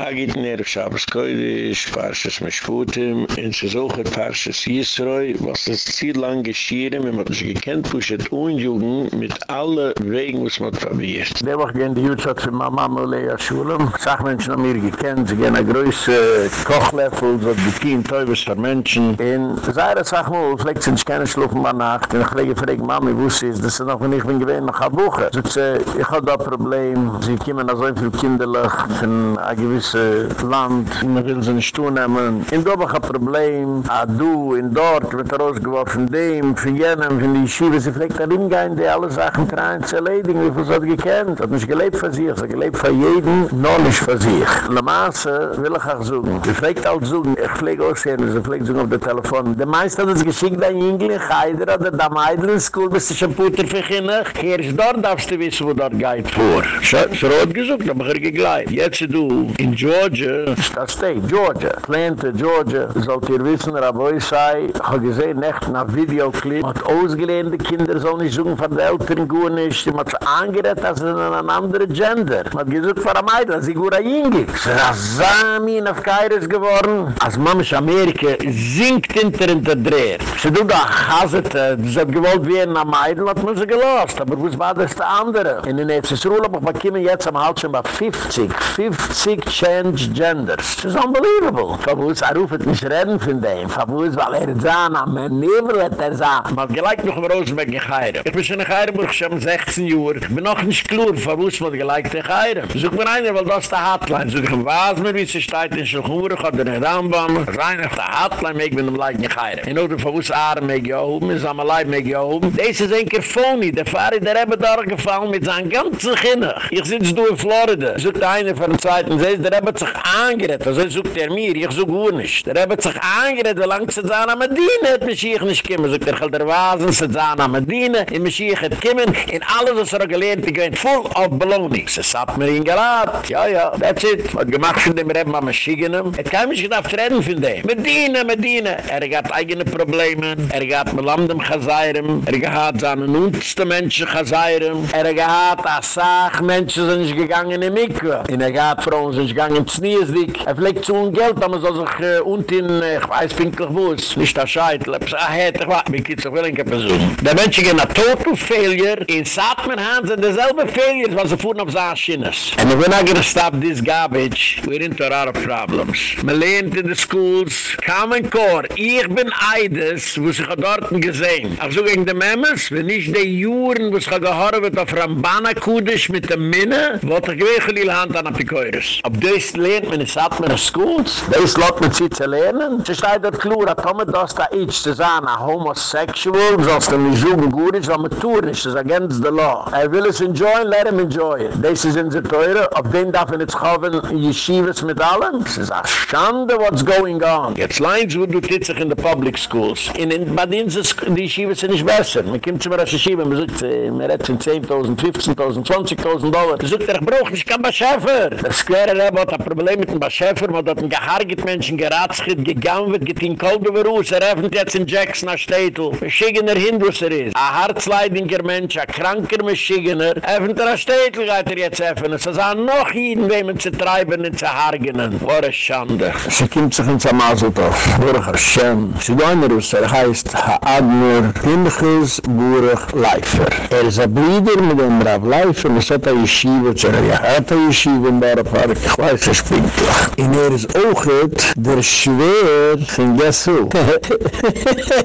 Agit ner Shabbos Kodesh, Parshas Meshputim, in se soche Parshas Yisroi, was es zieh lang geschieren, wenn man sich gekennt, pushet unjugend mit alle Wegen, was man probiert. Der Woche gehen die Jutsat für Mama Mulea Schulem. Sag Menschen haben mir gekennt, sie gehen a größe Kochlöffel, so die Kiem Teubes für Menschen. In Zaira sag mal, vielleicht sind ich keine Schlufen bei Nacht, und ich lege fragen, Mami, wo sie ist, das ist noch, wenn ich bin gewähnt, noch ein Buche. So sie, ich hab da Problem, sie kommen da so viel kinderlich, von a gewiss ganze Land, man will sie nicht tun nehmen. In war ein Problem, a du, in dort, wird er ausgeworfen, dem, von jenem, von die Yeshiva, sie fliegt da hingehen, die alle Sachen trauen zu erledigen, wie viel sie hat gekannt. Hat nicht gelebt für sich, sie hat gelebt für jeden, noch nicht für sich. La Masse will ich auch suchen. Sie fliegt auch suchen, ich fliege auch sehen, sie fliegt suchen auf der Telefon. Der Meister hat es geschickt, Engel in Heider, oder da Meidl in School, bis sie schon Puter verkinnen. Hier ist dort, darfst du wissen, wo dort geht vor. So hat gesucht, aber ich habe Jetzt du, in Georgia, das State, Georgia, Atlanta, Georgia, sollt ihr wissen, Raboi sei, ich habe gesehen, nicht nach Videoclip, hat ausgelehnte Kinder sollen nicht suchen von den Eltern gut nicht, die hat angerett, als in einem anderen Gender. Man hat gesucht von einer Meidl, als sie gut einging. Sie ist Sami in Afgairis geworden. Als Mama ist Amerika, sinkt hinter in der Dreher. Sie tut da Chazete, sie hat gewollt wie in Meidl, hat man sie gelost, aber wo war das der andere? In den EFSS-Ruhl, aber wir kommen jetzt am Hals schon bei 50, 50 change genders. It's unbelievable. Fabuz, er rufet mich redden von dem. Fabuz, weil er zahn am Nebel hat er zahn. Man hat gleich noch im Rosenberg in. Ich bin schon in Chayram, schon 16 Uhr. Ich bin noch nicht klar, Fabuz, man hat gleich in Chayram. Such mir einer, weil das ist der Hotline. Such was mir, wie sie steht in Schilchumur, ich hab den nicht anbauen. Rein auf der Hotline, ich bin im Leid in Chayram. In Ode, Fabuz, Aare, mich ja oben, ist am Leid, mich ja oben. Das ist ein Kerfoni, der Fahrer, der habe da gefallen mit seinem ganzen Kinder. Ich sitze du in Florida. Such einer von der Zweiten, sie der Rebbe hat sich angerett, also sucht er mir, ich such gut nicht. Der Rebbe hat sich angerett, wie lang sie zahen am Medina, hat Mashiach nicht kommen. Sogt er, ich der Wasen, sie zahen am Medina, in Mashiach hat kommen, in alles, was er gelernt, die gehen full of baloney. Sie sagt mir ihn gerad, ja, ja, that's it. Hat gemacht von dem Rebbe am Mashiach, hat kein Mensch gedacht, reden von dem. Medina, Medina. Er hat eigene Probleme, er hat mit Landem Chazayram, er hat seine nunste Menschen Chazayram, er hat Asach, Menschen sind gegangen in Mikva. Und er hat Frauen sind nicht gegangen in Zniesdik. Er fliegt zu un Geld, aber soll sich äh, unten, äh, ich weiß pinklich wo es, nicht der Scheitel. Er ah, hätte ich was, wie geht's auch will ich versuchen. Der Mensch ging ein total Failure, in Satmer haben sie derselbe Failure, was sie fuhren auf seine Schinnes. And we're not gonna stop this garbage, we're into a lot of problems. Man lehnt in the schools, Common Core, ich bin Eides, wo sich dort gesehen. Ach so gegen die Memes, wenn nicht die Juren, wo sich gehören wird auf Rambana-Kudisch mit dem Minne, wo hat er gewächel Hand an Apikoiris. Ob das lernt man in Satmer Schools? Das lernt man sie zu lernen? Sie steht dort klar, dass man das da ist, zu sein, ein Homosexual, sonst ein Jugen gut ist, man tun ist, das ist against the law. Er will es enjoyen, let him enjoy it. Das ist in der Teure, auf den darf man jetzt kommen, in Yeshivas mit allem? Es ist eine Schande, what's going on. Jetzt lines, wo du titzig in the public schools. In den Badinsen, die Yeshivas sind nicht besser. Man kommt zu als Yeshiva, man sagt, man redt von 10.000, 15.000, 20.000 Dollar. Man sagt, ich brauche nicht kein Beschäfer. Das Square Rebbe hat ein Problem mit dem Beschäfer, man hat ein gehargit Menschen geratscht, gegangen wird, geht in Kolgeverus, er öffnet jetzt in Jackson a Städtel. Wir schicken er es er ist. Ein herzleidiger Mensch, ein kranker Maschigener, öffnet er a Städtel, geht er jetzt öffnen. Es ist auch noch jeden, wem er zu treiben und zu hargenen. What a Schande. Sie kommt sich in Zamazeltoff. Burg Hashem. Sie doinen Russ, er heißt Haadmur Pinchus Burg Leifer. Er ist ein Blieder mit dem Rav Leifer, es hat ein Yeshiva, er hat ein Yeshiva in Barapark, ich Teufel springt. In er is auch het, der Schwer von Gesu.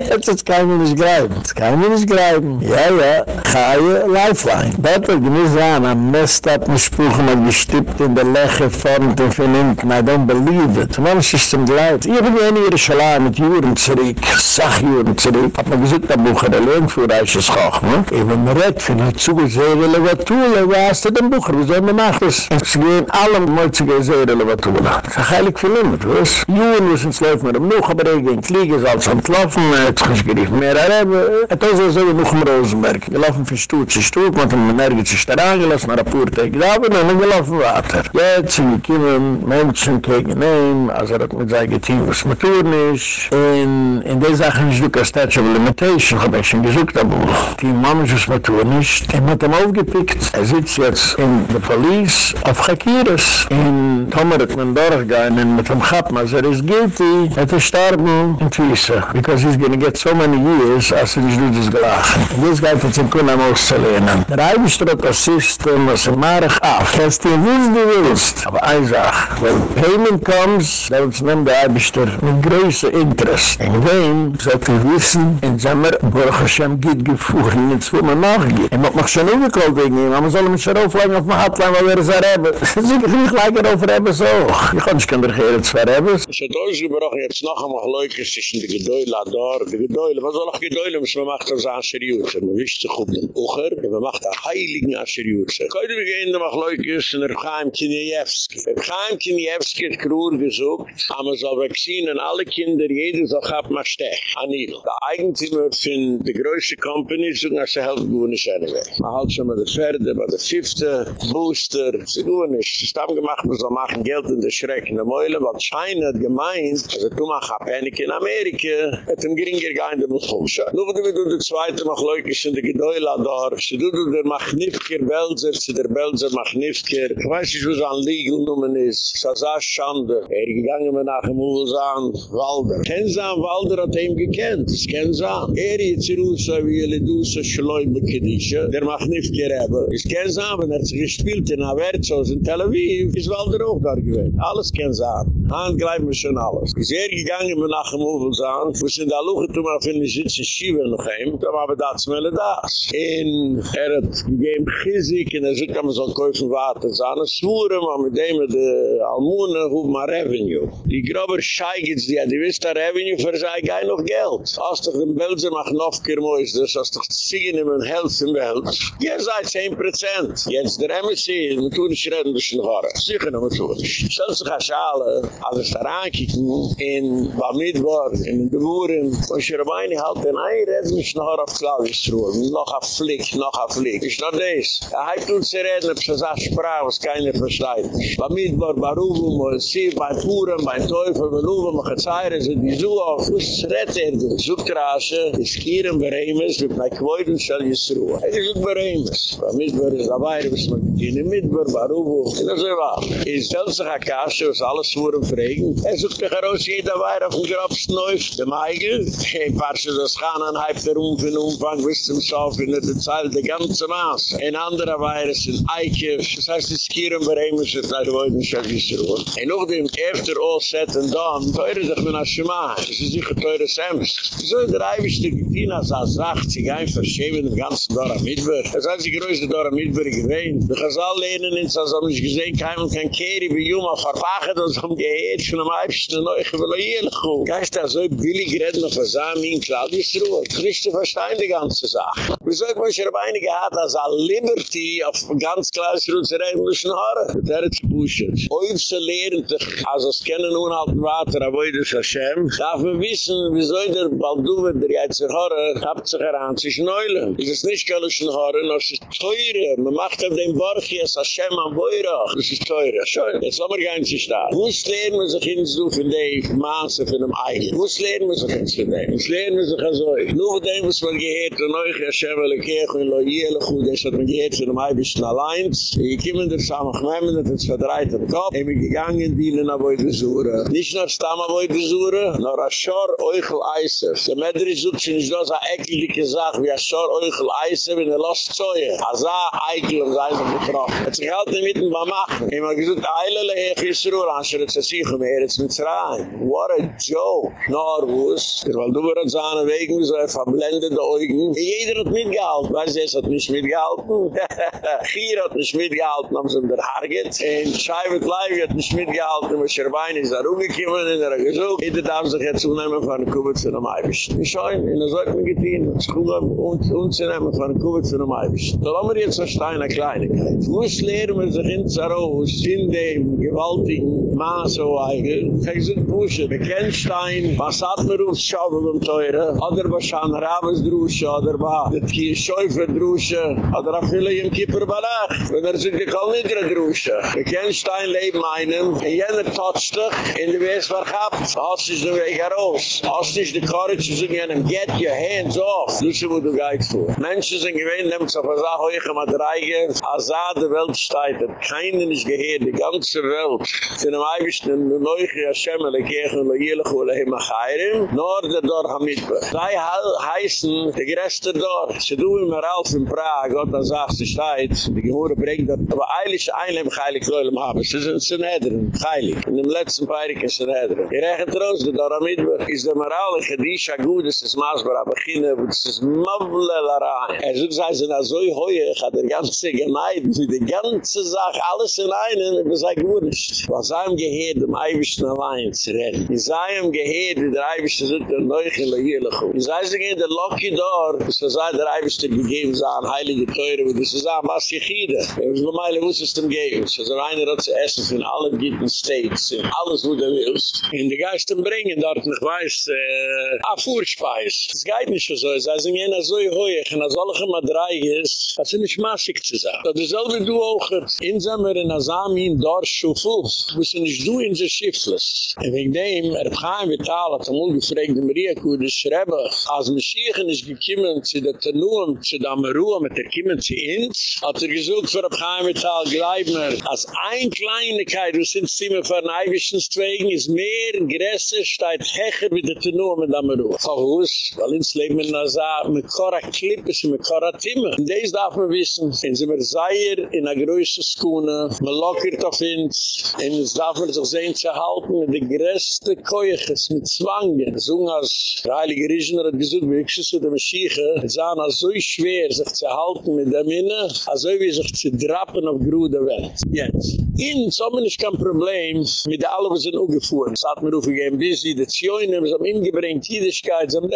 Jetzt kann man nicht greifen. Jetzt kann man nicht greifen. Ja, ja. Chaie Lifeline. Bettel, gemiss an, am Mist hat man Spruch mal gestippt in der Leche vorn, den vernimmt, man don't believe it. Mensch ist zum Gleit. Ich bin in Jerusalem mit Juren zurück, sag Juren zurück. Hab man gesagt, da buche der Lehm für Reiches Koch, ne? Ich bin red, für eine Zugezehle, was tue, was hast du den Bucher, wieso man macht das? Es gehen alle, zu moizige Seere Levatule. Das ist heilig für Limit, was? Juren müssen es laufen mit dem Nuch, aber ich ging fliegen, es als am Klopfen, er hat sich geriefen, mehr erheben. Et ist so wie Nuch im Rosenberg. Laufen von Stutt zu Stutt, man hat einen Energisch da reingelassen, nach der Purteg da, dann wir laufen weiter. Jetzt sind wir kommen, Menschen gegen ihn, also er hat mit seinem Team, was man tun ist. In, in der Sache ist du Statue of Limitation, hab ich schon gesucht, aber die Mama, was man tun ist, er hat ihn aufgepickt, er sitzt jetzt in der Police auf Chakiris, in in Tomer hat man durchgehen und mit dem Chappmas, er ist guilty, er ist gestorben in Twisa. Because he's gonna get so many years, als er nicht durch das gelachen. Das geht jetzt in Kunam auszulehnen. Der Eibestrott das System, was er marach af. Kannst du wissen, du willst. Aber eine Sache, wenn Payment comes, dann es nehmen der Eibestrott mit größer Interest. In dem, sollte ich wissen, in Sommer, Baruch Hashem geht gefuhren, jetzt wo man nachgeht. Er hat mich schon umgekollt wegen ihm, aber man soll mich schon auflegen auf mein Hotline, weil er es erheben. Das ist sicher nicht gleich auf Rebbe so. Ich kann nicht mehr gehen, zwei Rebbes. Es hat ausgebrochen, jetzt noch einmal Leute zwischen die Gedäule da, die Gedäule, was soll auch Gedäule, was man macht als Ascherjutze? Man wischt sich um den Ucher, man macht einen heiligen Ascherjutze. Heute begehen wir noch Leute in der Chaim Kiniewski. Der Chaim Kiniewski hat Krur gesucht, aber so Vaccinen, alle Kinder, jeder soll gehabt mal stech, Anil. Der Eigentümer von der größten Company suchen, als er helft gut nicht anyway. Man halt schon mal der Pferde, bei der Fifte, Booster, sie gut nicht. Sie haben gemacht, soll machen Geld in der Schreck in der Meule, weil China hat gemeint, also du mach a Panik in Amerika, hat ein geringer gein der Muslimscha. Nu wird du der zweite mach leukes in der Gedäula da, sie du du der Machnifker Belser, sie der Belser Machnifker, ich weiß nicht, was an Legal nummen ist, sa sa Schande, er gegangen mir nach dem Uwelsan, Walder. Kenzaan Walder hat ihm gekannt, das Kenzaan. Er jetzt in Russa, wie ele du so bekedische, der Machnifker habe. Ist Kenzaan, wenn er sich gespielt in Avertshaus in Tel Aviv, ist Walder auch da gewesen. Alles Kenzaan. Hand greifen wir schon alles. Ist er gegangen mir nach dem Uwelsan, wo sind da Luche, tu ma finde ich sitze Schiewe noch heim, da war aber da zmelle das. In er hat gegeben Chizik, in er sucht, man soll kaufen Water, zahne Svure, ma mit dem de Almune, hoef ma Revenue. Die grober Scheigitz, die hat die wisst, der Revenue für sei gein noch Geld. Als doch den Belser mach noch kermois, das als doch ziehen in mein Held in Welt. Ihr seid 10%. Jetzt der MSC, man tun nicht reden, bisschen Haare. Sicher noch mal tun. Stellst du Schale, als es da reinkicken, in Bamidbar, in den Wuren, wo ich Rabbeini halt den ein, reden mich noch auf Klauwisruhe, noch auf Flick, noch auf Flick. Ist noch das. Er hat uns zu reden, ob es eine Sprache, was keiner versteht. Bamidbar, Barubu, Moesi, bei Puren, bei Teufel, bei Luwe, bei Gezeire, sind die so auf. Was redet er denn? Suchtrasche, ist Kieren Beremes, mit mein Kwoiden soll ich Ruhe. Er ist Beremes. Bamidbar ist dabei, was man in Midbar, Barubu, in der Zewa. is zelfs een kaasje, was alles voor hem vregen. Hij zoekt de garoos, je waar op een grap snuift. De meige, geen paarsje dat gaan aan, hij heeft er om van omvang, wist hem zelf in het zeil de ganse maas. En andere wij er zijn eikje, ze zei ze skieren voor hem, ze zei de woorden, ze wist er. En nog die hem heeft er al zet en dan, teuren zich met een schema, ze zijn zich geteuren zemmes. Zo in de rijwe is de gedina, ze zacht, zich gaan verschemen, de ganse dara midwer. Er zijn ze groeis de dara midwer geween. De gaan ze al lenen, en er ze zijn ze gezegd, keimen, keri bi yuma verpachet und zum gehet schon am eibsten neu gewollen go geist da so billig red noch fazam in klaudis ruhe. Christe verstehen die ganze sach wir soll mal schon eine gehat as a er liberty auf ganz klar ruhe zu reden müssen haare der zu bush oib se lehren te as es kennen un halt water aber das schem darf wir wissen wir soll der balduwe der jetzt haare habt sich heran sich neulen. Ist es nicht gelischen haare noch teure man macht auf dem borg hier as schem am boira das ist teure Schön. Jetzt haben wir gar nicht da. Wo lehren wir sich hin, so von dem Maße, von dem Eigen? Wo lehren wir sich hin, so von dem? Wo lehren wir sich also? Nur von dem, was man gehört, und euch, Hashem, alle Kirche, und loyele, gut, das hat man gehört, von dem Eibischen allein. Ich komme zusammen, gemein, das ist verdreit im Kopf. Ich bin gegangen, dienen, aber ich besuche. Nicht nur Stamm, aber ich besuche, nur ein Schor, Euchel, Eisef. Der Medri sucht sich nicht so, so ekelige Sache, wie ein Schor, Euchel, Eisef, in der Lostzeue. Also, Eichel, und sei so betroffen. Jetzt ich halt nicht mitten beim Machen. Ich habe zoekt eilele heeg Yisroel, asher sich zesichem um eretz Mitzrayim. What a joke. Norwus, terwijl du wir uns an wegen so ein verblendete Augen. Jeder hat mitgehalten. Weißt du, es hat nicht mitgehalten. Gier hat nicht mitgehalten, haben sie in der Harget. En Scheiwet Leivi hat nicht mitgehalten, wo Scherbein ist da rumgekommen und er hat er gesucht. Jeder darf sich jetzt unheimen von Kubitz und am Eibisch. Ich schein, in der Seite mir getehen, es kugeln und unzunehmen von Kubitz und am Eibisch. Da lassen wir jetzt verstehen eine Kleinigkeit. Wo schlären wir sich in Zaraus, in in dem gewaltigen Maas oeigen. Er Pusche, pushe. Bekennstein, was hat mir uns schaubel und teure? Oder was an Rabes drusche, oder was? Das hier Schäufer drusche. Oder auch viele im Kippur balach. Und er sind gekommen in der drusche. Bekennstein leben einen. In jener totstig, in der Wies verhaft. Hast ist der Weg heraus. Hast ist die Courage zu singen einem. Get your hands off. Lusche wo du geigst vor. Menschen sind gewähnt, nehmt so versach euch immer dreigen. Azade hat Keinen ist geheerde. Ganze Welt. Sind am Eibischten, Neuche Hashem, le kechen, le jelig, wo le hema chayrim, nor der Dor Hamidbe. Drei heißen, der gereste Dor, se du im Ralf in Prag, Gott dann sagt, sie steht, die Gemurre bringt dat, aber eilig einlehm heilig Leulem haben, sie sind Sinedren, heilig. In dem letzten Peirik ist Sinedren. Ihr rechnet raus, der Dor Hamidbe, ist der Moral, ich gedisha gut, es ist maßbar, aber chine, es ist mavlelarai. Er sucht, sie na so hohe, ich hatte ganze Gemeinde, die ganze Sache, alles in einen, wir sagen gut nicht. Was haben geheert, dem Eibischen allein zu reden. Die seien geheert, der Eibischte sind der Neuchen, der. Die seien sich in der Loki dort, das sei der Eibischte gegeben, sahen heilige Teure, und das ist was Jechide. Wir müssen nur mal, muss es dem geben. So einer hat zu essen in allen guten States, in alles, wo du willst. In die Geisten bringen dort, ich weiß, äh, a Furspeis. Es geht nicht so, es sei sich jener so hoch, und als alle Gemadreigis, das ist nicht massig zu sagen. Das ist selbe du auch, in Sommer in Asami in Dorf Schufu, wusste nicht du in se Schiffles. Und wegen dem, er kam mit Tal, hat er gefragt, die Maria Kude Schrebbe, als Mashiach ist gekommen zu der Tenuam, zu der Amarua, mit der Kiemen zu uns, hat er gesucht für Abraham mit Tal, gleib mir, als ein Kleinigkeit, wo sind Zimmer von Eiwischens Zweigen, ist mehr größer, steht Hecher mit der Tenuam mit der Amarua. Verhus, weil ins Leben in Nasa, mit Kora Klippes, mit Kora. Und das darf man wissen, wenn sie mir Seier in einer größeren Skune, man lockert auf uns, und es darf man sich sehen zu halten, die größte Keuches mit Zwangen. So als der Heilige Rieschner hat gesagt, wie ich zu dem Schieche, es war noch so schwer, sich zu halten mit der Minne, als wie sich zu drappen auf Grude Welt. Jetzt. In Sommer ist kein Problem, mit der alle sind auch gefahren. Es hat mir aufgegeben, bis sie die Zioinen, sie haben ihm gebringt, Jüdischkeit, sie haben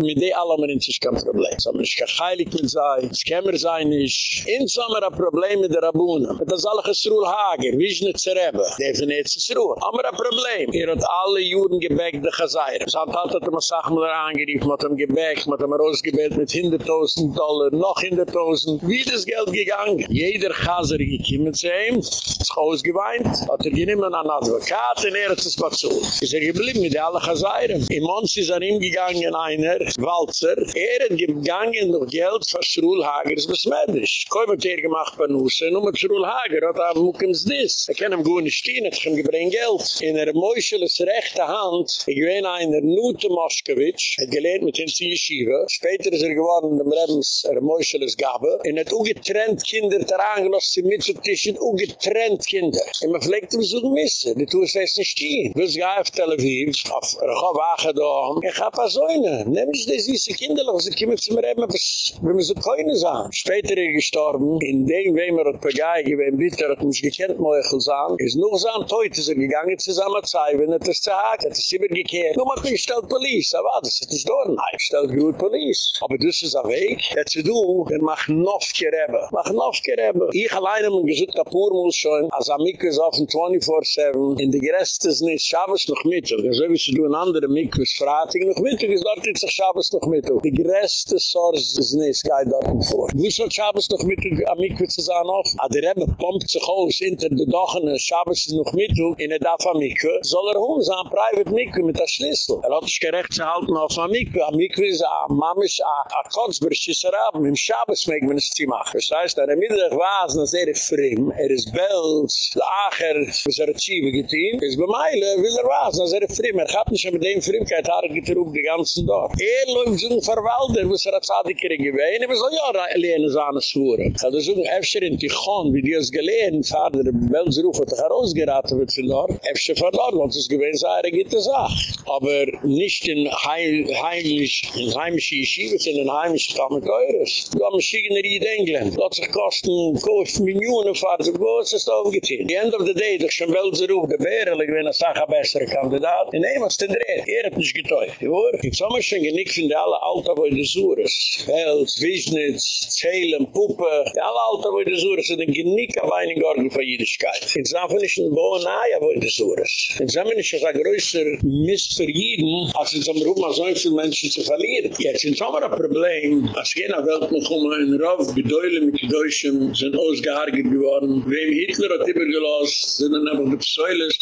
mit der alle haben nicht kein Problem. Sommer ist kein Heilig mit sein, es kann mir sein nicht. In Sommer ein Problem mit der Rabunen. Das ist alle Gesruhl Hager, wie ist nicht zu reben. Definitiv ist Ruhe. Aber ein Problem. Er hat alle Juden gebackt, die Chazayra. Es hat halt, hat er mal Sachen mal angeriefen, hat er gebackt, hat er mal rausgebellt mit 100.000 Dollar, noch 100.000. Wie ist das Geld gegangen? Jeder Chazer gekommen zu ihm, ist ausgeweint, hat er genommen an Advokat, und er hat es was zu. Ist er geblieben mit allen Chazayra. Im Mons ist er ihm gegangen, einer, Walzer, er hat gegangen noch Geld für Schrullhager, das ist besmettisch. Koi mit er gemacht bei Nusse, nur mit Schrullhager, hat er muckens dis. Er kann ihm gut nicht stehen, hat ihm gebring Geld. In er Moscheles rechte Hand, ich wein einer Nute Moskowitsch, hat gelehrt mit ihm zu Yeshiva. Später ist er geworden, dem Rebens, er Moscheles Gabe. Er hat auch getrennt Kinder, der angelost sie mit zu Tischen, auch getrennt Kinder. Und man pflegt ihm so gemissen, die tun es fest nicht stehen. Wir sind auf Tel Aviv, auf Rechowache da, ich hab a Säune, nehm ich die süße Kinder, sie kommen zum Reben, wenn wir so keine sagen. Später ist er gestorben, in dem, wem er hat Pagai, gewinn bitter, hat uns kennt moi gezaan is nog zaan toite ze gegangen zusammen zei wenn er das sagt. Er hat sie mir gekehrt. Nur mal gestellt police. Aber das ist dort. Nein stellt gut police. Aber das ist a weg dat zu do und mach noch kerebe mach noch kerebe ich alleine mein gesucht kapur muss schon as amik is auf 24/7 in de Gerest is nicht schabes noch mit. Und so wie sie do andere mik fragen noch mit. Ist dort ist schabes noch mit. De Gerest is source is nicht sky dort vor. Wie soll schabes noch mit amik zusammen auf ah, aber der pumpt sich aus. Hinter den Dachen, Schabes noch mit, in der Dafa Miku, soll er holen, sein Private Miku mit der Schlüssel. Er hat sich gerecht zu halten auf der Miku. A Miku ist a Mamisch, a Kotzbrüsch, ist er ab, im Schabes mag man es zu machen. Das heißt, er mittelig was, er ist frim, er ist Belz, Lacher, was er hat Schiebe getein, ist bei Meile, will er was, er ist frim, er hat nicht mit dem Frimkeit, hat er getrug die ganzen Dorf. Er läuft so ein Verwalter, was er hat Zadikere gewähnt, er soll ja lehne seine Schwuren. Er hat so ein Efter in Tichon, wie die es gelehnt, Vater, Belzruf hat er herausgeraten wird von dort, Efter verloren, und es gewinnt sei eine gute Sache. Aber nicht in heimlich, in heimische sondern in heimische Kameteures. Du haben Schigener in England. Das sich kosten, kost Millionen Fahrt, so groß ist aufgetein. The end of the day, doch schon Welseruf, der Bärel, ich bin ein Sache bessere Kandidat. In einem was den Dreh, er hat nicht getäuft. Die Wohr, in Sommer schon genickt von der alle Alta, wo die Sures. Wels, Wiesnitz, Zählen, Puppe, die alle Alta, wo die Sures, sind ein genickt auf einen Gorgen von Jüdischkeit. In Sachen ist ein Bohnen Chaya wo in des Ures. In Zemmen ist es ein größer Mist für jeden, als in Zemmen Ruhm so viele Menschen zu verlieren. Jetzt in Sommer ein Problem, als jener Welt noch um ein Rauf, Gedäule mit Gedäuschen sind ausgehargert geworden. Wem Hitler hat immer gelost, sind dann einfach die Pseulis,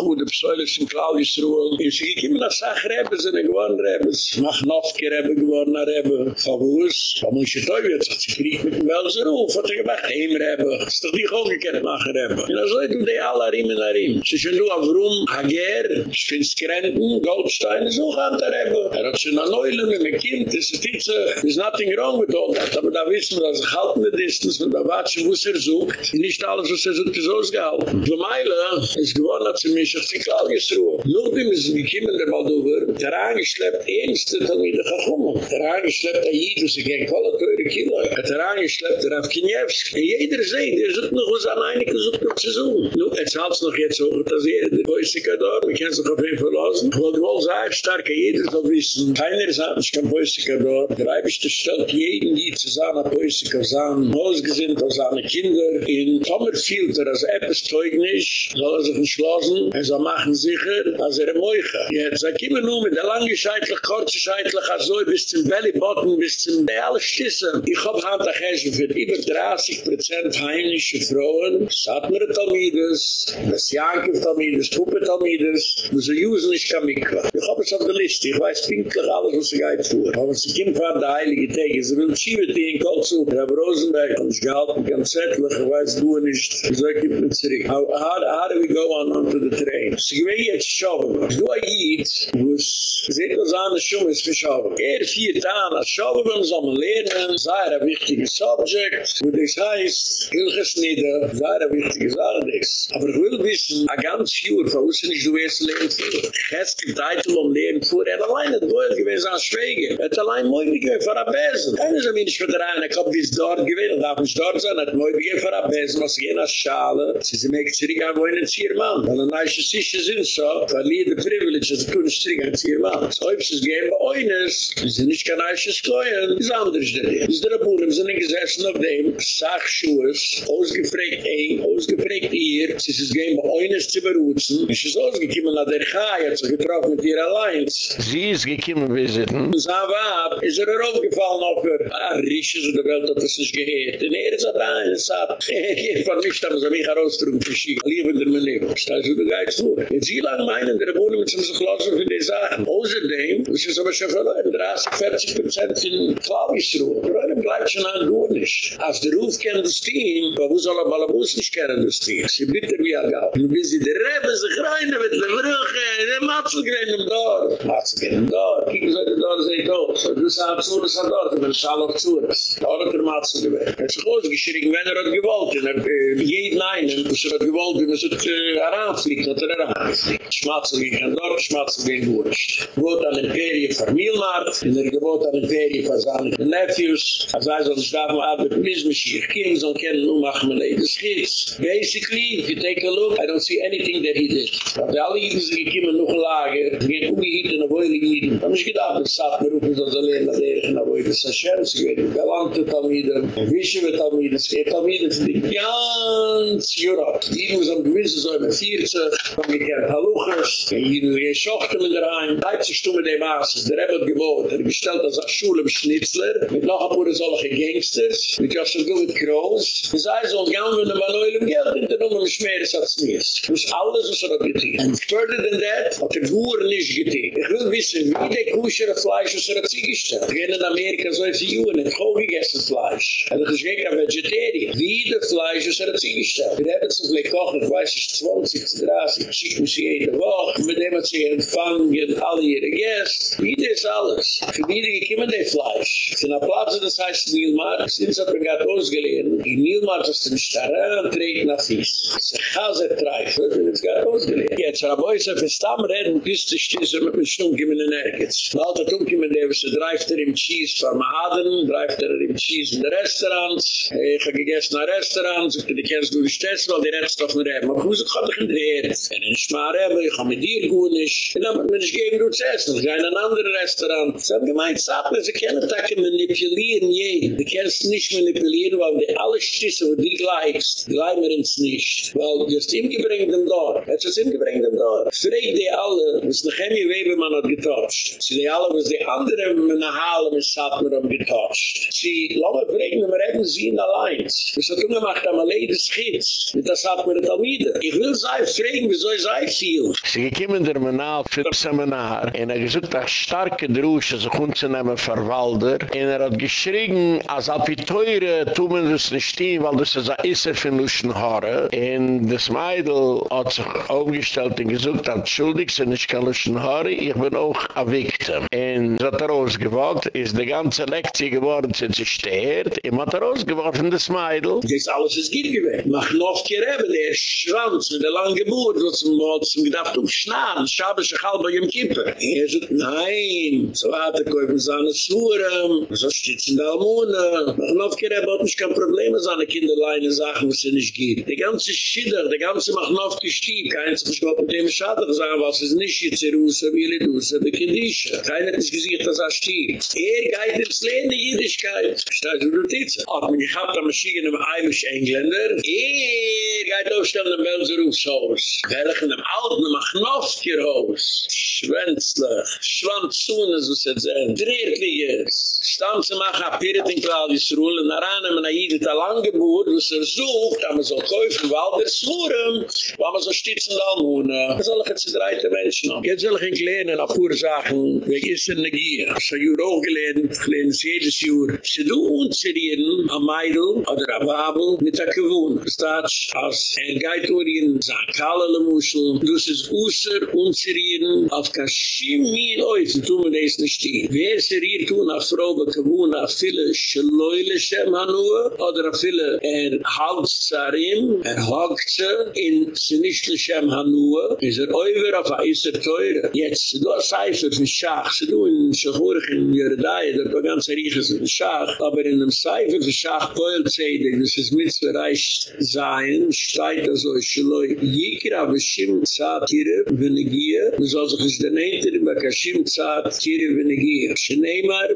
gut, die Pseulis in Claudius Ruhl. Und sie gekommen nach Sachrebe, sind geworden Rebes. Mach Nofke Rebe geworden, Rebe. Favus, da muss ich toi wird, sagt sie kriegt mit dem Welser Ruf, hat er gemacht, heim Rebe. Ist doch dich auch gekannt machen Rebe. Und so tun die alle Arim in Arim. Sie sind nur auf Rum, Hager, Schwinskrenten, Goldstein, so hat er Rebe. Er hat schon an Neulen, mit dem Kind, das ist Titze, there's nothing wrong with all that, aber da wissen wir, dass er halten die Distance, und da watschen, wo er sucht, nicht alles, was er sucht, ist ausgehalten. Für Meile, ist gewonnen, hat sie mich auf die Klauges Ruhe. Nur dem ist gekommen, der Baldover, der angeschleppt, ähnste, dann wieder gekommen. Der angeschleppt, der Jid, sie gehen kolle teure Kilo. Der angeschleppt, der Avkinjewski. Jeder sehen, der sucht noch was an einige, sucht noch zu suchen. Nun, jetzt hat es noch jetzt hoch, dass er die Poisika dort, wir können sich auf jeden Fall lassen. Ich wollte wohl sagen, starke jeder soll wissen, keiner sagt, ich kann Poisika dort. Der Eibischte stellt jeden Jid zu seiner Poisika, sein Hausgesinnt, aus seine Kinder. In Tommerfield, als etwas teugnisch, soll er sich entschlossen, er soll machen sicher, als er Moicha. Jetzt, er kommen nur mit der lange Scheitlich, kurze Scheitlich, so bis zum Belly Button, bis zum Belly Schissen. Ich hab Hand der Gäste für über 30% heimische Frauen, Satmer Talmides, Messianke Talmides, Puppe Talmides, wo sie usen ich kann mich qua. Ich hab es auf der Liste, ich weiß pinklich alles, was sie geht vor. Aber sie kommt von der Heilige Tage, sie will schiebe die in Kolzu, Herr Rosenberg, und ich gehalten ganz zettlich, ich weiß du nicht, so ich gebe mir zurück. How, do we go on onto the train? Sie gewähnt jetzt schauen, du a Jid, wo es, seht was an der Schumme ist für schauen. Er vier Tagen als Schaubern soll man lernen, sei ein wichtiger Subject, wo das heißt, Hilches Nieder, sei ein wichtiger Sardes. Aber ich will wissen, a ganz Jür, von uns nicht du erst lernen für. Gäste Titel um lernen für, er allein hat wohl gewesen an Schwäge. Er hat allein mooi gewesen für ein Besen. Keiner soll mir nicht für der eine, ich hab bis dort gewesen, darf nicht dort sein, hat mooi gewesen für ein Besen, was gehen als Schale. Sie sind mir zurück an, wo in ein Ziermann. Weil ein neue Sicher sind so, verliehen die Privileges, tun nicht zurück an Ziermann. So, ob es gehen bei Oines, Sie sind nicht kein Koyen. Das ist anders denn ist der Buhnen, sind gesessen auf dem Sachschuhes, ausgefragt ein, ausgefragt ihr, Sie ist gehen bei Oines zu beruzen. Es ist ausgekommen nach der Chai, hat sich getroffen mit ihr allein. Sie ist gekommen visiten. Das war ist er aufgefallen auf ihr. Ah, Risches in der Welt hat das nicht gehört. Und er ist da rein, es hat, ich fand nicht, dass er mich herausdrücken für Sie. Lieber in der Leben. Das ist wie geht es vor. Jetzt sie lang meinen, der Buhnen, mit sich lassen für die Sachen. Außerdem, das ist aber schon verloren, 30, 40 Prozent in Klavisruhe. Bleibt schon an nicht. Als der Ruf kennt das Team, aber wo soll er mal am Bus nicht kennen das Team? Sie bitte wie er gab. Und wie sie der Rebbe sich rein mit der Brüche, der Matzel gehen im Dorf. Matzel gehen im Dorf. Kieken Sie, der Dorf seht aus. So, so, das hat dort, wenn es alle auf Zures. Da hat der Matzel gewählt. Er hat sich ausgeschrieben, wenn er hat gewollt. Und er, äh, jeden einen, was er hat gewollt, wie man sich äh, heranfliegt, hat er heranfliegt. Schmatzel gehen dort, Schmatzel gehen durch. Wurde an Imperie vermielmacht, in der gebot an Imperie für seine Nephews. Als wij zullen schrijven, ah, we missen Mashiach. Kim zal kennen, nu mag men leven schiets. Basically, if you take a look, I don't see anything that he did. Want alle jiden zijn gekiemen nog lager. Ze gingen ook gehieten naar woorden jiden. Dan is gedacht, dat staat me roepen, dat ze alleen er maar leren naar woorden. Sashem, ze weten, wel aan te tamieden. Wischen we tamieden, ze geen tamieden te dienen. Jans, Europe. Jiden was on gewissen, zo in de vierze. Van gekend haluchers. En jiden zijn geschochten in de rein. Leipzig stoemen de maas. Der hebben het. Er gesteld als een er schule Schnitzler, Met nog een poeder solche Gangsters, mit Joshua Gullit Kroos. Es sei so, gern wenn man nur im Geld in der Nummer schmeres als Mies. Das ist alles, was er hat getan. And further than that, hat er Gour nicht getan. Ich will wissen, wie der kuschere Fleisch, er hat sich gestellt. Ich in Amerika so viel Juhn, ich habe gegessen Fleisch. Er hat gesagt, ein Vegetarier. Wie der Fleisch, was er hat sich gestellt. Wir haben zum Glück kochen, ich weiß, ich 20, 30, ich schicke mich jede Woche. Mit dem hat sie empfangen, alle ihre Gäste. Wie das alles. Für die gekommen, der Fleisch. Für eine Platz, das heißt Nielmark, sind sie aber gerade ausgelehrt. In Nielmark ist ein Starren, trägt nach Fies. Es ist ein Chaser-Treif, wird jetzt gerade ausgelehrt. Jetzt, Rabeu ist ein Verstamm, reden, bis die Stisse mit mir stunk in den Ergitz. Weil der Tunk in der Wisse dreift er im Cheese von Maden, dreift er im Cheese in der Restaurants. Ich habe gegessen in Restaurants, ich die kennst du die Stesse, weil die Reststoff nur haben. Aber muss ich gerade in der Ergitz. Und ich schmare haben, ich habe mit dir gut nicht. Und dann bin ich gegen du zu essen. Ich gehe in ein anderes Restaurant. Sie haben gemeint, sie können manipulieren je. Die kannst nicht manipulieren, weil alle Stisse, wo die gleichst, gleich mir ins Nicht. Weil just ihm gebringt dem dort. Jetzt ist ihm gebringt dem dort. Freg die alle, was noch Hemi Webermann hat getotcht. Sie die alle, was die andere mit einer Halle mit Satmer haben getotcht. Sie, lange fragen, wir reden sie in allein. Das hat ungemacht am Aleide Schitz. Mit das hat mir das wieder. Ich will sei fragen, wieso ich sei viel. Sie gekommen der Manal für das Seminar und er gesucht auch starke Drusche, so kommt sie nehmen Verwalder und er hat geschrien, als ob die Teure tun wir das nicht stehen, weil das ist ein Isser für Luschenhaare und das Meidl hat sich aufgestellt und gesucht, entschuldigt, sind nicht kein Luschenhaare, ich bin auch ein Victim. Und so hat er ausgewagt, ist die ganze Lektie geworden, sind sie stehrt, ihm hat er ausgeworfen, das Meidl. Das alles ist gut gewesen. Mach noch gerebe, der Schwanz mit der langen Geburt, was man hat zum gedacht, um Schnaden, schabe sich halb bei ihm Kippe. Er sagt, nein, so hat er kaufen seine Schwuren, so steht es Amuna, äh, Novkere hat nicht kein Problem mit seinen Kinderleinen Sachen, was sie nicht gibt. Die ganze Schilder, die ganze mach Novke Stieb. Keins zu sich dem Schadig sein, was ist nicht jetzt in Russe, wie in Russe, wie Kindische. Keiner hat nicht gesagt, dass er Stieb. Er geht ins Leben der Jüdischkeit. Steigt in der Notiz. Hat man gehabt am Maschinen im Eimisch Engländer. Er geht aufstellen im Belserufshaus. Welch in dem alten Machnowski Haus. Schwänzlich. Schwanzunen, so sie sehen. Äh, Dreht liegen. Stammt zu machen, Piret in Klaal Yisroel, en Aranem en Aid het al lang geboord, dus er zoogt, en we zo kuiven, wel der Soerem, waar we zo stitsen dan wonen. Dat is allig het z'n dreite mens, no. Je hebt z'n geen kleine, en afvoer zagen, wek is er nek hier. Zo juur ook geleden, geleden zedes juur. Ze doen ontzirien, aan Meidel, ader Ababel, met dat gewoon. Bestaat, als er geit oorien, zijn kalele moesel, dus is oeser ontzirien, auf kashim oi, ooit, toen we deze nicht stien. Wer is er hier toen, af vrouw, bekewoon, viele schleule schem schemanue oder viele er hausarim er hogtse in sinischle schemanue is er euer auf eiser teure jetzt du seifer für schach du in schorig in jerdae der ganze riges in schach aber in dem seifer für schach koel zeide das is mit reich sein steit so schleu jikra beschim satire venegie is also gesdenente in makashim satire venegie schneimer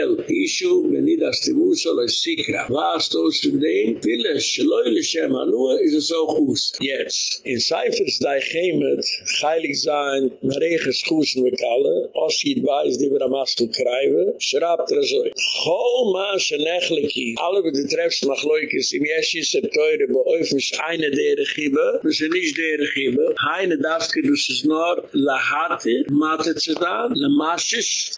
el ishu ne nid as di mus soll es sikra last aus dem? Pille schleule schema. Nur is es so gut jetzt. In cyphers da gemet heilig sein regen schoosen we kalle. As sie weiß die wir amast zu kreiben schrapt er so. Hol ma schlechliki alle betreffs mag leuke sim jesch se er teure be öfisch eine der gibe wir sind nicht der gibe heine darfke du es nur la hatte matet zu da le masch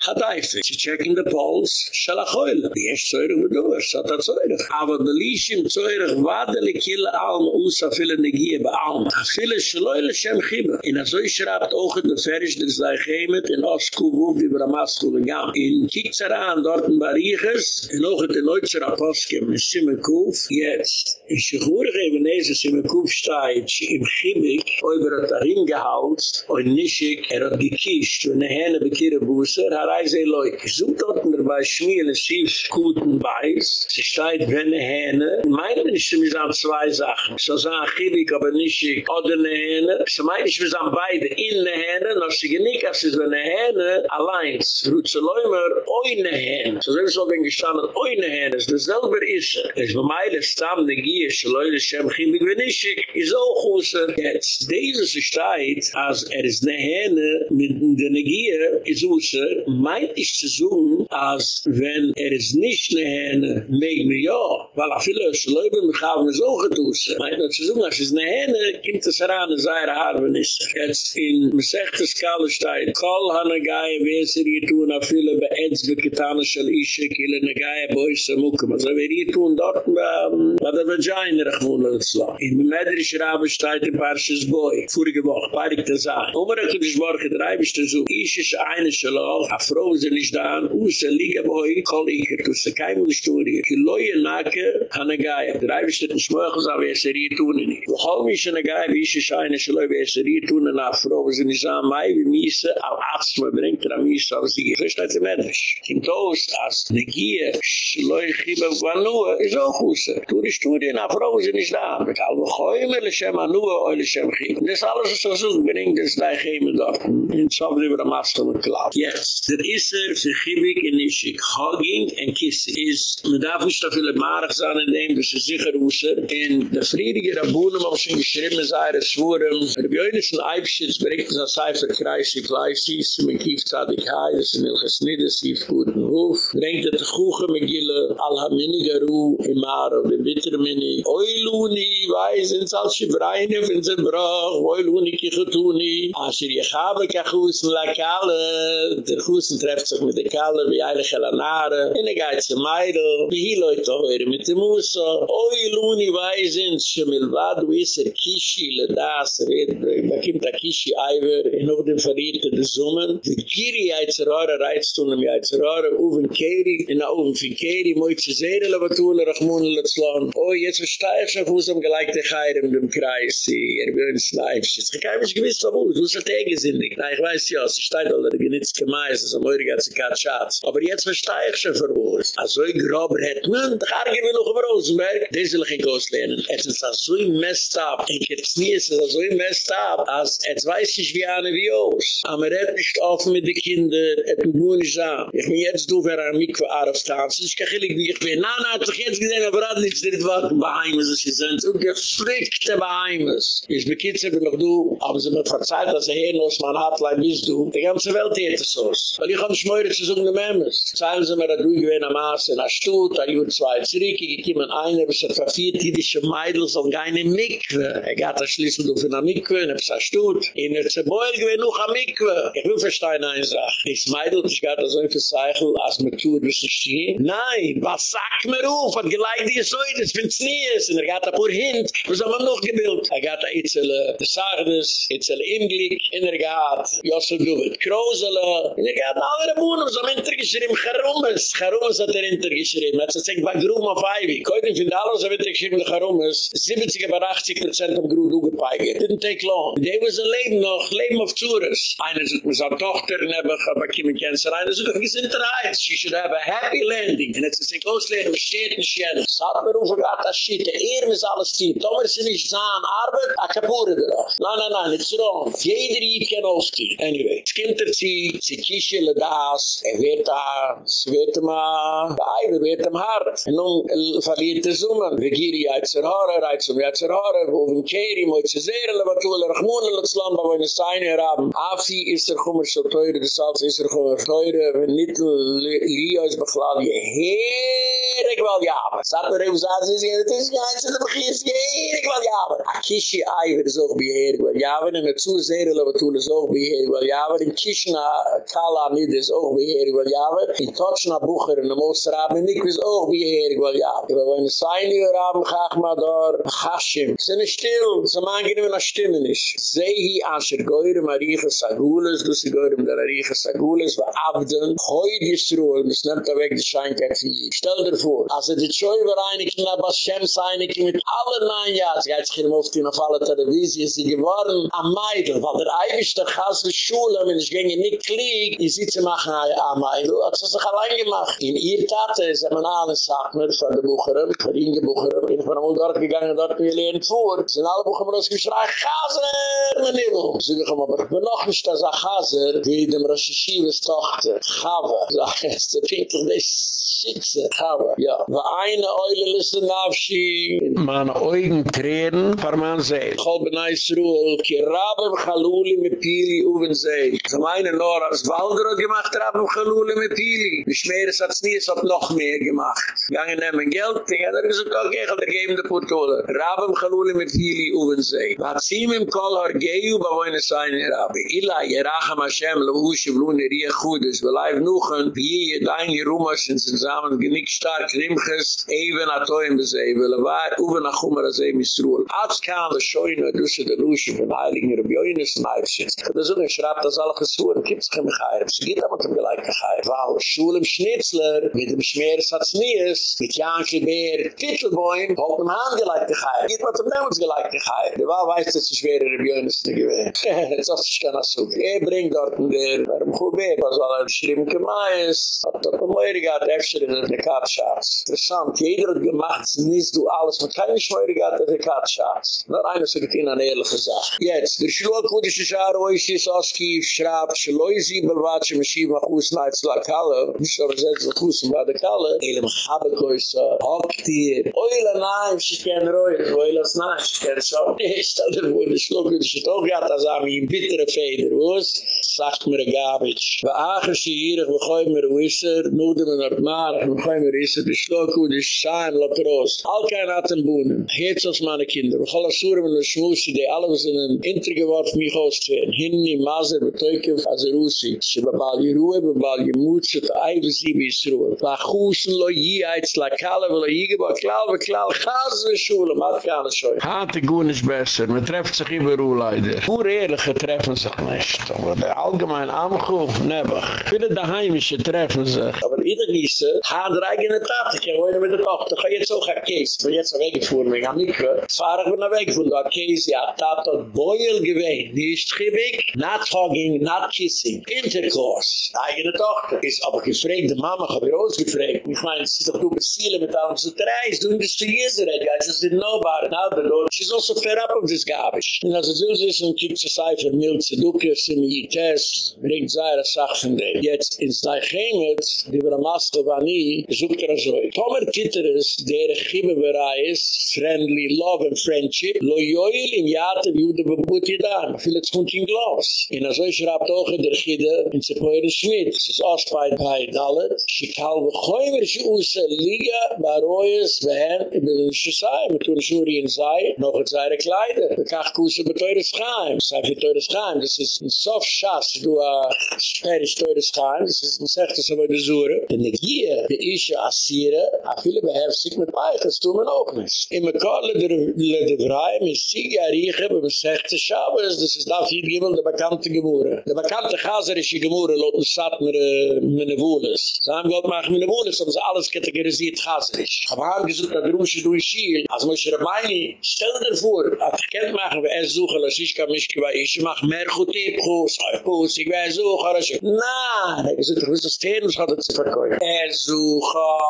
hat ich checking the polls shall a die erste Zeure mit dem, es hat eine Zeure. Aber die Lieschen Zeure wadele kille Alm aus, a viele Negie bei Alm. A viele Schleule Shem Chiba. In Azoi schraubt auch in der Ferisch des Zeichemet in Ostkubuk, die Bramastu begam. In Kikzera an Dorten Bariches, in auch in den Neuzer Aposkem in Simekuf, jetzt. In Schichurig eben es in Simekuf steht, im Chibik, oi berat darin gehaut, oi nischig, er hat gekischt, und er hene bekirre Busser, er zei loik. Zoot dort in der Bei Schmiel, es schief, nicht guten Beiß. Sie steht wenn er Hähne. Meine nicht, sie müssen zwei Sachen. So sagen Achibik, aber nicht ich. Oder eine Hähne. Sie meine nicht, wir sind beide in eine Hähne. Noch sie geniegt, als ist eine Hähne. Allein. Rutsche Leumer, eine Hähne. So sind es auch, wenn gestanden, eine Hähne. Das selbe ist er. Es war meine, es kam eine Gier, sie leute, sie haben Achibik, wenn nicht, ich. Ist auch außer. Jetzt, dieses steht, als er ist eine Hähne mit der Gier, ist außer, meint ich zu suchen, als wenn er ist is nicht nehne, megen wir ja, weil a viele Schleuben mich haben es auch getussen. Meint man zu sagen, als es kommt es heran, es sei der Harvenis. Jetzt in Mesechtes Kalestein, kol hane gaie, weser hier er, tun a viele bei Edz, beketane shal ishe, kille ne gaie, boise mukem. Also wir hier tun dort, ähm, bei der Vagina rechwohlen es. In Medrisch Rabe steht in Parshas Boi, vorige Woche, parik te sagen. Omer hat uns morgen dreibisch zu suchen, is eine Schleube, a froze, nicht da an, us liege boi, kol i Ike tusse kein und Sturige. Ke loye nake hane gaya. Dreibisch dit nschmöchus a weserie tunen ni. Wo chau mische ne gaya wische scheine se loye weserie tunen a fro. Wo se er ni saa mai wie miese al aks me brengt ra miese al sie. So ist das im Edrisch. Kim toos as ne gier sch loye chibe gwanua is auch husse. Tune Sturige na fro wo se ni saa. Mit al wo le shem anua oi le shem chib. Des alles is so zung brengt des dai chime dort. In zavri vr amas tome klap. Yes. Der isser se chibig in ischik hagging en kist is me daar voor staf willen maarig zijn in neem dus ze zich er hoe ze en de vredige raboenen waarom ze geschreven zijn er is voor hem er bij een is een eibische is bericht dat zij verkrijgt zich vlees is en mijn kief staat ik haai dat ze niet gesnitten is die voor een hoof brengt dat de goege me gillen al haar minne garoe en maar op de bittere minne oi loonie wij zijn zal ze breinen van zijn brug oi loonie kie als je je gaben kan la kale de goeie treft zich met de kale wie eigenlijk Elanare. en Eine geizige Meidl, die hier Leute hören mit dem Musa. Oi, Luni, weisen, schemilwadu ist er Kishi, le das, da kommt der Kishi Eiver, in auf dem Verrierte des Summen. Die Kiri Eizerare reizt tun, Uven Keri, in der Uven von Keri, moitze Sere, le batun, rachmun, le zlan. Oi, jetzt verstehe ich, wo es am geleikte Geir in dem Kreis, er will ins Leif, es ist kein Mensch gewiss, wo es hat er gesündigt. Na, ich weiß ja, es steht, oder genitzt gemeist, es am Eure Katschatz. Aber jetzt verstehe ich schon, groß. Also ich grob red man, da harge wir noch über Rosenberg. Das will ich nicht auslernen. Es ist so ein messed up. Ich jetzt nie ist es so ein messed up. Als jetzt weiß ich wie eine wie aus. Aber red nicht offen mit den Kindern. Et du nur nicht sagen. Ich bin jetzt doof er an mich für Arafstanz. Ich kann gillig wie ich bin. Na, na, hat sich jetzt gesehen, aber hat nichts dritt was. Beheimes ist sie sind. Und gefrickte Beheimes. Ich bin kitzel, wenn ich du, haben sie mir verzeiht, dass er hier noch mein Hartlein bist du. Die ganze Welt hätte es aus. Weil ich habe Schmöre zu suchen, die Memes. Zeilen sie mir, dass du gewähne Maße in der ein Jürt zwei zurück, ich einer, bis er verfiert, jüdische die Schmeidl soll keine Mikve. Er gab das Schlüssel auf in der Mikve, in der Stutt, in der Zerbeul gewähne noch eine Mikve. Ich will verstehen eine Sache. Die Schmeidl ich sich gar so ein Verzeichel, als man tut, bis ich stehe. Nein, was sagt mir auf, hat geleikt die Säu, das finde nie ist. Und er gab da pur Hint, was haben wir noch gebildet. Er gab da Itzele, Sardes, Itzele Imglick, in er gab, Josse Duvet Krozele, in er gab alle Rebunen, was haben wir hintergeschrieben, Charumbes, Char kharumes hat er intergeschrieben hat sich bei grum auf ivy koiden find alles so mit geschrim kharumes 70 aber 80 Prozent of Gru Duge Peige. It didn't take long. They was a leben noch, leben of tourists. Einer sagt, mit seiner Tochter nebbe, aber kiemen Cancer. Einer sagt, wir sind reich. She should have a happy landing. Und jetzt ist ein Großlehrer, wir steht nicht jenen. Saat mir rufen, shit. Der Ehren ist alles tief. Tomer ist nicht zahen, Arbeit, a kapure drauf. Nein, nein, nein, it's wrong. Jeder Ried kann aufstehen. Anyway. Es kommt er sie, sie kische le das, er wird da, es wird ma, a beide wird am hart. Und nun verliert der zumen wir giri als er harer als er als er harer wo im keri moit ze zerle wat ul rahmon al islam ba ne sine rab afi ist der gummer so teure der salz ist er gummer teure nit lios beglad je heer ik wel ja aber sat der usaz is het is ganz der begis heer ik wel ja aber a kishi ai wird so bi heer wel ja aber in zu zerle wat ul so bi heer wel ja aber in kishna kala nit is auch bi heer wel ja aber in tochna buche Koffer in der Mosraben, und ich weiß auch, wie er ich will, ja. Ich will eine Seiniger haben, gach mal da, Hashim. Sie sind still, sie machen immer noch Stimme nicht. Sehi Asher goyre Arieche sagules, du sie Goyrem der Arieche Sagulis, wa Abden, Choyd Yisroel, das nimmt er weg, das scheint er für ihn. Stell dir vor, also er die Choy war einigen, aber Shems einigen, mit allen neun Jahren, sie hat sich hier auf die, auf alle Televisie, sie geworden, am Meidl, weil der Eibisch der Chasse Schule, wenn ich gänge nicht klieg, ich sitze machen, am Meidl, hat sie sich allein gemacht. In ihr Tate ist er man alles, sagt mir, von der Bucherin, von Inge Bucherin, ich bin einmal dort gegangen, dort wir lernen vor, sind alle Buchen mir ausgeschreit, Chaser, mein Nibbel. Sie sagen, aber ich bin noch nicht das Chaser, wie dem Rosh Hashivas Tochter, Chava. Sag, es ist wirklich das Schitze, Chava. Ja, wa eine Eule listen Nafshi, meine Augen tränen, par man See. Chol ben Eisruel, ki Rabem Chaluli me Pili uven See. So meine Nora, als Waldro gemacht, Rabem Chaluli me Pili. Wie schmeres hat's nie, es hat noch mehr gemacht. Gange nemmen Geld, ja, da ist es okay, ich hab der Geben der Purtole. Rabem Chaluli me Pili uven See. Wat sim im Kol har Geu, ba woine sein, Rabbi. Ila, Yerachem Hashem, lo Ushi, blune Rie Chudes, beleib nuchen, wie je dein Jerumas, in zamen genig stark nimches even atoym zevel war uber nach umar ze misrul ats kan de shoyne dus de lusche verweiling in de bjoynes naitschits de zunen schrapt das alle gibt's kits kem gaire sigit am te gelike gaire war shul im schnitzler mit dem schmer sat snies mit janke beer titelboym hob dem han gelike gaire git wat dem nemts gelike gaire de war weist es schwere de bjoynes te gewen es hat schana so e er bring dort der warum hob be er? was alle er schlimm kemais hat da moeriga der Kasher in der Katschatz. Interessant, jeder hat gemacht, nicht du alles, man kann nicht mehr gehabt in der Katschatz. Nur einer sagt ihnen eine ehrliche Sache. Jetzt, der Schluckudische Schar, wo ich es auskief, schraubt, schloi sie, belwatsche, maschib, mach us, neitz, la kalle, nicht aber selbst, mach us, mach de kalle, elem chabekois, hoptier, oila naim, schicken roi, oila snaim, schicken schau. Ich stelle dir vor, der Schluckudische Tog hat das am, in bittere Feder, wo es, sagt mir, gabitsch. Beache, schierig, bechoy mir, wisser, nudem, nordmann, Mar, en mei mei reise bestoku, de schaim la trost. Al kein atem boenen. Heet zos meine kinder. We gala soere me nus moussi, die alle was in een intergewarf mi goos tweeën. Hinni, mazer, betoikev, azerusi. Se bepaal je roe, bepaal je moed, zet eiwe zibi is roe. La chusen lo ji eits, la kalle, wala er ji geba, klal, wala klal, chas we schule, mat kane schoi. Hate goen is besser, me treft zich iwe roe leider. Hoer eerlige treffen zich nisht. Aber de allgemein amgoof, nebach. Viele daheimische treffen zich. Aber ieder niese, ha der eigene Tate, ich wohne mit der Tochter, ga jetzt auch a Käse, bin jetzt weggefuhren, wegen am Mikve, fahr ich bin weggefuhren, du a Käse, ja, Tate, Boil gewehen, nicht schiebig, not hugging, not kissing, intercourse, eigene Tochter, ist aber gefragt, die Mama hab ich ausgefragt, ich meine, sie ist doch du beziele mit allem zu dreis, du indest du jeser, I just didn't know about it, now the Lord, she's also fed up of this garbage. Und als er so ist, und gibt es ein Cipher, Milze, Dukas, im Jites, bringt seine Sache von dem. Jetzt, in zwei Chemet, die wir am Askel war nie, sucht er so. Tomer Kitteres, der Chibeberei ist, friendly love and friendship, lo joil im Jate, wie du bebut je da, viele zkunt in Glas. In a so schraubt auch in der Chide, in Zepoire Schmidt, es ist ausgefeit bei Dalet, schikal wo choymer, schi usse liga, baroyes, wehen, i bin nicht sei, mit tun Schuri in sei, noch in seine Kleider, bekach kusse beteure Schaim, sei für teure Schaim, das ist ein soft Schass, du a sperrisch teure Schaim, das ist ein sechtes aber die Sure. Denn ich hier, die Ische Assire, a viele beherzig mit Weich, das tun wir auch nicht. Immer kalle der Lede Vrei, mit Siege Arieche, beim sechtes Schabes, das ist da viel Gimmel, der bekannte Gemurre. Der bekannte Chaserische Gemurre, lot uns satt mir meine Wohles. Haben Gott machen meine Wohles, haben sie alles kategorisiert Chaserisch. Haben gesagt, dass Rusche du ich schiel, als Moshe Rabbeini, stell dir vor, ich kennt machen, wir es suchen, als ich kann mich gewei, ich mach mehr gut, ich muss, ich ich weiß suchen, als ich, nein, er gesagt, du wirst das Tehen, was hat er zu verkäufen. Er Suchar.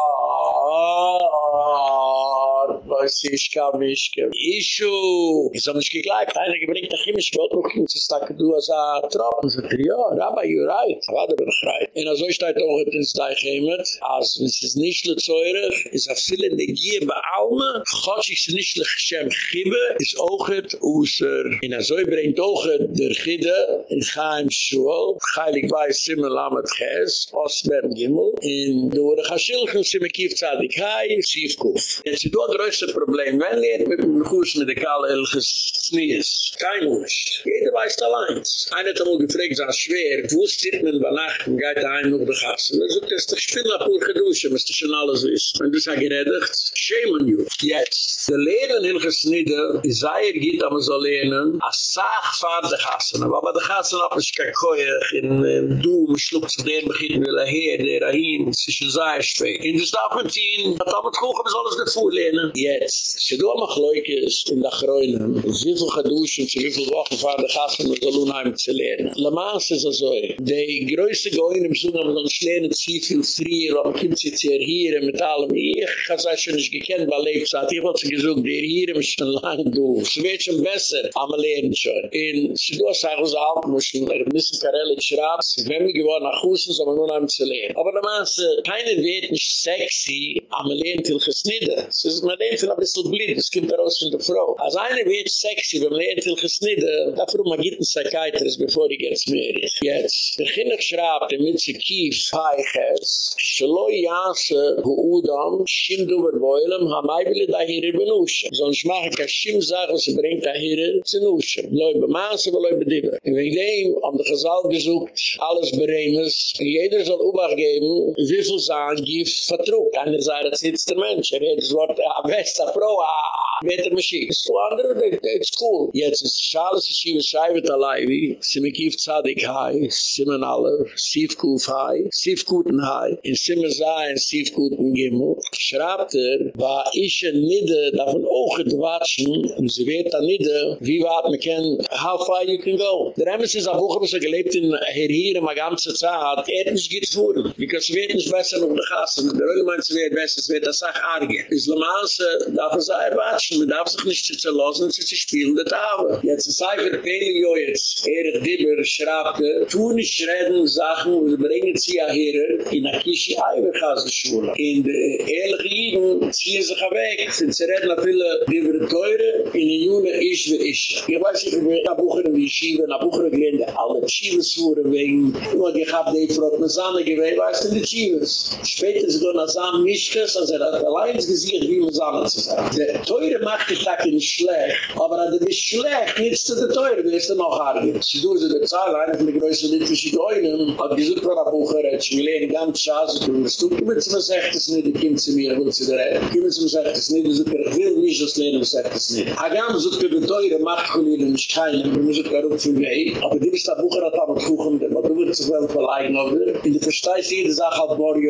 Weiß ich, kann mich geben. Ischu! Ich hab nicht geglaubt, einer gebringt der ihm, ich wollte noch kurz, ich du hast ein Tropfen. Ich sagte, ja, Rabbi, you're right. Warte, bin ich right. Und so steht auch in den Steig Hemet, als es ist nicht so zeurig, ist er auf viele Energie bei Alme, Gott ist nicht so geschämt, Gibbe ist auch het, Ousser. Und so bringt auch der Gide, in Chaim Schuhl, Heilig bei Simmel Lamed Ches, Osmer Gimmel, in du Dore Chashilchen, Simme Kief Tzadik Hai, Sief Kuf. Jetzt ist das größte Problem, wenn lehrt mit dem Kurs mit der Kalle Elges Znies, kein Mensch. Jeder weiß allein. Einer hat einmal gefragt, das schwer, wo steht man bei Nacht und geht ein noch der Gassen? Man sagt, das ist doch Spinnlapur geduschen, was das schon alles ist. Und das hat geredigt, shame on you. Jetzt, der Lehren Gesnide, die Seier geht aber so lehnen, als Sag fahrt der Gassen. Aber der Gassen hat sich kein Koeig, in du, man schluckt sich den Beginn, will er her, der Ahin, es Seier spät. In das darf man ziehen, hat aber Kuchen, man soll es nicht vorlehnen. Jetzt, sie du am Achleukes in der Gräunen, wie viel geduschen, wie viel Wochen fahrt der Gassen, mit der Lohnheim zu lernen. La Maas ist also, die größte Gäuine im Sohn, aber dann schlehnen sie viel frier, aber kommt sie zu hier mit allem. Ich habe es schon nicht gekannt, weil ich gesagt ich habe sie gesagt, der hier ist schon lang, du. Es wird schon besser, aber lernen schon. In Sido sagen sie auch, muss ich ein bisschen Karelle schrauben, sie werden geworden nach Hause, man nur noch zu lernen. Aber La Maas, keiner wird nicht sexy, am lehntil gesnidde. Es ist, man lehnt il ein bisschen blind, das kommt raus von der Frau. Als einer wird sexy, wenn lehntil lehnt da gesnidde, dafür man geht ein Psychiatrist, bevor ich jetzt mehr ist. Jetzt, der Kinder schraubt, der Mütze Kief, feiches, Schloi Janse, Geudam, Schimduber Beulem, Hamaibele da hier in Benusche. Sonst mache ich ein Schimsach, was er bringt da hier in Benusche. Leu bemaße, aber leu bedibbe. Und wegen dem, am der Gesal gesucht, alles beremes, jeder soll Ubach geben, wieviel sein Gif vertrugt. Einer sei der zitzter Mensch. Er redet das Wort, a besta pro, a better machine. Das ist so andere, it's cool. Jetzt ist Charles, ich schreibe da Leivi, Sime Gif Zadig Hai, Simen Aller, Sif Kuf Hai, Sif Hai, in Sime Zayn, Sif Kuten Gimu, schraubt er, wa ische Nidde, da von Oche dwatschen, und sie weht da Nidde, wie weit man kann, how far you can go. Der Emes ist auf Oche, was er gelebt in Herir, in ma ganze Zeit, er hat nicht getfuhren, because wir hätten es besser noch der Gassen, der Rölle meint, sie wird besser, es wird das auch arge. Islamaße, darf er sei watschen, man darf sich nicht zu lassen, sie zu spielen, das habe. Jetzt ist ein Paleo jetzt, Erich Dibber schraubte, tun nicht reden Sachen, und bringen sie ja hier in der Kischi Eibergasse-Schule. In der Ehrlich Jiden ziehen sich weg, sind sie reden auf viele Dibber teure, in der Juni isch wie isch. Ich weiß nicht, wie ein Bucher in die Schiebe, ein Bucher gelehnt, alle Schiebes fuhren wegen, nur ich hab die Frau Sanne gewählt, weißt du, die Schiebes. Später ist er Sam Mischkes, also er hat allein gesehen, wie man Sanne zu sagen. Der Teure macht die Tag nicht schlecht, aber er ist schlecht, nichts zu der Teure, der ist er noch arg. Sie tun sie der Zahl, einer von den größten Litwischen Däunen, hat gesucht von der Bucher, hat sich gelehrt, ganz schaße, und es tut, kommen Sie mir sagt es nicht, die kommen zu mir, will Sie da reden. Kommen Sie mir sagt es nicht, ich will nicht das Lehnen, sagt es nicht. Agam für die Teure, macht von ihnen nicht keinen, wir müssen gar nicht für mich, aber die ist der Bucher, hat aber kuchen, aber du wirst sich wel verleihen? In der Versteiß, jede Sache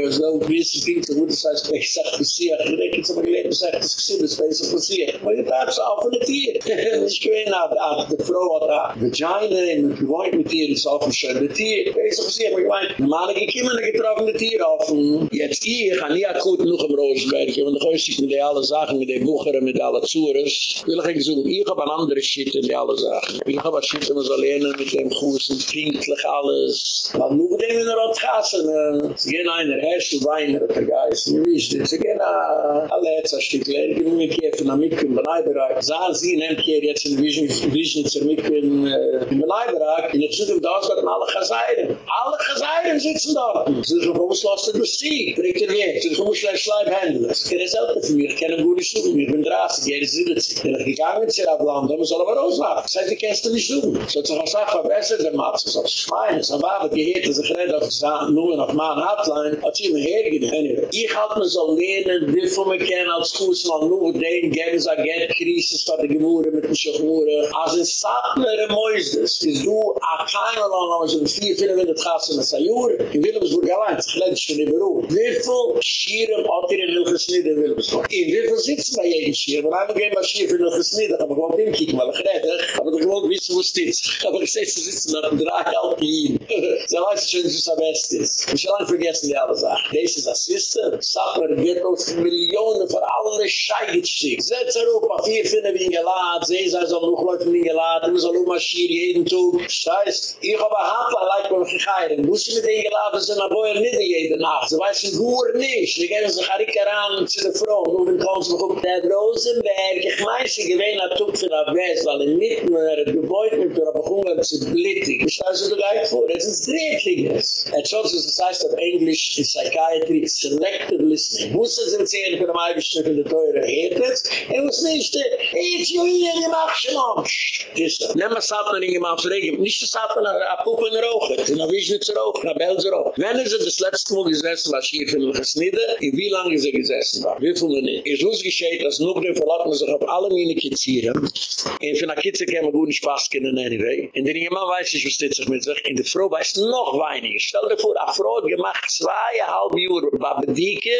was no business thing to what the size space sat to see a direct to my late sat to see the space to see my that's off of the tea strain out of the flow of that vagina in the right with the itself and shed the tea space to see my mind malig came and get off of the tea off yet i gani a good no from rosberg and the guys with all the zagen with the all the zures. Will ging so hier gab an andere shit in all the zagen wir gab a shit in the lane with them goosen pinklich alles. But no dem in the rat gassen gehen einer ersten Wein hat er geheißen, ihr wisst es, sie gehen äh, alle Herzerstückler, die mir käfen am Mikro im Beneibereich. Sahen sie, nehmt hier jetzt in Vision zur Mikro im Beneibereich, äh, in der Zukunft dort werden alle Chazayren. Alle Chazayren sitzen dort. Sie sind von uns los Sie. Industrie, er weg, sie sind von uns schlecht Schleibhändler. Das kann er selber für mich, ich kann ihm gut nicht suchen, ich bin 30, er ist 70. Er hat gegangen zu Rabland, da muss er aber ausmachen. Das heißt, die kannst nicht suchen. So hat sich auch Sache verbessert, der Matze, so fein, es hat aber gehört, dass ich auf Zahn, nur noch mal Hotline, hat sie mir hergegeben. Ich halte mir so lernen, wie viel mir kennen als Fußmann, nur den geben sie ein Geldkrise, statt die Gemüse mit den Schuchmuren. Also es sagt mir, der Mäusdes, ist du a keiner lang haben sie vier, vier, vier, vier, vier, vier, vier, in Wilhelmsburg allein, das glädt von dem Beruf. Wieviel Schieren hat ihr in Wilhelmsburg in Wilhelmsburg? In wieviel sitzt bei jedem Schieren? Wenn einer gehen mal Schieren für Wilhelmsburg, aber ich wollte hinkicken, weil ich rede, aber ich wollte wissen, wo es ist. Aber ich sehe, sie sitzen da drei Alten hin. Sie weiß schon, dass es am besten ist. Ich habe lange vergessen, die alle Sachen. Das ist Assistent. Sacher wird aus Millionen von allen Scheidestück. Setz er auf, auf vier, vier, wie in Gelad, sie sei so noch Leute in Gelad, du soll um jeden Tag. Scheiß, ich habe ein Handel, like beim Gegeiren. Muss ich mit denen geladen, sind ein Bäuer nicht jede Nacht. Sie weißen gut nicht. Sie gehen sich ein Rieker zu der Frau. Und dann kommen sie auf der Rosenberg. Ich meine, sie gewähnen ein Tug für das West, weil er nicht mehr ein Gebäude mit der Begründung zu blittig. Ich stelle sie gleich vor. Das ist Drehtliches. Et so, das heißt auf Englisch, in psychiatry, selective listening. Wusser sind sie ehrlich für den Eibischten von der Teure Heeretz, und was nicht, ich jo hier gemacht, Schmamm. Gissen. Nehmen wir Satan in dem Aufregen, nicht die Satan, a Puppen rauchen, in a Wischnitz rauchen, a Belser rauchen. Wenn er das letzte Mal gesessen, was hier von dem Gesnide, in wie lange ist er gesessen war? Wie viel wir nicht? Es muss geschehen, dass nur den verlaten sich auf alle meine Kitzieren, und von der Kitzer kann man guten Spaß können, anyway. Und der junge weiß nicht, was steht sich mit sich, und die Frau weiß noch weiniger. Stell dir vor, a Frau hat gemacht zwei zweieinhalb Jahre, war bedieke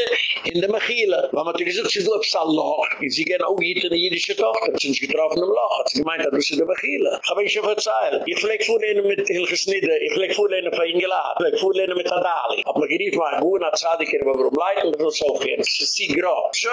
in der Mechile. Man hat gesagt, sie du hab's ein Loch. Sie gehen auch hier in die jüdische Tochter, sie sind getroffen im Loch. Sie gemeint, das ist der Mechile. Hab ich schon verzeiht. Ich flieg vor ihnen mit Hilgesnidde, ich flieg vor ihnen von Ingela, ich flieg vor ihnen mit Adali. Hab mir gerief wo nach Zadiker, aber warum leiten wir das so gehen? Das ist sie grob. Schön,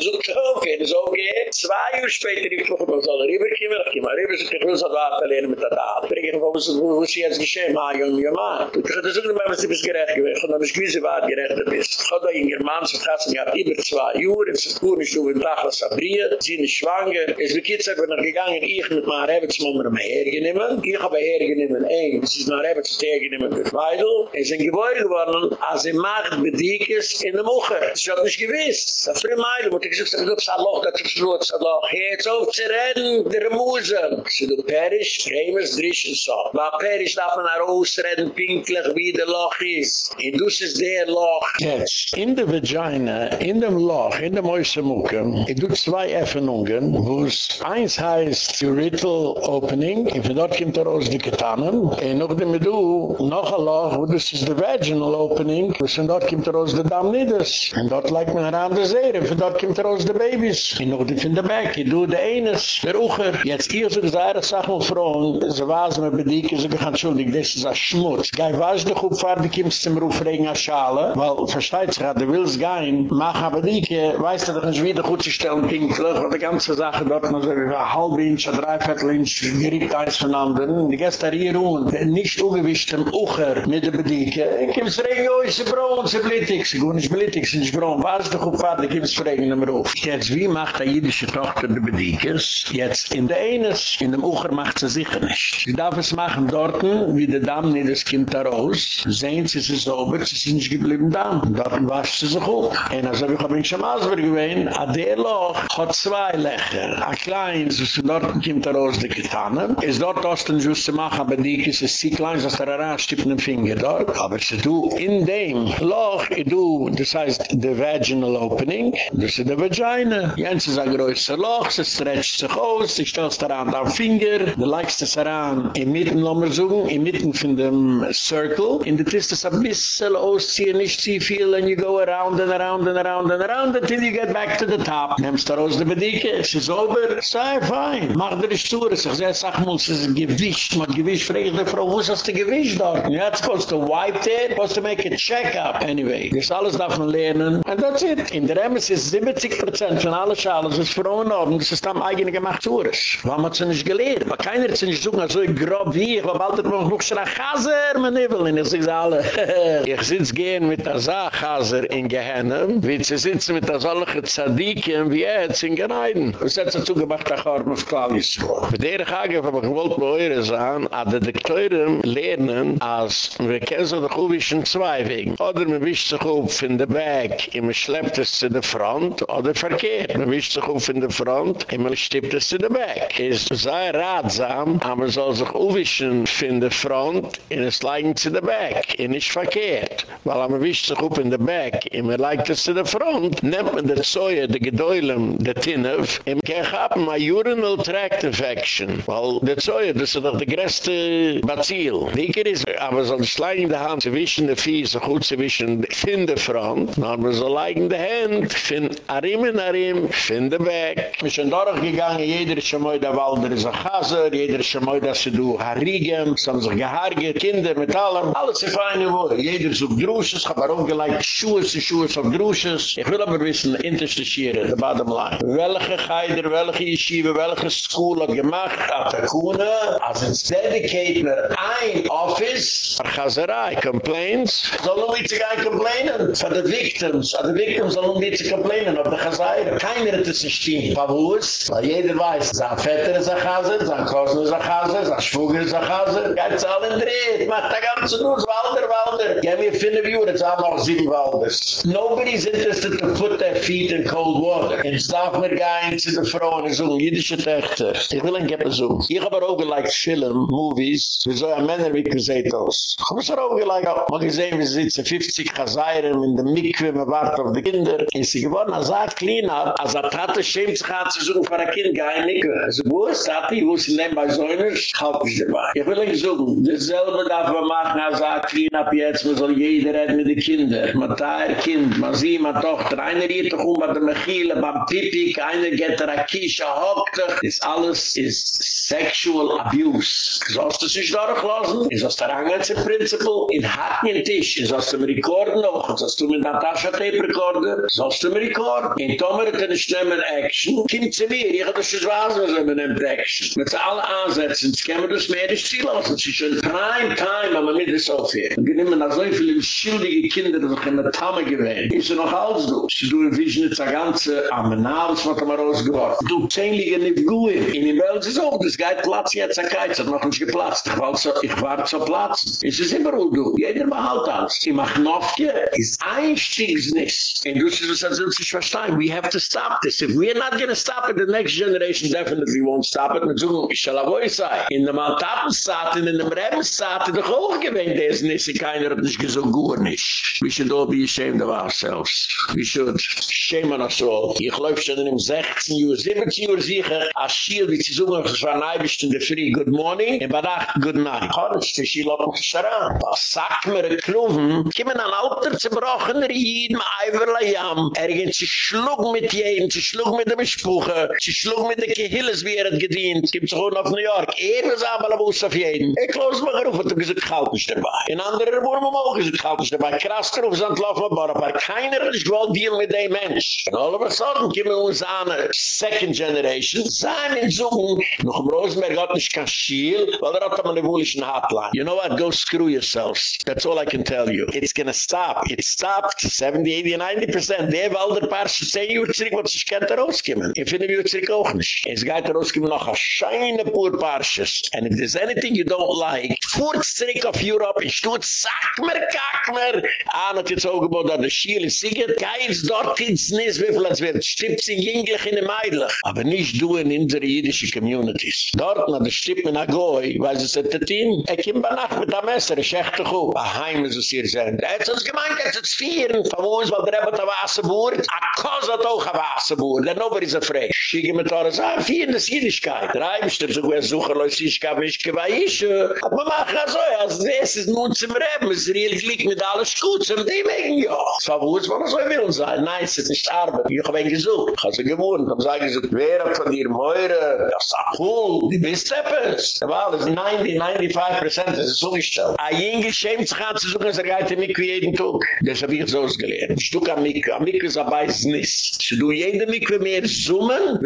so gehen, so gehen. Zwei Uhr später, ich flieg vor, soll er rüberkommen, ich komme rüber, ich will so warten, alleine mit Adali. Ich frage, wo ist jetzt geschehen, mein Junge, mein Mann? Ich ist nicht mehr, was du bist gerecht gewesen, dann ist gewiss, was gerecht bist. Ich hatte in German, so hat sie über zwei Uhr, es ist gut, ich so in Tag, was abriert, sie ist schwanger, es wird jetzt, ich bin gegangen, ich mit meiner Rebetsmummer, hergenommen, ich habe hergenommen, ein, sie ist nach Rebets Tegen ihm mit Weidl. Er ist ein Gebäude geworden, als er macht Bediekes in der Muche. Das ist auch nicht gewiss. Das ist für ein Meidl. Und ich sage, du hast ein Loch, das ist ein Loch, das ist ein Loch. Jetzt auf zu reden, der Muse. Sie du Perisch, Kremers, Drischen, so. Weil Perisch darf man auch ausreden, pinklich, wie der Loch ist. Und das ist der Loch. Jetzt, in der Vagina, in dem Loch, in der Mäusemucke, ich tue zwei Öffnungen, wo es eins heißt, Urital Opening, und von dort kommt er aus die Ketanen, und noch dem du, noch ein Loch, wo das ist der Vaginal Opening, wo von dort kommt er aus der Damnides, und dort leik man heran der Seere, von dort kommt er aus der Babys, und noch dem von der ich tue der Eines, der Ucher, jetzt hier so gesagt, ich sag mal Frauen, sie wasen mir bedieke, sie gehen schuldig, das ist ein Schmutz, gai was du gut fahr, die kommst zum Ruf regen an Schale, weil, versteht sich, du willst gehen, mach aber bedieke, weißt du doch nicht wieder gut zu stellen, pinklich, weil die ganze Sache dort noch so, wie ein halb Inch, ein Dreiviertel Inch, geriet eins von anderen, die da hier und nicht ungewischt im Ucher mit der Bedieke, ich kommst regen, oh, ist sie braun, sie blittig, sie gut nicht blittig, sie nicht braun, was du gut fahr, die kommst regen am Ruf. Jetzt, wie macht die jüdische Tochter die Bediekes? Jetzt, in der Eines, in dem Ucher macht sie sicher nicht. Sie darf es machen dort, wie der Damm nicht das Kind da raus, sehen sie sie sauber, sie sind nicht geblieben da. Dort wascht sie sich auch. Und als ich habe in Schamaßberg gewesen, a der Loch hat zwei Lecher. A klein, so sie dort kommt raus, die Getanen. Ist dort Osten, so sie machen, aber die ist es sie klein, so sie daran stippen den Finger dort. Aber sie du, in dem Loch, du, das heißt, the vaginal opening, das ist die Vagina. Jens ist ein größer Loch, sie stretcht sich aus, sie stellst daran den Finger, du leikst es daran, im Mitten, lassen wir suchen, im Mitten von dem Circle, in der Tist ist ein bisschen ausziehen, nicht zu viel, and you go around and around and around and around until you get back to the top. Nehmst du raus der Bedicke, es ist over, sei fein. Mach dir die Sture, sag, sag mal, es ein Gewicht, man Gewicht, frage die Frau, wo das der Gewicht dort? Ja, jetzt kannst du wipe it, kannst du make a check-up. Anyway, das alles darf man lernen, and that's it. In der MS ist 70% von allen Schalen, das Frauen oben, das ist am eigenen gemacht Zures. Warum hat sie nicht gelehrt? Aber keiner hat sie nicht suchen, so grob wie ich, aber bald hat man noch schon ein Chaser, mein Nibbel, und ich sage alle, ich sitz gehen mit der Sachaser in Gehennem, wie sie sitzen mit der solche Tzadikim, wie jetzt in Geneiden. Was hat dazu gemacht, dass er auf Klaus war. Bei der Gage habe ich gewollt bei Eure sagen, dass die Dekteuren lernen, als wir kennen so doch ubischen zwei Wegen. Oder man wischt sich auf in der Back, und man schleppt es zu der Front, oder verkehrt. Man wischt sich auf in der Front, und man stippt es zu der Back. Es ist sehr ratsam, aber man soll sich ubischen in der Front, und es leigen zu der Back, und nicht verkehrt. Weil man wischt sich auf in der Back, und man leigt es zu der Front, nimmt man der Zoya, der Gedäulem, der Tinnef, und man kann haben eine Urinal Tract Infection. Weil der Zoya, das ist doch der größte Bazil. Dicker ist, aber so ein Schlein in der Hand, zu wischen der Fies, so gut zu wischen in der Front, na man so leigen der Hand, fin Arim in Arim, fin der Back. Wir sind durchgegangen, jeder ist schon mal der Walder ist ein Chaser, jeder ist schon mal, dass sie du Harigem, so haben sich gehargert, Kinder mit allem, alles ist Woche. Jeder sucht Er auch gleich Schuhe zu Schuhe auf Grusches. Ich will aber wissen, interstitieren, the bottom line. Welche Geider, welche Yeshiva, welche School hat gemacht, hat der Kuhne, als es dedicate mir ein Office, für Chazerei, complaints, sollen wir zu gehen complainen, für die Victims, für die Victims sollen wir zu complainen, auf der Chazerei. Keiner hat es nicht stehen. Verwus, weil jeder weiß, sein Vetter sein Cousin ist ein Chazer, sein Schwuger ist ein Chazer, geht es alle dreht, macht der ganze Nuss, Walder, Walder. Gehen wir finden, wie jetzt haben wir auch sieben Walders. Nobody's interested to put their feet in cold water. Man gehen zu den Frauen und so, jüdische Töchter. Ich will ein Geppe so. Ich habe auch geliked Film, Movies, wie so ein Männer wie Kusetos. Ich habe auch geliked, auch mal gesehen, wie sitzen 50 Kaseiren in der Mikve, man wartet auf die Kinder. Und sie geworden, als er clean up, als er Tate schämt sich an zu suchen für ein Kind, gar nicht. Also wo ist Tati, wo ist denn bei Säuners? Halt mich dabei. Ich will nicht so, dasselbe darf man machen, als er clean up jetzt, man soll jeder mit den Kindern. Man hat ein Kind, man sieht, man Tochter. Einer hier doch um bei der Mechile, beim Pipik, einer geht der Akisha, hockt doch. Das alles ist sexual abuse. Sollst du sich durchlassen? Ist das der Angelze Prinzipal? In Hacken Tisch, sollst du mir rekorden noch? Sollst du mit Natascha Tape rekorden? Sollst du mir rekorden? In Tomer hat er eine schnelle Action. Kommt zu mir, ich hab das schon was, er was man nimmt Action. Mit allen Ansätzen, jetzt können wir das mehr nicht ziehen lassen. Es ist ein Prime Time, aber mit der Sofie. Wir nehmen also so viel Schild schildige Kinder, die sich in der Tamme gewähnt. Ist er noch alles du? Sie tun in eine ganze Amenals, was er mal rausgeworfen. Du, nicht gut. In die Welt ist auch, das geht Platz jetzt, er geht, hat noch nicht geplatzt. Ich, wollte, ich warte Platz auf Platz. Es ist immer wo du. Jeder behalt alles. Die Machnofke ist Einstiegsnis. Und du sagst, das soll sich verstehen. We have to stop this. If we're not gonna stop it, the next generation definitely won't stop it. Mit so, ich shall avoid sei. In der Maltapenstaat, in der Bremenstaat, doch auch gewinnt es nicht. Keiner hat nicht gesagt, gut nicht. We should all be ashamed of ourselves. We should shame on us all. Ich glaube schon in dem 16 Uhr, 17 Uhr sicher, als Schiel, wie sie suchen, es war neibisch in der Früh, good morning, und bei good night. Horrors, die Schiel auf dem Scharan. Was sagt mir ein Kluven? Kiemen an Alter zerbrochener Jid, ma Eiverle Jam. Ergen, sie schlug mit jedem, sie schlug mit dem Spuche, sie schlug mit der Kehilles, wie er hat gedient. Gibt auch auf New York. Eben ein Bus auf jeden. Ich los mal gerufen, du gesagt, halt nicht dabei. In andere Wurmen auch gesagt, halt nicht dabei. Krass, du rufst an, lauf mal, aber keiner hat sich gewollt deal mit dem Mensch. Und all of a sudden, kiemen uns an, second generation, sein in Zoom, noch im Rosenberg hat nicht kein Schiel, weil er hat am nebulischen Hotline. You know what, go screw yourselves. That's all I can tell you. It's gonna stop. It stopped 70, 80, 90%. Die haben alle paar 10 Uhr zurück, was ich kennt rauskommen. Ich finde mich zurück auch nicht. Es geht rauskommen noch ein scheine pur Parches. And if there's anything you don't like, fuhrt zurück auf Europe, ich tue, sag mir, mir. Ah, hat jetzt auch gebot, dass der Schiel ist siegert, keins dort ins Nis, wie viel als wird, stippt sie jünglich in dem Eidlich. Aber nicht du in unsere jüdische Communities. Dort, na, der stippt mir nach Goy, weil sie sagt, er kommt bei Nacht mit der Messer, ich echt doch auch. Aheim ist es hier sein. Er hat uns gemeint, er hat es vieren, von ist, weil der Rebbe der Wasserbohr, a Kos hat auch ein Wasserbohr, denn nobody's afraid. Schiege mit Tore, sagen, vieren das Jüdischkeit. Der Eibischter, so gut, suche, leus, ich gab, ich gab, ich gab, aber man macht das so, als das ist nun zum Reben, es ist real glick mit gut, zum dem wegen, ja. So, ist, wo soll will sein? Nein, es ist nicht Arbeit. Ich hab ihn gesucht. Ich hab sie gewohnt. Ich hab gesagt, wer hat von dir Meure? Ja, sag, cool, die bist etwas. Da war alles 90, 95%, das ist so gestellt. Ein Jünger schämt sich an zu suchen, dass er geht in Mikve jeden Tag. Das hab ich jetzt ausgelehrt. Ein Stück an Mikve. An Mikve ist aber es nicht. Sie du jede Mikve mehr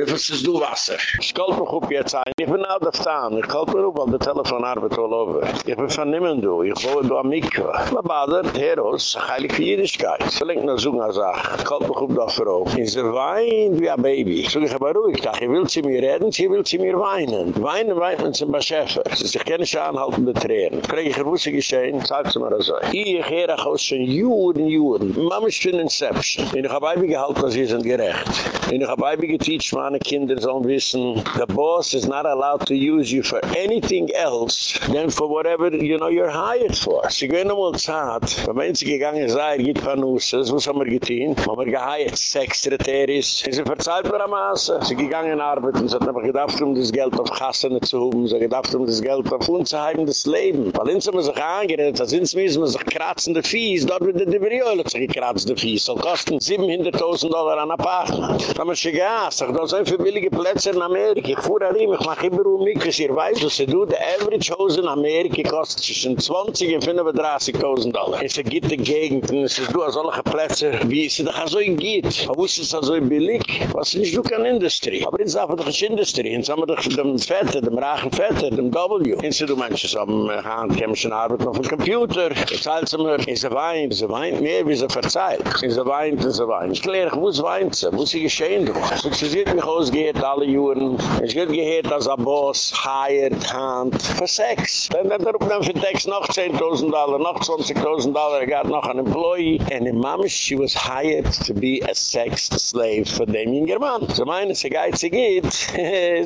viel ist du Wasser? Ich kalt mich auf jetzt ein. Ich bin out of town. Ich kalt mich auf, weil der Telefon arbeitet all over. Ich bin von niemand du. Ich wohne du an Mikve. Aber Bader, Heros, heilig für Jüdischkeit. Ich will noch suchen als Sache. Kalt mich auf der Frau. Und sie weint wie ein Baby. So ich aber ruhig. Dachte, ich will sie mir reden, sie will sie mir weinen. Weinen weint man zum Beschäfer. Sie sich keine Scham halten mit Tränen. Ich kriege gewusst geschehen, sagt sie mir das so. Ich gehe aus schon Juren, Juren. Mama für Inception. Und ich habe einmal gehalten, dass sie sind gerecht. Und ich habe einmal geteacht, meine Kinder sollen wissen, the boss is not allowed to use you for anything else than for whatever, you know, you're hired for. Sie gehen einmal Zeit, wenn sie gegangen sei, gibt Panusses, was haben wir getan? Haben wir geheiert, Sextreteris. Sie verzeiht mir am Maße. Sie gegangen arbeiten, sie hat aber gedacht, um das Geld auf Kassen zu haben, sie hat gedacht, um das Geld auf uns zu haben, das Leben. Weil ins haben sich angeredet, da sind müssen sich kratzende Fies, dort wird der Debriol sich kratzende Fies, soll kosten 700.000 Dollar an Apartment. Haben wir schon gehaßt, da sind für billige Plätze in Amerika. Ich fuhr da rein, ich mach immer um mich, ich weiß, was sie tut, der Average Hose in Amerika kostet zwischen 20 und 35.000 Dollar. ganze gitte gegenden es ist nur solche plätze wie es da so geht aber es ist so billig? Was nisch du kan industrie. Aber in zafe der industrie in samme der dem fette dem ragen fette dem w. In so manche so han kemschen arbeit auf dem computer. Es halt in ze a wein is wein mehr wie so verzeiht. Is a wein ze a wein klär muss wein muss sie? Geschehen doch so sie sieht mich ausgeht alle joren es wird gehet as a boss hired hand für sex. Wenn wir darauf dann für text noch 10000 dollar noch 20000 dollar dollar, got noch an employee, and in mom she was hired to be a sex slave for them in German. So meine, se geit, se geit,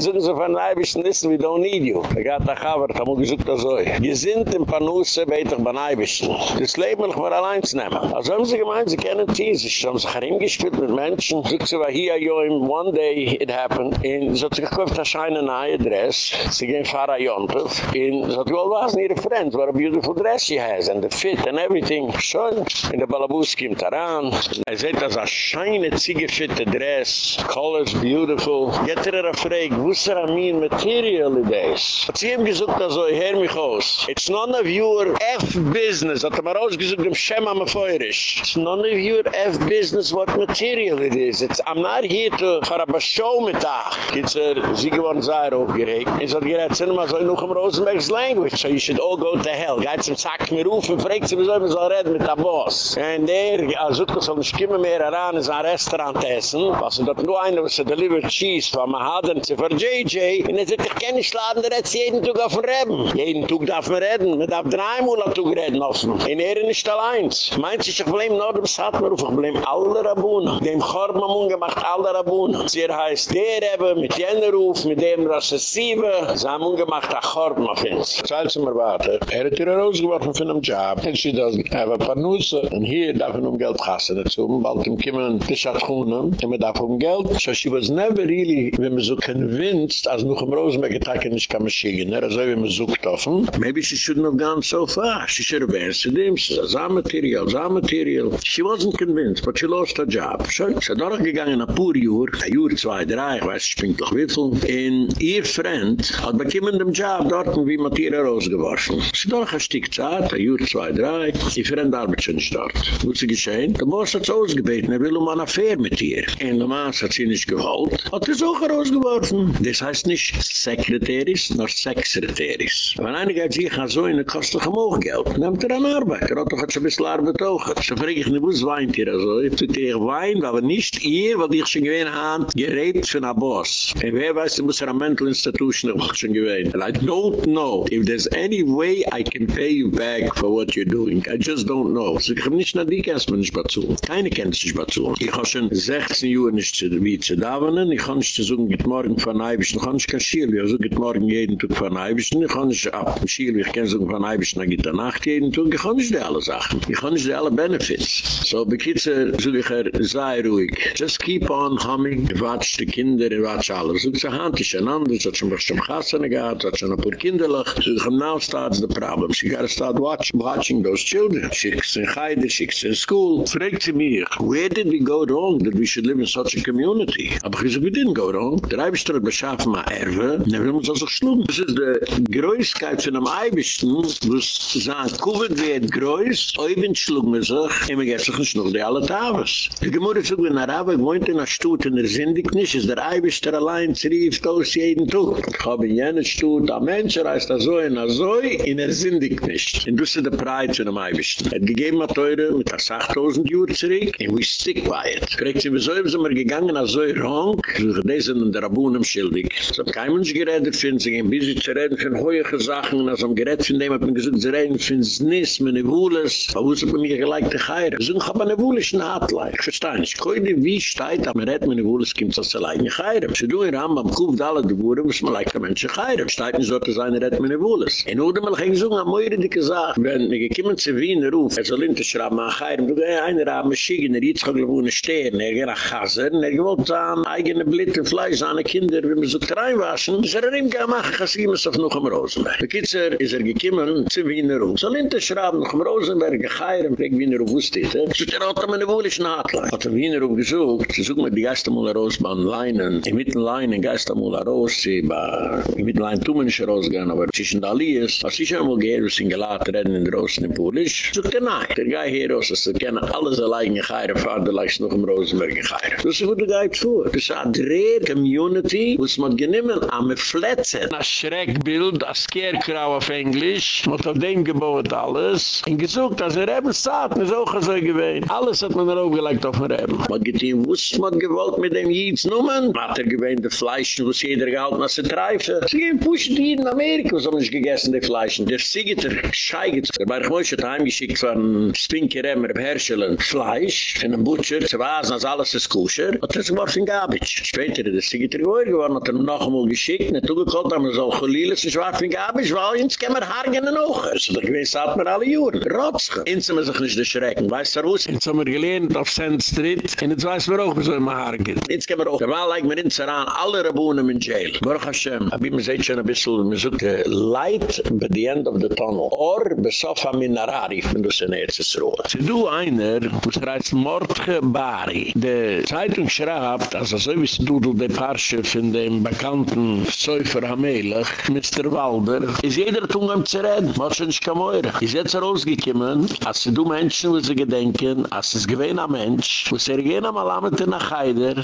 zun so van Eibischen, nissen we don't need you. I got a chaver, tamo gesucht a zoi. sind in Panusse, beitig van Eibischen. Das Leben will allein zu nehmen. Also haben sie gemeint, sie kennen Tees, sie haben sich herimgespielt mit Menschen, zuck sie war hier, in one day it happened, in so zu gekauft a scheine nahe Dress, sie gehen fahre a Jontov, in so zu was, nire friends, what a beautiful dress she has, and the fit, and everything, Schön. In der Balabus kommt daran. Er sieht, das a scheine, ziegefitte Dress. Colors beautiful. Get her a frag, wusser I mean material is. Hat sie ihm gesagt, also, hör mich aus. It's none of your F-business. Hat er mal ausgesucht, dem Shem am Feurisch. It's none of your F-business what material it is. It's, I'm not here to, for a show mit da. Jetzt er, sie gewonnen sei aufgeregt. Er sagt, gerät, sind wir so in Uchem Rosenbergs Language, so you should all go to hell. Geht zum Zack mir rufen, fragt sie, wieso wir so reden mit der Boss. Und der, er sucht uns, soll nicht kommen mehr heran in sein Restaurant essen, was er dort nur einer, was er delivered cheese, von Mahaden zu für JJ, und er sagt, ich kann nicht laden, der hat jeden Tag auf dem Reben. Jeden Tag darf man reden, man darf dreimal auf dem reden offen. In er nicht allein. Meint sich, ich blame nur dem Satmer, ich blame alle Rabunen. Dem Chormamun gemacht alle Rabunen. Sie heißt, der Rebbe mit jener Ruf, mit dem Rassessive, sie haben ungemacht ein Chorm auf uns. Zeil zum Erwarten. Er hat ihr rausgeworfen von einem Job, and she doesn't have a Parnusse. Und hier darf man um Geld gassen dazu, bald im Kimmen die Schatkunen, und man darf um Geld. So she was never really, wenn man so convinced, als noch im Rosenberg getacke nicht kann man schicken, also wie man sucht offen. Maybe she shouldn't have gone so far. She should have answered him. She material, I'm material. She wasn't convinced, but she lost her job. So, she hat gegangen a pur Jür, a Jür, zwei, drei, ich weiß, ich bin doch wiffel. In ihr Freund hat bekommen dem Job dort, wie man hier rausgeworfen. Sie hat ein Stück Zeit, a Jür, zwei, drei, arbeitet schon nicht dort. Was ist geschehen? Der Boss hat es ausgebeten, er will um eine Affäre mit ihr. In Le Mans hat sie nicht gewollt, hat er es auch rausgeworfen. Das heißt nicht Sekretäris, nur Sexretäris. Wenn einige hat sich so in der kostliche Mochgeld, nehmt er an Arbeit. Er hat doch ein bisschen Arbeit auch. So frage ich nicht, was weint ihr also? Ich tue dir wein, aber nicht ihr, weil ich schon gewähnt habe, geredet von einem Boss. Und wer weiß, du musst eine Mental Institution auch schon gewähnt. And I don't know if there's any way I can pay you back for what you're doing. I just don't know. So ich habe nicht nach die Kästmen nicht bezogen. Keine kennt sich bezogen. Ich habe schon 16 Jahre nicht zu wie zu davenen. Ich kann nicht sagen, geht morgen von Eibisch. Ich kann nicht kein Schiel. Ich geht morgen jeden Tag von Eibisch. Ich kann nicht ab Schiel. Ich kann sagen, von Eibisch, dann geht Nacht jeden Tag. Ich kann nicht alle Sachen. Ich kann nicht alle Benefits. So, bekitze, so ich er, sei ruhig. Just keep on humming. Watch die Kinder, watch alle. So, ich hand ist ein anderes. Hat schon was zum Kassene gehabt. Hat schon ein paar Kinderlich. So, ich now starts the problem. She gotta start watching, watching those children. She's in Heide, she's in school. Fragt sie mir, where did we go wrong that we should live in such a community? Aber ich sage, we didn't go wrong. Der Eibischter hat beschaffen mal Erwe. Ne, wir müssen also schlug. Das ist die Größkeit von einem Eibischten, wo es sagt, Covid wird größ, Oibin schlug mir sich, immer geht sich ein Schnuch, die alle Tavis. Die Gemüse sagt, wenn Arabe gewohnt in der Stutt, in der Sindig nicht, ist der Eibischter allein zerrieft aus jeden Tag. Ich habe in jener Stutt, ein Mensch reist da so in der Zoi, in der Sindig nicht. Und das ist der Preit von einem Eibischten. Hat gegeben hat teure mit der 8000 Jahre zurück, and we stick by it. Kriegt sie, wieso sind wir gegangen, als so wrong? Das sind in der Rabunem schildig. Es hat kein Mensch geredet, finden sie, ein bisschen zu reden von hohe Sachen, als am Gerät von dem hat man gesagt, sie reden von Nis, meine Wohles, aber wo bei mir gleich die? Sie sagen, ich habe eine Wohles in Hartlein. Ich verstehe nicht, ich kann wie steht, man redet meine Wohles, kommt das allein in Geire. Sie tun in Rambam, kauft alle die Wohles, muss man leicht der Mensch in Geire. Steht nicht so, dass meine Wohles. In Odemal ging so, eine Möire, die gesagt, wenn wir gekommen zu Wien, ruf, er soll in der Schraub, man Geire, du gehst einer an Maschinen, er jetzt kann gewohne stehen, er geht nach Chaser, er gewollt an eigene Blitte Fleisch, an Kinder, wie man so reinwaschen, ist er ihm gemacht, dass ihm es auf noch am Rosenberg. Der Kitzer ist er gekommen zu Wiener Ruf. Soll in der Schraub noch am Rosenberg geheiren, wegen Wiener Ruf wusste ich, so der hat er meine wohlische Nahtlein. Hat er Wiener Ruf gesucht, sie suchen mir die Geistermuller raus beim Leinen, im Mittelleinen Geistermuller raus, sie bei, im Mittelleinen tun wir nicht rausgehen, aber zwischen der Alias, als ich einmal gehe, wir sind gelaten, reden in Rosen in Polisch, sucht er nein. Der Guy hier raus, dass er kennen alles allein geheiren, fahrt er leicht noch am Rosenberg geheiren. Das ist wo der Guy vor. Das ist eine Dreh Community, wo es man geniemen, am Fletzen. Ein Schreckbild, ein Scarecrow auf Englisch, hat auf dem gebaut alles. Und gesucht, dass er eben sagt, ist auch so gewesen. Alles hat man er aufgelegt auf dem Reben. Man geht ihm, es man gewollt mit dem Jieds nummen? Hat er gewähnt, der Fleisch, wo es jeder gehalten, was er treife. Sie gehen pushen die in Amerika, was haben nicht gegessen, die Fleisch. Der Siegiter, Scheigitz. Der Moshe hat heimgeschickt von Spinkeremmer, Herschelen, Fleisch, in einem Butcher, zu wasen, als alles ist kusher. Hat er sich geworfen in Gabitsch. Später ist der Siegiter geworden, hat er noch einmal geschickt, nicht zugekommen, aber so Cholile ist ein Schwarz in Gabitsch, weil uns können wir hargen noch. Das ist doch gewiss, hat man alle Juren. Rotzke. Inz haben wir sich nicht erschrecken. Weißt du, wo ist? Inz haben wir gelernt auf Sand Street, und jetzt weiß man auch, wie soll man hargen. Inz können wir auch. Wahl legt mir ins Iran, alle Rabunen in Jail. Baruch Hashem. Aber man sieht schon ein bisschen, man sucht Light by the end of the tunnel. Or besofa minarari, begegnen, dus in Erzsruhe. Ze do einer, was reist Mordge Bari. De Zeitung schraabt, also so wie sie dudelt de Parche von dem bekannten Zäufer Hamelech, Mr. Walder, is jeder tun am Zerren, mach schon nicht kamoire. Is jetzt rausgekommen, als sie du Menschen, wo sie gedenken, als es gewähne ein Mensch, wo sie ergehen am Alamed in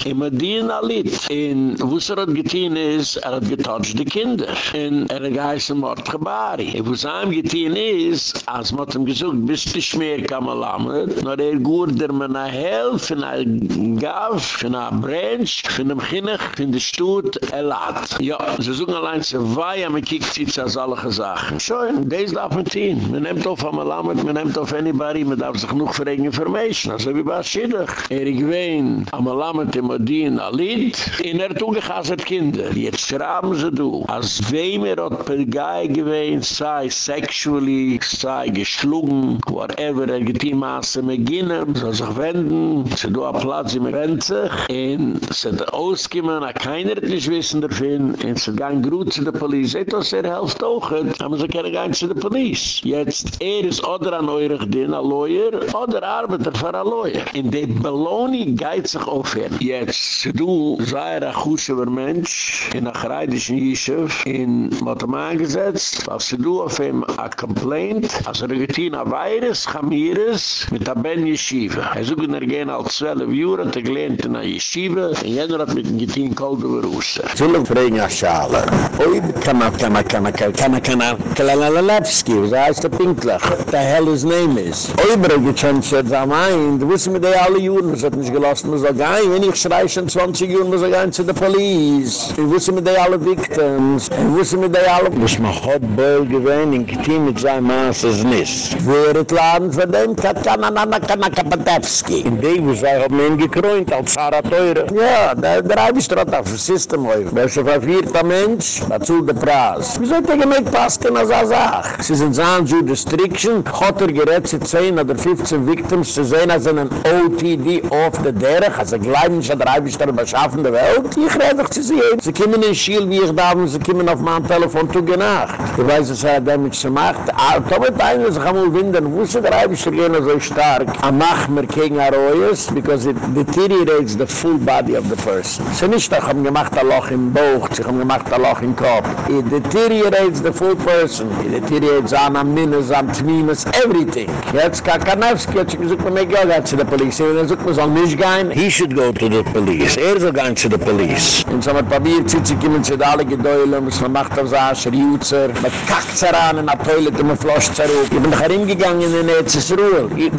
in Medina Lid, in wo sie er hat getehen ist, er hat getotcht die Kinder, in er geheißen Mordge Bari. Wo sie ihm getehen ist, als man hat ihm gefilgt bis die Schmier kam lammet, nor er gurder men a hell fin a gaf, fin a brentsch, fin am chinnach, fin de stoot elat. Er ja, ze zung allein ze wei am a kiktsitz a zallige sachen. Schoen, des darf men tiin. Men nehmt auf am Lammet, men nehmt auf anybody, men darf sich noch verregen information, also wie baas schiddig. Erik wein am alammet im adien a lid, in er togegazert kinder. Jetzt schraben ze du, als wei mir er hat per gai gewein, sei sexually, sei geschlug, geschlungen, whatever, er geht die Maße beginnen, soll sich wenden, sie du a Platz im Rente, in sie da ausgekommen, a keiner hat nicht wissen davon, in sie gang gut zu der Polizei, etwas er helft auch, aber sie können gang zu der Polizei. Jetzt, er ist oder an eurig din, a lawyer, oder arbeiter für a lawyer. In de Belohni geht sich aufhören. Jetzt, du, sei er a chushever Mensch, in a chreidischen Yishev, in Motoman gesetzt, was du auf ihm a complaint, als er getein a virus, Chamiris, mit a Ben Yeshiva. Er sucht in er gehen als 12 Jura, hat er gelehnt in a Yeshiva, en jener hat mit dem getein kolde beruße. Zullen fragen a Schala. Oi, kama, kama, kama, kama, kama, kama, Kalalalapski, was heißt der Pinklach? What the hell his name is? Oi, bro, gechanzt jetzt am ein, du wussten mit dir alle Juren, was hat nicht gelassen, muss er gehen, wenn ich schrei schon 20 Juren, muss er gehen zu der Police. Du wussten mit dir alle Victims, du wussten mit dir alle, was man hat Beul gewähnt, in Kittin mit seinem ist nicht. Wer hat laden von dem, Katananana, Kanakapatewski. In dem, wo sie haben ihn gekräunt, als Sarah Teure. Ja, der Reibestrott auf das System heute. Wer ist ein vervierter Mensch, dazu der Preis. Wieso hat er gemägt Pasken als er? Sie sind so Restriction, hat er gerät sie 10 oder 15 Victims zu sehen, als einen OTD auf der Derech, als er gleich nicht an der Reibestrott beschaffen der Welt. Ich rede doch zu sehen. Sie kommen in Schiel, wie ich da, und sie kommen auf meinem Telefon zu genacht. Ich weiß, was er damit gemacht. Aber Tomit eigentlich, ich kann winden, wo ist der Reibestrott gehen so stark? Am Machmer gegen Arroyes, because it deteriorates the full body of the person. Sie nicht, ich habe gemacht ein Loch im Bauch, ich habe gemacht ein Loch im Kopf. It deteriorates the full person. It deteriorates an am Minnes, am Tmimes, everything. Jetzt kann Kanevski, hat sich gesagt, man mag ja gar zu der Polizei. Und er sagt, man soll nicht gehen. He should go to the police. Er soll gehen zu der Police. Und so mit Papier zieht sich jemand zu alle Gedäulen, was man macht auf Saas, Riuzer, man kackt sich an in der Toilette, man floscht sich auf. Ich bin nach ihm gegangen in Erzsruhe. Die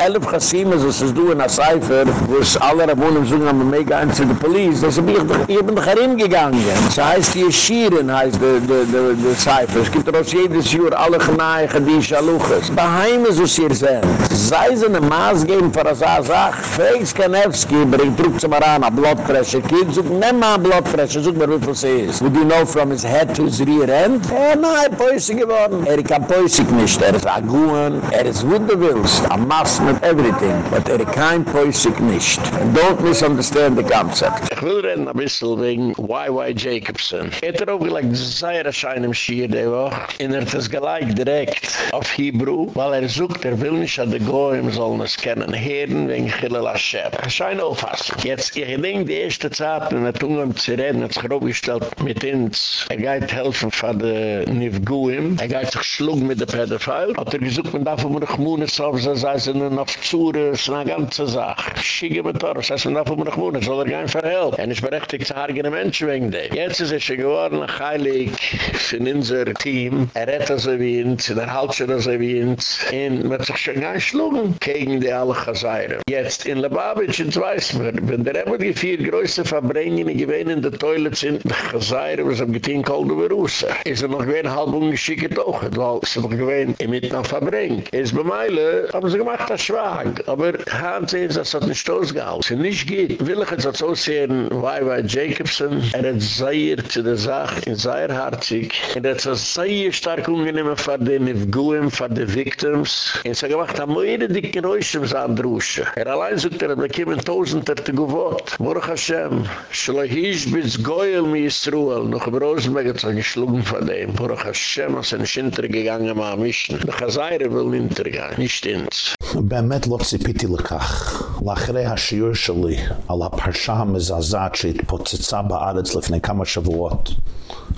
elf Chassimes, was es du in der Cipher, wo es alle Rabunen sagen, man mag gehen zu der Police. Das bin ich doch, ich bin nach ihm gegangen. Das heißt, die Schieren heißt de de de de Cipher. Es gibt aus jedes Jahr alle Genaige die Shaluches. Beheime so sehr sein. Sei sie eine Maß geben für das Sach. Felix Kanevski bringt Druck zum Arana, Blood Pressure. Kind sucht, nimm mal Blood Pressure, sucht mir sie ist. Would you know from his head to his rear end? Er nein, Päusig geworden. Er kann Päusig nicht. Er ist Aguan. Er ist willst. A mass mit everything. But er kann Päusig nicht. Don't misunderstand the concept. Ich will reden ein bisschen wegen Y.Y. Jacobson. Er hat er auch gleich sehr erscheinen im Schier, die Woche. Und er hat es gleich direkt auf Hebrew, weil er sucht, er will nicht, dass die Goyim sollen es kennen, Herden wegen Chilal Hashem. Erschein auffassen. Jetzt, ich denke, die erste Zeit, wenn er tun, um zu reden, hat sich aufgestellt mit uns, er geht helfen von den Nivgoyim, er geht sich schlug mit der Pedophile, hat er gesucht, man darf um noch auf, so sei es in den es ist eine ganze Sache. Schiege mit Tor, das heißt, man Munes, soll er gehen verhelfen. Er ist berechtigt zu hargene Menschen wegen dem. Jetzt ist er schon geworden, ein Heilig von unser Team, er rett also wie uns, er halt schon wie uns, und man hat sich schon gar schlugen gegen die alle Chazayren. Jetzt, in Lubavitch, jetzt weiß man, wenn der immer die vier größte Verbringen gewähnen in der Toilets sind, Chazayren, was am getein kalt über Russe, ist er noch gewähnen halb ungeschickt auch, weil sie noch gewähnen im Mitten am Verbring. Ist bei Meile, haben sie gemacht das Schwag, aber haben sie das hat nicht ausgehalten. Sie nicht geht, will ich jetzt als aussehen, Y.Y. Jacobson, er hat sehr zu der Sache, in sehr herzig, er hat sehr stark ungenehme für die Nivguim, für die Victims, und sie gemacht haben moire dicke Räuschums an Drusche. Er allein sagt er, da kommen Tausender zu gewort. Baruch Hashem, Shlohish bis Goyel mi Yisruel, noch im Rosenberg hat sich geschlungen von dem. Baruch Hashem, als er nicht hintergegangen, ma amischen. Der Chazayre will hintergehen, nicht ins. באמת לא ציפיתי לכך. לאחרי השיעור שלי על הפרשה המזעזעת שהתפוצצה בארץ לפני כמה שבועות,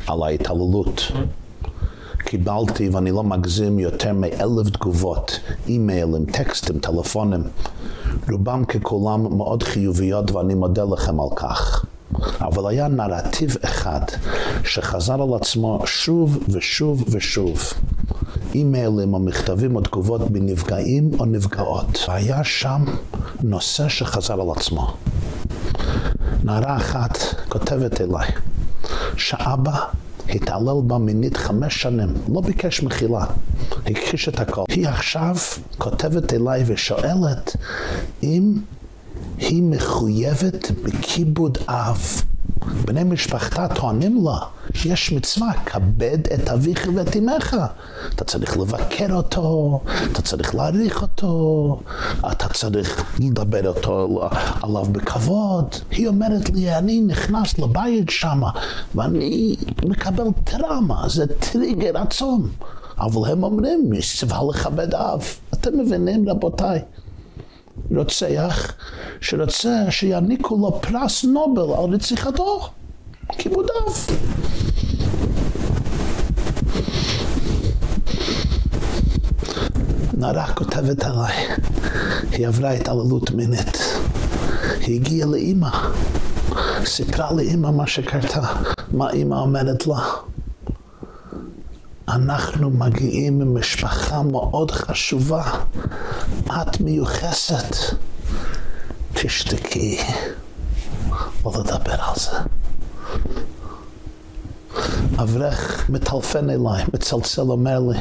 על ההתעללות, קיבלתי, ואני לא מגזים, יותר מאלף תגובות, אימיילים, טקסטים, טלפונים, רובם ככולם מאוד חיוביות ואני מודה לכם על כך. אבל היה נרטיב אחד שחזר על עצמו שוב ושוב ושוב. אימיילים או מכתבים או תגובות מנפגעים או נפגעות. היה שם נושא שחזר על עצמו. נערה אחת כותבת אליי שאבא התעלל בה מינית חמש שנים, לא ביקש מחילה, הכחיש את הכל. היא עכשיו כותבת אליי ושואלת אם היא מחויבת בכיבוד אב. בני משפחתה טוענים לה, יש מצווה, כבד את אביך ואת אמך. אתה צריך לבקר אותו, אתה צריך להעריך אותו, אתה צריך לדבר אותו עליו בכבוד. היא אומרת לי, אני נכנס לבית שם, ואני מקבל טראומה, זה טריגר עצום. אבל הם אומרים, צבא לכבד אב. אתם מבינים, רבותיי? רוצח שרוצה שיעניקו לו פרס נובל על רציחתו, כיבודיו. נערה כותבת עליי, היא עברה התעללות מינית. היא הגיעה לאימא, סיפרה לאימא מה שקרתה, מה אימא אומרת לה. אנחנו מגיעים ממשפחה מאוד חשובה. את מיוחסת. תשתקי. לא לדבר על זה. אברך מטלפן אליי, מצלצל אומר לי,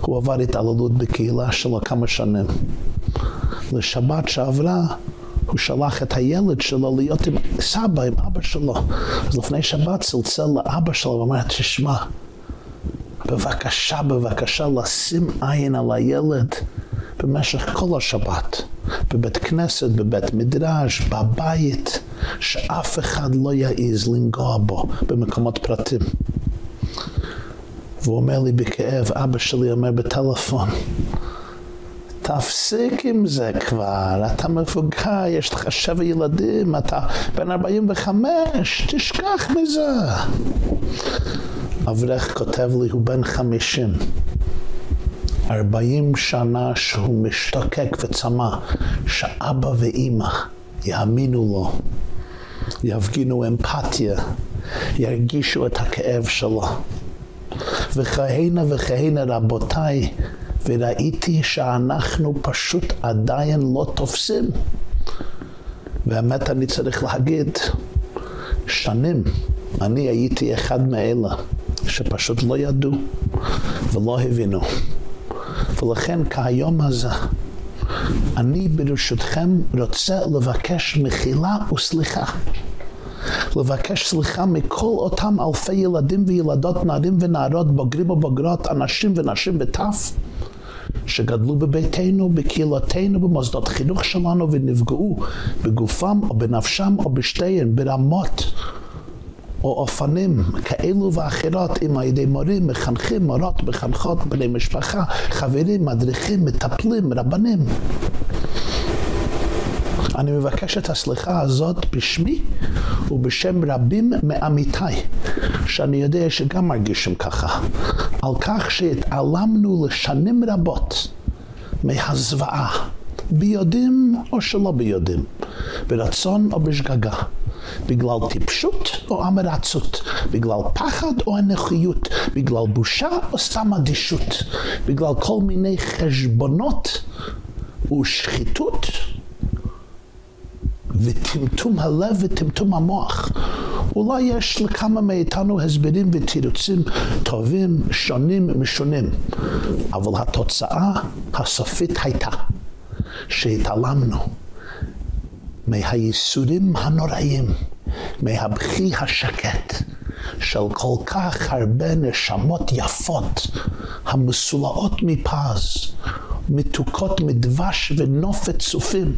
הוא עבר התעללות בקהילה שלו כמה שנים. לשבת שעברה הוא שלח את הילד שלו להיות עם סבא, עם אבא שלו. אז לפני שבת צלצל לאבא שלו ואומר, תשמע, בבקשה, בבקשה, לשים עין על הילד במשך כל השבת. בבית כנסת, בבית מדרש, בבית, שאף אחד לא יעז לנגוע בו במקומות פרטים. והוא אומר לי בכאב, אבא שלי אומר בטלפון, תפסיק עם זה כבר, אתה מבוגר, יש לך שבע ילדים, אתה בן 45, תשכח מזה. אברך כותב לי, הוא בן חמישים. ארבעים שנה שהוא משתוקק וצמא, שאבא ואימא יאמינו לו, יפגינו אמפתיה, ירגישו את הכאב שלו. וכהנה וכהנה רבותיי, וראיתי שאנחנו פשוט עדיין לא תופסים. והאמת אני צריך להגיד, שנים אני הייתי אחד מאלה שפשוט לא ידעו ולא הבינו. ולכן כהיום הזה אני ברשותכם רוצה לבקש מחילה וסליחה. לבקש סליחה מכל אותם אלפי ילדים וילדות, נערים ונערות, בוגרים ובוגרות, אנשים ונשים בטף, שגדלו בביתנו, בקהילתנו, במוסדות חינוך שלנו ונפגעו בגופם או בנפשם או בשתיהן, ברמות או אופנים כאלו ואחרות עם הידי מורים, מחנכים, מורות, מחנכות, בני משפחה, חברים, מדריכים, מטפלים, רבנים. אני מבקש את הסליחה הזאת בשמי ובשם רבים מעמיתיי, שאני יודע שגם מרגישים ככה, על כך שהתעלמנו לשנים רבות מהזוועה, ביודעים או שלא ביודעים, ברצון או בשגגה. בגלל טיפשות או אמרצות, בגלל פחד או אנכיות, בגלל בושה או סתם אדישות, בגלל כל מיני חשבונות ושחיתות וטמטום הלב וטמטום המוח. אולי יש לכמה מאיתנו הסברים ותירוצים טובים, שונים, משונים, אבל התוצאה הסופית הייתה שהתעלמנו מהייסורים הנוראים, מהבכי השקט של כל כך הרבה נשמות יפות המסולאות מפז, מתוקות מדבש ונופת צופים,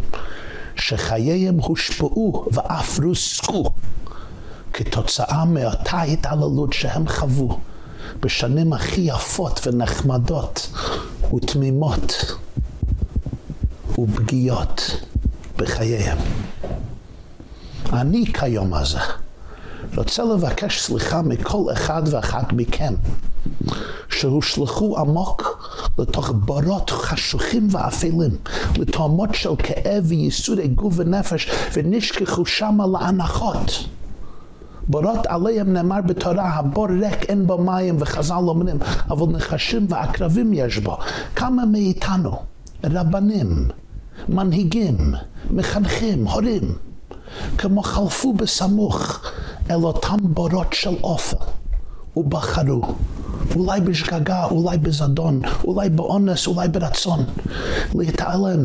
שחייהם הושפעו ואף רוסקו כתוצאה מאותה התעללות שהם חוו בשנים הכי יפות ונחמדות ותמימות ופגיעות. בחייהם. אני כיום הזה רוצה לבקש סליחה מכל אחד ואחת מכם שהושלכו עמוק לתוך בורות חשוכים ואפלים, לתאומות של כאב וייסורי גוף ונפש ונשכחו שמה להנחות. בורות עליהם נאמר בתורה, הבור ריק אין בו מים וחז"ל אומרים, אבל נחשים ועקרבים יש בו. כמה מאיתנו, רבנים, מנהיגים, מחנכים, הורים, כמו חלפו בסמוך אל אותם בורות של אופל, ובחרו, אולי בשגגה, אולי בזדון, אולי באונס, אולי ברצון, להתעלם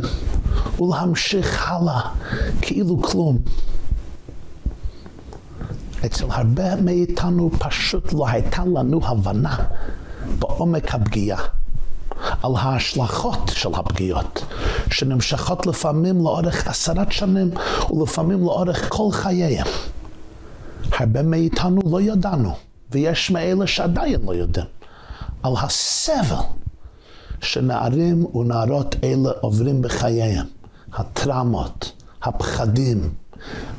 ולהמשיך הלאה כאילו כלום. אצל הרבה מאיתנו פשוט לא הייתה לנו הבנה בעומק הפגיעה. על ההשלכות של הפגיעות, שנמשכות לפעמים לאורך עשרת שנים ולפעמים לאורך כל חייהם. הרבה מאיתנו לא ידענו, ויש מאלה שעדיין לא יודעים, על הסבל שנערים ונערות אלה עוברים בחייהם, הטראומות, הפחדים,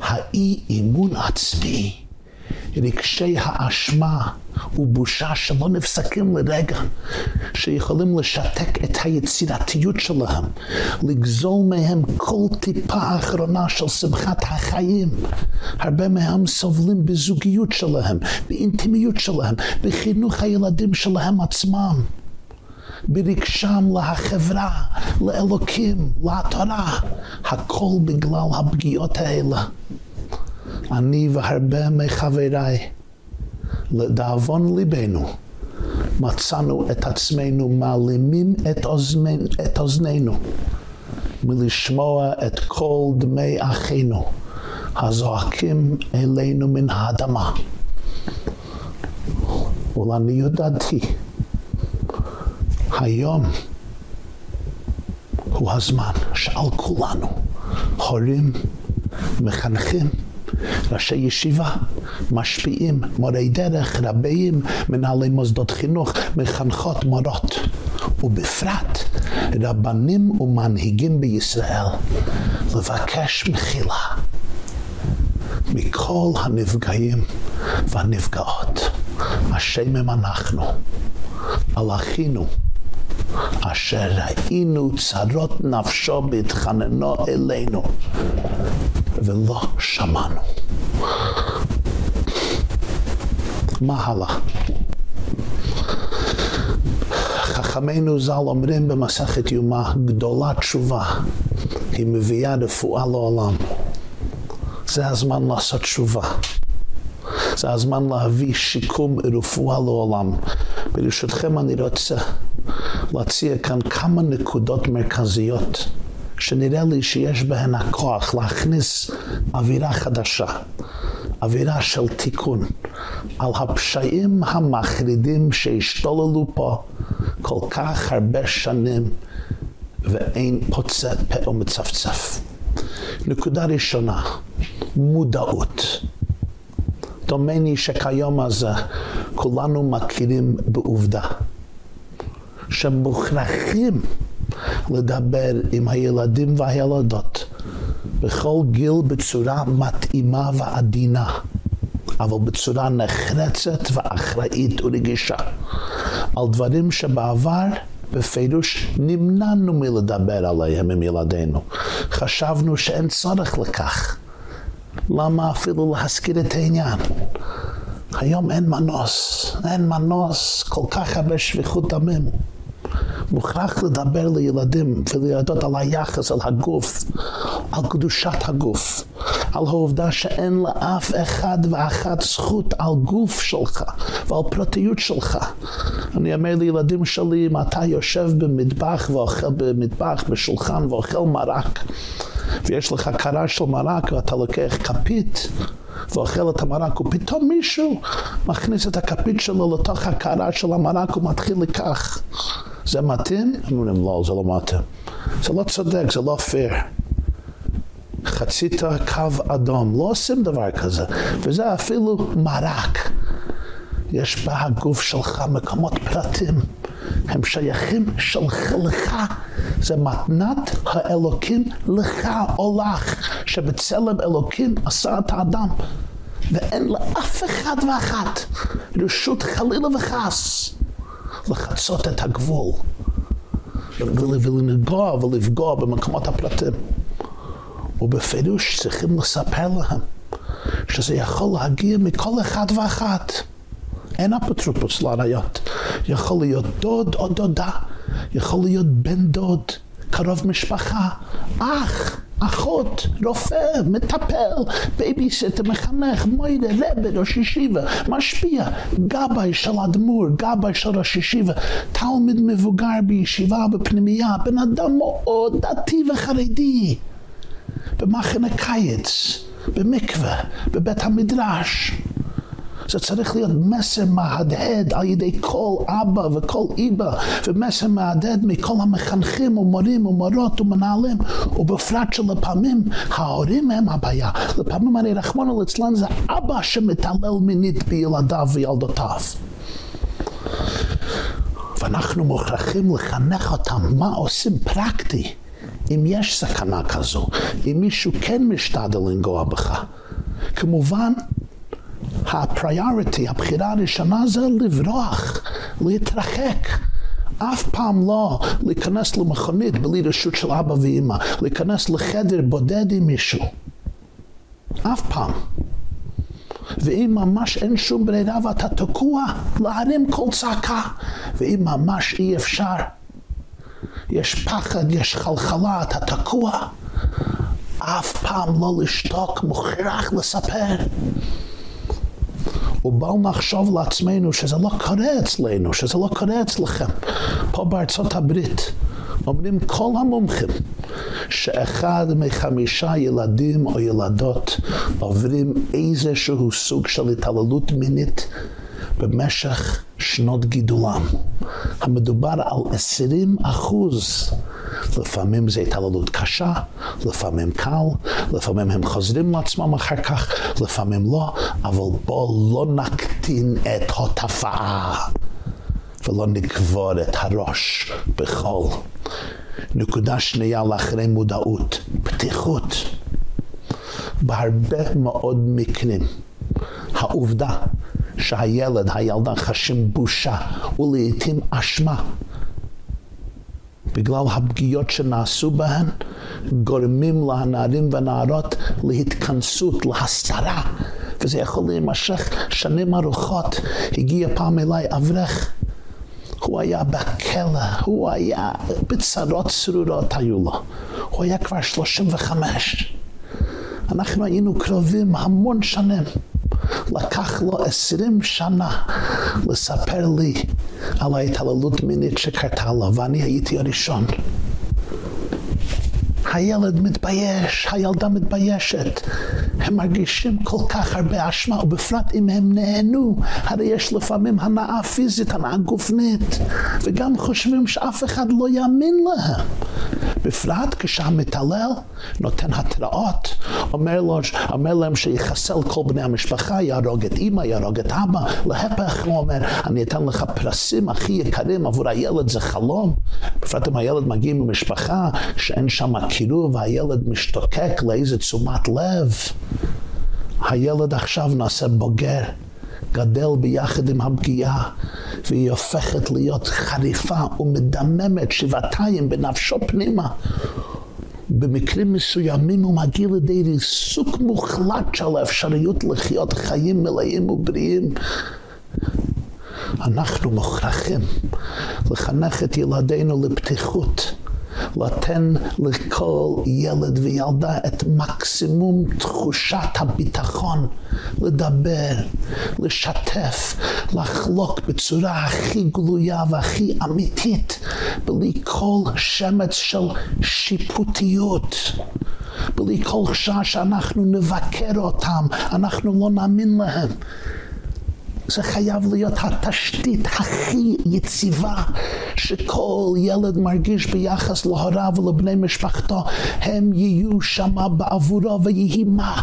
האי אימון עצמי. רגשי האשמה ובושה שלא נפסקים לרגע, שיכולים לשתק את היצירתיות שלהם, לגזול מהם כל טיפה אחרונה של שמחת החיים. הרבה מהם סובלים בזוגיות שלהם, באינטימיות שלהם, בחינוך הילדים שלהם עצמם. ברגשם לחברה, לאלוקים, לתורה, הכל בגלל הפגיעות האלה. אני והרבה מחבריי, לדאבון ליבנו, מצאנו את עצמנו מעלימים את, אוזמנ, את אוזנינו מלשמוע את כל דמי אחינו הזועקים אלינו מן האדמה. ולעניות דעתי, היום הוא הזמן שעל כולנו, הורים, מחנכים, ראשי ישיבה, משפיעים, מורי דרך, רבים, מנהלי מוסדות חינוך, מחנכות מורות, ובפרט רבנים ומנהיגים בישראל, לבקש מחילה מכל הנפגעים והנפגעות. השם הם אנחנו, על אחינו, אשר ראינו צרות נפשו בהתחננו אלינו ולא שמענו. מה הלאה? חכמינו ז"ל אומרים במסכת יומא, גדולה תשובה, היא מביאה רפואה לעולם. זה הזמן לעשות תשובה. זה הזמן להביא שיקום ורפואה לעולם. ברשותכם אני רוצה להציע כאן כמה נקודות מרכזיות שנראה לי שיש בהן הכוח להכניס אווירה חדשה, אווירה של תיקון, על הפשעים המחרידים שהשתוללו פה כל כך הרבה שנים ואין פוצע פה ומצפצף. נקודה ראשונה, מודעות. דומני שכיום הזה כולנו מכירים בעובדה שמוכרחים לדבר עם הילדים והילדות בכל גיל בצורה מתאימה ועדינה, אבל בצורה נחרצת ואחראית ורגישה, על דברים שבעבר בפירוש נמנענו מלדבר עליהם עם ילדינו. חשבנו שאין צורך לכך. למה אפילו להזכיר את העניין? היום אין מנוס, אין מנוס, כל כך הרבה שפיכות דמים. מוכרח לדבר לילדים ולילדות על היחס, על הגוף, על קדושת הגוף, על העובדה שאין לאף אחד ואחת זכות על גוף שלך ועל פרטיות שלך. אני אומר לילדים שלי, אם אתה יושב במטבח ואוכל במטבח, בשולחן ואוכל מרק, ויש לך קרה של מרק ואתה לוקח כפית, ואוכל את המרק, ופתאום מישהו מכניס את הכפית שלו לתוך הקערה של המרק ומתחיל לכך. זה מתאים? אומרים, לא, זה לא מתאים. זה לא צודק, זה לא פייר. חצית קו אדום, לא עושים דבר כזה. וזה אפילו מרק. יש בהגוף שלך מקומות פרטים. הם שייכים שלך לך. זה מתנת האלוקים לך או לך, שבצלם אלוקים עשה את האדם. ואין לאף אחד ואחת רשות חלילה וחס לחצות את הגבול ולנגוע ולפגוע במקומות הפרטים. ובפירוש צריכים לספר להם שזה יכול להגיע מכל אחד ואחת. אין אפוטרופוס לעריות. יכול להיות דוד או דודה, יכול להיות בן דוד, קרוב משפחה, אח, אחות, רופא, מטפל, בייביסטר, מחנך, מוידה, רבד, ראש ישיבה, משפיע, גבאי של אדמו"ר, גבאי של ראש ישיבה, תלמיד מבוגר בישיבה בפנימייה, בן אדם מאוד דתי וחרדי, במחנה קיץ, במקווה, בבית המדרש. זה צריך להיות מסר מהדהד על ידי כל אבא וכל איבא ומסר מהדהד מכל המחנכים ומורים ומורות ומנהלים ובפרט שלפעמים ההורים הם הבעיה לפעמים אני רחמונו לצלן זה אבא שמתעלל מינית בילדיו וילדותיו ואנחנו מוכרחים לחנך אותם מה עושים פרקטי אם יש סכנה כזו, אם מישהו כן משתדל לנגוע בך. כמובן, הפריוריטי, הבחירה הראשונה זה לברוח, להתרחק. אף פעם לא להיכנס למכונית בלי רשות של אבא ואמא, להיכנס לחדר בודד עם מישהו. אף פעם. ואם ממש אין שום ברירה ואתה תקוע, להרים כל צעקה. ואם ממש אי אפשר, יש פחד, יש חלחלה, אתה תקוע. אף פעם לא לשתוק, מוכרח לספר. ובל נחשוב לעצמנו שזה לא קורה אצלנו, שזה לא קורה אצלכם. פה בארצות הברית אומרים כל המומחים שאחד מחמישה ילדים או ילדות עוברים איזשהו סוג של התעללות מינית במשך שנות גידולם. המדובר על 20 אחוז. לפעמים זה התעללות קשה, לפעמים קל, לפעמים הם חוזרים לעצמם אחר כך, לפעמים לא, אבל בואו לא נקטין את התופעה ולא נקבור את הראש בחול. נקודה שנייה לאחרי מודעות, פתיחות. בהרבה מאוד מקרים, העובדה שהילד, הילדה חשים בושה ולעיתים אשמה בגלל הפגיעות שנעשו בהן, גורמים לנערים והנערות להתכנסות, להסתרה, וזה יכול להימשך שנים ארוכות. הגיע פעם אליי אברך, הוא היה בכלא, הוא היה בצרות צרורות היו לו. הוא היה כבר 35. אנחנו היינו קרובים המון שנים. לקח לו עשרים שנה לספר לי על ההתעללות מינית שקרתה לו, ואני הייתי הראשון. הילד מתבייש, הילדה מתביישת. הם מרגישים כל כך הרבה אשמה, ובפרט אם הם נהנו, הרי יש לפעמים הנאה פיזית, הנאה גופנית, וגם חושבים שאף אחד לא יאמין להם. בפרט כשהמתעלל נותן התראות, אומר, לו, אומר להם שיחסל כל בני המשפחה, יהרוג את אמא, יהרוג את אבא, להפך הוא אומר, אני אתן לך פרסים הכי יקרים עבור הילד, זה חלום. בפרט אם הילד מגיע ממשפחה שאין שם קירוב, והילד משתוקק לאיזה תשומת לב. הילד עכשיו נעשה בוגר. גדל ביחד עם הפגיעה, והיא הופכת להיות חריפה ומדממת שבעתיים בנפשו פנימה. במקרים מסוימים הוא מגיע לידי ריסוק מוחלט של האפשריות לחיות חיים מלאים ובריאים. אנחנו מוכרחים לחנך את ילדינו לפתיחות. לתן לכל ילד וילדה את מקסימום תחושת הביטחון לדבר, לשתף, לחלוק בצורה הכי גלויה והכי אמיתית, בלי כל שמץ של שיפוטיות. בלי כל חשש שאנחנו נבקר אותם, אנחנו לא נאמין להם. זה חייב להיות התשתית הכי יציבה שכל ילד מרגיש ביחס להוריו ולבני משפחתו. הם יהיו שמה בעבורו ויהי מה.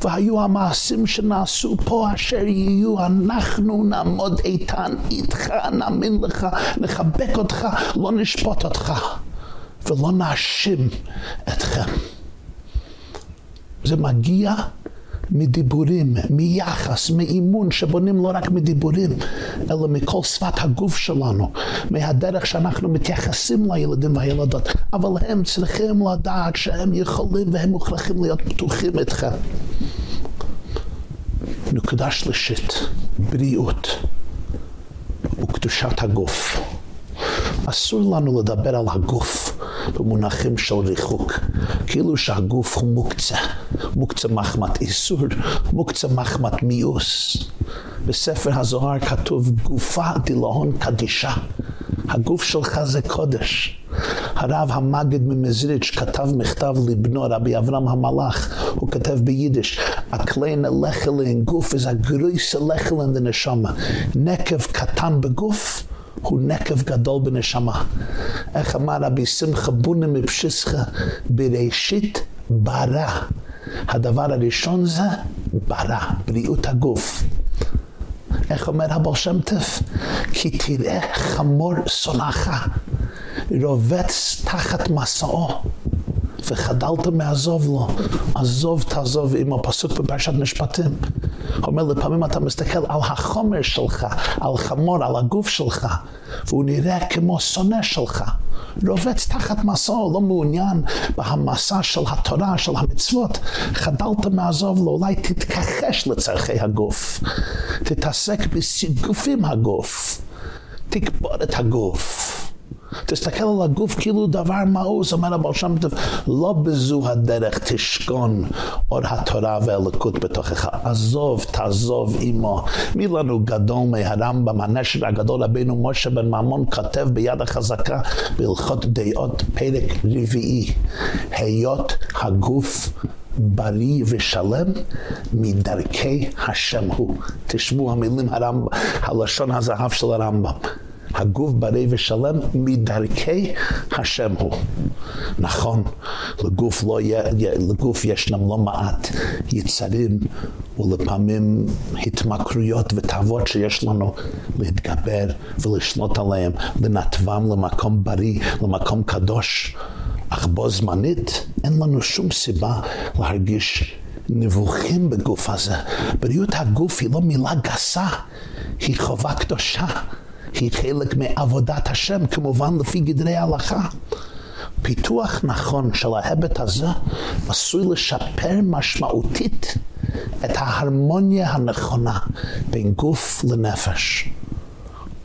והיו המעשים שנעשו פה אשר יהיו. אנחנו נעמוד איתן איתך נאמין לך נחבק אותך לא נשפוט אותך ולא נאשים אתכם. זה מגיע מדיבורים, מיחס, מאימון שבונים לא רק מדיבורים, אלא מכל שפת הגוף שלנו, מהדרך שאנחנו מתייחסים לילדים והילדות, אבל הם צריכים לדעת שהם יכולים והם מוכרחים להיות פתוחים איתכם. נקודה שלישית, בריאות וקדושת הגוף. אסור לנו לדבר על הגוף במונחים של ריחוק, כאילו שהגוף הוא מוקצה, מוקצה מחמת איסור, מוקצה מחמת מיאוס. בספר הזוהר כתוב גופה דילהון קדישה. הגוף שלך זה קודש. הרב המגד ממזריץ' כתב מכתב לבנו, רבי אברהם המלאך, הוא כתב ביידיש, הקליין לכלין גוף is a גרויס לכלין דנשמה. נקב קטן בגוף, הוא נקב גדול בנשמה. איך אמר רבי שמחה בונה מפשיסחה, בראשית ברא. הדבר הראשון זה ברא, בריאות הגוף. איך אומר הבעל שם טף? כי תראה חמור סונחה, רובץ תחת מסעו, וחדלת מעזוב לו, עזוב תעזוב עם הפסוק בפרשת משפטים. אומר לפעמים אתה מסתכל על החומר שלך, על חמור, על הגוף שלך, והוא נראה כמו שונא שלך. רובץ תחת מסעו, לא מעוניין בהמסע של התורה, של המצוות, חדלת מעזוב לו, אולי תתכחש לצרכי הגוף, תתעסק בסיגופים הגוף, תקבור את הגוף. תסתכל על הגוף כאילו דבר מעוז, אומר הבעל שם טוב, לא בזו הדרך תשכון אור התורה והלקות בתוכך. עזוב, תעזוב עמו. מי לנו גדול מהרמב"ם, הנשר הגדול רבינו משה בן ממון כתב ביד החזקה בהלכות דעות פרק רביעי. היות הגוף בריא ושלם מדרכי השם הוא. תשמעו המילים הרמב"ם, הלשון הזהב של הרמב"ם. הגוף בריא ושלם מדרכי השם הוא. נכון, לגוף, לא. לגוף ישנם לא מעט יצרים ולפעמים התמכרויות ותאוות שיש לנו להתגבר ולשלוט עליהם, לנתבם למקום בריא, למקום קדוש. אך בו זמנית אין לנו שום סיבה להרגיש נבוכים בגוף הזה. בריאות הגוף היא לא מילה גסה, היא חובה קדושה. היא חלק מעבודת השם, כמובן לפי גדרי ההלכה. פיתוח נכון של ההיבט הזה עשוי לשפר משמעותית את ההרמוניה הנכונה בין גוף לנפש.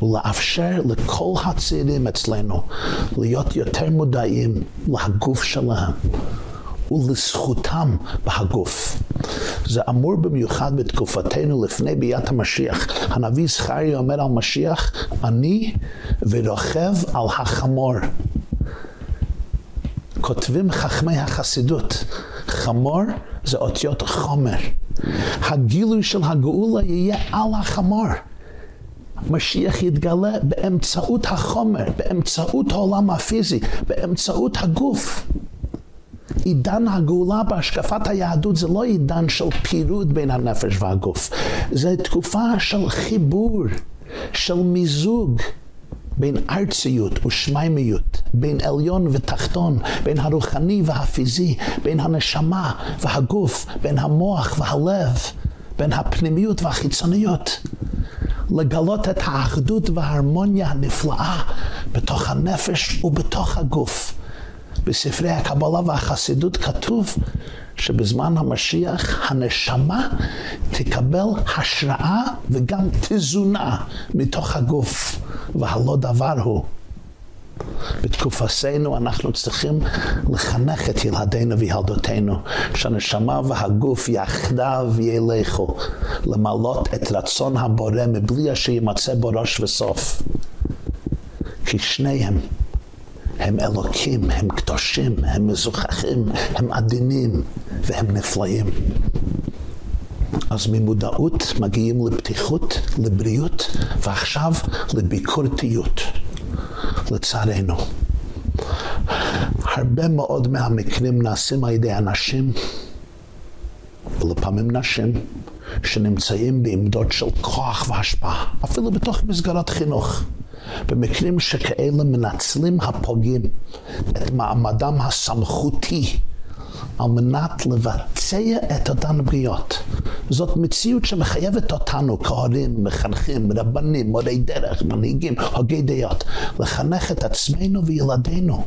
ולאפשר לכל הצעירים אצלנו להיות יותר מודעים לגוף שלהם ולזכותם בהגוף. זה אמור במיוחד בתקופתנו לפני ביאת המשיח. הנביא זכריה אומר על משיח, אני ורוכב על החמור. כותבים חכמי החסידות, חמור זה אותיות חומר. הגילוי של הגאולה יהיה על החמור. משיח יתגלה באמצעות החומר, באמצעות העולם הפיזי, באמצעות הגוף. עידן הגאולה בהשקפת היהדות זה לא עידן של פירוד בין הנפש והגוף, זה תקופה של חיבור, של מיזוג בין ארציות ושמיימיות, בין עליון ותחתון, בין הרוחני והפיזי, בין הנשמה והגוף, בין המוח והלב, בין הפנימיות והחיצוניות. לגלות את האחדות וההרמוניה הנפלאה בתוך הנפש ובתוך הגוף. בספרי הקבלה והחסידות כתוב שבזמן המשיח הנשמה תקבל השראה וגם תזונה מתוך הגוף, והלא דבר הוא. בתקופתנו אנחנו צריכים לחנך את ילדינו וילדותינו שהנשמה והגוף יחדיו ילכו למלות את רצון הבורא מבלי שימצא בו ראש וסוף כי שניהם הם אלוקים, הם קדושים, הם מזוכחים, הם עדינים והם נפלאים. אז ממודעות מגיעים לפתיחות, לבריאות, ועכשיו לביקורתיות, לצערנו. הרבה מאוד מהמקרים נעשים על ידי אנשים, ולפעמים נשים, שנמצאים בעמדות של כוח והשפעה, אפילו בתוך מסגרת חינוך. במקרים שכאלה מנצלים הפוגעים את מעמדם הסמכותי על מנת לבצע את אותן פגיעות. זאת מציאות שמחייבת אותנו כהורים, מחנכים, רבנים, מורי דרך, מנהיגים, הוגי דעות, לחנך את עצמנו וילדינו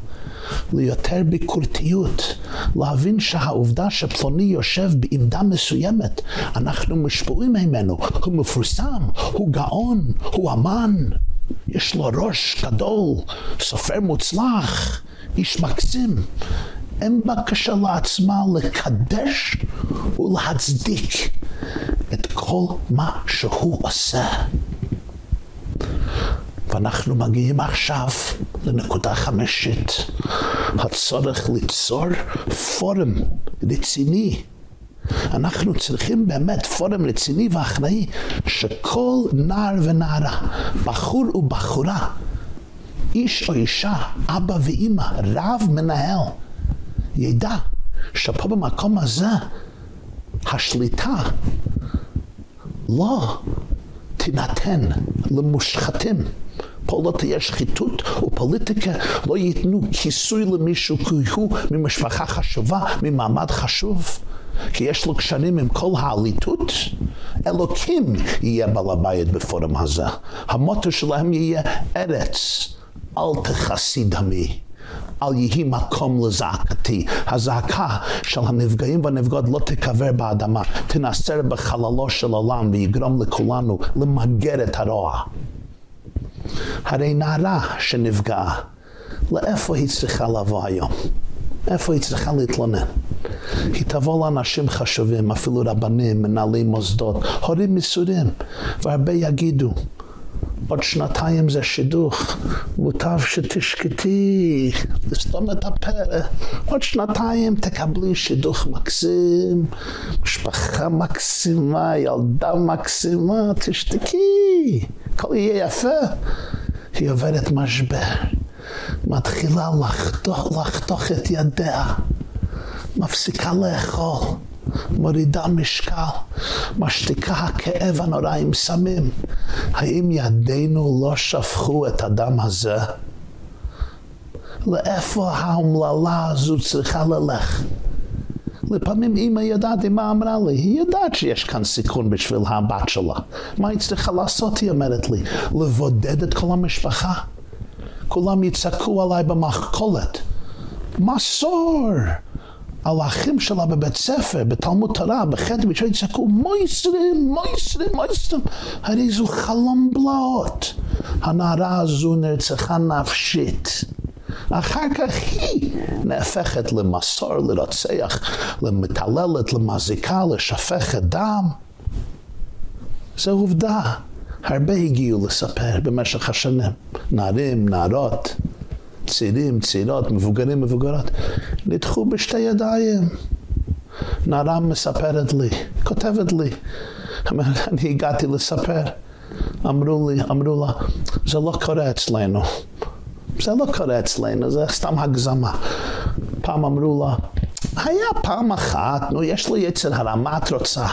ליותר ביקורתיות, להבין שהעובדה שפלוני יושב בעמדה מסוימת, אנחנו משפועים ממנו, הוא מפורסם, הוא גאון, הוא אמן, יש לו ראש גדול, סופר מוצלח, איש מקסים. אין בקשה לעצמה לקדש ולהצדיק את כל מה שהוא עושה. ואנחנו מגיעים עכשיו לנקודה חמשת, הצורך ליצור פורום רציני. אנחנו צריכים באמת פורום רציני ואחראי שכל נער ונערה, בחור ובחורה, איש או אישה, אבא ואימא, רב מנהל, ידע שפה במקום הזה השליטה לא תינתן למושחתים. פה לא תהיה שחיתות ופוליטיקה, לא ייתנו כיסוי למישהו כי הוא ממשפחה חשובה, ממעמד חשוב. כי יש לו קשרים עם כל העליתות, אלוקים יהיה בעל הבית בפורום הזה. המוטו שלהם יהיה ארץ, אל תכסי דמי. אל יהי מקום לזעקתי. הזעקה של הנפגעים והנפגעות לא תקבר באדמה, תנסר בחללו של עולם ויגרום לכולנו למגר את הרוע. הרי נערה שנפגעה, לאיפה היא צריכה לבוא היום? איפה היא צריכה להתלונן? היא תבוא לאנשים חשובים, אפילו רבנים, מנהלי מוסדות, הורים מסורים, והרבה יגידו, עוד שנתיים זה שידוך, מוטב שתשקטי, לסתום את הפה, עוד שנתיים תקבלי שידוך מקסים, משפחה מקסימה, ילדה מקסימה, תשתקי, הכל יהיה יפה. היא עוברת משבר, מתחילה לחתוך, לחתוך את ידיה, מפסיקה לאכול. מורידה משקל, משתיקה הכאב הנורא עם סמים. האם ידינו לא שפכו את הדם הזה? לאיפה האומללה הזו צריכה ללך? לפעמים אמא יודעת, אמא אמרה לי, היא יודעת שיש כאן סיכון בשביל הבת שלה. מה היא צריכה לעשות, היא אומרת לי? לבודד את כל המשפחה? כולם יצעקו עליי במחכולת. מסור! על האחים שלה בבית ספר, בתלמוד תורה, בחדר, ושהם יצעקו, מויסרים, מויסרים, מויסרים. הרי זו חלום בלעות. הנערה הזו נרצחה נפשית. אחר כך היא נהפכת למסור, לרוצח, למתעללת, למזיקה, לשפכת דם. זו עובדה. הרבה הגיעו לספר במשך השנים. נערים, נערות. צעירים, צעירות, מבוגרים, מבוגרות, נדחו בשתי ידיים. נערה מספרת לי, כותבת לי, אני הגעתי לספר, אמרו לי, אמרו לה, זה לא קורה אצלנו. זה לא קורה אצלנו, זה סתם הגזמה. פעם אמרו לה, היה פעם אחת, נו, יש לו יצר הרע, מה את רוצה?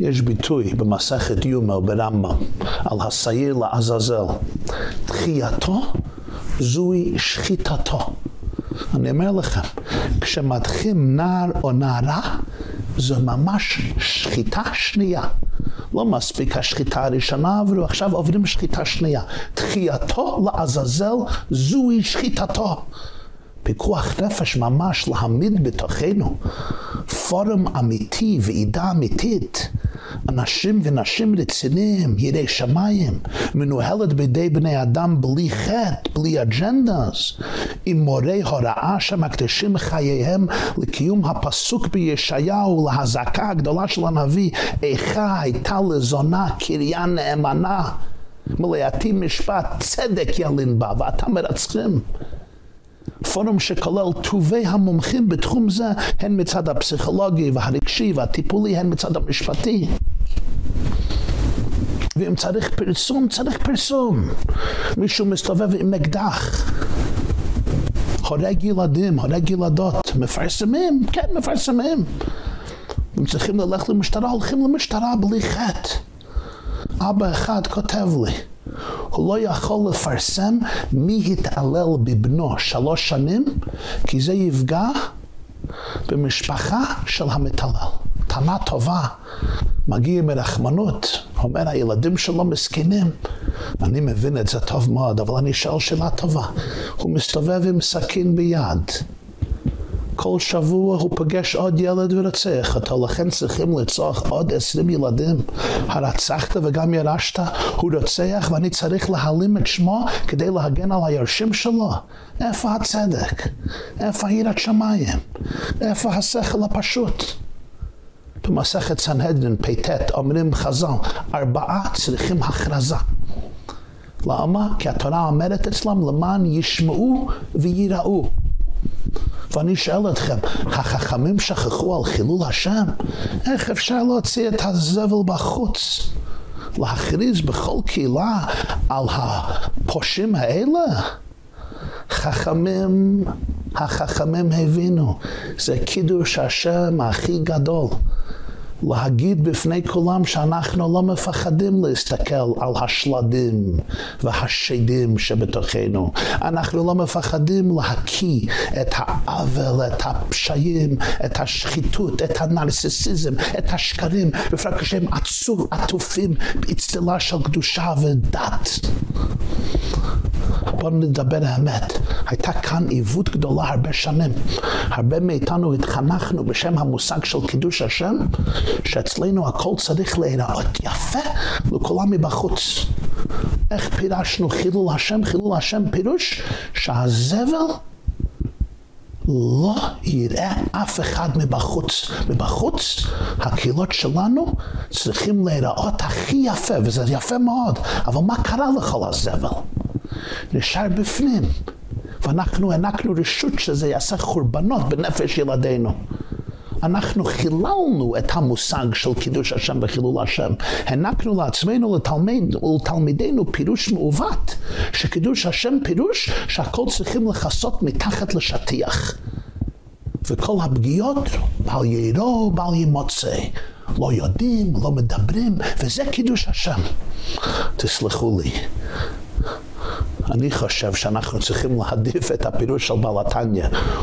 יש ביטוי במסכת יומר ברמב"ם על השעיר לעזאזל. תחייתו זוהי שחיטתו. אני אומר לכם, כשמתחילים נער או נערה, זו ממש שחיטה שנייה. לא מספיק השחיטה הראשונה עברו, עכשיו עוברים שחיטה שנייה. תחייתו לעזאזל זוהי שחיטתו. פיקוח נפש ממש להעמיד בתוכנו פורום אמיתי, ועידה אמיתית. אנשים ונשים רציניים, יראי שמיים, מנוהלת בידי בני אדם בלי חטא, בלי אג'נדס, עם מורי הוראה שמקדישים חייהם לקיום הפסוק בישעיהו, להזעקה הגדולה של הנביא, איכה הייתה לזונה קריה נאמנה, מלאתי משפט צדק ילין בה, ואתה מרצחים. פורום שכולל טובי המומחים בתחום זה, הן מצד הפסיכולוגי והרגשי והטיפולי, הן מצד המשפטי. ואם צריך פרסום, צריך פרסום. מישהו מסתובב עם אקדח. הורג ילדים, הורג ילדות, מפרסמים, כן, מפרסמים. אם צריכים ללכת למשטרה, הולכים למשטרה בלי חטא. אבא אחד כותב לי, הוא לא יכול לפרסם מי התעלל בבנו שלוש שנים, כי זה יפגע במשפחה של המתעלל. טענה טובה, מגיע מרחמנות, אומר הילדים שלו מסכנים. אני מבין את זה טוב מאוד, אבל אני שואל שאלה טובה. הוא מסתובב עם סכין ביד. כל שבוע הוא פגש עוד ילד ורצח אותו, לכן צריכים לצורך עוד עשרים ילדים. הרצחת וגם ירשת, הוא רוצח ואני צריך להעלים את שמו כדי להגן על הירשים שלו. איפה הצדק? איפה יראת שמיים? איפה השכל הפשוט? במסכת סנהדרין פט אומרים חז"ל, ארבעה צריכים הכרזה. למה? כי התורה אומרת אצלם למען ישמעו ויראו. ואני שואל אתכם, החכמים שכחו על חילול השם? איך אפשר להוציא את הזבל בחוץ? להכריז בכל קהילה על הפושעים האלה? חכמים, החכמים הבינו, זה קידוש השם הכי גדול. להגיד בפני כולם שאנחנו לא מפחדים להסתכל על השלדים והשדים שבתוכנו. אנחנו לא מפחדים להקיא את העוול, את הפשעים, את השחיתות, את הנרסיסיזם, את השקרים, בפרט כשהם עצור, עטופים באצטלה של קדושה ודת. בואו נדבר האמת. הייתה כאן עיוות גדולה הרבה שנים. הרבה מאיתנו התחנכנו בשם המושג של קידוש השם, שאצלנו הכל צריך להיראות יפה לכולם מבחוץ. איך פירשנו חילול השם? חילול השם פירוש שהזבל לא יראה אף אחד מבחוץ. מבחוץ, הקהילות שלנו צריכים להיראות הכי יפה, וזה יפה מאוד, אבל מה קרה לכל הזבל? נשאר בפנים, ואנחנו הענקנו רשות שזה יעשה חורבנות בנפש ילדינו. אנחנו חיללנו את המושג של קידוש השם וחילול השם. הענקנו לעצמנו לתלמיד, ולתלמידינו פירוש מעוות, שקידוש השם פירוש שהכל צריכים לכסות מתחת לשטיח. וכל הפגיעות בעל ירו, בעל ימוצא. לא יודעים, לא מדברים, וזה קידוש השם. תסלחו לי. אני חושב שאנחנו צריכים להעדיף את הפירוש של בעל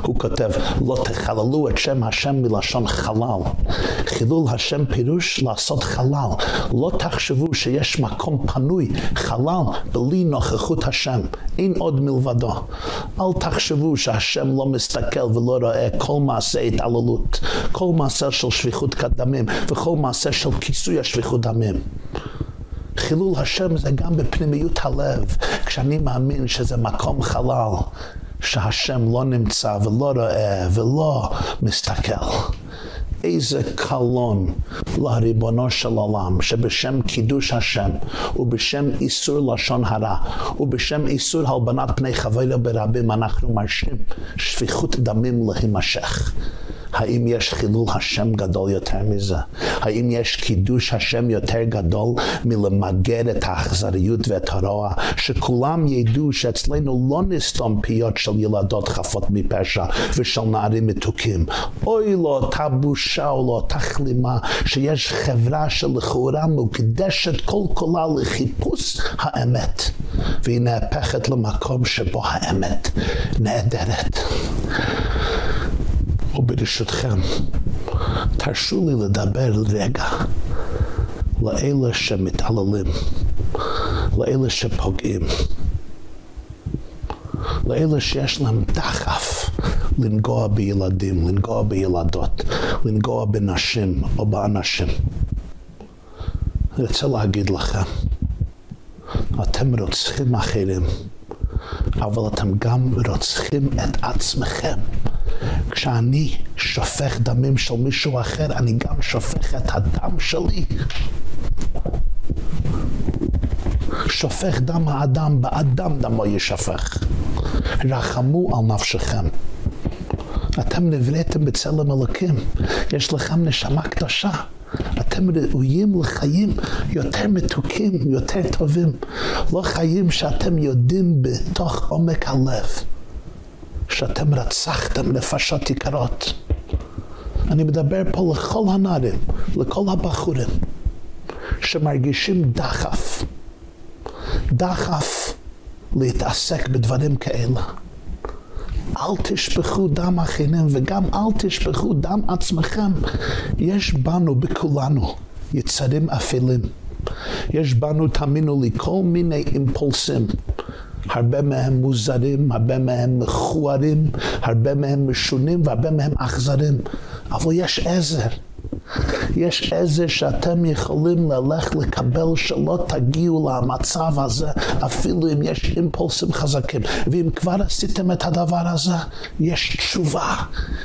הוא כותב, לא תחללו את שם השם מלשון חלל. חילול השם פירוש לעשות חלל. לא תחשבו שיש מקום פנוי, חלל, בלי נוכחות השם. אין עוד מלבדו. אל תחשבו שהשם לא מסתכל ולא רואה כל מעשה התעללות, כל מעשה של שפיכות כדמים וכל מעשה של כיסוי השפיכות דמים. חילול השם זה גם בפנימיות הלב, כשאני מאמין שזה מקום חלל, שהשם לא נמצא ולא רואה ולא מסתכל. איזה קלון לריבונו של עולם שבשם קידוש השם ובשם איסור לשון הרע ובשם איסור הלבנת פני חוויה ברבים אנחנו מרשים שפיכות דמים להימשך. האם יש חילול השם גדול יותר מזה? האם יש קידוש השם יותר גדול מלמגר את האכזריות ואת הרוע? שכולם ידעו שאצלנו לא נסתום פיות של ילדות חפות מפשע ושל נערים מתוקים. אוי לו אותה בושה או לו אותה כלימה שיש חברה שלכאורה מוקדשת כל כולה לחיפוש האמת והיא נהפכת למקום שבו האמת נעדרת. וברשותכם, תרשו לי לדבר רגע לאלה שמתעללים, לאלה שפוגעים, לאלה שיש להם דחף לנגוע בילדים, לנגוע בילדות, לנגוע בנשים או באנשים. אני רוצה להגיד לכם, אתם רוצחים אחרים, אבל אתם גם רוצחים את עצמכם. כשאני שופך דמים של מישהו אחר, אני גם שופך את הדם שלי. שופך דם האדם, באדם דמו ישפך. רחמו על נפשכם. אתם נבראתם בצלם אלוקים, יש לכם נשמה קדושה. אתם ראויים לחיים יותר מתוקים, יותר טובים. לא חיים שאתם יודעים בתוך עומק הלב. שאתם רצחתם נפשות יקרות. אני מדבר פה לכל הנערים, לכל הבחורים, שמרגישים דחף, דחף להתעסק בדברים כאלה. אל תשפכו דם אחרים וגם אל תשפכו דם עצמכם. יש בנו, בכולנו, יצרים אפלים. יש בנו, תאמינו לי, כל מיני אימפולסים. הרבה מהם מוזרים, הרבה מהם מכוערים, הרבה מהם משונים והרבה מהם אכזרים. אבל יש עזר. יש איזה שאתם יכולים ללך לקבל שלא תגיעו למצב הזה אפילו אם יש אימפולסים חזקים ואם כבר עשיתם את הדבר הזה יש תשובה,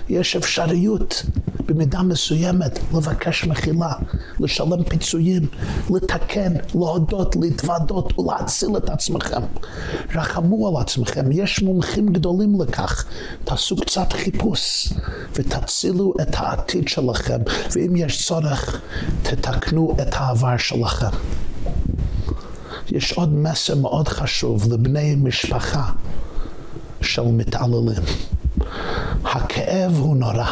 יש אפשריות במידה מסוימת לבקש מחילה, לשלם פיצויים, לתקן, להודות, להתוודות ולהציל את עצמכם. רחמו על עצמכם, יש מומחים גדולים לכך. תעשו קצת חיפוש ותצילו את העתיד שלכם, ואם יש צורך, תתקנו את העבר שלכם. יש עוד מסר מאוד חשוב לבני משפחה של מתעללים. הכאב הוא נורא.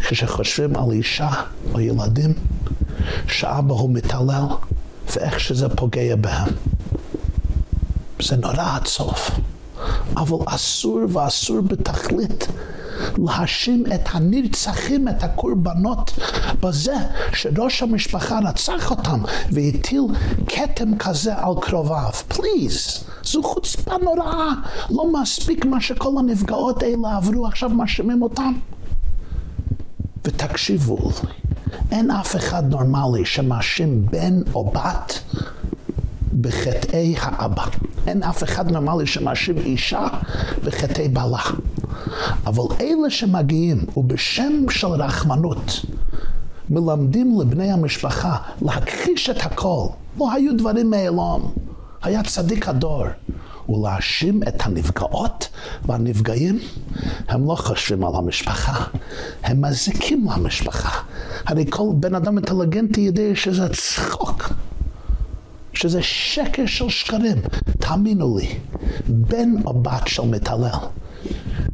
כשחושבים על אישה או ילדים שאבא הוא מתעלל ואיך שזה פוגע בהם. זה נורא עצוב. אבל אסור ואסור בתכלית להאשים את הנרצחים, את הקורבנות, בזה שראש המשפחה רצח אותם והטיל כתם כזה על קרוביו. פליז, זו חוצפה נוראה. לא מספיק מה שכל הנפגעות האלה עברו, עכשיו מאשימים אותם. ותקשיבו אין אף אחד נורמלי שמאשים בן או בת בחטאי האבא. אין אף אחד נורמלי שמאשים אישה בחטאי בעלה. אבל אלה שמגיעים ובשם של רחמנות מלמדים לבני המשפחה להכחיש את הכל. לא היו דברים מעולם. היה צדיק הדור. ולהאשים את הנפגעות והנפגעים, הם לא חושבים על המשפחה, הם מזיקים למשפחה. הרי כל בן אדם אינטליגנטי יודע שזה צחוק, שזה שקר של שקרים. תאמינו לי, בן או בת של מתעלל,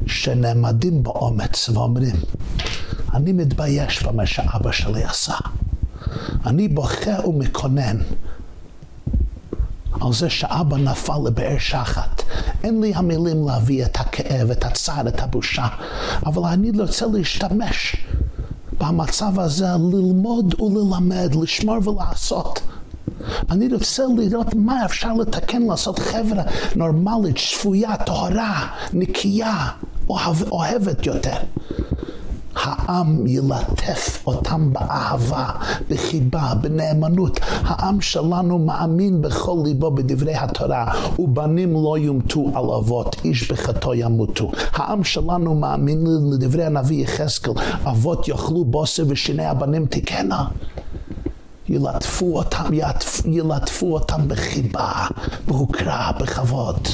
שנעמדים באומץ ואומרים, אני מתבייש במה שאבא שלי עשה. אני בוכה ומקונן על זה שאבא נפל לבאר שחת. אין לי המילים להביא את הכאב, את הצער, את הבושה, אבל אני רוצה להשתמש במצב הזה ללמוד וללמד, לשמור ולעשות. אני רוצה לראות מה אפשר לתקן, לעשות חברה נורמלית, שפויה, טהרה, נקייה, אוהב, אוהבת יותר. העם ילטף אותם באהבה, בחיבה, בנאמנות. העם שלנו מאמין בכל ליבו בדברי התורה, ובנים לא יומתו על אבות, איש בחטאו ימותו. העם שלנו מאמין לדברי הנביא יחזקאל, אבות יאכלו בוסר ושיני הבנים תקנה. ילטפו אותם, ילטפו אותם בחיבה, בהוקרה, בכבוד.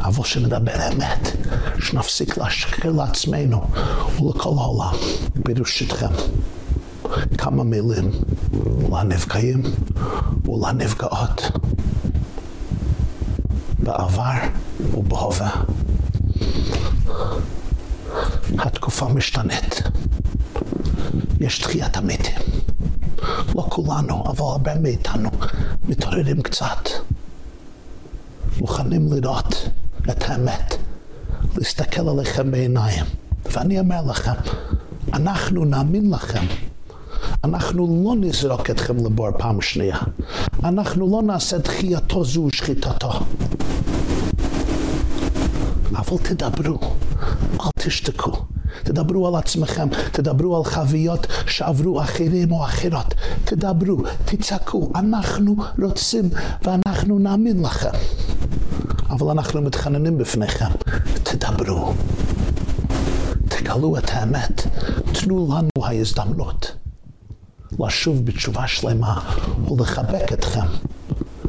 אבל שנדבר אמת, שנפסיק להשקר לעצמנו ולכל העולם, ברשותכם. כמה מילים לנפגעים ולנפגעות בעבר ובהווה. התקופה משתנית. יש תחיית המתים. לא כולנו, אבל הרבה מאיתנו מתעוררים קצת. מוכנים לראות את האמת, להסתכל עליכם בעיניים. ואני אומר לכם, אנחנו נאמין לכם. אנחנו לא נזרוק אתכם לבור פעם שנייה. אנחנו לא נעשה דחייתו זו ושחיטתו. אבל תדברו, אל תשתקו. תדברו על עצמכם, תדברו על חוויות שעברו אחרים או אחרות. תדברו, תצעקו, אנחנו רוצים ואנחנו נאמין לכם. אבל אנחנו מתחננים בפניכם, תדברו. תגלו את האמת, תנו לנו ההזדמנות לשוב בתשובה שלמה ולחבק אתכם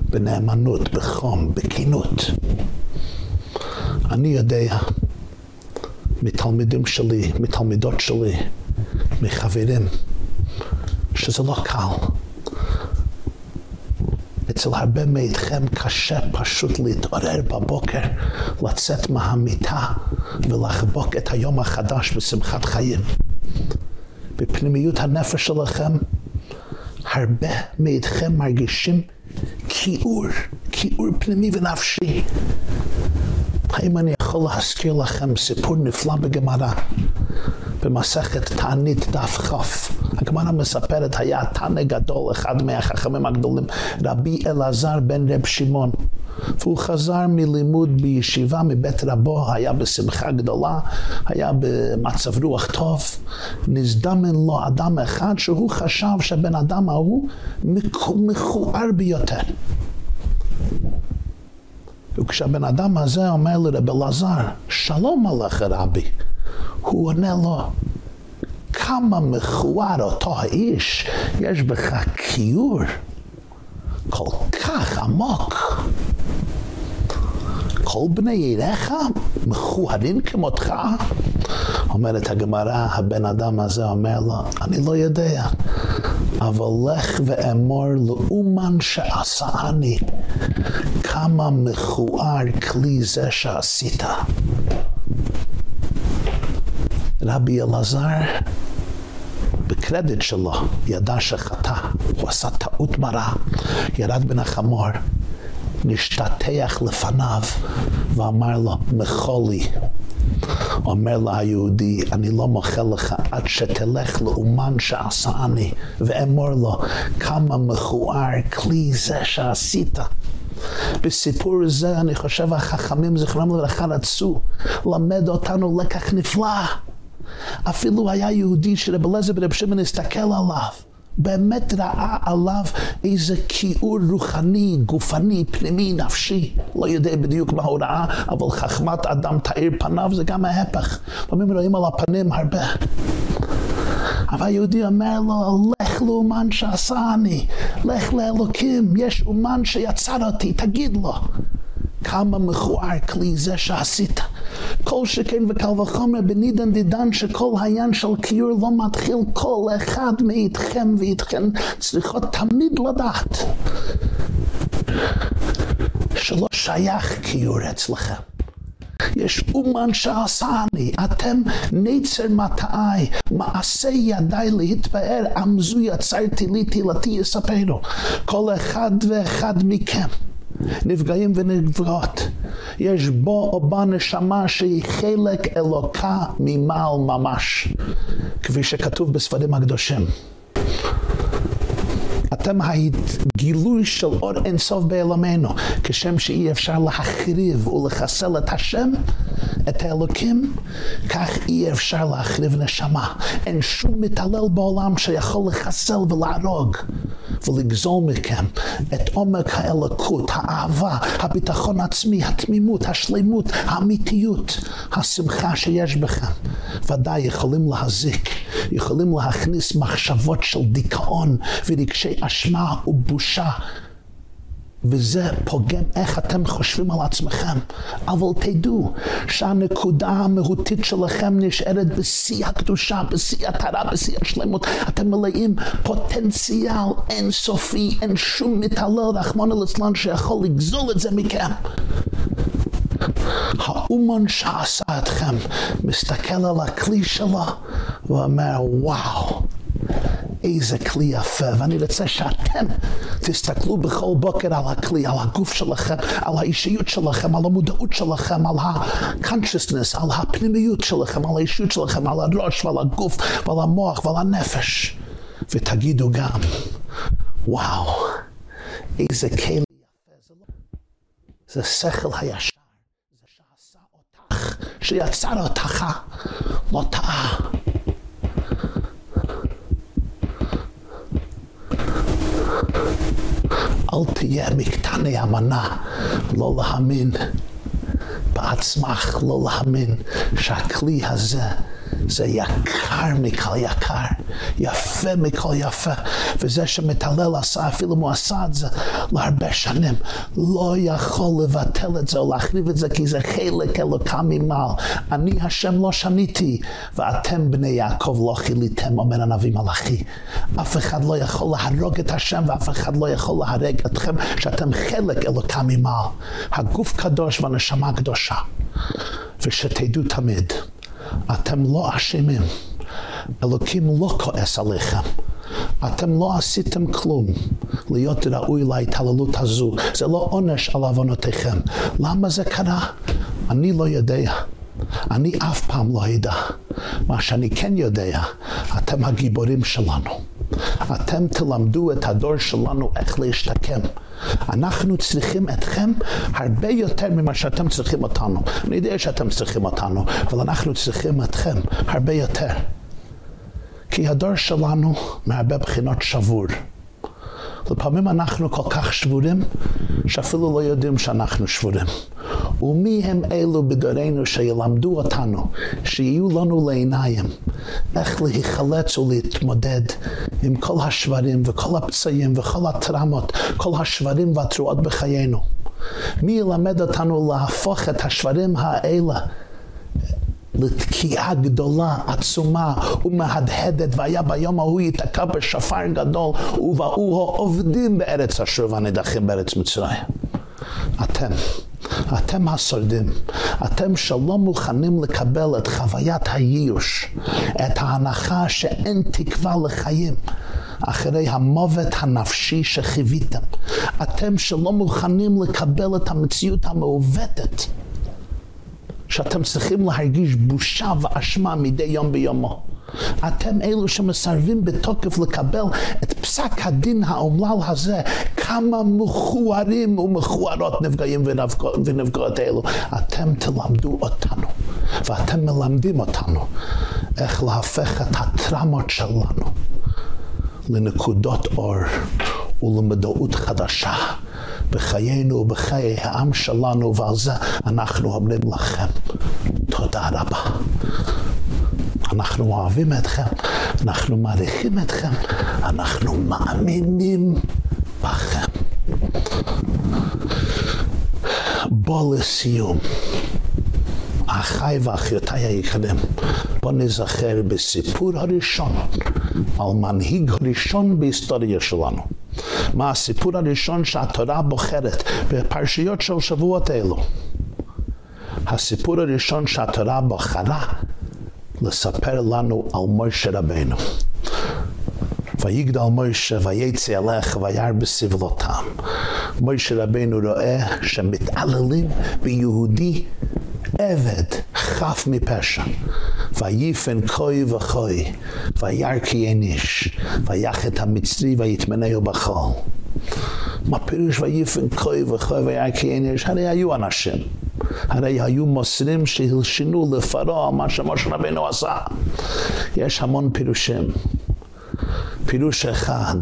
בנאמנות, בחום, בכנות. אני יודע מתלמידים שלי, מתלמידות שלי, מחברים, שזה לא קל. אצל הרבה מאיתכם קשה פשוט להתעורר בבוקר, לצאת מהמיטה ולחבוק את היום החדש בשמחת חיים. בפנימיות הנפש שלכם, הרבה מאיתכם מרגישים כיעור, כיעור פנימי ונפשי. האם אני יכול להזכיר לכם סיפור נפלא בגמרא, במסכת תענית דף כ'. הגמרא מספרת, היה תנא גדול, אחד מהחכמים הגדולים, רבי אלעזר בן רב שמעון. והוא חזר מלימוד בישיבה מבית רבו, היה בשמחה גדולה, היה במצב רוח טוב. נזדמן לו אדם אחד שהוא חשב שהבן אדם ההוא מכוער ביותר. וכשהבן אדם הזה אומר לרב אלעזר, שלום עליך רבי, הוא עונה לו, כמה מכוער אותו האיש, יש בך כיור כל כך עמוק. כל בני עיריך מכוערים כמותך? אומרת הגמרא, הבן אדם הזה אומר לו, אני לא יודע, אבל לך ואמור לאומן שעשני, כמה מכוער כלי זה שעשית. רבי אלעזר, בקרדיט שלו, ידע שחטא, הוא עשה טעות מרה, ירד בין החמור, נשתתח לפניו ואמר לו, מחולי. אומר לה היהודי, אני לא מוחה לך עד שתלך לאומן שעשה אני, ואמור לו, כמה מכוער כלי זה שעשית. בסיפור זה אני חושב החכמים זכרם לברכה רצו למד אותנו לקח נפלא. אפילו היה יהודי שרב אליעזר ורב שמעון הסתכל עליו. באמת ראה עליו איזה כיעור רוחני, גופני, פנימי, נפשי. לא יודע בדיוק מה הוא ראה, אבל חכמת אדם תאיר פניו זה גם ההפך. לפעמים רואים על הפנים הרבה. אבל היהודי אומר לו, לך לאומן שעשה אני, לך לאלוקים, יש אומן שיצר אותי, תגיד לו. כמה מכוער כלי זה שעשית. כל שכן וקל וחומר בנידן דידן שכל העניין של קיור לא מתחיל כל אחד מאיתכם ואיתכם צריכות תמיד לדעת שלא שייך קיור אצלכם. יש אומן שעשני, אתם נצר מטעי, מעשה ידיי להתפאר, עמזו יצרתי לי תהילתי יספרו. כל אחד ואחד מכם. נפגעים ונפגעות. יש בו או בה נשמה שהיא חלק אלוקה ממעל ממש, כפי שכתוב בספרים הקדושים. אתם הגילוי של אור אינסוף בעולמנו, כשם שאי אפשר להחריב ולחסל את השם, את האלוקים, כך אי אפשר להחריב נשמה. אין שום מתעלל בעולם שיכול לחסל ולהרוג. ולגזול מכם את עומק האלוקות, האהבה, הביטחון העצמי, התמימות, השלימות, האמיתיות, השמחה שיש בכם. ודאי יכולים להזיק, יכולים להכניס מחשבות של דיכאון ורגשי אשמה ובושה וזה פוגם איך אתם חושבים על עצמכם. אבל תדעו שהנקודה המהותית שלכם נשארת בשיא הקדושה, בשיא הטהרה, בשיא השלמות. אתם מלאים פוטנציאל אינסופי, אין שום מתעלל, רחמנא ליצלן, שיכול לגזול את זה מכם. האומן שעשה אתכם מסתכל על הכלי שלו ואומר, וואו. איזה כלי יפה, ואני רוצה שאתם תסתכלו בכל בוקר על הכלי, על הגוף שלכם, על האישיות שלכם, על המודעות שלכם, על ה-consciousness, על הפנימיות שלכם, על האישיות שלכם, על הראש ועל הגוף ועל המוח ועל הנפש. ותגידו גם, וואו, איזה כלי יפה, זה שכל הישר, זה שעשה אותך, שיצר אותך, טעה. אל תהיה מקטני המנה, לא להאמין בעצמך, לא להאמין שהכלי הזה זה יקר מכל יקר, יפה מכל יפה, וזה שמתעלל עשה, אפילו אם הוא עשה את זה להרבה שנים, לא יכול לבטל את זה או להחריב את זה, כי זה חלק אלוקה ממעל. אני השם לא שניתי, ואתם בני יעקב לא חיליתם, אומר הנביא מלאכי. אף אחד לא יכול להרוג את השם, ואף אחד לא יכול להרג אתכם, שאתם חלק אלוקה ממעל. הגוף קדוש והנשמה קדושה. ושתדעו תמיד, אתם לא אשמים. אלוקים לא כועס עליכם. אתם לא עשיתם כלום להיות ראוי להתעללות הזו. זה לא עונש על עוונותיכם. למה זה קרה? אני לא יודע. אני אף פעם לא יודע. מה שאני כן יודע, אתם הגיבורים שלנו. אתם תלמדו את הדור שלנו איך להשתקם. אנחנו צריכים אתכם הרבה יותר ממה שאתם צריכים אותנו. אני יודע שאתם צריכים אותנו, אבל אנחנו צריכים אתכם הרבה יותר. כי הדור שלנו מהרבה בחינות שבור. לפעמים אנחנו כל כך שבורים, שאפילו לא יודעים שאנחנו שבורים. ומי הם אלו בדורנו שילמדו אותנו, שיהיו לנו לעיניים, איך להיחלץ ולהתמודד עם כל השברים וכל הפצעים וכל הטראומות, כל השברים והתרועות בחיינו. מי ילמד אותנו להפוך את השברים האלה לתקיעה גדולה, עצומה ומהדהדת, והיה ביום ההוא ייתקע בשפר גדול, ובאו העובדים בארץ אשר והנידחים בארץ מצרים. אתם, אתם השורדים, אתם שלא מוכנים לקבל את חוויית הייאוש, את ההנחה שאין תקווה לחיים. אחרי המוות הנפשי שחיוויתם. אתם שלא מוכנים לקבל את המציאות המעוותת שאתם צריכים להרגיש בושה ואשמה מדי יום ביומו. אתם אלו שמסרבים בתוקף לקבל את פסק הדין האומלל הזה, כמה מכוערים ומכוערות נפגעים ונפגעות אלו. אתם תלמדו אותנו, ואתם מלמדים אותנו איך להפך את הטראומות שלנו לנקודות אור ולמודעות חדשה. בחיינו ובחיי העם שלנו, ועל זה אנחנו אומרים לכם תודה רבה. אנחנו אוהבים אתכם, אנחנו מעריכים אתכם, אנחנו מאמינים בכם. בוא לסיום. אחיי ואחיותיי היקרים, בוא נזכר בסיפור הראשון על מנהיג הראשון בהיסטוריה שלנו. מה הסיפור הראשון שהתורה בוחרת בפרשיות של שבועות אלו. הסיפור הראשון שהתורה בחרה לספר לנו על מוישה רבנו. ויגדל מוישה ויצא אלך וירא בסבלותם. מוישה רבנו רואה שמתעללים ביהודי עבד חף מפשע. ויפן כוי וכוי, וירא כי אין איש, ויח את המצרי ויתמנהו בחול. מה פירוש ויפן כוי וכוי אין איש? הרי היו אנשים. הרי היו מוסרים שהלשינו לפרעה מה שמשה רבנו עשה. יש המון פירושים. פירוש אחד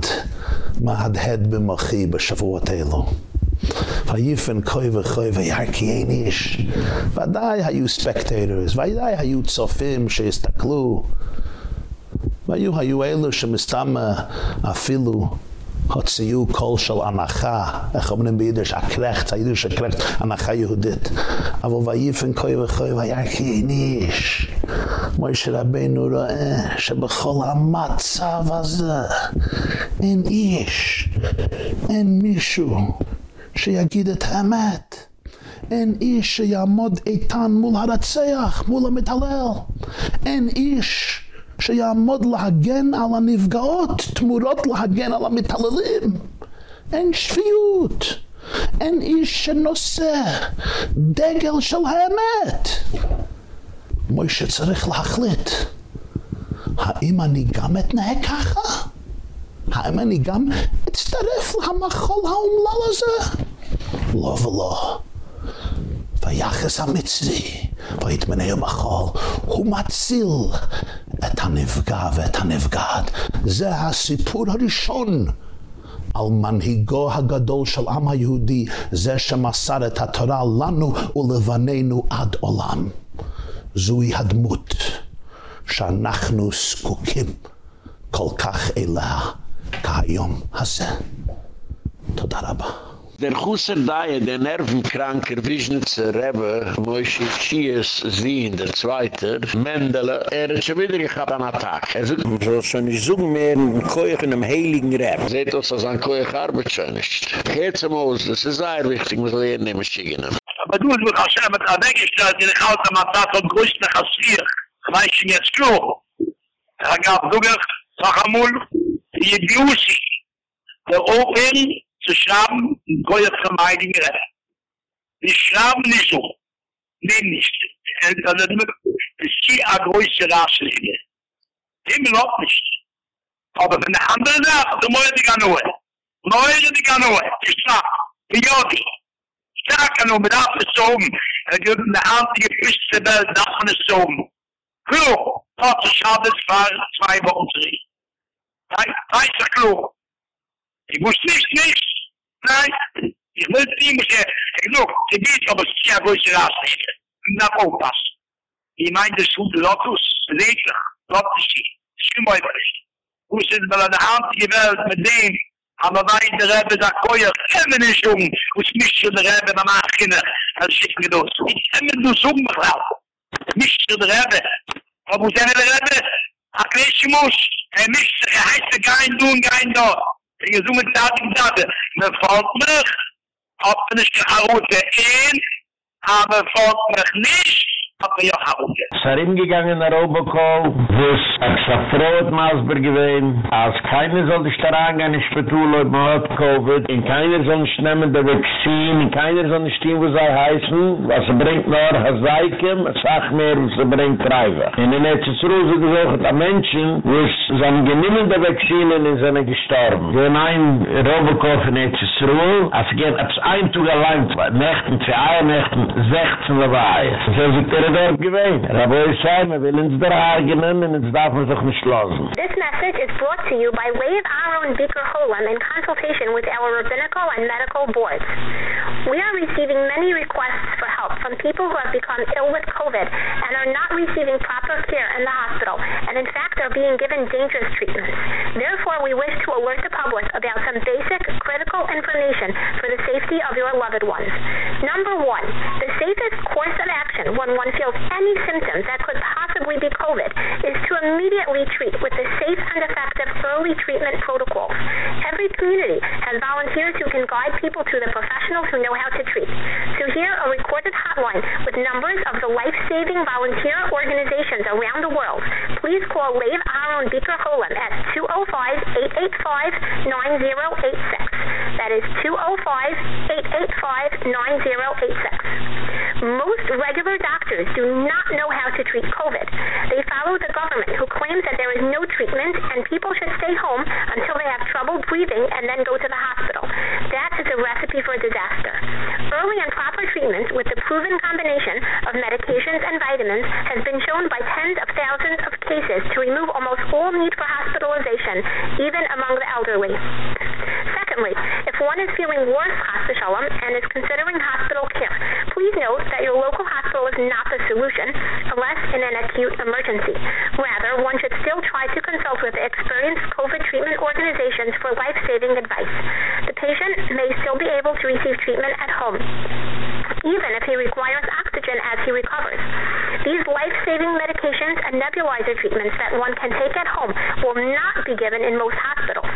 מהדהד במוחי בשבועות אלו. ויפן כוי וכוי וירקי אין איש. ודאי היו ספקטטורס, ודאי היו צופים שהסתכלו. והיו היו אלו שמסתם אפילו הוציאו קול של הנחה, איך אומרים ביידיש, הקרחת, היידיש הקרחת, הנחה יהודית. אבל ויפן כוי וכוי וירקי אין איש. מוישה רבנו רואה שבכל המצב הזה אין איש, אין מישהו שיגיד את האמת. אין איש שיעמוד איתן מול הרצח, מול המתעלל. אין איש שיעמוד להגן על הנפגעות תמורות להגן על המתעללים. אין שפיות. אין איש שנושא דגל של האמת. מוישה צריך להחליט, האם אני גם אתנהג ככה? האם אני גם אצטרף למחול האומלל הזה? לא ולא. ויחס המצרי, ויתמנה מחול, הוא מציל את הנפגע ואת הנפגעת. זה הסיפור הראשון על מנהיגו הגדול של עם היהודי, זה שמסר את התורה לנו ולבנינו עד עולם. זוהי הדמות שאנחנו זקוקים כל כך אליה. Kayom hase toda raba Der Husser Daya, der Nervenkranker, Wiesnitzer Rebbe, Moishe Chies Zien, der Zweiter, Mendele, er hat schon wieder gehabt an Attack. Er sagt, so schon ich suche mehr in Koyach in einem heiligen Rebbe. Seht uns, als ein Koyach arbeit schon nicht. Geht zum Haus, das ist sehr wichtig, muss lernen, immer schicken. Aber du, du mit der Weggestellt, in der Haut am Attack und grüßt nach Asir. Ich weiß schon jetzt, du. Er gab, du gehst, sag amul, ידיוסי, der Open zu schrauben, in Goya vermeiden gerät. Die schrauben nicht so. Nee, nicht. Und dann hat immer, das ist die größte Rasslinie. Die mir noch nicht. Aber wenn der andere sagt, du musst dich an Neue die Ganoe, die Schlag, die Jodi. Starke nur mit Abgesogen, er gibt eine antige Füße Welt, nach einer Sogen. Klo, dort ist Schabes, war zwei Wochen zurück. weiß er klug. Ich muss nicht, nicht. Nein, ich will nicht, muss er, ich noch, sie geht, aber sie ist ja größer Rastlinge. Na, auch das. Ich meine, das Hunde Lottus, redlich, Lottus, Schimmäuberlich. Wo sind wir an der Hand gewählt mit dem, aber weil der Rebbe da koje, immer nicht um, wo es mich zu der Rebbe da machen, dann schicken wir das. Ich immer so umgebracht. Mich zu der Rebbe. Aber wo sind wir der Rebbe? Akwesimus. Er mischt, er heißt er gein du und gein da. Ich zoom mit dat und dat. Me falt mich. Ob nicht gehaute ein, aber falt mich nicht. Sarim gegangen nach Robocall, wo es ein Schafrot Masber gewesen, als keiner soll dich daran gehen, ich betul, ob man hat Covid, in keiner soll nicht nehmen, der Vaccine, in keiner soll nicht stehen, wo sie heißen, was er bringt nur Hazaikem, sag mir, was er bringt Treiber. In den Etzes Rose gesucht, die Menschen, wo es seine genehmende Vaccine in seine gestorben. Haben ein Robocall von Etzes Rose, als geht, es ein Tag allein, Nächten, zwei Nächten, 16 dabei. So sieht dort will der Argenen und darf man sich nicht losen. This message is brought to you by way of Aaron Beaker Holam in consultation with our rabbinical and medical boards. We are receiving many requests for help from people who have become ill with COVID and are not receiving proper care in the hospital and in fact are being given dangerous treatments. Therefore, we wish to alert the public about some basic critical information for the safety of your loved ones. Number 1, the safest course of action when one feels any symptoms that could possibly be COVID is to immediately treat with the safe and effective early treatment protocols. Every community has volunteers who can guide people to the professionals who know how to treat. So here a recorded hotline with numbers of the life-saving volunteer organizations around the world. Please call Lave Aaron Beaker Holem at 205-885-9086. That is 205-885-9086. Most regular doctors do not know how to treat COVID. They follow the government who claims that there is no treatment and people should stay home until they have trouble breathing and then go to the hospital. That is a recipe for disaster. Early and proper treatments with the proven combination of medications and vitamins has been shown by tens of thousands of cases to remove almost all need for hospitalization, even among the elderly. If one is feeling worse, Shalom, and is considering hospital care, please note that your local hospital is not the solution unless in an acute emergency. Rather, one should still try to consult with experienced COVID treatment organizations for life-saving advice. The patient may still be able to receive treatment at home even if he requires oxygen as he recovers. These life-saving medications and nebulizer treatments that one can take at home will not be given in most hospitals.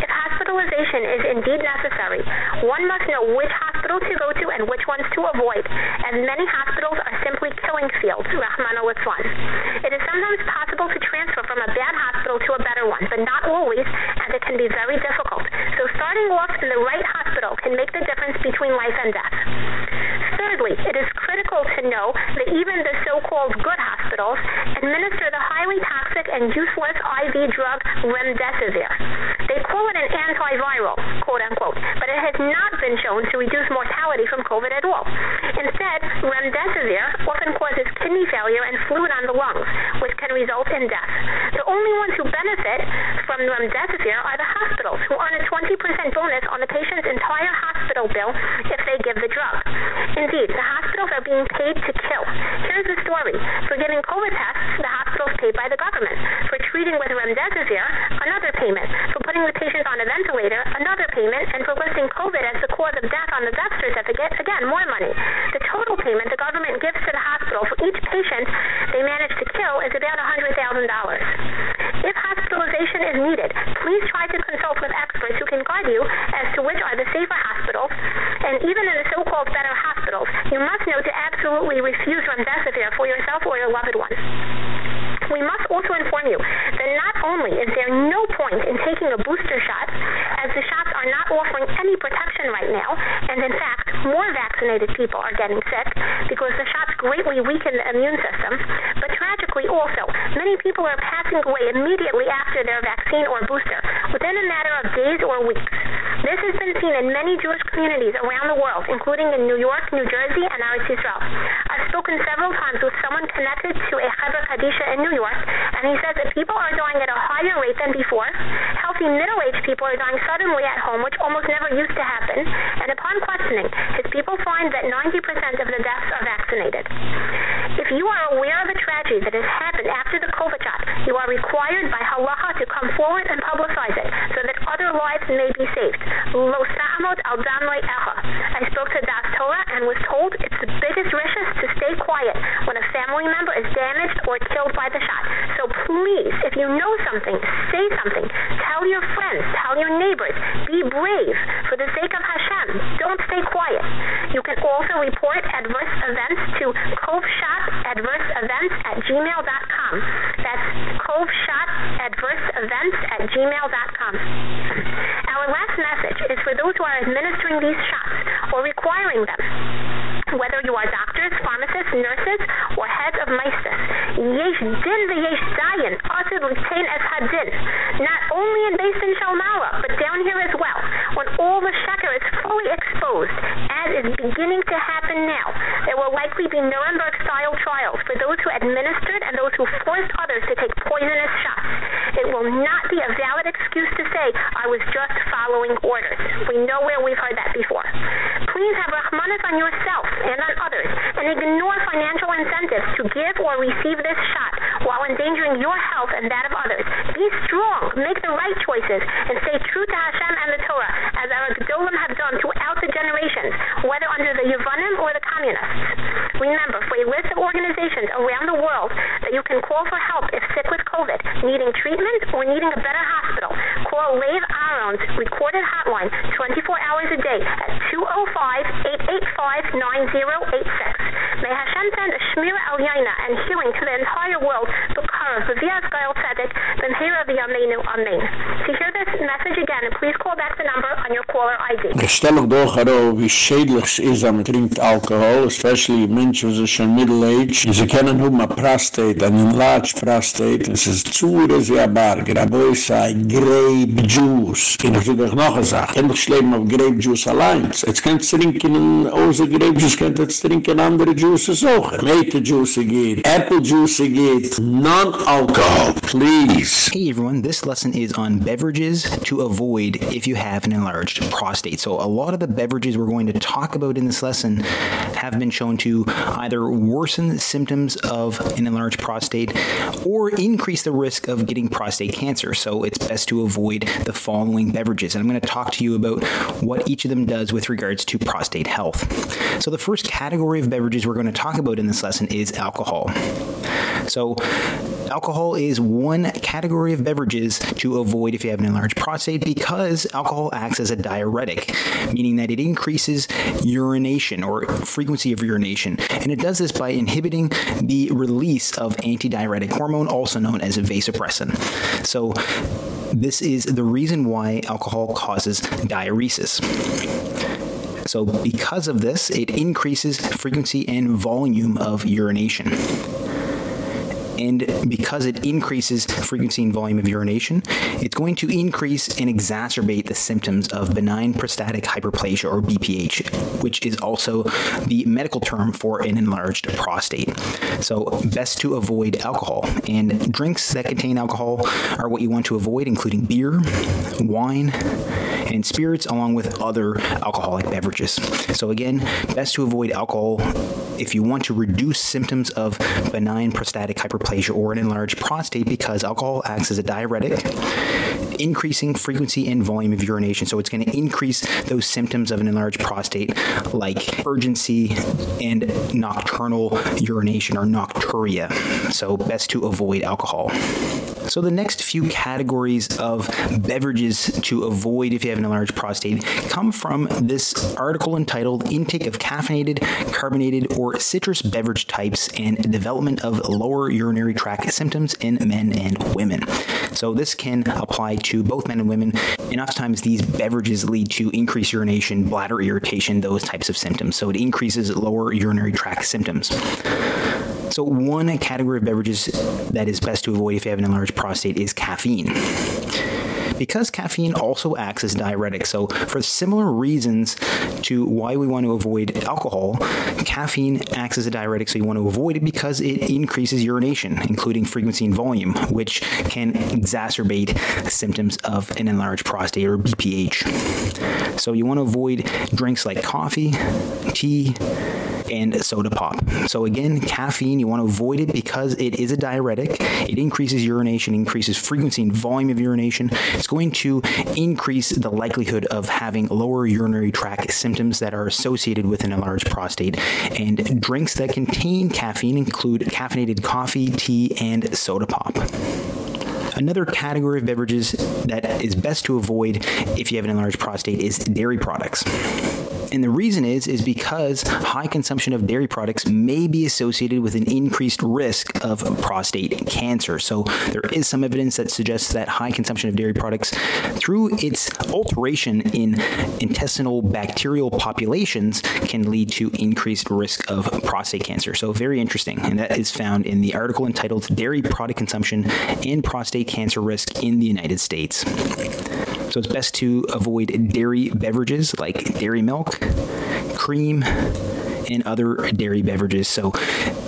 If hospitalization is indeed necessary, one must know which hospital to go to and which ones to avoid, as many hospitals are simply killing fields, Rahman It is sometimes possible to transfer from a bad hospital to a better one, but not always, and it can be very difficult. So starting off in the right hospital can make the difference between life and death. Thirdly, it is critical to know that even the so-called good hospitals administer the highly toxic and useless IV drug remdesivir. They call it an antiviral, quote unquote, but it has not been shown to reduce mortality from COVID at all. Instead, remdesivir often causes kidney failure and fluid on the lungs, which result in death. The only ones who benefit from remdesivir are the hospitals, who earn a 20% bonus on the patient's entire hospital bill if they give the drug. Indeed, the hospitals are being paid to kill. Here's the story. For giving COVID tests, the hospitals paid by the government. For treating with remdesivir, another payment. For putting the patient on a ventilator, another payment. And for listing COVID as the cause of death on the death certificate, again, more money. The total payment the government gives to the hospital for each patient they manage to kill is about $100,000. If hospitalization is needed, please try to consult with experts who can guide you as to which are the safer hospitals, and even in the so-called better hospitals, you must know to absolutely refuse remdesivir for yourself or your loved ones. We must also inform you that not only is there no point in taking a booster shot, as the shots are not offering any protection right now, and in fact, more vaccinated people are getting sick because the shots greatly weaken the immune system, but tragically also, many people are passing away immediately after their vaccine or booster, within a matter of days or weeks. This has been seen in many Jewish communities around the world, including in New York, New Jersey, and Eretz Yisrael. I've spoken several times with someone connected to a Chevra Kadisha in New York, and he says that people are dying at a higher rate than before. Healthy middle-aged people are dying suddenly at home, which almost never used to happen. And upon questioning, his people find that 90% of the deaths are vaccinated. If you are aware of a tragedy that has happened after the COVID shot, you are required by halacha to come forward and publicize it so that other lives may be saved. Lo al echa. I spoke to and was told it's the biggest riches to stay quiet when a family member is damaged or killed by the shot. So please, if you know something, say something. Tell your friends, tell your neighbors. Be brave for the sake of Hashem. Don't stay quiet. You can also report adverse events to coveshotadverseevents at gmail.com. That's coveshotadverseevents at gmail.com. Our last message is for those who are administering these shots or requiring them. Whether you are doctors, pharmacists, nurses, or heads of maesters, yesh din v'yesh dayan, asir l'tein es hadin. Not only in Beis Din Shel but down here as well. When all the sheker is fully exposed, as is beginning to happen now, there will likely be Nuremberg-style trials for those who administered and those who forced others to take poisonous shots. It will not be a valid excuse to say, I was just following orders. We know where we've heard that before. Please have rahmanas on yourself and on others, and ignore financial incentives to give or receive this shot while endangering your health and that of others. Be strong, make the right choices, and stay true to Hashem and the Torah, as our Gedolim have done throughout the generations, whether under the Yevanim or the communists. Remember, for a list of organizations around the world that you can call for help if sick with COVID, needing treatment, or needing a better hospital, call Lev Aron's recorded hotline 24 hours a day at 205-885-9086. May Hashem send a Shmira al and healing to the entire world, Bukara, V'viaz Gael Tzedek, B'mhira V'yameinu, Amen. To hear this message again, please call back the number on your caller ID. Gestellig doch haro, wie schädlich es ist, am trinkt Alkohol, especially Menschen, die schon middle-age, sie kennen hum a prostate, an enlarged prostate, es ist zuhre sie a barger, a boi sei grape juice. Ich habe doch noch gesagt, ich kann doch schleppen auf grape juice allein. Jetzt kannst du trinken, außer grape juice, kannst du trinken andere juices auch. Mate juice geht, apple juice geht, non-alcohol, please. Hey everyone, this lesson is on beverages to avoid if you have an enlarged prostate. So a lot of the beverages we're going to talk about in this lesson have been shown to either worsen symptoms of an enlarged prostate or increase the risk of getting prostate cancer. So it's best to avoid the following beverages. And I'm going to talk to you about what each of them does with regards to prostate health. So the first category of beverages we're going to talk about in this lesson is alcohol. So alcohol is one category of beverages to avoid if you have an enlarged prostate because alcohol acts as a diuretic, meaning that it increases urination or frequency of urination. And it does this by inhibiting the release of antidiuretic hormone also known as vasopressin. So this is the reason why alcohol causes diuresis. So because of this, it increases frequency and volume of urination and because it increases frequency and volume of urination it's going to increase and exacerbate the symptoms of benign prostatic hyperplasia or BPH which is also the medical term for an enlarged prostate. So best to avoid alcohol. And drinks that contain alcohol are what you want to avoid including beer wine and spirits along with other alcoholic beverages. So again best to avoid alcohol if you want to reduce symptoms of benign prostatic hyperplasia or an enlarged prostate because alcohol acts as a diuretic increasing frequency and volume of urination. So it's going to increase those symptoms of an enlarged prostate like urgency and nocturnal urination or nocturia. So best to avoid alcohol so the next few categories of beverages to avoid if you have an enlarged prostate come from this article entitled Intake of Caffeinated, Carbonated or Citrus Beverage Types and Development of Lower Urinary Tract Symptoms in Men and Women. So this can apply to both men and women. Enough times these beverages lead to increased urination, bladder irritation, those types of symptoms. So it increases lower urinary tract symptoms. So one category of beverages that is best to avoid if you have an enlarged prostate is caffeine because caffeine also acts as diuretic. So for similar reasons to why we want to avoid alcohol, caffeine acts as a diuretic so you want to avoid it because it increases urination, including frequency and volume, which can exacerbate symptoms of an enlarged prostate or BPH. So you want to avoid drinks like coffee, tea, and soda pop. So again, caffeine you want to avoid it because it is a diuretic. It increases urination, increases frequency and volume of urination. It's going to increase the likelihood of having lower urinary tract symptoms that are associated with an enlarged prostate. And drinks that contain caffeine include caffeinated coffee, tea, and soda pop. Another category of beverages that is best to avoid if you have an enlarged prostate is dairy products. And the reason is is because high consumption of dairy products may be associated with an increased risk of prostate cancer. So there is some evidence that suggests that high consumption of dairy products through its alteration in intestinal bacterial populations can lead to increased risk of prostate cancer. So very interesting and that is found in the article entitled Dairy Product Consumption and Prostate Cancer Risk in the United States. So it's best to avoid dairy beverages like dairy milk, cream, and other dairy beverages. So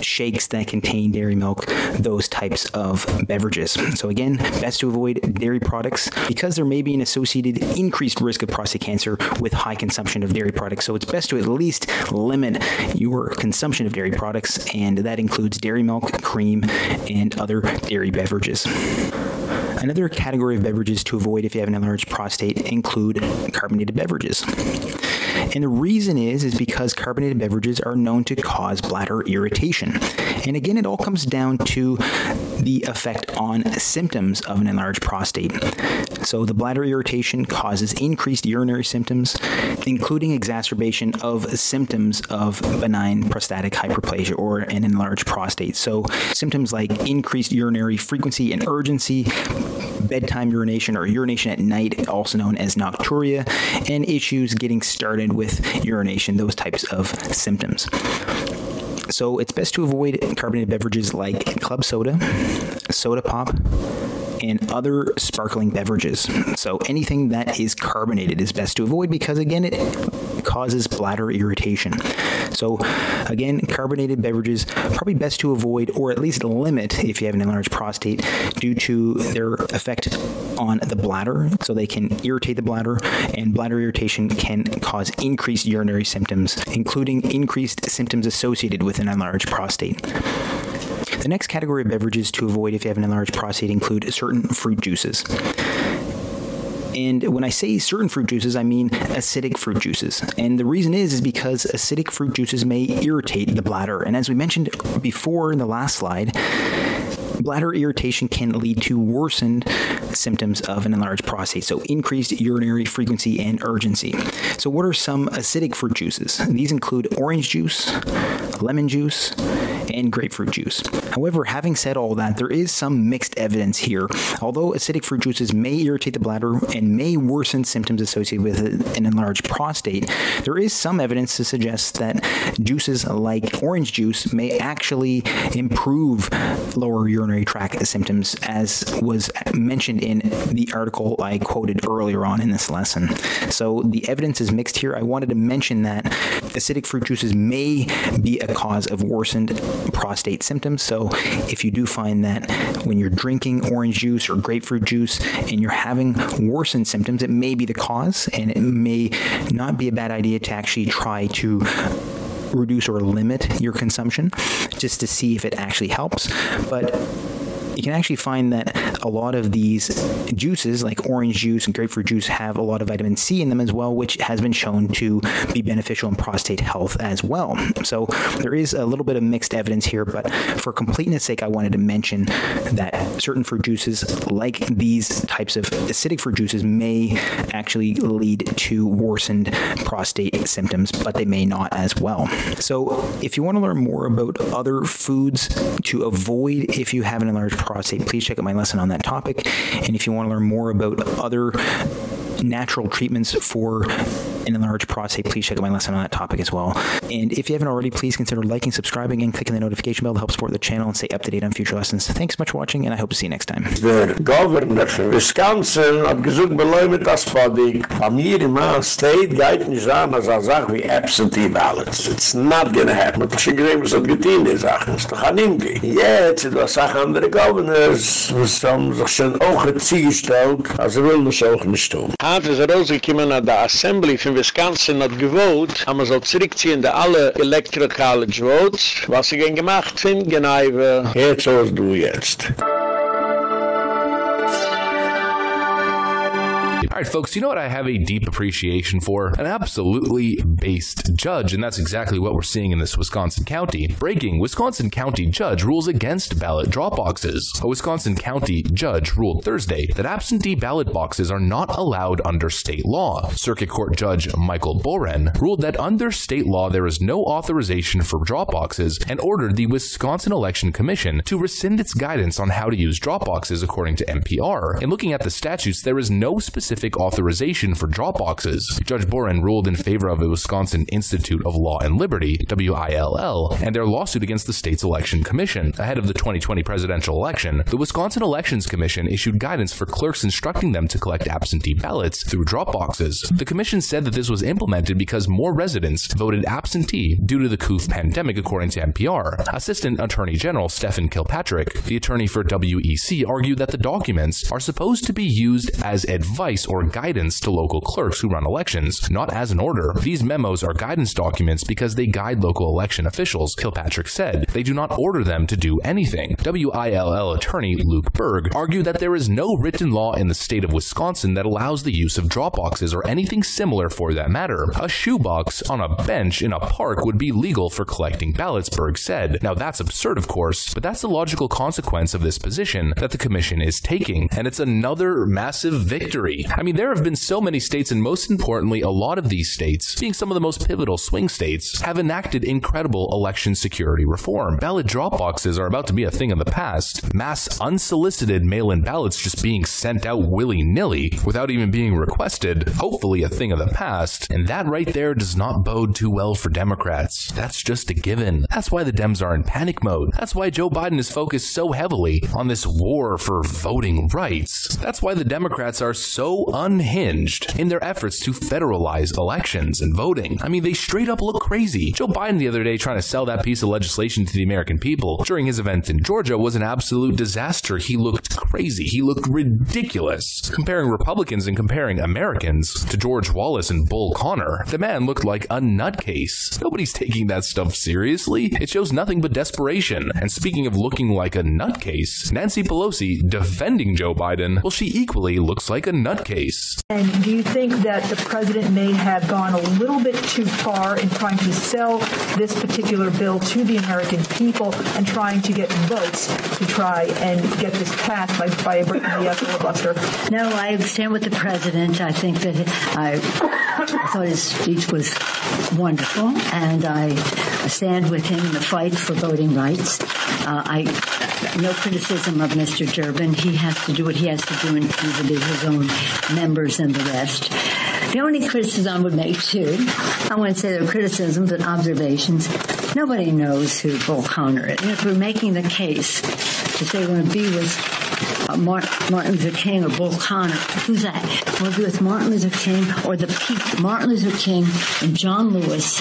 shakes that contain dairy milk those types of beverages. So again best to avoid dairy products because there may be an associated increased risk of prostate cancer with high consumption of dairy products. So it's best to at least limit your consumption of dairy products and that includes dairy milk cream and other dairy beverages Another category of beverages to avoid if you have an enlarged prostate include carbonated beverages. And the reason is is because carbonated beverages are known to cause bladder irritation. And again it all comes down to the effect on symptoms of an enlarged prostate. So the bladder irritation causes increased urinary symptoms including exacerbation of symptoms of benign prostatic hyperplasia or an enlarged prostate. So symptoms like increased urinary frequency and urgency, bedtime urination or urination at night also known as nocturia and issues getting started with urination those types of symptoms so it's best to avoid carbonated beverages like club soda soda pop and other sparkling beverages. So anything that is carbonated is best to avoid because again it causes bladder irritation. So again, carbonated beverages probably best to avoid or at least limit if you have an enlarged prostate due to their effect on the bladder so they can irritate the bladder and bladder irritation can cause increased urinary symptoms including increased symptoms associated with an enlarged prostate. The next category of beverages to avoid if you have an enlarged prostate include certain fruit juices. And when I say certain fruit juices, I mean acidic fruit juices. And the reason is is because acidic fruit juices may irritate the bladder. And as we mentioned before in the last slide, bladder irritation can lead to worsened symptoms of an enlarged prostate so increased urinary frequency and urgency so what are some acidic fruit juices these include orange juice lemon juice and grapefruit juice. However, having said all that, there is some mixed evidence here. Although acidic fruit juices may irritate the bladder and may worsen symptoms associated with an enlarged prostate, there is some evidence to suggest that juices like orange juice may actually improve lower urinary tract symptoms as was mentioned in the article I quoted earlier on in this lesson. So the evidence is mixed here. I wanted to mention that acidic fruit juices may be a cause of worsened prostate symptoms. So if you do find that when you're drinking orange juice or grapefruit juice and you're having worsened symptoms, it may be the cause and it may not be a bad idea to actually try to reduce or limit your consumption just to see if it actually helps. But you can actually find that a lot of these juices like orange juice and grapefruit juice have a lot of vitamin C in them as well which has been shown to be beneficial in prostate health as well. So there is a little bit of mixed evidence here but for completeness sake I wanted to mention that certain fruit juices like these types of acidic fruit juices may actually lead to worsened prostate symptoms but they may not as well. So if you want to learn more about other foods to avoid if you have an enlarged prostate, please check out my lesson on that topic. And if you want to learn more about other natural treatments for an enlarged prostate, please check out my lesson on that topic as well. And if you haven't already, please consider liking, subscribing, and clicking the notification bell to help support the channel and stay up to date on future lessons. Thanks so much for watching, and I hope to see you next time. The governor von Wisconsin hat gesagt, beläumet das Fadig. Bei mir in meinem State geht nicht an, als er sagt, wie absentee ballots. It's not gonna happen. Man hat schon gesehen, was hat getan, die Sachen. ist doch an ihm gehen. Jetzt sind was auch andere Governors, was haben sich schon auch gezielgestellt, also will man auch nicht tun. Hat es rausgekommen, dass der Assembly von Wisconsin hat gewohnt, haben wir so zurückziehen, der alle Electoral College Votes, was sie gehen gemacht sind, genau, Jetzt was du jetzt. All right, folks, you know what I have a deep appreciation for? An absolutely based judge, and that's exactly what we're seeing in this Wisconsin county. Breaking, Wisconsin county judge rules against ballot drop boxes. A Wisconsin county judge ruled Thursday that absentee ballot boxes are not allowed under state law. Circuit Court Judge Michael Bohren ruled that under state law there is no authorization for drop boxes and ordered the Wisconsin Election Commission to rescind its guidance on how to use drop boxes according to NPR. In looking at the statutes, there is no specific authorization for drop boxes. Judge Bohren ruled in favor of the Wisconsin Institute of Law and Liberty, WILL, and their lawsuit against the state's election commission. Ahead of the 2020 presidential election, the Wisconsin Elections Commission issued guidance for clerks instructing them to collect absentee ballots through drop boxes. The commission said that this was implemented because more residents voted absentee due to the COOF pandemic according to NPR. Assistant Attorney General Stephen Kilpatrick, the attorney for WEC, argued that the documents are supposed to be used as advice or guidance to local clerks who run elections, not as an order. These memos are guidance documents because they guide local election officials, Kilpatrick said. They do not order them to do anything. WILL attorney Luke Berg argued that there is no written law in the state of Wisconsin that allows the use of drop boxes or anything similar for that matter. A shoebox on a bench in a park would be legal for collecting ballots, Berg said. Now that's absurd of course, but that's the logical consequence of this position that the commission is taking, and it's another massive victory. I mean, there have been so many states and most importantly, a lot of these states, being some of the most pivotal swing states, have enacted incredible election security reform. Ballot drop boxes are about to be a thing of the past. Mass unsolicited mail-in ballots just being sent out willy-nilly without even being requested, hopefully a thing of the past. And that right there does not bode too well for Democrats. That's just a given. That's why the Dems are in panic mode. That's why Joe Biden is focused so heavily on this war for voting rights. That's why the Democrats are unhinged in their efforts to federalize elections and voting. I mean, they straight up look crazy. Joe Biden the other day trying to sell that piece of legislation to the American people during his event in Georgia was an absolute disaster. He looked crazy. He looked ridiculous. Comparing Republicans and comparing Americans to George Wallace and Bull Connor, the man looked like a nutcase. Nobody's taking that stuff seriously. It shows nothing but desperation. And speaking of looking like a nutcase, Nancy Pelosi defending Joe Biden, well she equally looks like a nutcase. And do you think that the president may have gone a little bit too far in trying to sell this particular bill to the American people and trying to get votes to try and get this passed by, by breaking the filibuster? No, I stand with the president. I think that I, I thought his speech was wonderful, and I stand with him in the fight for voting rights. Uh, I no criticism of Mr. Durbin. He has to do what he has to do in vis his own members and the rest. The only criticism I would make too, I wouldn't say they're criticisms but observations. Nobody knows who Bull Connor is. And if we're making the case to say we're going to be with uh, Martin Luther King or Bull Connor, who's that? We'll be with Martin Luther King or the Martin Luther King and John Lewis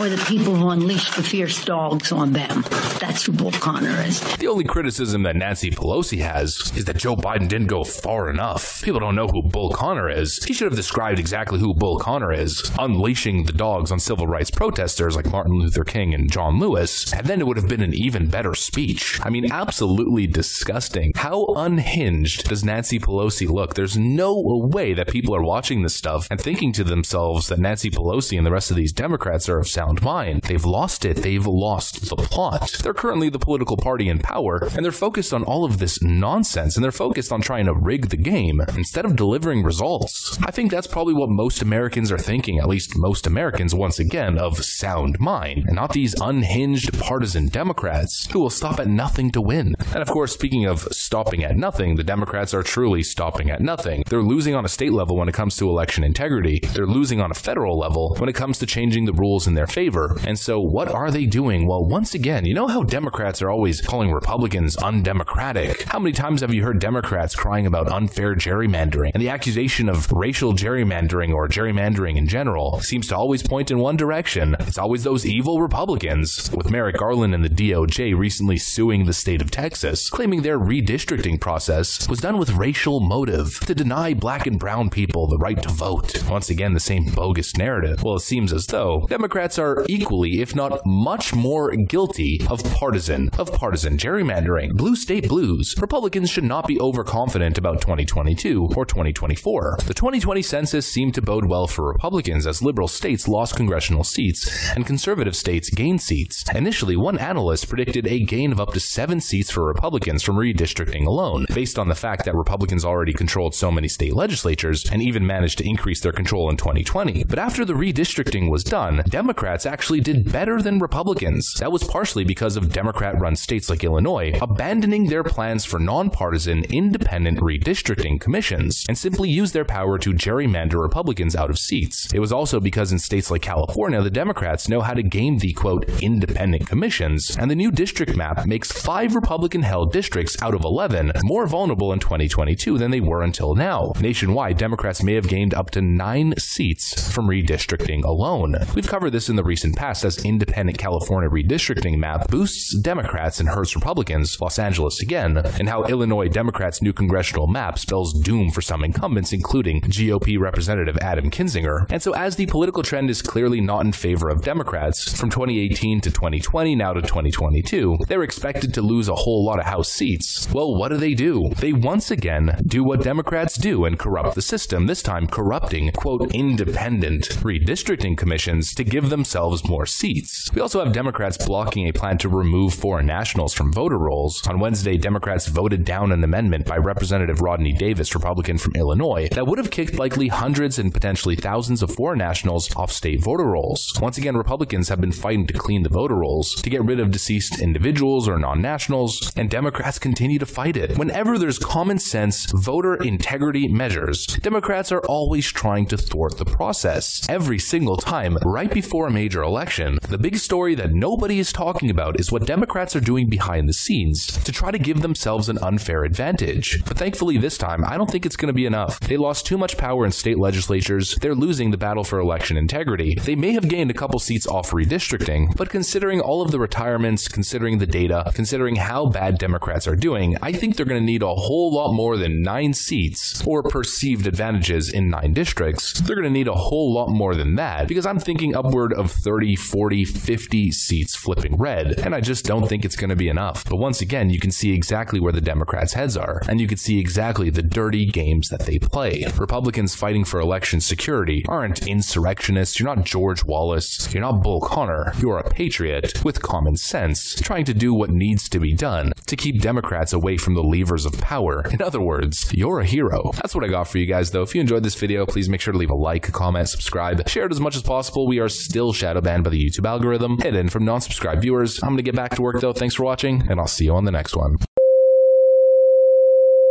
or the people who unleashed the fierce dogs on them. That's who Bull Connor is. The only criticism that Nancy Pelosi has is that Joe Biden didn't go far enough. People don't know who Bull Connor is. He should have described exactly who Bull Connor is, unleashing the dogs on civil rights protesters like Martin Luther King and John Lewis, and then it would have been an even better speech. I mean, absolutely disgusting. How unhinged does Nancy Pelosi look? There's no way that people are watching this stuff and thinking to themselves that Nancy Pelosi and the rest of these Democrats are of sound sound mind. They've lost it. They've lost the plot. They're currently the political party in power and they're focused on all of this nonsense and they're focused on trying to rig the game instead of delivering results. I think that's probably what most Americans are thinking, at least most Americans once again of sound mind and not these unhinged partisan Democrats who will stop at nothing to win. And of course, speaking of stopping at nothing, the Democrats are truly stopping at nothing. They're losing on a state level when it comes to election integrity. They're losing on a federal level when it comes to changing the rules in their favor. And so what are they doing? Well, once again, you know how Democrats are always calling Republicans undemocratic. How many times have you heard Democrats crying about unfair gerrymandering? And the accusation of racial gerrymandering or gerrymandering in general seems to always point in one direction. It's always those evil Republicans. With Merrick Garland and the DOJ recently suing the state of Texas, claiming their redistricting process was done with racial motive to deny black and brown people the right to vote. Once again, the same bogus narrative. Well, it seems as though Democrats are equally, if not much more guilty of partisan of partisan gerrymandering. Blue state blues. Republicans should not be overconfident about 2022 or 2024. The 2020 census seemed to bode well for Republicans as liberal states lost congressional seats and conservative states gained seats. Initially, one analyst predicted a gain of up to 7 seats for Republicans from redistricting alone, based on the fact that Republicans already controlled so many state legislatures and even managed to increase their control in 2020. But after the redistricting was done, Democrats actually did better than Republicans. That was partially because of Democrat-run states like Illinois abandoning their plans for nonpartisan independent redistricting commissions and simply used their power to gerrymander Republicans out of seats. It was also because in states like California, the Democrats know how to game the quote independent commissions, and the new district map makes 5 Republican-held districts out of 11 more vulnerable in 2022 than they were until now. Nationwide, Democrats may have gained up to 9 seats from redistricting alone. We've covered this in the recent past as independent California redistricting map boosts Democrats and hurts Republicans, Los Angeles again, and how Illinois Democrats' new congressional map spells doom for some incumbents including GOP representative Adam Kinzinger. And so as the political trend is clearly not in favor of Democrats from 2018 to 2020 now to 2022, they're expected to lose a whole lot of house seats. Well, what do they do? They once again do what Democrats do and corrupt the system, this time corrupting quote independent redistricting commissions to give themselves more seats. We also have Democrats blocking a plan to remove foreign nationals from voter rolls. On Wednesday, Democrats voted down an amendment by Representative Rodney Davis, Republican from Illinois, that would have kicked likely hundreds and potentially thousands of foreign nationals off state voter rolls. Once again, Republicans have been fighting to clean the voter rolls, to get rid of deceased individuals or non-nationals, and Democrats continue to fight it. Whenever there's common sense voter integrity measures, Democrats are always trying to thwart the process. Every single time, right before a major election, the big story that nobody is talking about is what Democrats are doing behind the scenes to try to give themselves an unfair advantage. But thankfully this time, I don't think it's going to be enough. They lost too much power in state legislatures. They're losing the battle for election integrity. They may have gained a couple seats off redistricting, but considering all of the retirements, considering the data, considering how bad Democrats are doing, I think they're going to need a whole lot more than 9 seats or perceived advantages in 9 districts. They're going to need a whole lot more than that because I'm thinking upward of 30, 40, 50 seats flipping red, and I just don't think it's going to be enough. But once again, you can see exactly where the Democrats' heads are, and you can see exactly the dirty games that they play. Republicans fighting for election security aren't insurrectionists, you're not George Wallace, you're not Bull Connor, you're a patriot with common sense, trying to do what needs to be done to keep Democrats away from the levers of power. In other words, you're a hero. That's what I got for you guys though. If you enjoyed this video, please make sure to leave a like, comment, subscribe, share it as much as possible. We are still shadow banned by the YouTube algorithm, hidden from non-subscribed viewers. I'm going to get back to work though. Thanks for watching, and I'll see you on the next one.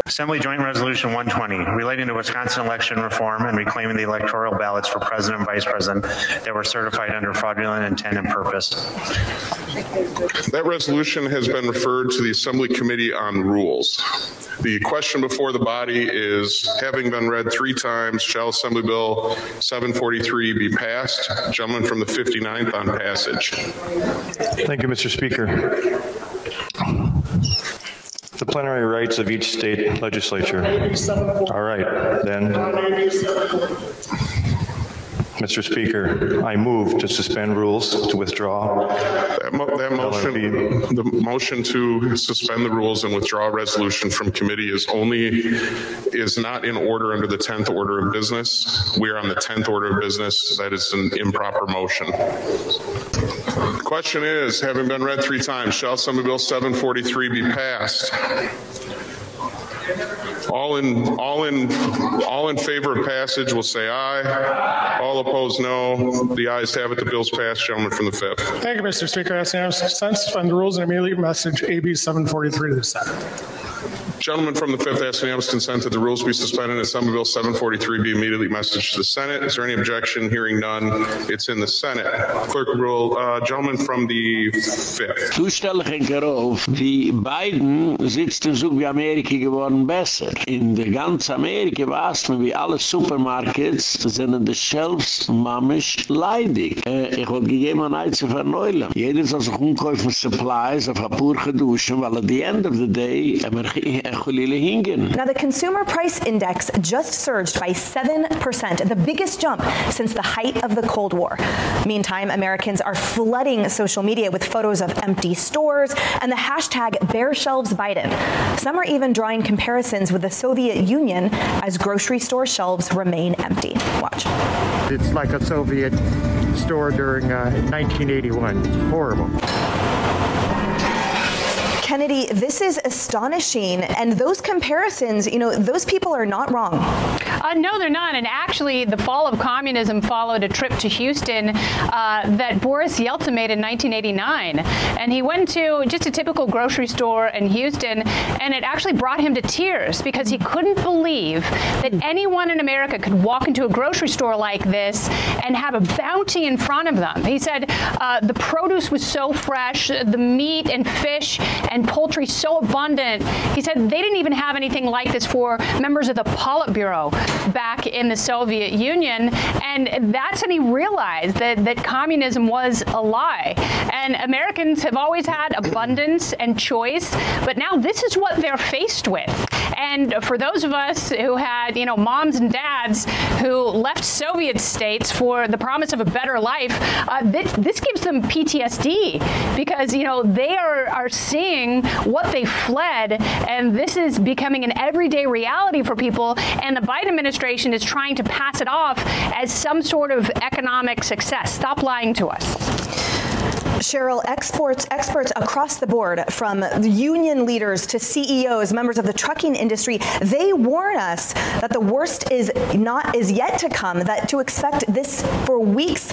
Assembly Joint Resolution 120 relating to Wisconsin election reform and reclaiming the electoral ballots for president and vice president that were certified under fraudulent intent and purpose. That resolution has been referred to the Assembly Committee on Rules. The question before the body is having been read 3 times shall Assembly Bill 743 be passed? Gentleman from the 59th on passage. Thank you Mr. Speaker the plenary rights of each state legislature. All right, then. Mr. Speaker, I move to suspend rules to withdraw. That, mo that motion, the motion to suspend the rules and withdraw resolution from committee is only, is not in order under the 10th order of business. We are on the 10th order of business. That is an improper motion. The question is, having been read three times, shall Assembly Bill 743 be passed? All in all in all in favor of passage will say aye. All opposed no. The ayes have it. The bill's passed. gentlemen from the 5th. Thank you, Mr. Speaker. I ask consent suspend the rules and immediately message AB 743 to the Senate. Gentleman from the 5th asks unanimous consent that the rules be suspended and Assembly Bill 743 be immediately messaged to the Senate. Is there any objection? Hearing none, it's in the Senate. Clerk rule, uh, gentleman from the 5th. Du stelle ich auf, die beiden sitzen so wie Amerika geworden besser. In der ganzen Amerika weiß man, wie alle Supermarkets sind in den Shelves mamisch leidig. Äh, ich wollte gegeben an ein zu verneuillen. Jeder soll sich umkäufen Supplies auf ein paar geduschen, weil at the end of the day, immer Now the consumer price index just surged by 7%, the biggest jump since the height of the Cold War. Meantime, Americans are flooding social media with photos of empty stores and the hashtag bare shelves Biden. Some are even drawing comparisons with the Soviet Union as grocery store shelves remain empty. Watch. It's like a Soviet store during uh, 1981. Horrible. Kennedy, this is astonishing. And those comparisons, you know, those people are not wrong. Uh, no, they're not. And actually, the fall of communism followed a trip to Houston uh, that Boris Yeltsin made in 1989. And he went to just a typical grocery store in Houston, and it actually brought him to tears because he couldn't believe that anyone in America could walk into a grocery store like this and have a bounty in front of them. He said uh, the produce was so fresh, the meat and fish and and poultry so abundant. He said they didn't even have anything like this for members of the Politburo back in the Soviet Union and that's when he realized that that communism was a lie. And Americans have always had abundance and choice, but now this is what they're faced with. And for those of us who had, you know, moms and dads who left Soviet states for the promise of a better life, uh, this, this gives them PTSD because, you know, they are are seeing what they fled and this is becoming an everyday reality for people and the Biden administration is trying to pass it off as some sort of economic success. Stop lying to us. Cheryl, exports experts across the board from union leaders to CEOs, members of the trucking industry, they warn us that the worst is not is yet to come, that to expect this for weeks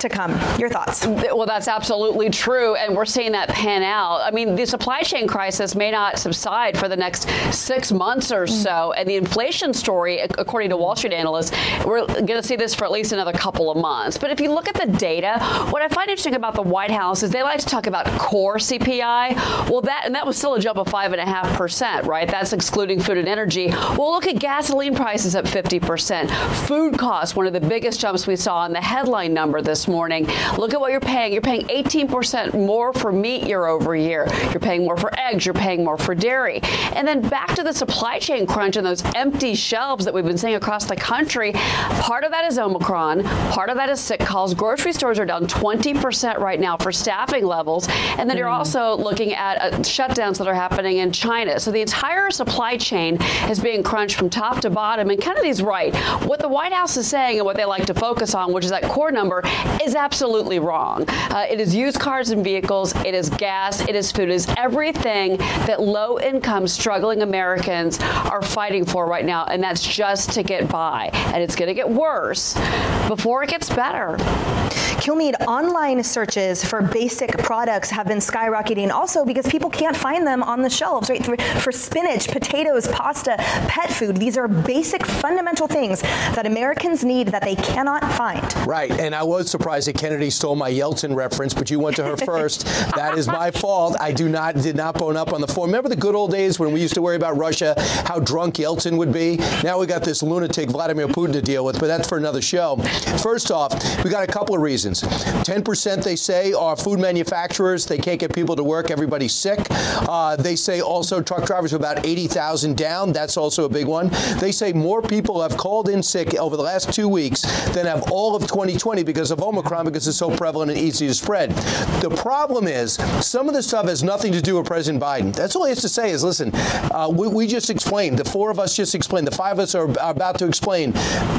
to come. Your thoughts? Well, that's absolutely true and we're seeing that pan out. I mean, the supply chain crisis may not subside for the next 6 months or so and the inflation story according to Wall Street analysts, we're going to see this for at least another couple of months. But if you look at the data, what I find interesting about the White House analysis, they like to talk about core CPI. Well, that and that was still a jump of 5.5%, right? That's excluding food and energy. Well, look at gasoline prices up 50%. Food costs, one of the biggest jumps we saw in the headline number this morning. Look at what you're paying. You're paying 18% more for meat year over year. You're paying more for eggs, you're paying more for dairy. And then back to the supply chain crunch and those empty shelves that we've been seeing across the country. Part of that is Omicron, part of that is sick calls. Grocery stores are down 20% right now for staffing levels and then you're mm. also looking at uh, shutdowns that are happening in China. So the entire supply chain is being crunched from top to bottom and Kennedy's right. What the White House is saying and what they like to focus on, which is that core number is absolutely wrong. Uh, it is used cars and vehicles, it is gas, it is food, it is everything that low income struggling Americans are fighting for right now and that's just to get by. And it's going to get worse before it gets better. Kilmeade online searches for basic products have been skyrocketing also because people can't find them on the shelves, right? For, for spinach, potatoes, pasta, pet food. These are basic fundamental things that Americans need that they cannot find. Right. And I was surprised that Kennedy stole my Yeltsin reference, but you went to her first. that is my fault. I do not did not bone up on the phone. Remember the good old days when we used to worry about Russia, how drunk Yeltsin would be? Now we got this lunatic Vladimir Putin to deal with, but that's for another show. First off, we got a couple of reasons reasons. 10% they say are food manufacturers, they can't get people to work, everybody's sick. Uh, they say also truck drivers are about 80,000 down, that's also a big one. They say more people have called in sick over the last 2 weeks than have all of 2020 because of Omicron because it's so prevalent and easy to spread. The problem is some of this stuff has nothing to do with President Biden. That's all he has to say is listen, uh, we, we, just explained, the four of us just explained, the five of us are, are about to explain.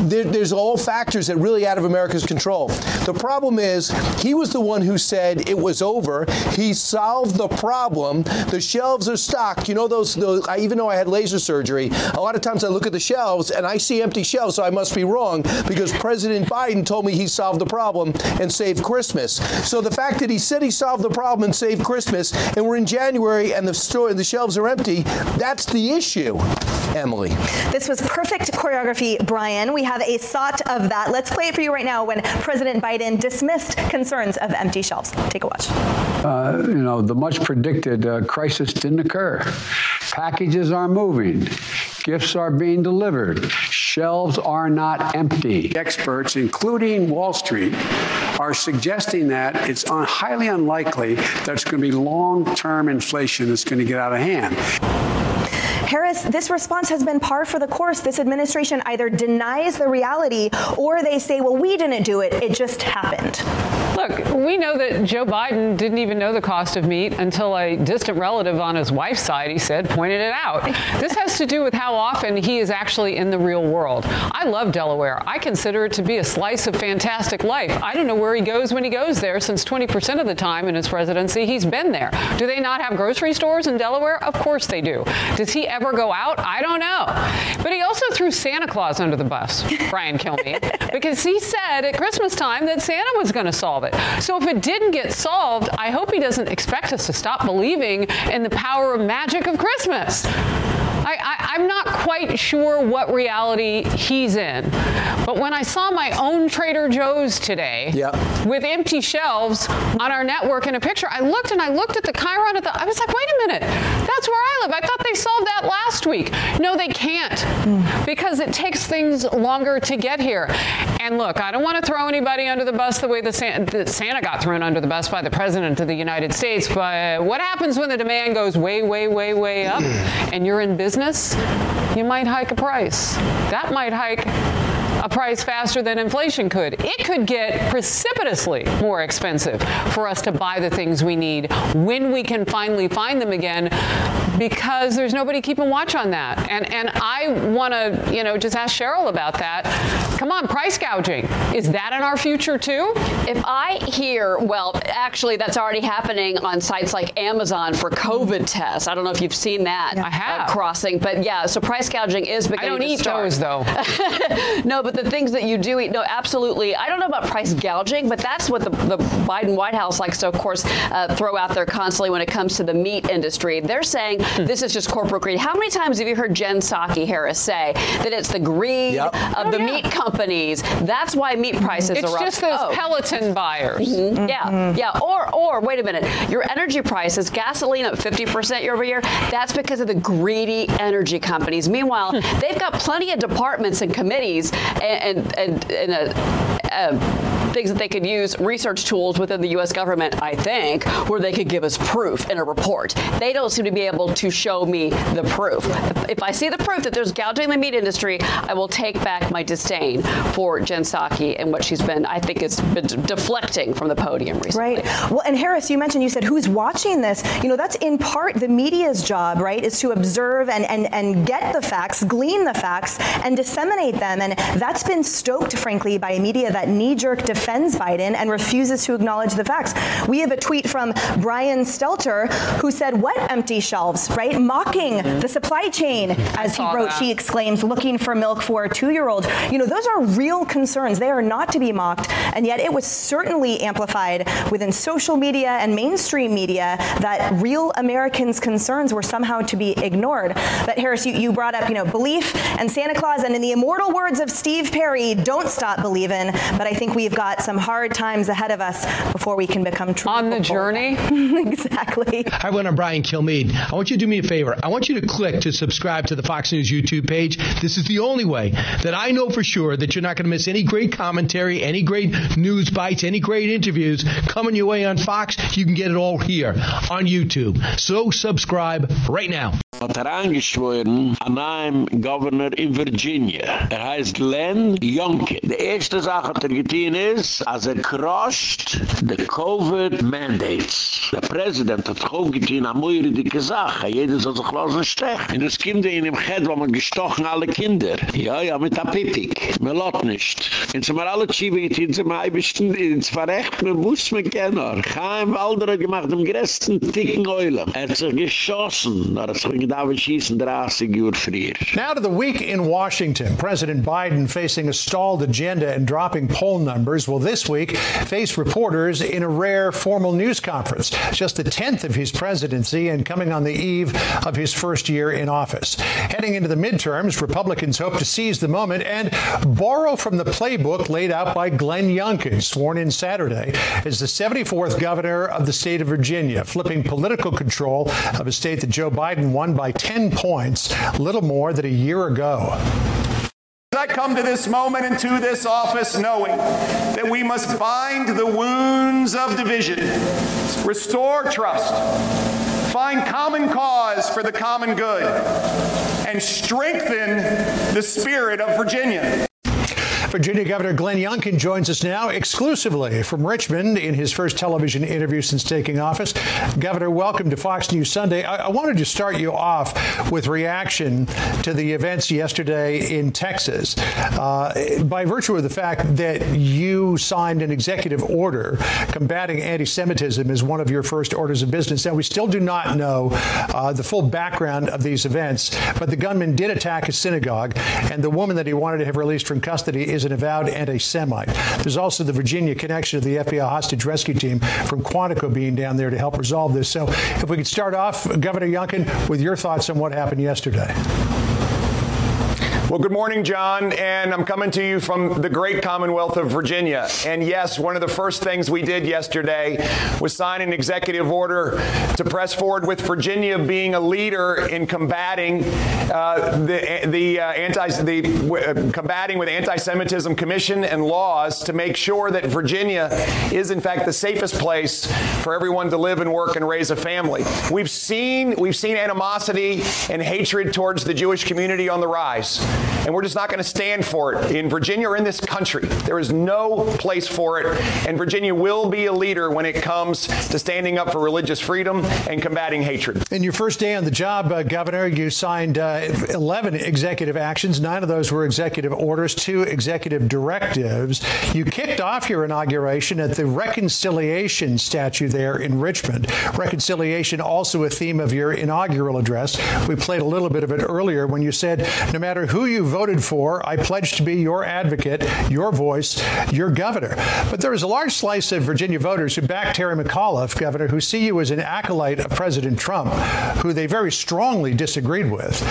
There, there's all factors that really out of America's control. The problem is he was the one who said it was over. He solved the problem. The shelves are stocked. You know those, those I, even though I had laser surgery, a lot of times I look at the shelves and I see empty shelves, so I must be wrong because President Biden told me he solved the problem and saved Christmas. So the fact that he said he solved the problem and saved Christmas and we're in January and the store the shelves are empty, that's the issue. Emily. This was perfect choreography, Brian. We have a shot of that. Let's play it for you right now when President Biden dismissed concerns of empty shelves. Take a watch. Uh, you know, the much predicted uh, crisis didn't occur. Packages are moving. Gifts are being delivered. Shelves are not empty. Experts, including Wall Street, are suggesting that it's highly unlikely that it's going to be long-term inflation that's going to get out of hand. Harris, this response has been par for the course. This administration either denies the reality or they say, well, we didn't do it. It just happened. Look, we know that Joe Biden didn't even know the cost of meat until a distant relative on his wife's side, he said, pointed it out. this has to do with how often he is actually in the real world. I love Delaware. I consider it to be a slice of fantastic life. I don't know where he goes when he goes there since 20% of the time in his presidency he's been there. Do they not have grocery stores in Delaware? Of course they do. Does he ever go out? I don't know. But he also threw Santa Claus under the bus, Brian Kilmeade, because he said at Christmas time that Santa was going to solve it. So if it didn't get solved, I hope he doesn't expect us to stop believing in the power of magic of Christmas. I, am not quite sure what reality he's in. But when I saw my own Trader Joe's today yep. with empty shelves on our network in a picture, I looked and I looked at the Chiron at the I was like, "Wait a minute. That's where I live. I thought they solved that last week." No, they can't. Mm. Because it takes things longer to get here. And look, I don't want to throw anybody under the bus the way the Santa, the Santa got thrown under the bus by the president of the United States, but what happens when the demand goes way way way way up and you're in business business, you might hike a price. That might hike a price faster than inflation could. It could get precipitously more expensive for us to buy the things we need when we can finally find them again because there's nobody keeping watch on that. And and I want to, you know, just ask Cheryl about that. Come on, price gouging. Is that in our future too? If I hear, well, actually that's already happening on sites like Amazon for COVID tests. I don't know if you've seen that. I have. Uh, crossing, but yeah, so price gouging is beginning I don't eat start. those though. no, but the things that you do eat, no, absolutely. I don't know about price gouging, but that's what the, the Biden White House likes to, of course, uh, throw out there constantly when it comes to the meat industry. They're saying hmm. this is just corporate greed. How many times have you heard Jen Psaki Harris say that it's the greed yep. of oh, the yeah. meat companies? That's why meat prices it's are up. It's just those oh. Peloton buyers. Mm -hmm. Mm -hmm. Yeah. Yeah. Or or wait a minute. Your energy prices, gasoline up 50% year over year, that's because of the greedy energy companies. Meanwhile, hmm. they've got plenty of departments and committees and and, and a, a things that they could use research tools within the US government, I think, where they could give us proof in a report. They don't seem to be able to show me the proof. If I see the proof that there's gouging in the meat industry, I will take back my disdain for Jen Psaki and what she's been I think it's been deflecting from the podium recently. Right. Well, and Harris, you mentioned you said who's watching this? You know, that's in part the media's job, right? Is to observe and and and get the facts, glean the facts and disseminate them and that's been stoked frankly by a media that knee-jerk defends Biden and refuses to acknowledge the facts. We have a tweet from Brian Stelter who said, "What empty shelves?" right? Mocking mm -hmm. the supply chain as he wrote, that. she exclaims, looking for milk for a 2-year-old. You know, those are real concerns. They are not to be mocked, and yet it was certainly amplified within social media and mainstream media that real Americans' concerns were somehow to be ignored. But Harris, you, you brought up, you know, belief and Santa Claus and in the immortal words of Steve Perry, don't stop believing, but I think we've got some hard times ahead of us before we can become true On the journey? exactly. Hi, everyone. I'm Brian Kilmeade. I want you to do me a favor. I want you to click to subscribe to the Fox News YouTube page. This is the only way that I know for sure that you're not going to miss any great commentary, any great news bites, any great interviews coming your way on Fox. You can get it all here on YouTube. So subscribe right now. Hat er angeschworen an einem Governor in Virginia. Er heißt Glenn Youngkin. Die erste Sache hat er getan ist, als er crushed the COVID mandates. Der Präsident hat auch getan Möire dicke Sache. Jeder soll sich losen stechen. Und es kommt in ihm Chet, wo man gestochen alle Kinder. Ja, ja, mit Apitik. Man lot nicht. Und sie haben alle Schiebe getan, sie haben ein bisschen ins Verrecht, man muss man kennen. Chaim Walder hat gemacht, am größten Ticken Eulen. Er hat sich geschossen. Er hat sich Now to the week in Washington. President Biden facing a stalled agenda and dropping poll numbers will this week face reporters in a rare formal news conference. Just the 10th of his presidency and coming on the eve of his first year in office. Heading into the midterms, Republicans hope to seize the moment and borrow from the playbook laid out by Glenn Youngkin, sworn in Saturday as the 74th governor of the state of Virginia, flipping political control of a state that Joe Biden won by 10 points, little more than a year ago. I come to this moment and to this office knowing that we must bind the wounds of division, restore trust, find common cause for the common good, and strengthen the spirit of Virginia. Virginia Governor Glenn Youngkin joins us now exclusively from Richmond in his first television interview since taking office. Governor, welcome to Fox News Sunday. I, I wanted to start you off with reaction to the events yesterday in Texas. Uh, by virtue of the fact that you signed an executive order combating anti-Semitism as one of your first orders of business. Now, we still do not know uh, the full background of these events, but the gunman did attack a synagogue, and the woman that he wanted to have released from custody is is an avowed anti-Semite. There's also the Virginia connection of the FBI hostage rescue team from Quantico being down there to help resolve this. So if we could start off, Governor Youngkin, with your thoughts on what happened yesterday. Well, good morning, John, and I'm coming to you from the great Commonwealth of Virginia. And yes, one of the first things we did yesterday was sign an executive order to press forward with Virginia being a leader in combating uh, the the uh, anti the uh, combating with anti-Semitism commission and laws to make sure that Virginia is in fact the safest place for everyone to live and work and raise a family. We've seen we've seen animosity and hatred towards the Jewish community on the rise and we're just not going to stand for it in Virginia or in this country. There is no place for it and Virginia will be a leader when it comes to standing up for religious freedom and combating hatred. In your first day on the job, uh, governor, you signed uh, 11 executive actions. 9 of those were executive orders, 2 executive directives. You kicked off your inauguration at the reconciliation statue there in Richmond. Reconciliation also a theme of your inaugural address. We played a little bit of it earlier when you said no matter who you voted for, I pledge to be your advocate, your voice, your governor. But there is a large slice of Virginia voters who back Terry McAuliffe, governor, who see you as an acolyte of President Trump, who they very strongly disagreed with.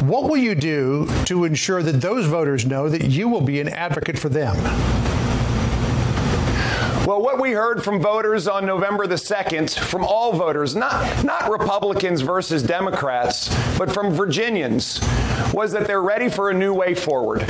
What will you do to ensure that those voters know that you will be an advocate for them? Well, what we heard from voters on November the 2nd, from all voters, not not Republicans versus Democrats, but from Virginians, was that they're ready for a new way forward.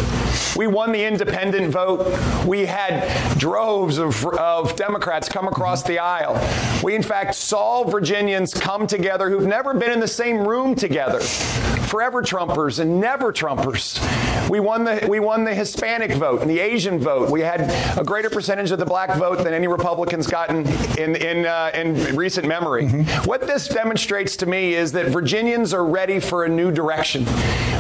We won the independent vote. We had droves of of Democrats come across the aisle. We in fact saw Virginians come together who've never been in the same room together. Forever Trumpers and never Trumpers. We won the we won the Hispanic vote and the Asian vote. We had a greater percentage of the black vote than any Republicans gotten in in uh, in recent memory. Mm -hmm. What this demonstrates to me is that Virginians are ready for a new direction.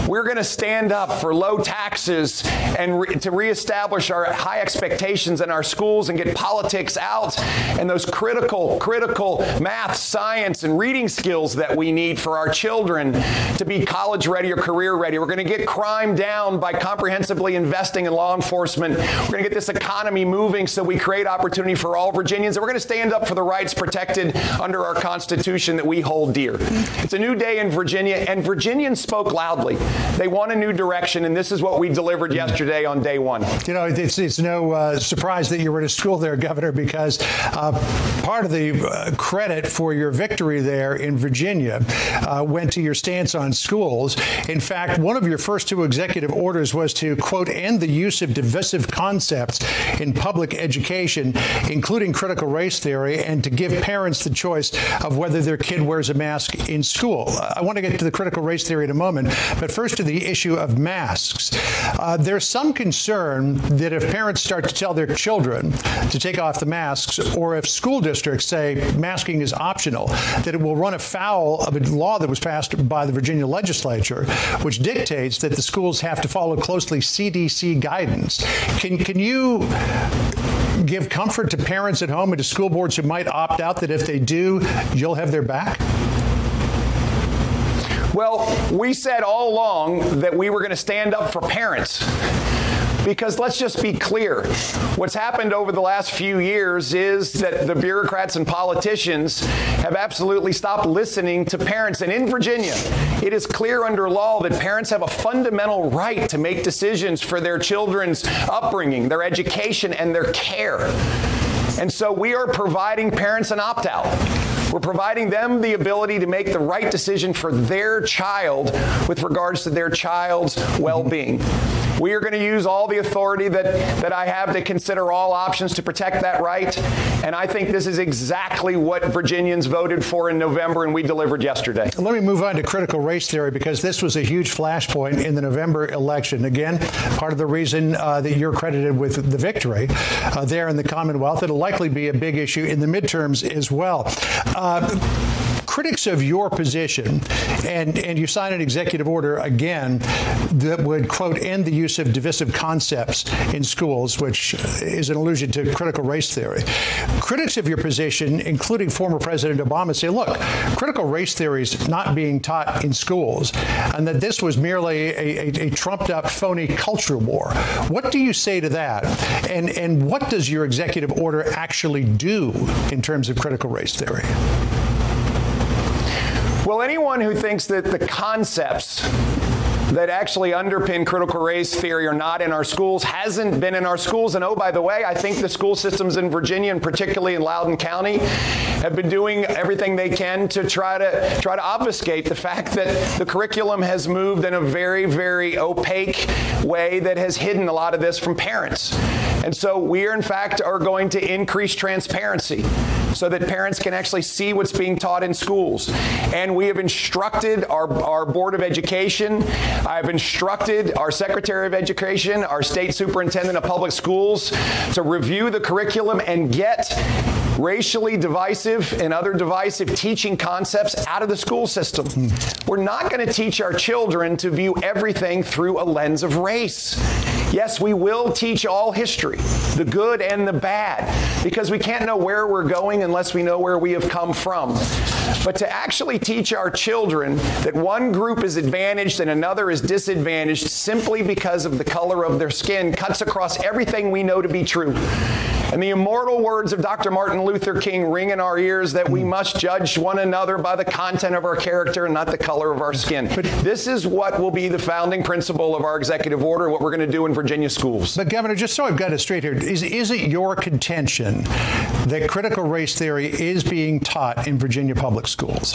We're going to stand up for low taxes and re to reestablish our high expectations in our schools and get politics out and those critical critical math, science and reading skills that we need for our children to be college ready or career ready. We're going to get crime down by comprehensively investing in law enforcement. We're going to get this economy moving so we create opportunity for all Virginians. And we're going to stand up for the rights protected under our constitution that we hold dear. It's a new day in Virginia and Virginians spoke loudly. They want a new direction and this is what we delivered yesterday yesterday on day 1. You know, it's it's no uh, surprise that you were a school there, governor because uh, part of the uh, credit for your victory there in Virginia uh, went to your stance on schools. In fact, one of your first two executive orders was to quote end the use of divisive concepts in public education, including critical race theory and to give parents the choice of whether their kid wears a mask in school. I want to get to the critical race theory in a moment, but first to the issue of masks. Uh, there's some concern that if parents start to tell their children to take off the masks or if school districts say masking is optional, that it will run afoul of a law that was passed by the Virginia legislature which dictates that the schools have to follow closely CDC guidance. Can can you give comfort to parents at home and to school boards who might opt out that if they do, you'll have their back? Well, we said all along that we were going to stand up for parents because let's just be clear. What's happened over the last few years is that the bureaucrats and politicians have absolutely stopped listening to parents and in Virginia, it is clear under law that parents have a fundamental right to make decisions for their children's upbringing, their education and their care. And so we are providing parents an opt-out. We're providing them the ability to make the right decision for their child with regards to their child's well-being. We are going to use all the authority that that I have to consider all options to protect that right, and I think this is exactly what Virginians voted for in November and we delivered yesterday. Let me move on to critical race theory because this was a huge flashpoint in the November election. Again, part of the reason uh, that you're credited with the victory uh, there in the Commonwealth. It'll likely be a big issue in the midterms as well. Uh, Abi. Critics of your position and and you sign an executive order again that would quote end the use of divisive concepts in schools which is an allusion to critical race theory. Critics of your position including former president Obama say look critical race theory is not being taught in schools and that this was merely a, a, a trumped up phony culture war. What do you say to that? And and what does your executive order actually do in terms of critical race theory well, anyone who thinks that the concepts that actually underpin critical race theory are not in our schools hasn't been in our schools and oh by the way I think the school systems in Virginia and particularly in Loudoun County have been doing everything they can to try to try to obfuscate the fact that the curriculum has moved in a very very opaque way that has hidden a lot of this from parents. And so we are in fact are going to increase transparency so that parents can actually see what's being taught in schools. And we have instructed our our board of education, I've instructed our secretary of education, our state superintendent of public schools to review the curriculum and get racially divisive and other divisive teaching concepts out of the school system. Hmm. We're not going to teach our children to view everything through a lens of race. Yes, we will teach all history, the good and the bad, because we can't know where we're going unless we know where we have come from. But to actually teach our children that one group is advantaged and another is disadvantaged simply because of the color of their skin cuts across everything we know to be true. And the immortal words of Dr. Martin Luther King ring in our ears that we must judge one another by the content of our character and not the color of our skin. But this is what will be the founding principle of our executive order what we're going to do in Virginia schools. But governor, just so I've got it straight here, is is it your contention that critical race theory is being taught in Virginia public schools?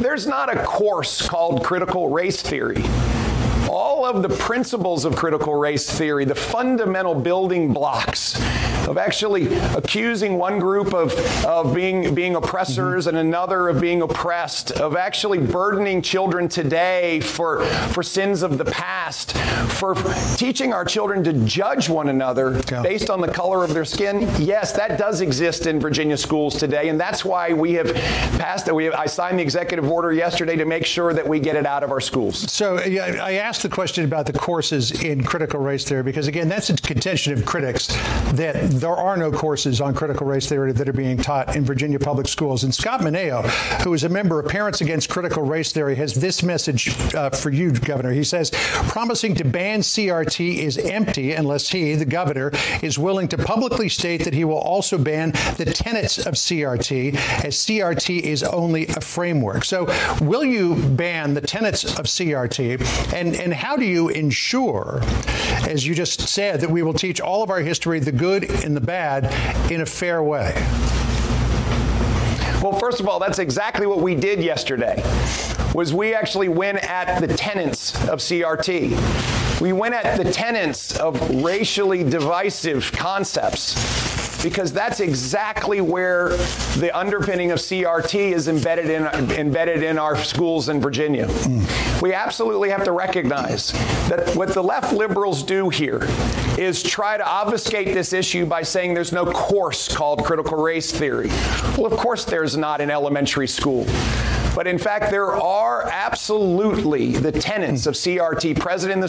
There's not a course called critical race theory of the principles of critical race theory, the fundamental building blocks of actually accusing one group of of being being oppressors mm -hmm. and another of being oppressed, of actually burdening children today for for sins of the past, for teaching our children to judge one another yeah. based on the color of their skin. Yes, that does exist in Virginia schools today and that's why we have passed that we have, I signed the executive order yesterday to make sure that we get it out of our schools. So I asked the question about the courses in critical race theory because again that's a contention of critics that there are no courses on critical race theory that are being taught in Virginia public schools. And Scott Mineo, who is a member of Parents Against Critical Race Theory, has this message uh, for you, Governor. He says, promising to ban CRT is empty unless he, the governor, is willing to publicly state that he will also ban the tenets of CRT as CRT is only a framework. So, will you ban the tenets of CRT and and how do you ensure as you just said that we will teach all of our history the good and the bad in a fair way? Well, first of all, that's exactly what we did yesterday. Was we actually went at the tenants of CRT. We went at the tenets of racially divisive concepts because that's exactly where the underpinning of CRT is embedded in embedded in our schools in Virginia. We absolutely have to recognize that what the left liberals do here is try to obfuscate this issue by saying there's no course called critical race theory. Well, of course there's not in elementary school. But in fact, there are absolutely the tenets of CRT present in the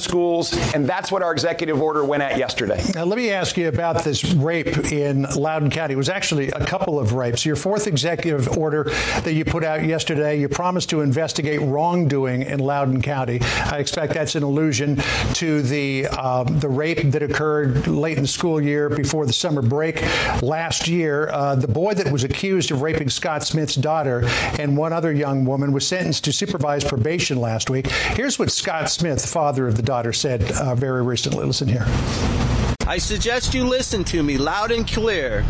and that's what our executive order went at yesterday. Now, let me ask you about this rape in Loudoun County. It was actually a couple of rapes. Your fourth executive order that you put out yesterday, you promised to investigate wrongdoing in Loudoun County. I expect that's an allusion to the um, the rape that occurred late in the school year before the summer break last year. Uh, the boy that was accused of raping Scott Smith's daughter and one other young young woman was sentenced to supervised probation last week. Here's what Scott Smith, father of the daughter, said uh, very recently. Listen here. I suggest you listen to me loud and clear.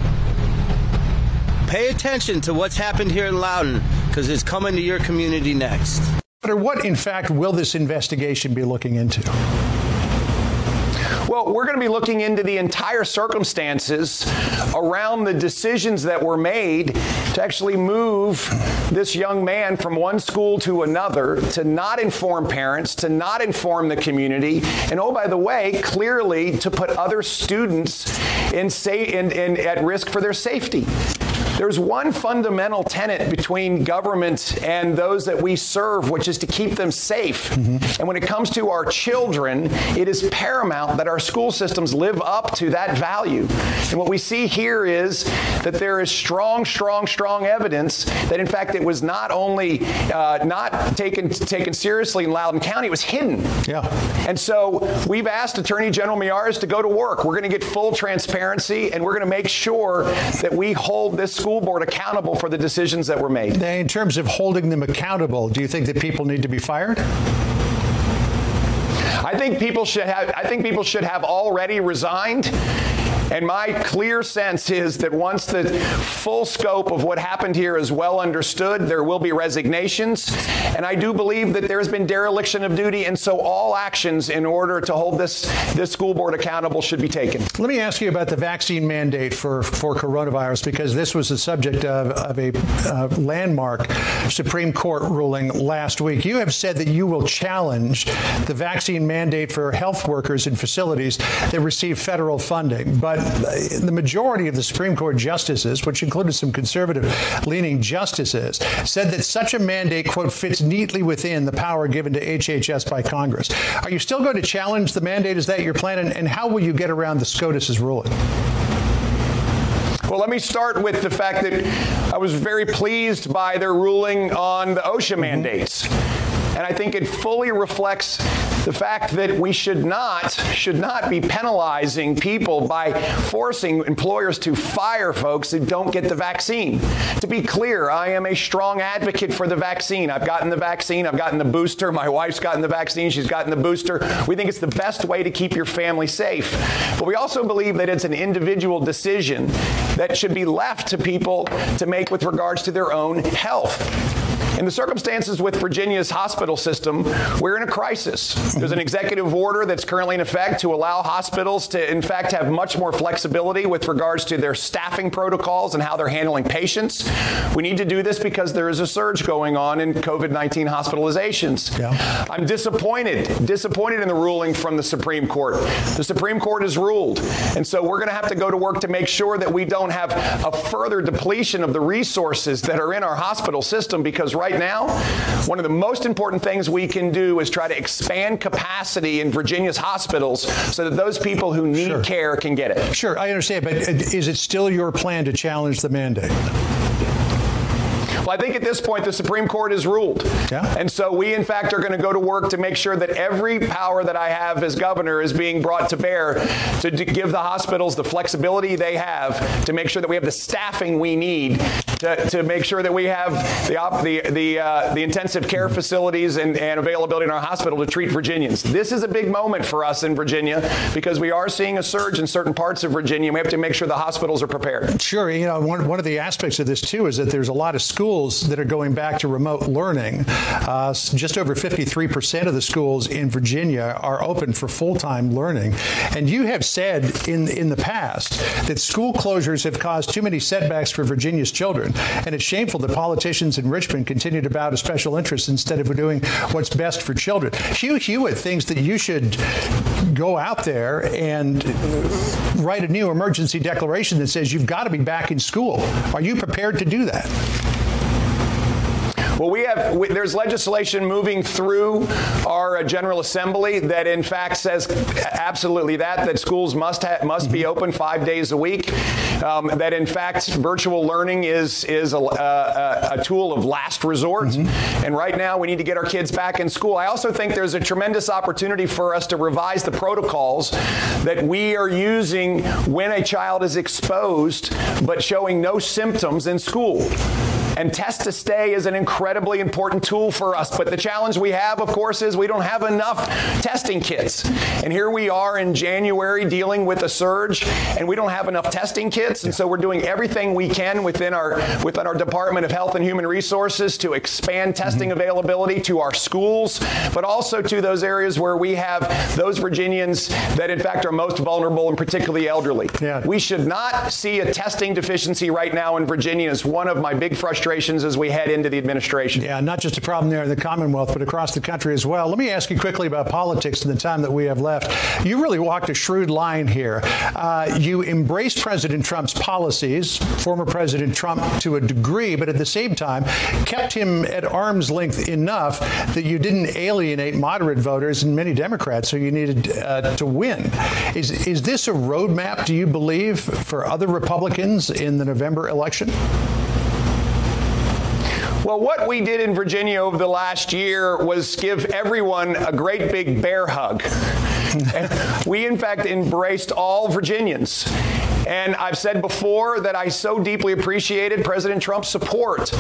Pay attention to what's happened here in Loudoun because it's coming to your community next. What, in fact, will this investigation be looking into? Well, we're going to be looking into the entire circumstances around the decisions that were made to actually move this young man from one school to another to not inform parents, to not inform the community, and oh by the way, clearly to put other students in in, in at risk for their safety. There's one fundamental tenet between government and those that we serve, which is to keep them safe. Mm -hmm. And when it comes to our children, it is paramount that our school systems live up to that value. And what we see here is that there is strong strong strong evidence that in fact it was not only uh, not taken taken seriously in Loudoun County, it was hidden. Yeah. And so we've asked Attorney General Miyares to go to work. We're going to get full transparency and we're going to make sure that we hold this school board accountable for the decisions that were made. In terms of holding them accountable, do you think that people need to be fired? I think people should have I think people should have already resigned and my clear sense is that once the full scope of what happened here is well understood, there will be resignations. And I do believe that there has been dereliction of duty and so all actions in order to hold this this school board accountable should be taken. Let me ask you about the vaccine mandate for for coronavirus because this was the subject of of a uh, landmark Supreme Court ruling last week. You have said that you will challenge the vaccine mandate for health workers in facilities that receive federal funding. But the majority of the Supreme Court justices, which included some conservative leaning justices, said that such a mandate quote fits neatly within the power given to HHS by Congress. Are you still going to challenge the mandate is that your plan and, and how will you get around the SCOTUS's ruling? Well, let me start with the fact that I was very pleased by their ruling on the OSHA mm -hmm. mandates. And I think it fully reflects the fact that we should not should not be penalizing people by forcing employers to fire folks who don't get the vaccine. To be clear, I am a strong advocate for the vaccine. I've gotten the vaccine, I've gotten the booster, my wife's gotten the vaccine, she's gotten the booster. We think it's the best way to keep your family safe. But we also believe that it's an individual decision that should be left to people to make with regards to their own health. In the circumstances with Virginia's hospital system, we're in a crisis. There's an executive order that's currently in effect to allow hospitals to in fact have much more flexibility with regards to their staffing protocols and how they're handling patients. We need to do this because there is a surge going on in COVID-19 hospitalizations. Yeah. I'm disappointed, disappointed in the ruling from the Supreme Court. The Supreme Court has ruled. And so we're going to have to go to work to make sure that we don't have a further depletion of the resources that are in our hospital system because right right now, one of the most important things we can do is try to expand capacity in Virginia's hospitals so that those people who need sure. care can get it. Sure, I understand, but is it still your plan to challenge the mandate? Well, I think at this point the Supreme Court has ruled. Yeah. And so we in fact are going to go to work to make sure that every power that I have as governor is being brought to bear to give the hospitals the flexibility they have to make sure that we have the staffing we need to, to make sure that we have the the the uh, the intensive care facilities and, and availability in our hospital to treat Virginians. This is a big moment for us in Virginia because we are seeing a surge in certain parts of Virginia. We have to make sure the hospitals are prepared. Sure, you know, one one of the aspects of this too is that there's a lot of schools schools that are going back to remote learning. Uh, just over 53% of the schools in Virginia are open for full-time learning. And you have said in in the past that school closures have caused too many setbacks for Virginia's children, and it's shameful that politicians in Richmond continue to bow to special interests instead of doing what's best for children. Hugh Hewitt thinks that you should go out there and write a new emergency declaration that says you've got to be back in school. Are you prepared to do that? Well, we have we, there's legislation moving through our uh, General Assembly that in fact says absolutely that that schools must must be open 5 days a week. Um, that in fact virtual learning is is a, a, a tool of last resort. Mm -hmm. And right now we need to get our kids back in school. I also think there's a tremendous opportunity for us to revise the protocols that we are using when a child is exposed but showing no symptoms in school. And test to stay is an incredibly important tool for us, but the challenge we have of course is we don't have enough testing kits. And here we are in January dealing with a surge and we don't have enough testing kits and so we're doing everything we can within our within our Department of Health and Human Resources to expand testing mm -hmm. availability to our schools, but also to those areas where we have those Virginians that in fact are most vulnerable and particularly elderly. Yeah. We should not see a testing deficiency right now in Virginia as one of my big frustrations as we head into the administration. Yeah, not just a problem there in the Commonwealth, but across the country as well. Let me ask you quickly about politics in the time that we have left. You really walked a shrewd line here. Uh, you embraced President Trump's policies, former President Trump to a degree, but at the same time kept him at arm's length enough that you didn't alienate moderate voters and many Democrats so you needed uh, to win. Is is this a roadmap do you believe for other Republicans in the November election? Well, what we did in Virginia over the last year was give everyone a great big bear hug. we in fact embraced all Virginians and I've said before that I so deeply appreciated President Trump's support.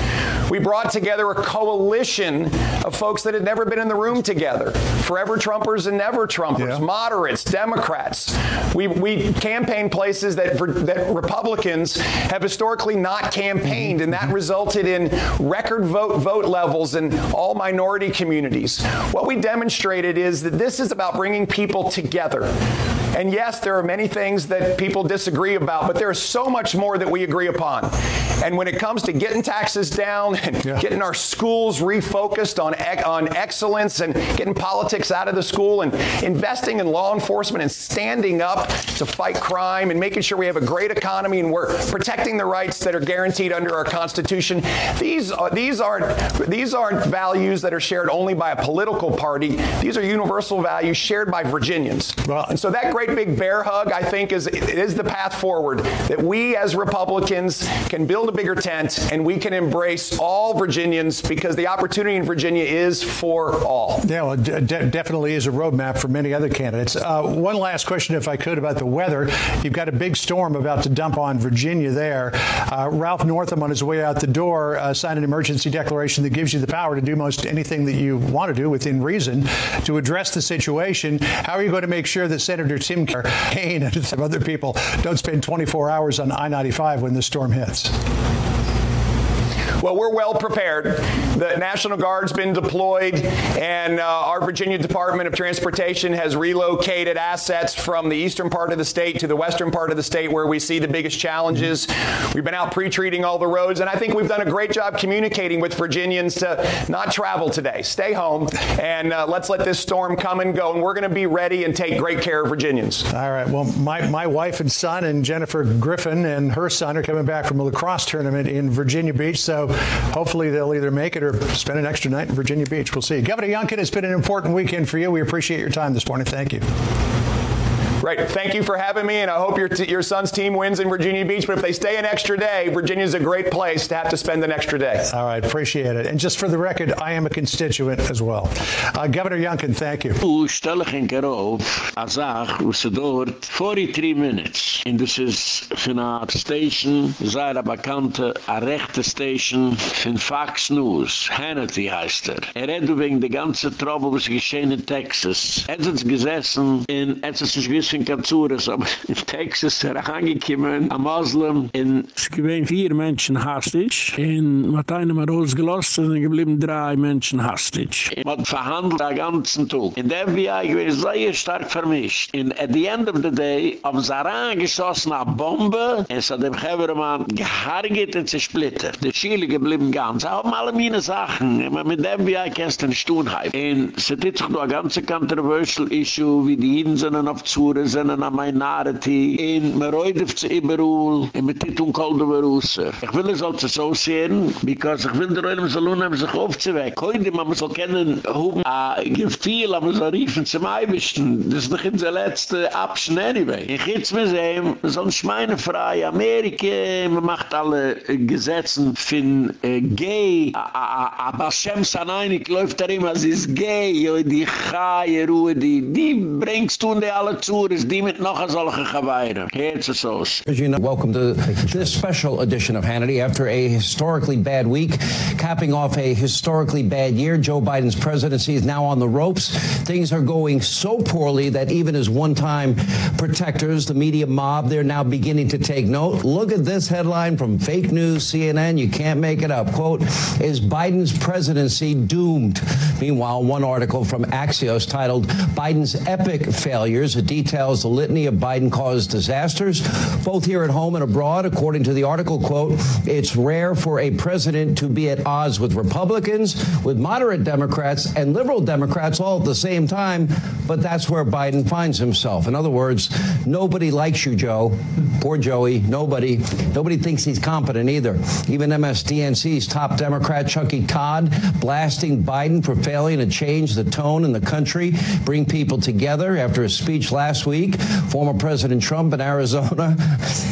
We brought together a coalition of folks that had never been in the room together. Forever Trumpers and never Trumpers, yeah. moderates, Democrats. We we campaigned places that that Republicans have historically not campaigned and that mm-hmm. resulted in record vote vote levels in all minority communities. What we demonstrated is that this is about bringing people together. And yes, there are many things that people disagree about, but there's so much more that we agree upon. And when it comes to getting taxes down and yeah. getting our schools refocused on on excellence and getting politics out of the school and investing in law enforcement and standing up to fight crime and making sure we have a great economy and we're protecting the rights that are guaranteed under our constitution. These are, these aren't these aren't values that are shared only by a political party. These are universal values shared by Virginians. Well, and so that great big bear hug I think is is the path forward that we as Republicans can build a bigger tent and we can embrace all Virginians because the opportunity in Virginia is for all. Yeah, well, de definitely is a roadmap for many other candidates. Uh, one last question if I could about the weather. You've got a big storm about to dump on Virginia there. Uh, Ralph Northam on his way out the door uh, signed an emergency declaration that gives you the power to do most anything that you want to do within reason to address the situation. How are you going to make sure that Senator Tim Kaine and some other people don't spend 24 hours on I-95 when the storm hits? Well, we're well prepared. The National Guard's been deployed and uh, our Virginia Department of Transportation has relocated assets from the eastern part of the state to the western part of the state where we see the biggest challenges. We've been out pre-treating all the roads and I think we've done a great job communicating with Virginians to not travel today. Stay home and uh, let's let this storm come and go and we're going to be ready and take great care of Virginians. All right. Well, my my wife and son and Jennifer Griffin and her son are coming back from a lacrosse tournament in Virginia Beach. So Hopefully they'll either make it or spend an extra night in Virginia Beach. We'll see. Governor Youngkin, it's been an important weekend for you. We appreciate your time this morning. Thank you. Right. Thank you for having me and I hope your your son's team wins in Virginia Beach, but if they stay an extra day, Virginia's a great place to have to spend an extra day. All right, appreciate it. And just for the record, I am a constituent as well. Uh, Governor Youngkin, thank you. U stelle geen keer op, azag, u se dort 43 minutes. En dus is van a station, zei de a rechte station van Fox News. Hannity heißt er. Er redt wegen de ganze Trouble, was geschehen in Texas. Er hat gesessen in, er hat sich gewiss in Katsouras, aber in Texas er angekommen, a Muslim, in es gewesen vier Menschen hastig, in hat einer mal rausgelost, und geblieben drei Menschen hastig. Man hat verhandelt den ganzen Tag. In der FBI gewesen sehr stark vermischt. In at the end of the day, haben sie angeschossen a Bombe, und es hat dem Hebermann gehargit und zersplittert. Die Schiele geblieben ganz. Sie haben alle meine Sachen, aber mit der FBI kennst du nicht tun. Und es hat jetzt noch ein ganz controversial issue, wie die Jeden sind auf Zure, sind a minority in meroidef zu iberul in kolde beruse ich will es also so sehen because ich will der roilem salon haben sich aufzuweck heute man soll kennen hoben a gefiel am so riefen zum eibischen das ist noch in der letzte abschnitt anyway. Ich geht's mir sehen so ein schmeine frei amerika man macht alle gesetzen fin äh, gay. Aber schem sanainik läuft da immer es ist gay. Die chaie ruhe die die bringst du in die alle zures die mit noch a solche gewaide. Heerts es aus. Welcome to this special edition of Hannity. After a historically bad week, capping off a historically bad year, Joe Biden's presidency is now on the ropes. Things are going so poorly that even his one-time protectors, the media mob, they're now beginning to take note. Look at this headline from fake news CNN. You can't make it up. Quote, is Biden's presidency doomed? Meanwhile, one article from Axios titled Biden's epic failures, it details the litany of Biden-caused disasters, both here at home and abroad. According to the article, quote, it's rare for a president to be at odds with Republicans, with moderate Democrats and liberal Democrats all at the same time, but that's where Biden finds himself. In other words, nobody likes you, Joe. Poor Joey, nobody. Nobody thinks he's competent either. Even MSDNC's top Democrat Chucky Todd blasting Biden for failing to change the tone in the country, bring people together after a speech last week former President Trump in Arizona.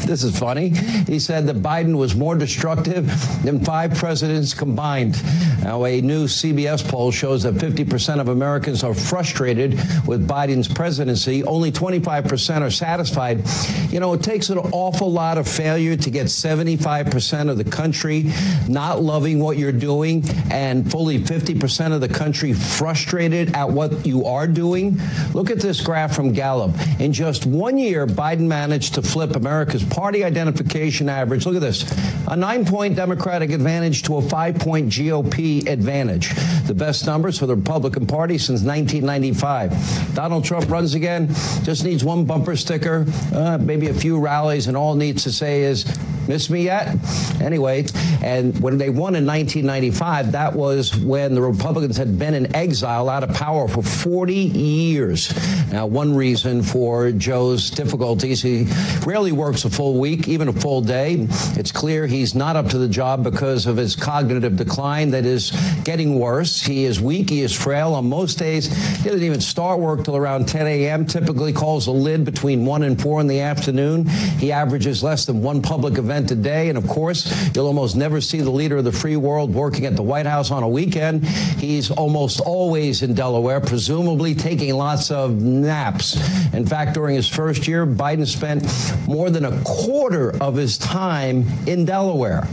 this is funny. He said that Biden was more destructive than five presidents combined. Now, a new CBS poll shows that 50% of Americans are frustrated with Biden's presidency. Only 25% are satisfied. You know, it takes an awful lot of failure to get 75% of the country not loving what you're doing and fully 50% of the country frustrated at what you are doing. Look at this graph from Gallup. In just one year, Biden managed to flip America's party identification average. Look at this. A 9-point Democratic advantage to a 5-point GOP advantage. The best numbers for the Republican Party since 1995. Donald Trump runs again, just needs one bumper sticker, uh, maybe a few rallies and all needs to say is Miss me yet? Anyway, and when they won in 1995, that was when the Republicans had been in exile out of power for 40 years. Now, one reason for Joe's difficulties, he rarely works a full week, even a full day. It's clear he's not up to the job because of his cognitive decline that is getting worse. He is weak, he is frail. On most days, he doesn't even start work till around 10 a.m., typically calls a lid between 1 and 4 in the afternoon. He averages less than one public event event a day. And of course, you'll almost never see the leader of the free world working at the White House on a weekend. He's almost always in Delaware, presumably taking lots of naps. In fact, during his first year, Biden spent more than a quarter of his time in Delaware.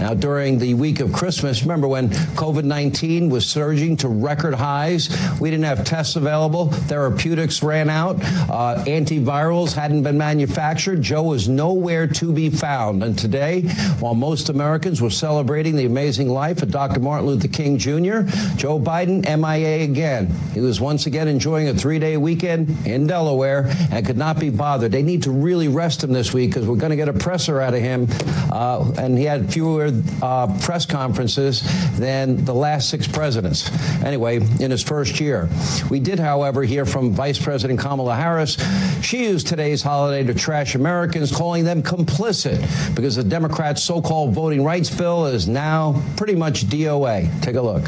Now, during the week of Christmas, remember when COVID-19 was surging to record highs? We didn't have tests available. Therapeutics ran out. Uh, antivirals hadn't been manufactured. Joe was nowhere to be found. And today, while most Americans were celebrating the amazing life of Dr. Martin Luther King Jr., Joe Biden, MIA again. He was once again enjoying a three-day weekend in Delaware and could not be bothered. They need to really rest him this week because we're going to get a presser out of him. Uh, and he had fewer uh, press conferences than the last six presidents. Anyway, in his first year. We did, however, hear from Vice President Kamala Harris. She used today's holiday to trash Americans, calling them complicit because the Democrats' so-called voting rights bill is now pretty much DOA. Take a look.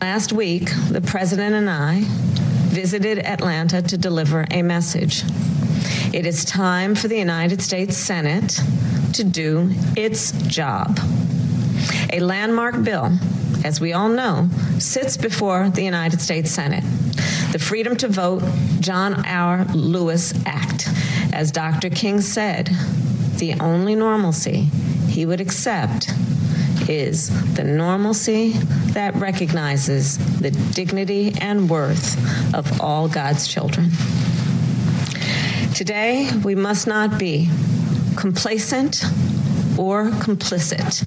Last week, the president and I visited Atlanta to deliver a message. It is time for the United States Senate to do its job. A landmark bill, as we all know, sits before the United States Senate. The Freedom to Vote John R. Lewis Act. As Dr. King said, the only normalcy he would accept is the normalcy that recognizes the dignity and worth of all God's children. Today, we must not be complacent or complicit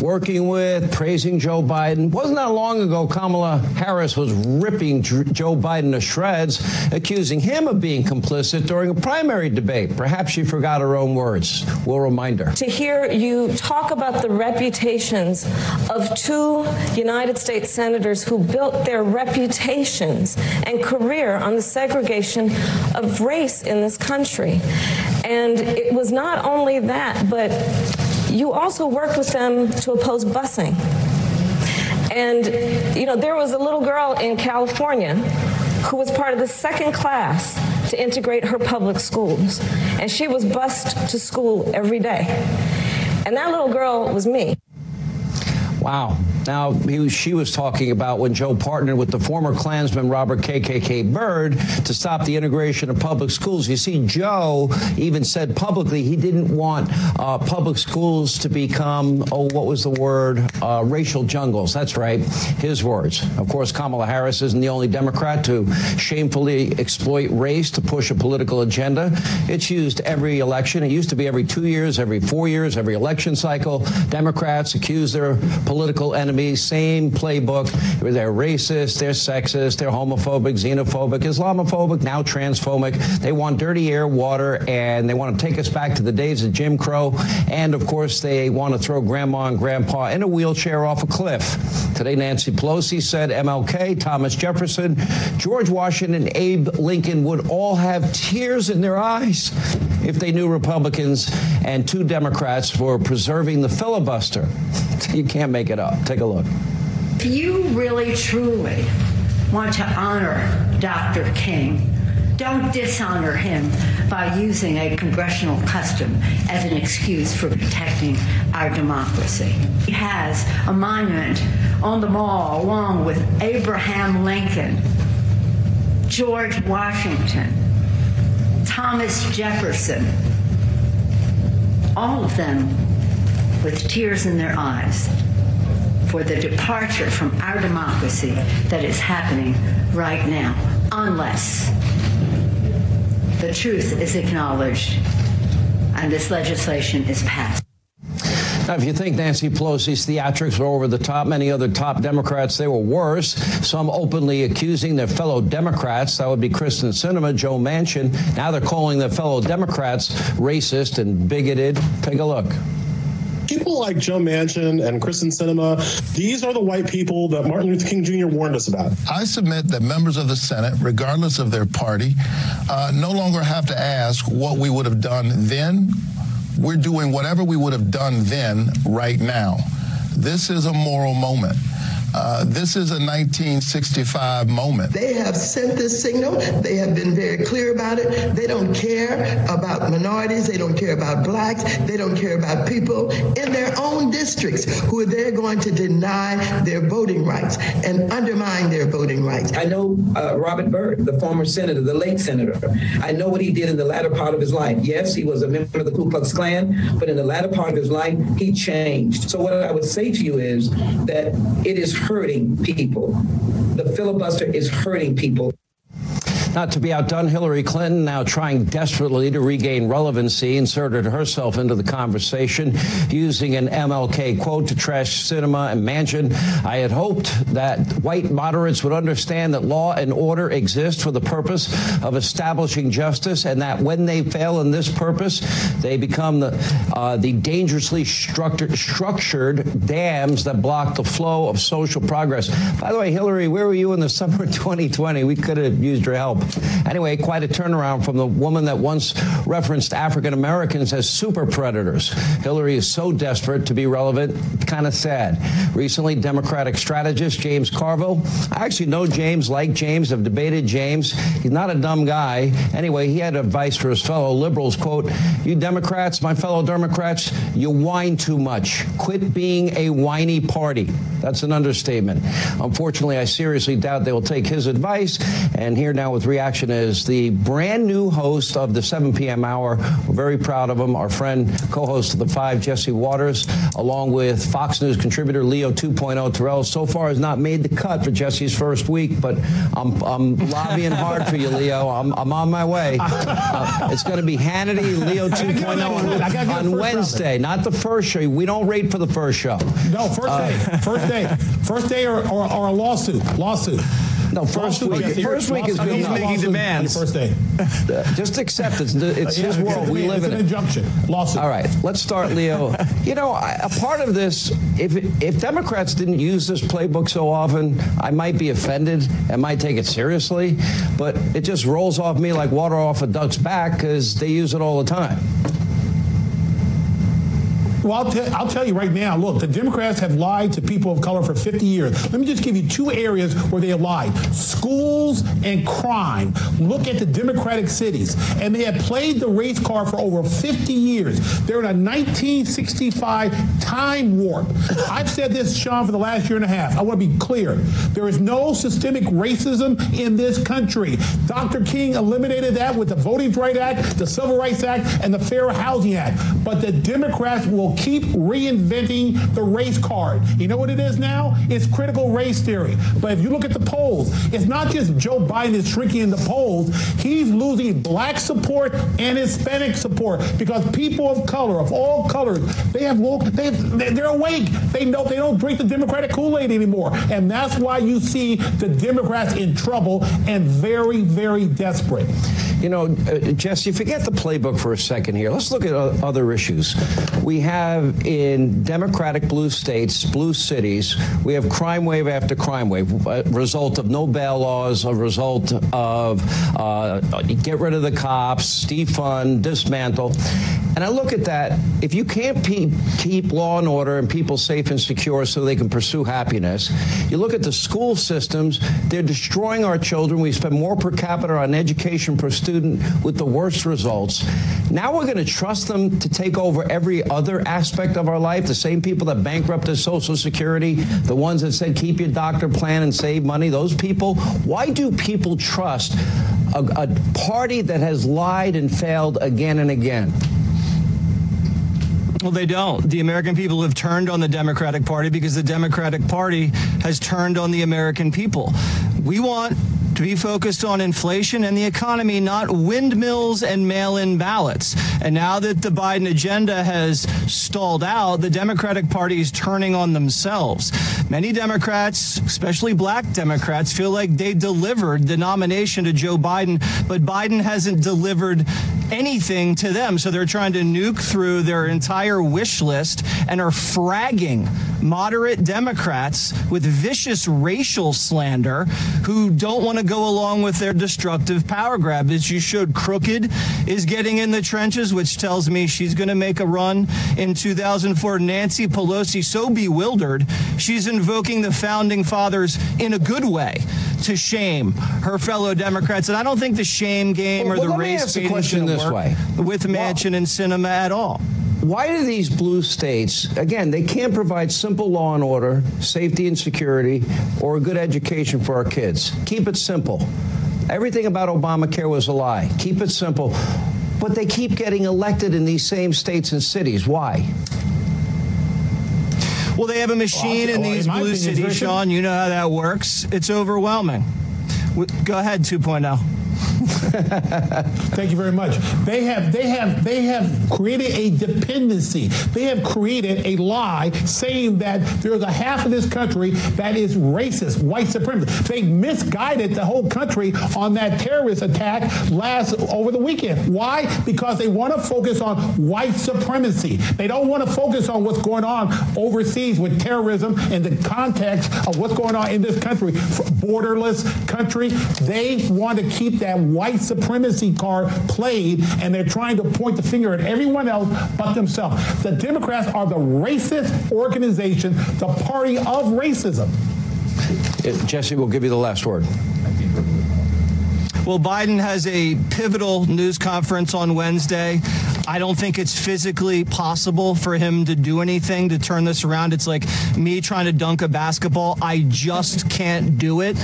working with, praising Joe Biden. Wasn't that long ago Kamala Harris was ripping Joe Biden to shreds, accusing him of being complicit during a primary debate. Perhaps she forgot her own words. We'll remind her. To hear you talk about the reputations of two United States senators who built their reputations and career on the segregation of race in this country. And it was not only that, but you also worked with them to oppose busing. And you know, there was a little girl in California who was part of the second class to integrate her public schools, and she was bused to school every day. And that little girl was me. Wow. Now, was, she was talking about when Joe partnered with the former Klansman Robert KKK Byrd to stop the integration of public schools. You see, Joe even said publicly he didn't want uh, public schools to become, oh, what was the word? Uh, racial jungles. That's right, his words. Of course, Kamala Harris isn't the only Democrat to shamefully exploit race to push a political agenda. It's used every election. It used to be every two years, every four years, every election cycle. Democrats accuse their political enemies, same playbook. They're racist, they're sexist, they're homophobic, xenophobic, Islamophobic, now transphobic. They want dirty air, water, and they want to take us back to the days of Jim Crow. And of course, they want to throw grandma and grandpa in a wheelchair off a cliff. Today, Nancy Pelosi said MLK, Thomas Jefferson, George Washington, Abe Lincoln would all have tears in their eyes if they knew Republicans and two Democrats were preserving the filibuster. You can't make it up. Take a look. If you really truly want to honor Dr. King, don't dishonor him by using a congressional custom as an excuse for protecting our democracy. He has a monument on the mall along with Abraham Lincoln, George Washington, Thomas Jefferson, all of them with tears in their eyes for the departure from our democracy that is happening right now, unless the truth is acknowledged and this legislation is passed. Now, if you think Nancy Pelosi's theatrics were over the top, many other top Democrats, they were worse. Some openly accusing their fellow Democrats. That would be Kyrsten Sinema, Joe Manchin. Now they're calling their fellow Democrats racist and bigoted. Take a look people like Joe Manchin and Kyrsten Sinema, these are the white people that Martin Luther King Jr. warned us about. I submit that members of the Senate, regardless of their party, uh, no longer have to ask what we would have done then we're doing whatever we would have done then right now. This is a moral moment. Uh, this is a 1965 moment. They have sent this signal. They have been very clear about it. They don't care about minorities. They don't care about blacks. They don't care about people in their own districts who are there going to deny their voting rights and undermine their voting rights. I know uh, Robert Byrd, the former senator, the late senator. I know what he did in the latter part of his life. Yes, he was a member of the Ku Klux Klan, but in the latter part of his life, he changed. So what I would say to you is that it is hurting people. The filibuster is hurting people. Not to be outdone, Hillary Clinton now trying desperately to regain relevancy, inserted herself into the conversation using an MLK quote to trash Sinema and Manchin. I had hoped that white moderates would understand that law and order exist for the purpose of establishing justice and that when they fail in this purpose, they become the uh, the dangerously structured structured dams that block the flow of social progress. By the way, Hillary, where were you in the summer of 2020? We could have used your help. Anyway, quite a turnaround from the woman that once referenced African Americans as super predators. Hillary is so desperate to be relevant, kind of sad. Recently, Democratic strategist James Carville. I actually know James, like James, have debated James. He's not a dumb guy. Anyway, he had advice for his fellow liberals, quote, "You Democrats, my fellow Democrats, you whine too much. Quit being a whiny party." That's an understatement. Unfortunately, I seriously doubt they will take his advice. And here now with reaction is the brand new host of the 7 p.m. hour. We're very proud of him. Our friend, co-host of the 5, Jesse Watters, along with Fox News contributor Leo 2.0 Terrell. So far has not made the cut for Jesse's first week, but I'm, I'm lobbying hard for you, Leo. I'm, I'm on my way. Uh, it's going to be Hannity, Leo 2.0 on, on Wednesday, not the first show. We don't rate for the first show. No, first day. First day. First day or, or, or a lawsuit. Lawsuit. No, first Lawsuit, week. Jesse. First week is Lawsuit. good He's making demands. First day. Just accept it. It's his world. We live it's in an it. injunction. Lawsuit. All right, let's start, Leo. you know, a part of this, if if Democrats didn't use this playbook so often, I might be offended and might take it seriously, but it just rolls off me like water off a duck's back because they use it all the time. Well, I'll, I'll tell you right now, look, the Democrats have lied to people of color for 50 years. Let me just give you two areas where they have lied. Schools and crime. Look at the Democratic cities. And they have played the race card for over 50 years. They're in a 1965 time warp. I've said this, Sean, for the last year and a half. I want to be clear. There is no systemic racism in this country. Dr. King eliminated that with the Voting Rights Act, the Civil Rights Act, and the Fair Housing Act. But the Democrats will keep reinventing the race card. You know what it is now? It's critical race theory. But if you look at the polls, it's not just Joe Biden is shrinking in the polls. He's losing black support and Hispanic support because people of color, of all colors, they have woke, they they're awake. They know they don't drink the Democratic Kool-Aid anymore. And that's why you see the Democrats in trouble and very, very desperate. You know, uh, Jesse, forget the playbook for a second here. Let's look at o- other issues. We have in Democratic blue states, blue cities, we have crime wave after crime wave, a result of no bail laws, a result of uh, get rid of the cops, defund, dismantle. And I look at that, if you can't keep law and order and people safe and secure so they can pursue happiness, you look at the school systems, they're destroying our children. We spend more per capita on education per student with the worst results. Now we're going to trust them to take over every other aspect of our life, the same people that bankrupted Social Security, the ones that said keep your doctor plan and save money, those people. Why do people trust a, a party that has lied and failed again and again? Well, they don't. The American people have turned on the Democratic Party because the Democratic Party has turned on the American people. We want to be focused on inflation and the economy, not windmills and mail in ballots. And now that the Biden agenda has stalled out, the Democratic Party is turning on themselves. Many Democrats, especially black Democrats, feel like they delivered the nomination to Joe Biden, but Biden hasn't delivered anything to them. So they're trying to nuke through their entire wish list and are fragging moderate Democrats with vicious racial slander who don't want go along with their destructive power grab. As you showed, Crooked is getting in the trenches, which tells me she's going to make a run in 2004. Nancy Pelosi, so bewildered, she's invoking the founding fathers in a good way to shame her fellow Democrats. And I don't think the shame game Well, or the well, let me race ask the baiting is question this way. with Manchin and Sinema at all. Why do these blue states, again, they can't provide simple law and order, safety and security, or a good education for our kids? Keep it simple. Everything about Obamacare was a lie. Keep it simple. But they keep getting elected in these same states and cities. Why? Well, they have a machine Well, in in these my blue cities, very. Sean. You know how that works. It's overwhelming. Go ahead, oh. 2.0. Thank you very much. They have they have they have created a dependency. They have created a lie saying that there's a half of this country that is racist, white supremacist. They misguided the whole country on that terrorist attack last over the weekend. Why? Because they want to focus on white supremacy. They don't want to focus on what's going on overseas with terrorism in the context of what's going on in this country, borderless country. They want to keep that white supremacy card played and they're trying to point the finger at everyone else but themselves. The Democrats are the racist organization, the party of racism. Uh, Jesse will give you the last word. Well, Biden has a pivotal news conference on Wednesday. I don't think it's physically possible for him to do anything to turn this around. It's like me trying to dunk a basketball. I just can't do it.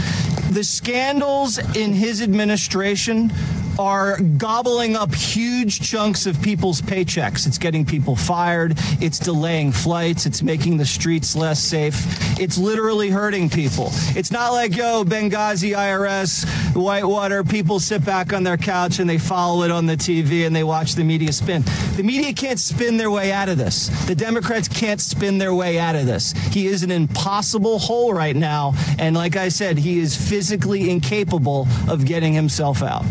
The scandals in his administration are gobbling up huge chunks of people's paychecks. It's getting people fired, it's delaying flights, it's making the streets less safe. It's literally hurting people. It's not like, yo, Benghazi IRS, Whitewater, people sit back on their couch and they follow it on the TV and they watch the media spin. The media can't spin their way out of this. The Democrats can't spin their way out of this. He is an impossible hole right now and like I said, he is physically incapable of getting himself out.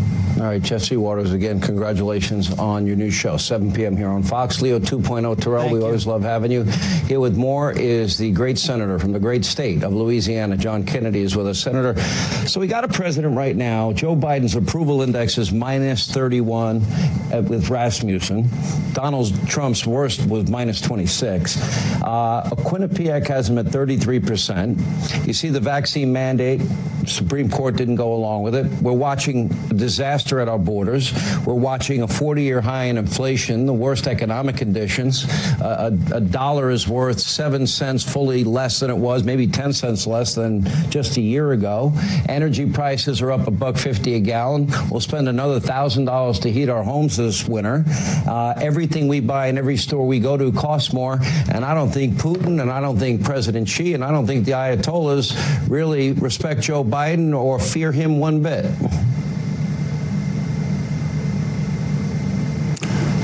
All right, Jesse Watters, again, congratulations on your new show, 7 p.m. here on Fox. Leo 2.0 Terrell, Thank we you. always love having you. Here with more is the great senator from the great state of Louisiana, John Kennedy, is with us. Senator, so we got a president right now. Joe Biden's approval index is minus 31 uh, with Rasmussen. Donald Trump's worst was minus 26. Uh, Quinnipiac has him at 33%. You see the vaccine mandate, Supreme Court didn't go along with it. We're watching disaster at our borders. We're watching a 40-year high in inflation, the worst economic conditions. Uh, a, a, dollar is worth 7 cents fully less than it was, maybe 10 cents less than just a year ago. Energy prices are up a buck 50 a gallon. We'll spend another $1,000 to heat our homes this winter. Uh, everything we buy in every store we go to costs more, and I don't think Putin and I don't think President Xi and I don't think the Ayatollahs really respect Joe Biden or fear him one bit.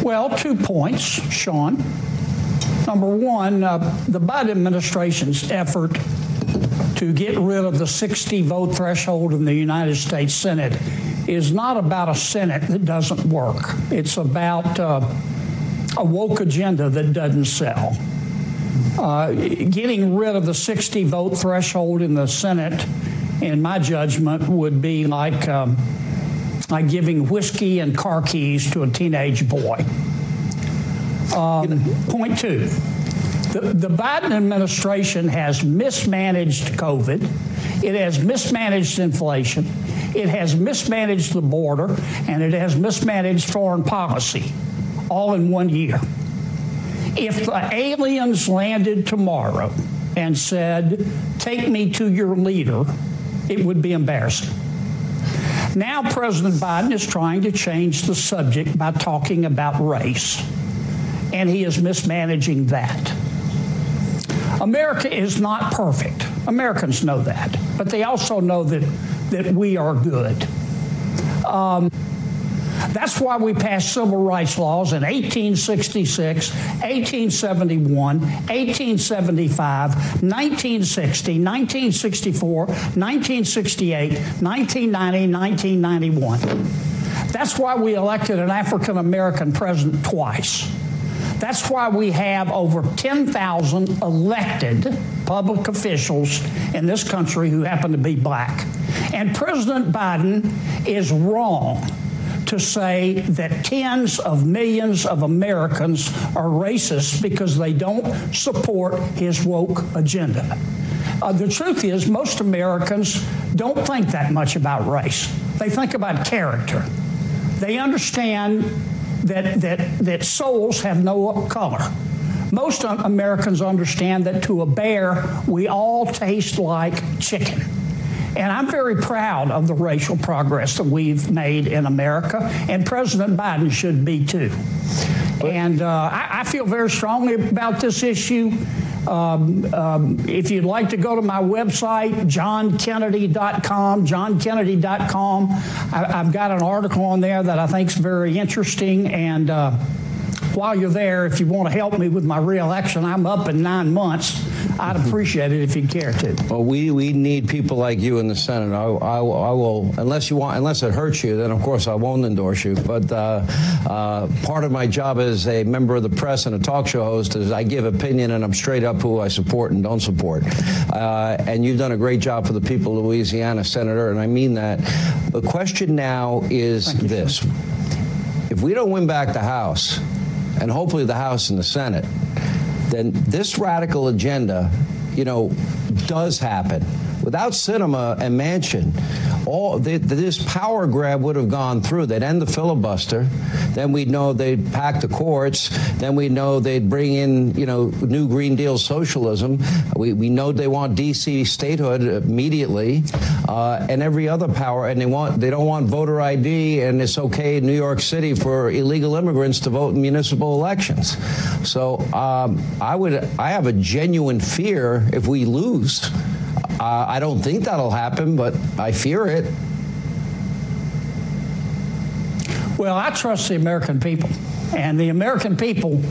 Well, two points, Sean. Number one, uh, the Biden administration's effort to get rid of the 60 vote threshold in the United States Senate is not about a Senate that doesn't work. It's about uh, a woke agenda that doesn't sell. Uh, getting rid of the 60 vote threshold in the Senate, in my judgment, would be like um, like giving whiskey and car keys to a teenage boy. Um, point two. The, the Biden administration has mismanaged COVID. It has mismanaged inflation. It has mismanaged the border, and it has mismanaged foreign policy all in one year. If the aliens landed tomorrow and said, Take me to your leader, it would be embarrassing. Now, President Biden is trying to change the subject by talking about race, and he is mismanaging that. America is not perfect. Americans know that, but they also know that, that we are good. Um, that's why we passed civil rights laws in 1866, 1871, 1875, 1960, 1964, 1968, 1990, 1991. That's why we elected an African American president twice. That's why we have over 10,000 elected public officials in this country who happen to be black. And President Biden is wrong to say that tens of millions of Americans are racist because they don't support his woke agenda. Uh, the truth is, most Americans don't think that much about race. They think about character. They understand that, that, that souls have no color. Most Americans understand that to a bear, we all taste like chicken. And I'm very proud of the racial progress that we've made in America, and President Biden should be too. And uh, I, I, feel very strongly about this issue. Um, um, if you'd like to go to my website, johnkennedy.com, johnkennedy.com, I, have got an article on there that I think is very interesting. And uh, while you're there, if you want to help me with my reelection, I'm up in nine months. I'd appreciate it if you care to. Well, we, we need people like you in the Senate. I, I, I will, unless you want, unless it hurts you, then of course I won't endorse you. But uh, uh, part of my job as a member of the press and a talk show host is I give opinion and I'm straight up who I support and don't support. Uh, and you've done a great job for the people of Louisiana, Senator, and I mean that. The question now is this. If we don't win back the House, and hopefully the House and the Senate, then this radical agenda, you know, does happen. Without Sinema and Manchin, all this power grab would have gone through. They'd end the filibuster. Then we'd know they'd pack the courts. Then we'd know they'd bring in, you know, new Green Deal socialism. We, we know they want D.C. statehood immediately, uh, and every other power. And they want they don't want voter ID, and it's okay in New York City for illegal immigrants to vote in municipal elections. So um, I would I have a genuine fear if we lose uh, I don't think that'll happen, but I fear it. Well, I trust the American people, and the American people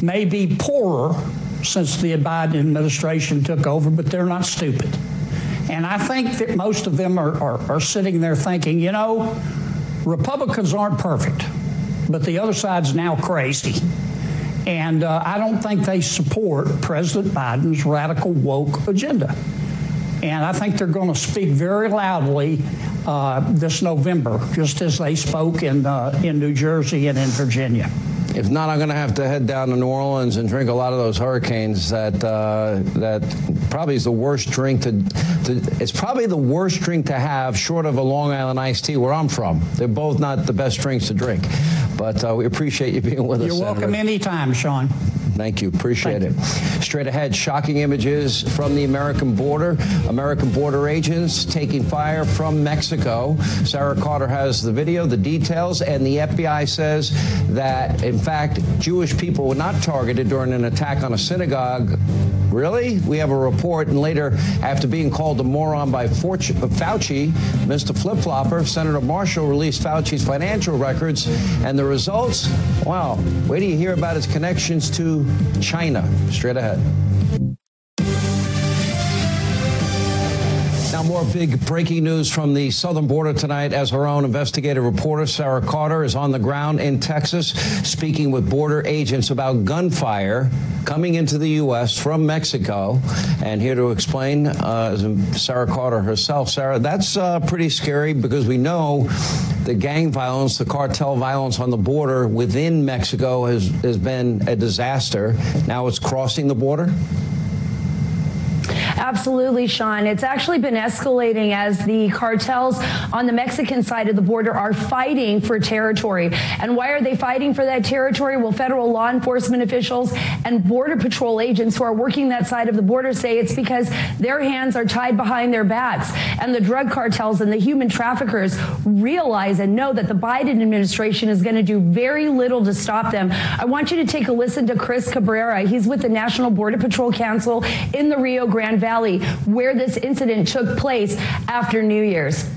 may be poorer since the Biden administration took over, but they're not stupid. And I think that most of them are, are, are sitting there thinking, you know, Republicans aren't perfect, but the other side's now crazy. And uh, I don't think they support President Biden's radical woke agenda. And I think they're going to speak very loudly uh, this November, just as they spoke in, uh, in New Jersey and in Virginia. If not, I'm going to have to head down to New Orleans and drink a lot of those hurricanes. That uh, that probably is the worst drink to, to, It's probably the worst drink to have, short of a Long Island iced tea, where I'm from. They're both not the best drinks to drink. But uh, we appreciate you being with You're us. You're welcome Senator. anytime, Sean. Thank you. Appreciate Thank it. You. Straight ahead, shocking images from the American border. American border agents taking fire from Mexico. Sarah Carter has the video, the details, and the FBI says that, in fact, Jewish people were not targeted during an attack on a synagogue. Really? We have a report, and later, after being called a moron by Fauci, Mr. Flip Flopper, Senator Marshall released Fauci's financial records, and the results, wow, wait till you hear about his connections to China. Straight ahead. Now, more big breaking news from the southern border tonight as our own investigative reporter, Sarah Carter, is on the ground in Texas speaking with border agents about gunfire coming into the U.S. from Mexico. And here to explain, uh, Sarah Carter herself. Sarah, that's uh, pretty scary because we know the gang violence, the cartel violence on the border within Mexico has, has been a disaster. Now it's crossing the border? Absolutely, Sean. It's actually been escalating as the cartels on the Mexican side of the border are fighting for territory. And why are they fighting for that territory? Well, federal law enforcement officials and border patrol agents who are working that side of the border say it's because their hands are tied behind their backs. And the drug cartels and the human traffickers realize and know that the Biden administration is going to do very little to stop them. I want you to take a listen to Chris Cabrera. He's with the National Border Patrol Council in the Rio Grande Valley Valley where this incident took place after New Year's.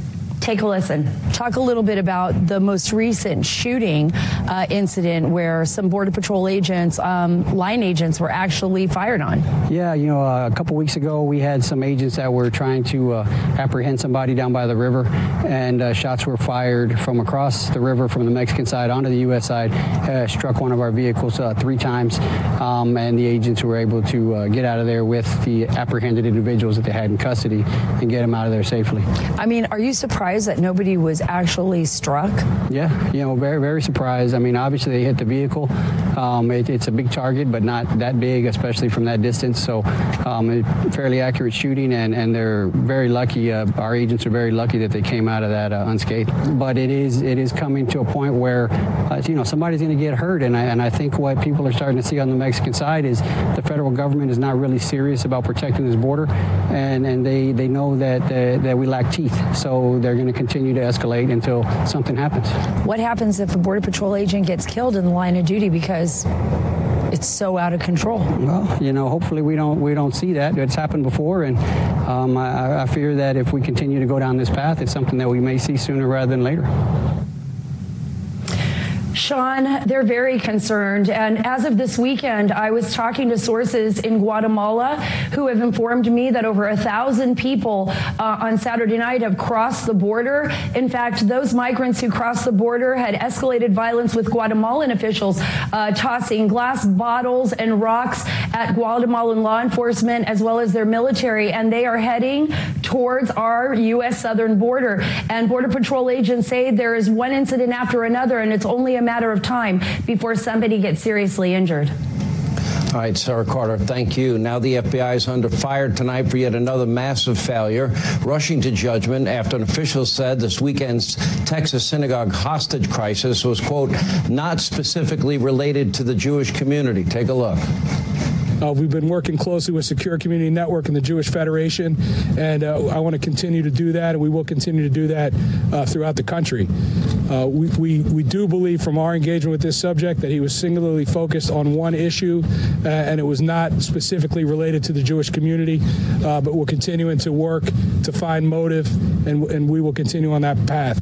Take a listen. Talk a little bit about the most recent shooting uh, incident where some Border Patrol agents, um, line agents, were actually fired on. Yeah, you know, uh, a couple weeks ago we had some agents that were trying to uh, apprehend somebody down by the river, and uh, shots were fired from across the river from the Mexican side onto the U.S. side, uh, struck one of our vehicles uh, three times, um, and the agents were able to get out of there with the apprehended individuals that they had in custody and get them out of there safely. I mean, are you surprised? Surprised that nobody was actually struck? Yeah, you know, very, very surprised. I mean, obviously they hit the vehicle. Um, it, it's a big target, but not that big, especially from that distance. So um, fairly accurate shooting, and, and they're very lucky. Uh, our agents are very lucky that they came out of that uh, unscathed. But it is it is coming to a point where, uh, you know, somebody's going to get hurt. And I, and I think what people are starting to see on the Mexican side is the federal government is not really serious about protecting this border. And, and they, they know that, that we lack teeth. So they're going to continue to escalate until something happens. What happens if a Border Patrol agent gets killed in the line of duty because it's so out of control? Well, you know, hopefully we don't we don't see that. It's happened before, and um, I, I fear that if we continue to go down this path, it's something that we may see sooner rather than later. Sean, they're very concerned. And as of this weekend, I was talking to sources in Guatemala who have informed me that over a thousand people uh, on Saturday night have crossed the border. In fact, those migrants who crossed the border had escalated violence with Guatemalan officials, uh, tossing glass bottles and rocks at Guatemalan law enforcement as well as their military. And they are heading towards our U.S. southern border. And Border Patrol agents say there is one incident after another, and it's only a matter of time before somebody gets seriously injured. All right, Sarah Carter, thank you. Now the FBI is under fire tonight for yet another massive failure, rushing to judgment after an official said this weekend's Texas synagogue hostage crisis was, quote, not specifically related to the Jewish community. Take a look. Uh, we've been working closely with Secure Community Network and the Jewish Federation, and uh, I want to continue to do that, and we will continue to do that uh, throughout the country. Uh, we, we, we do believe from our engagement with this subject that he was singularly focused on one issue, uh, and it was not specifically related to the Jewish community, uh, but we're continuing to work to find motive, and, and we will continue on that path.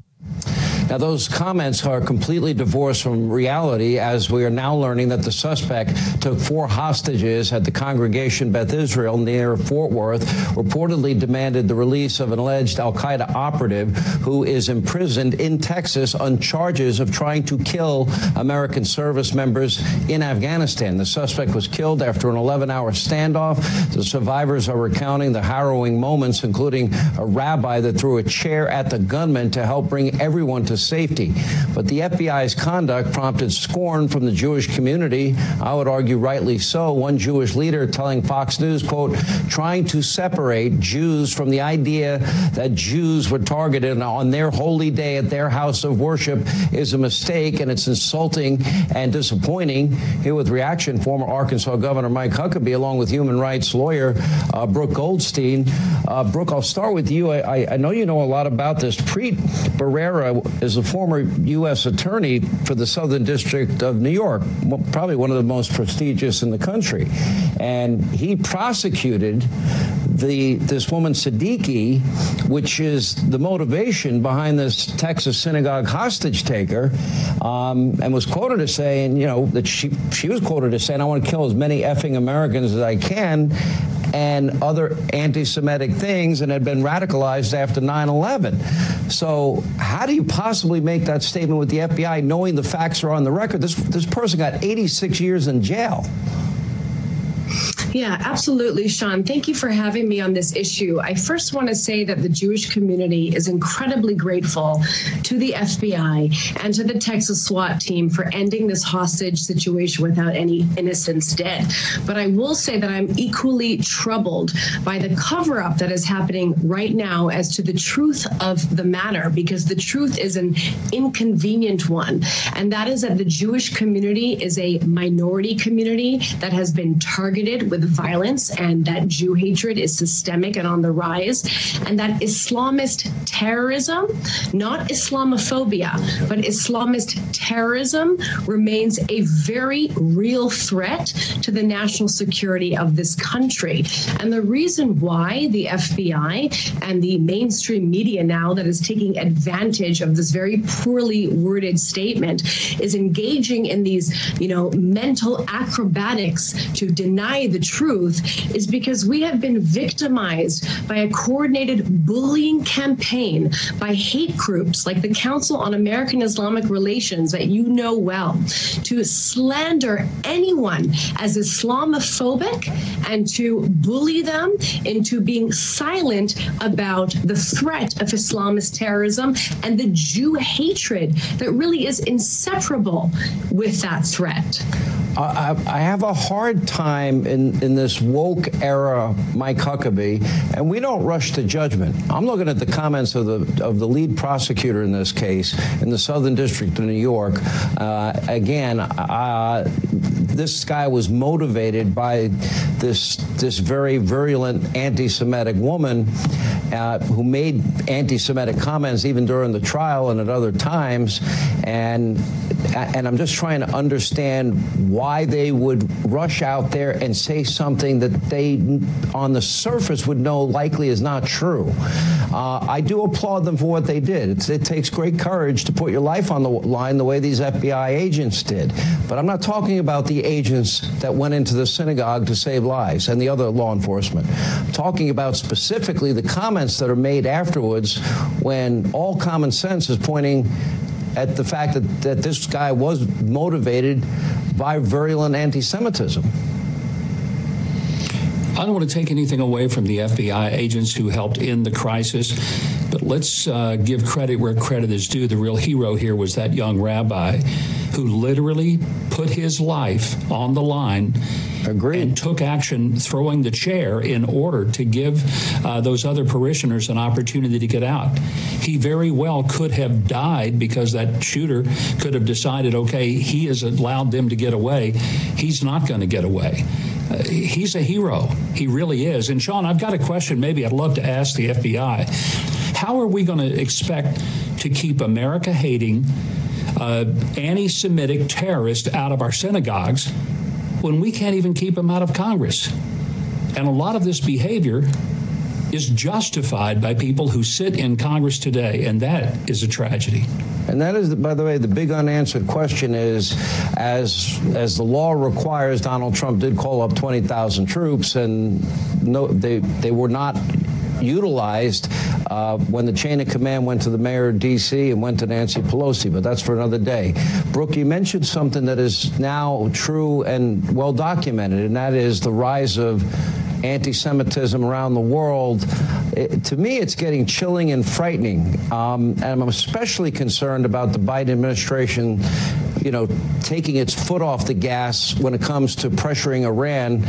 Now, those comments are completely divorced from reality as we are now learning that the suspect took four hostages at the congregation Beth Israel near Fort Worth, reportedly demanded the release of an alleged Al Qaeda operative who is imprisoned in Texas on charges of trying to kill American service members in Afghanistan. The suspect was killed after an 11 hour standoff. The survivors are recounting the harrowing moments, including a rabbi that threw a chair at the gunman to help bring everyone to safety. But the FBI's conduct prompted scorn from the Jewish community. I would argue rightly so. One Jewish leader telling Fox News, quote, trying to separate Jews from the idea that Jews were targeted on their holy day at their house of worship is a mistake and it's insulting and disappointing. Here with reaction, former Arkansas Governor Mike Huckabee, along with human rights lawyer uh, Brooke Goldstein. Uh, Brooke, I'll start with you. I, I know you know a lot about this. Preet Bharara is a former U.S. attorney for the Southern District of New York, probably one of the most prestigious in the country. And he prosecuted the this woman Siddiqui, which is the motivation behind this Texas synagogue hostage taker, um, and was quoted as saying, you know, that she she was quoted as saying, "I want to kill as many effing Americans as I can," and other anti-Semitic things, and had been radicalized after 9/11. So, how do you possibly make that statement with the FBI, knowing the facts are on the record? This this person got 86 years in jail. Yeah, absolutely, Sean. Thank you for having me on this issue. I first want to say that the Jewish community is incredibly grateful to the FBI and to the Texas SWAT team for ending this hostage situation without any innocents dead. But I will say that I'm equally troubled by the cover up that is happening right now as to the truth of the matter, because the truth is an inconvenient one. And that is that the Jewish community is a minority community that has been targeted with violence and that Jew hatred is systemic and on the rise, and that Islamist terrorism, not Islamophobia, but Islamist terrorism remains a very real threat to the national security of this country. And the reason why the FBI and the mainstream media now that is taking advantage of this very poorly worded statement is engaging in these, you know, mental acrobatics to deny the truth is because we have been victimized by a coordinated bullying campaign by hate groups like the Council on American Islamic Relations that you know well to slander anyone as Islamophobic and to bully them into being silent about the threat of Islamist terrorism and the Jew hatred that really is inseparable with that threat. I, I have a hard time in, in this woke era, Mike Huckabee, and we don't rush to judgment. I'm looking at the comments of the of the lead prosecutor in this case in the Southern District of New York. Uh, again, uh, this guy was motivated by this this very virulent anti-Semitic woman uh, who made anti-Semitic comments even during the trial and at other times, and and I'm just trying to understand why they would rush out there and say something that they, on the surface, would know likely is not true. Uh, I do applaud them for what they did. It's, it takes great courage to put your life on the line the way these FBI agents did. But I'm not talking about the agents that went into the synagogue to save lives and the other law enforcement. Talking about specifically the comments that are made afterwards when all common sense is pointing at the fact that, that this guy was motivated by virulent anti-Semitism. I don't want to take anything away from the FBI agents who helped end the crisis, but let's uh, give credit where credit is due. The real hero here was that young rabbi who literally put his life on the line Agreed. and took action throwing the chair in order to give uh, those other parishioners an opportunity to get out. He very well could have died because that shooter could have decided, okay, he has allowed them to get away. He's not going to get away. Uh, he's a hero. He really is. And Sean, I've got a question maybe I'd love to ask the FBI. How are we going to expect to keep America hating uh, anti Semitic terrorists out of our synagogues when we can't even keep them out of Congress? And a lot of this behavior is justified by people who sit in Congress today, and that is a tragedy. And that is, by the way, the big unanswered question is, as as the law requires, Donald Trump did call up 20,000 troops, and no, they they were not utilized uh, when the chain of command went to the mayor of D.C. and went to Nancy Pelosi, but that's for another day. Brooke, you mentioned something that is now true and well documented, and that is the rise of anti-Semitism around the world. It, to me, it's getting chilling and frightening, um, and I'm especially concerned about the Biden administration you know, taking its foot off the gas when it comes to pressuring Iran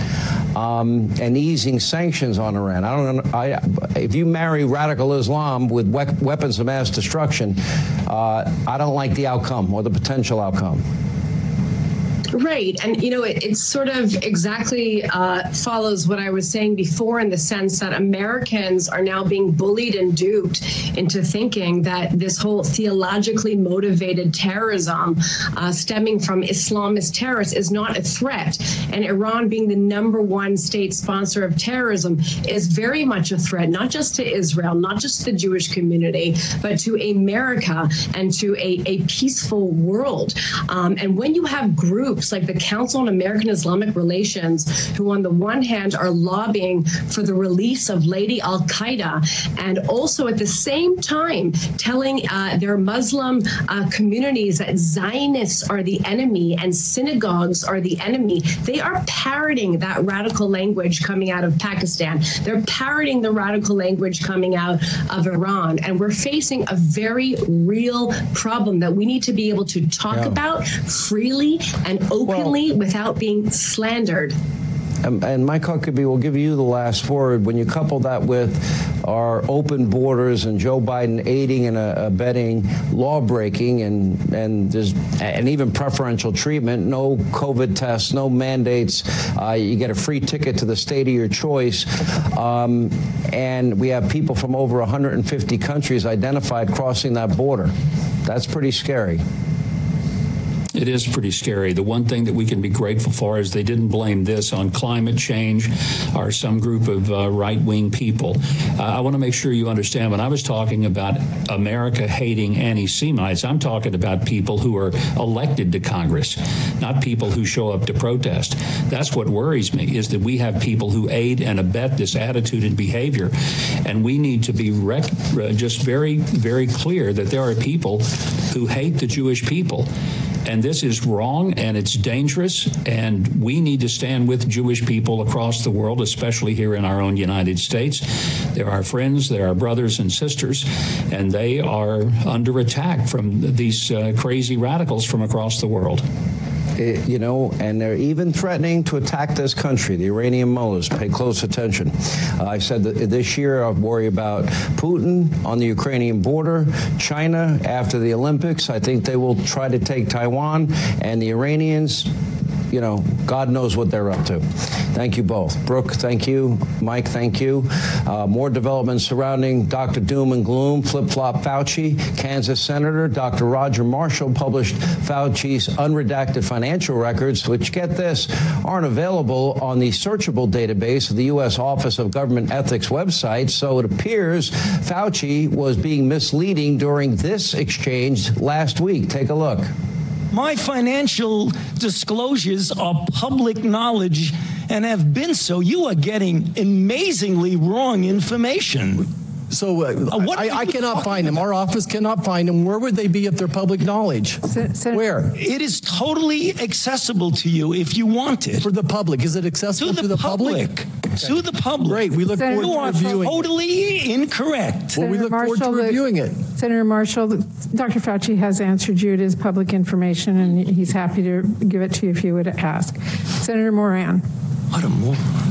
um, and easing sanctions on Iran. I don't. I, if you marry radical Islam with we weapons of mass destruction, uh, I don't like the outcome or the potential outcome. Right. And, you know, it, sort of exactly uh, follows what I was saying before in the sense that Americans are now being bullied and duped into thinking that this whole theologically motivated terrorism uh, stemming from Islamist terrorists is not a threat. And Iran being the number one state sponsor of terrorism is very much a threat, not just to Israel, not just the Jewish community, but to America and to a, a peaceful world. Um, and when you have groups groups like the Council on American Islamic Relations, who on the one hand are lobbying for the release of Lady Al Qaeda, and also at the same time telling uh, their Muslim uh, communities that Zionists are the enemy and synagogues are the enemy. They are parroting that radical language coming out of Pakistan. They're parroting the radical language coming out of Iran. And we're facing a very real problem that we need to be able to talk yeah. about freely and openly well, without being slandered. And, and Mike Huckabee will give you the last word. When you couple that with our open borders and Joe Biden aiding and abetting law breaking and and there's and even preferential treatment, no COVID tests, no mandates, uh, you get a free ticket to the state of your choice, um, and we have people from over 150 countries identified crossing that border. That's pretty scary. It is pretty scary. The one thing that we can be grateful for is they didn't blame this on climate change or some group of uh, right-wing people. Uh, I want to make sure you understand when I was talking about America hating anti-Semites, I'm talking about people who are elected to Congress, not people who show up to protest. That's what worries me is that we have people who aid and abet this attitude and behavior, and we need to be just very, very clear that there are people who hate the Jewish people and this is wrong and it's dangerous. And we need to stand with Jewish people across the world, especially here in our own United States. They're our friends, they're our brothers and sisters, and they are under attack from these uh, crazy radicals from across the world. Eh, you know, and they're even threatening to attack this country, the Iranian mullahs. Pay close attention. Uh, I said that this year I worry about Putin on the Ukrainian border, China after the Olympics. I think they will try to take Taiwan, and the Iranians you know, God knows what they're up to. Thank you both. Brooke, thank you. Mike, thank you. Uh, more developments surrounding Dr. Doom and Gloom, flip-flop Fauci. Kansas Senator Dr. Roger Marshall published Fauci's unredacted financial records, which, get this, aren't available on the searchable database of the U.S. Office of Government Ethics website. So it appears Fauci was being misleading during this exchange last week. Take a look. My financial disclosures are public knowledge and have been so. You are getting amazingly wrong information. So uh, I, I cannot find them. Our office cannot find them. Where would they be if they're public knowledge? Where? It is totally accessible to you if you want it. For the public. Is it accessible to the, the public? To the public. Great. We look Senator, forward to you are reviewing. totally incorrect. Well, we look forward to the- reviewing it. Senator Marshall, Dr. Fauci has answered you. It is public information, and he's happy to give it to you if you would ask. Senator Moran. What a moron.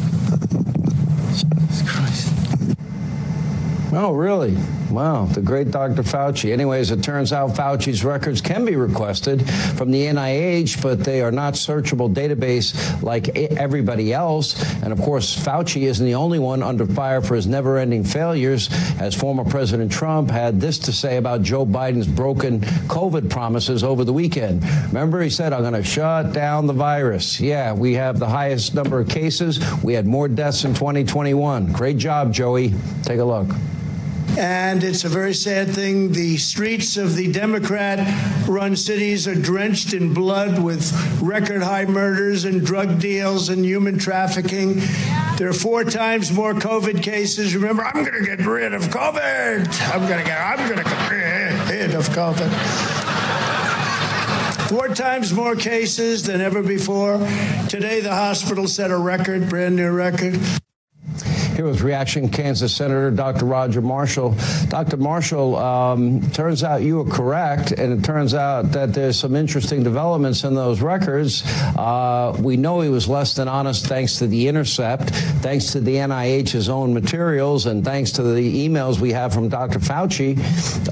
Oh, really? Wow, the great Dr. Fauci. Anyways, it turns out Fauci's records can be requested from the NIH, but they are not searchable database like everybody else. And of course, Fauci isn't the only one under fire for his never-ending failures, as former President Trump had this to say about Joe Biden's broken COVID promises over the weekend. Remember, he said, I'm going to shut down the virus. Yeah, we have the highest number of cases. We had more deaths in 2021. Great job, Joey. Take a look. And it's a very sad thing. The streets of the Democrat run cities are drenched in blood with record high murders and drug deals and human trafficking. There are four times more COVID cases. Remember, I'm going to get rid of COVID. I'm going to get, I'm going to get rid of COVID. Four times more cases than ever before. Today, the hospital set a record, brand new record. Here was reaction Kansas Senator Dr. Roger Marshall. Dr. Marshall, um, turns out you were correct, and it turns out that there's some interesting developments in those records. Uh, we know he was less than honest thanks to The Intercept, thanks to the NIH's own materials, and thanks to the emails we have from Dr. Fauci,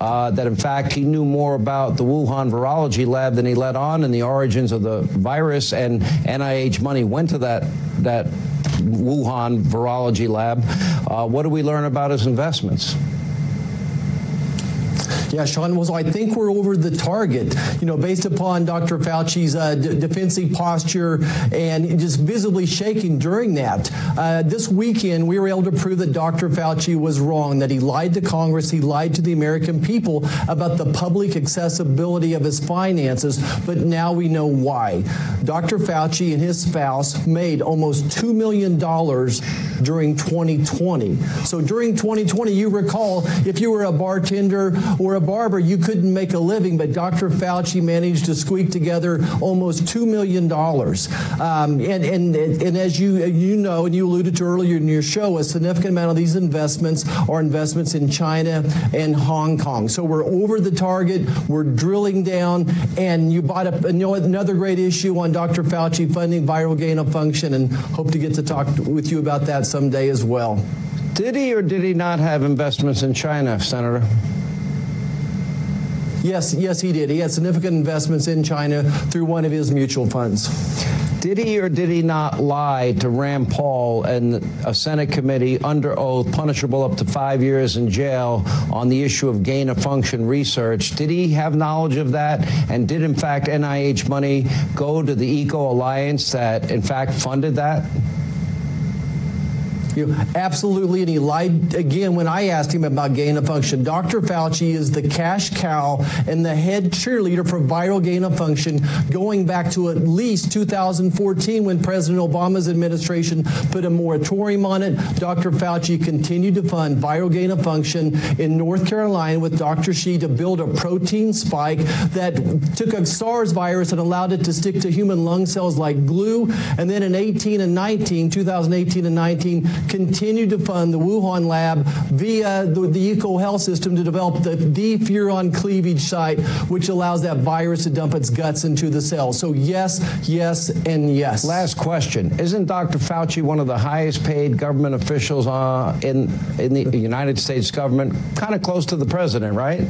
uh, that in fact he knew more about the Wuhan virology lab than he let on and the origins of the virus, and NIH money went to that that Wuhan virology lab. Uh, what do we learn about his investments? Yeah, Sean, well, I think we're over the target, you know, based upon Dr. Fauci's uh, defensive posture and just visibly shaking during that. Uh, this weekend, we were able to prove that Dr. Fauci was wrong, that he lied to Congress, he lied to the American people about the public accessibility of his finances, but now we know why. Dr. Fauci and his spouse made almost $2 million during 2020. So during 2020, you recall, if you were a bartender or a barber, you couldn't make a living, but Dr. Fauci managed to squeak together almost $2 million. Um, and, and, and as you, you know, and you alluded to earlier in your show, a significant amount of these investments are investments in China and Hong Kong. So we're over the target, we're drilling down, and you brought up another great issue on Dr. Fauci funding viral gain of function, and hope to get to talk with you about that someday as well. Did he or did he not have investments in China, Senator? Yes, yes, he did. He had significant investments in China through one of his mutual funds. Did he or did he not lie to Rand Paul and a Senate committee under oath, punishable up to five years in jail on the issue of gain of function research? Did he have knowledge of that? And did, in fact, NIH money go to the Eco Alliance that, in fact, funded that? You absolutely, and he lied again when I asked him about gain of function. Dr. Fauci is the cash cow and the head cheerleader for viral gain of function going back to at least 2014 when President Obama's administration put a moratorium on it. Dr. Fauci continued to fund viral gain of function in North Carolina with Dr. Shi to build a protein spike that took a SARS virus and allowed it to stick to human lung cells like glue. And then in 18 and 19, 2018 and 19, continued to fund the Wuhan lab via the, the Eco Health System to develop the defuron cleavage site, which allows that virus to dump its guts into the cell. So yes, yes, and yes. Last question. Isn't Dr. Fauci one of the highest paid government officials uh, in, in the United States government? Kind of close to the president, right?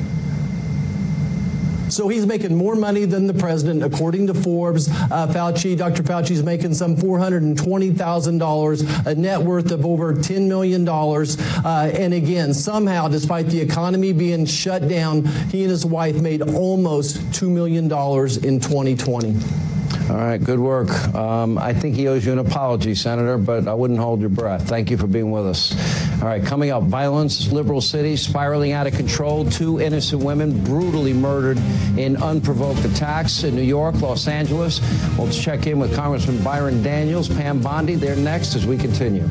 So he's making more money than the president, according to Forbes. Uh, Fauci, Dr. Fauci's making some $420,000, a net worth of over $10 million. Uh, and again, somehow, despite the economy being shut down, he and his wife made almost $2 million in 2020. All right, good work. Um, I think he owes you an apology, Senator, but I wouldn't hold your breath. Thank you for being with us. All right, coming up, violence, liberal cities spiraling out of control. Two innocent women brutally murdered in unprovoked attacks in New York, Los Angeles. We'll check in with Congressman Byron Donalds, Pam Bondi. They're next as we continue.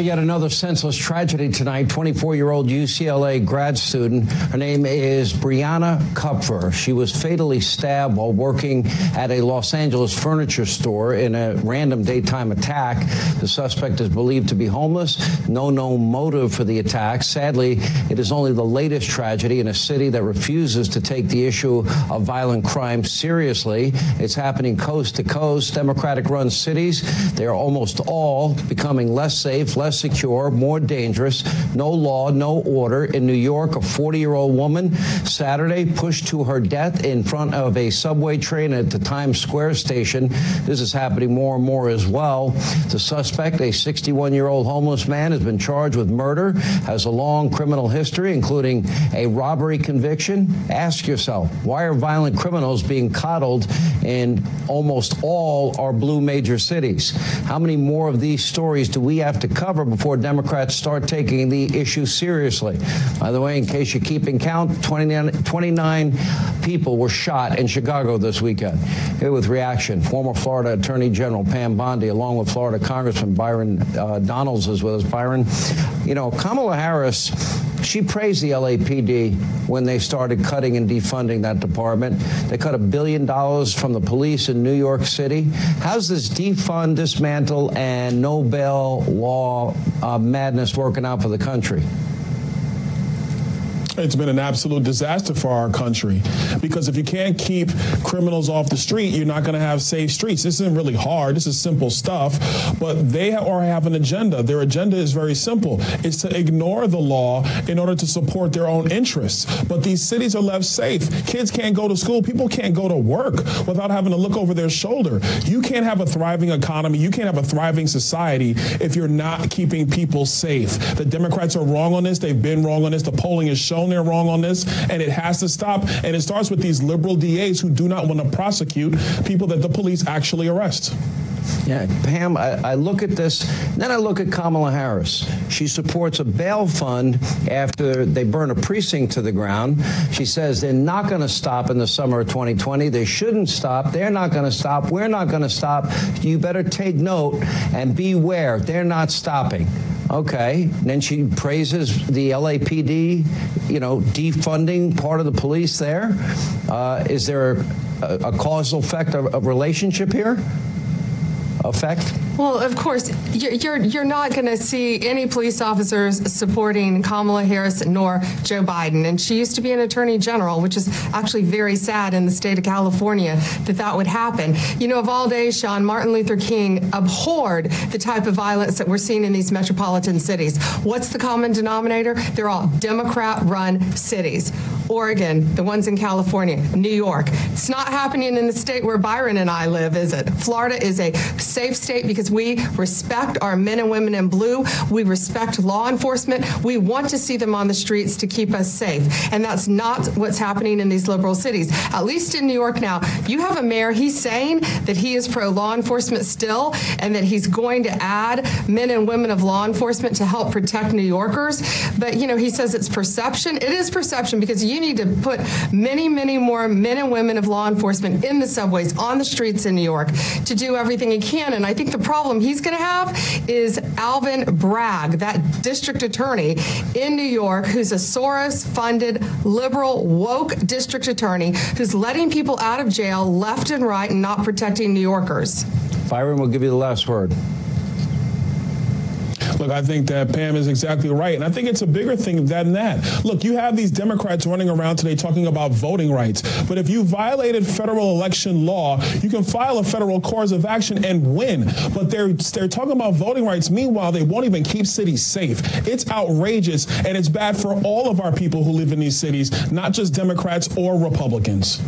Yet another senseless tragedy tonight. 24-year-old UCLA grad student. Her name is Brianna Kupfer. She was fatally stabbed while working at a Los Angeles furniture store in a random daytime attack. The suspect is believed to be homeless. No known motive for the attack. Sadly, it is only the latest tragedy in a city that refuses to take the issue of violent crime seriously. It's happening coast to coast. Democratic-run cities, they are almost all becoming less safe, less secure, more dangerous, no law, no order. In New York, a 40-year-old woman Saturday pushed to her death in front of a subway train at the Times Square station. This is happening more and more as well. The suspect, a 61-year-old homeless man, has been charged with murder, has a long criminal history, including a robbery conviction. Ask yourself, why are violent criminals being coddled in almost all our blue major cities? How many more of these stories do we have to cover before Democrats start taking the issue seriously. By the way, in case you're keeping count, 29, 29 people were shot in Chicago this weekend. Here with reaction, former Florida Attorney General Pam Bondi, along with Florida Congressman Byron uh, Donalds is with us. Byron, you know, Kamala Harris she praised the LAPD when they started cutting and defunding that department. They cut a billion dollars from the police in New York City. How's this defund, dismantle, and no bail law uh, madness working out for the country? It's been an absolute disaster for our country because if you can't keep criminals off the street, you're not going to have safe streets. This isn't really hard. This is simple stuff, but they are have an agenda. Their agenda is very simple. It's to ignore the law in order to support their own interests. But these cities are left safe. Kids can't go to school. People can't go to work without having to look over their shoulder. You can't have a thriving economy. You can't have a thriving society if you're not keeping people safe. The Democrats are wrong on this. They've been wrong on this. The polling has shown they're wrong on this, and it has to stop. And it starts with these liberal DAs who do not want to prosecute people that the police actually arrest. Yeah, Pam, I, I, look at this, then I look at Kamala Harris. She supports a bail fund after they burn a precinct to the ground. She says they're not going to stop in the summer of 2020. They shouldn't stop. They're not going to stop. We're not going to stop. You better take note and beware. They're not stopping. Okay. Then she praises the LAPD, you know, defunding part of the police there. Uh, is there a, a causal effect of, of relationship here? Effect? Well, of course, you're you're not going to see any police officers supporting Kamala Harris nor Joe Biden. And she used to be an attorney general, which is actually very sad in the state of California that that would happen. You know, of all days, Sean Martin Luther King abhorred the type of violence that we're seeing in these metropolitan cities. What's the common denominator? They're all Democrat-run cities. Oregon, the ones in California, New York. It's not happening in the state where Byron and I live, is it? Florida is a safe state because we respect our men and women in blue. We respect law enforcement. We want to see them on the streets to keep us safe. And that's not what's happening in these liberal cities. At least in New York now, you have a mayor, he's saying that he is pro law enforcement still and that he's going to add men and women of law enforcement to help protect New Yorkers. But, you know, he says it's perception. It is perception because you need to put many, many more men and women of law enforcement in the subways, on the streets in New York to do everything he can. And I think the problem he's going to have is Alvin Bragg, that district attorney in New York who's a Soros-funded liberal woke district attorney who's letting people out of jail left and right and not protecting New Yorkers. Byron will give you the last word. Look, I think that Pam is exactly right. And I think it's a bigger thing than that. Look, you have these Democrats running around today talking about voting rights. But if you violated federal election law, you can file a federal cause of action and win. But they're they're talking about voting rights. Meanwhile, they won't even keep cities safe. It's outrageous and it's bad for all of our people who live in these cities, not just Democrats or Republicans.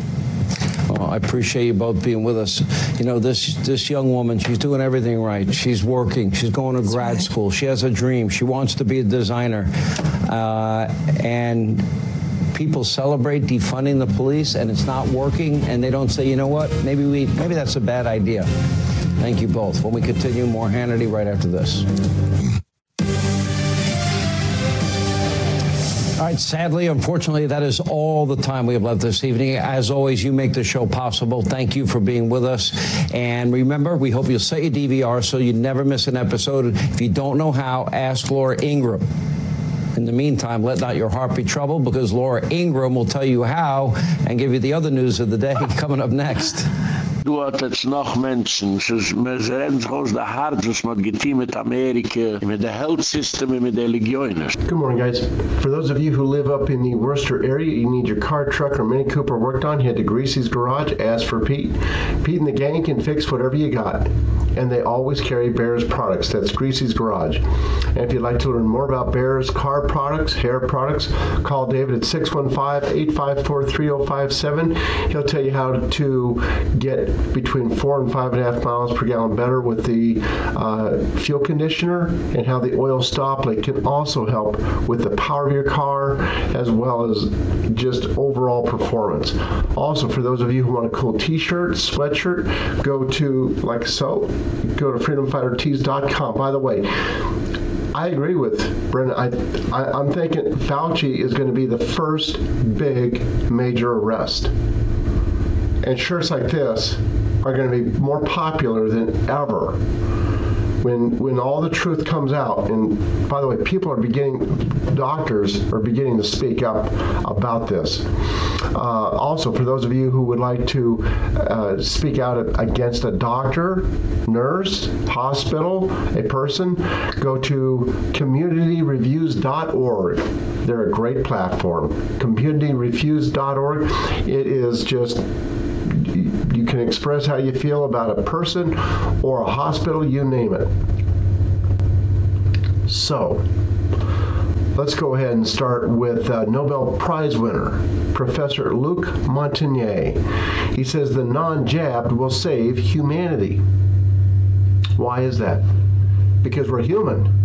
Well, I appreciate you both being with us. You know, this this young woman, she's doing everything right. She's working. She's going to grad right. school. She has a dream. She wants to be a designer. Uh, and people celebrate defunding the police and it's not working and they don't say, "You know what? Maybe we maybe that's a bad idea." Thank you both. When we continue more Hannity right after this. All right, sadly, unfortunately, that is all the time we have left this evening. As always, you make the show possible. Thank you for being with us. And remember, we hope you'll set your DVR so you never miss an episode. If you don't know how, ask Laura Ingraham. In the meantime, let not your heart be troubled because Laura Ingraham will tell you how and give you the other news of the day coming up next. Du hat jetzt noch Menschen, man rennt aus der Hart, was man mit Amerika, mit der Health System, mit der. Good morning, guys. For those of you who live up in the Worcester area, you need your car, truck, or Mini Cooper worked on, head to Greasy's Garage, ask for Pete. Pete and the gang can fix whatever you got. And they always carry Bears products. That's Greasy's Garage. And if you'd like to learn more about Bears car products, hair products, call David at 615-854-3057. He'll tell you how to get between four and five and a half miles per gallon better with the uh, fuel conditioner and how the oil stoplight can also help with the power of your car as well as just overall performance. Also, for those of you who want a cool t-shirt, sweatshirt, go to, like so, go to freedomfightertees.com. By the way, I agree with Brennan. I, I'm thinking Fauci is going to be the first big major arrest and shirts like this are going to be more popular than ever. When when all the truth comes out and by the way people are beginning doctors are beginning to speak up about this. Uh, also for those of you who would like to uh, speak out against a doctor nurse hospital a person go to communityreviews.org they're a great platform. Communityreviews.org it is just you can express how you feel about a person or a hospital, you name it. So, let's go ahead and start with uh, Nobel Prize winner, Professor Luc Montagnier. He says the non-jabbed will save humanity. Why is that? Because we're human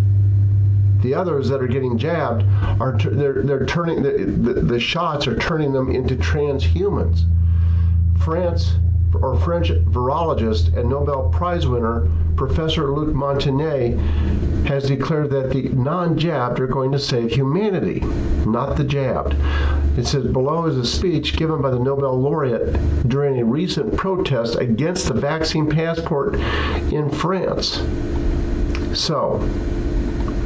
the others that are getting jabbed are they're they're turning the, the, the shots are turning them into transhumans France or French virologist and Nobel Prize winner Professor Luc Montagnier has declared that the non-jabbed are going to save humanity, not the jabbed. It says below is a speech given by the Nobel laureate during a recent protest against the vaccine passport in France. So,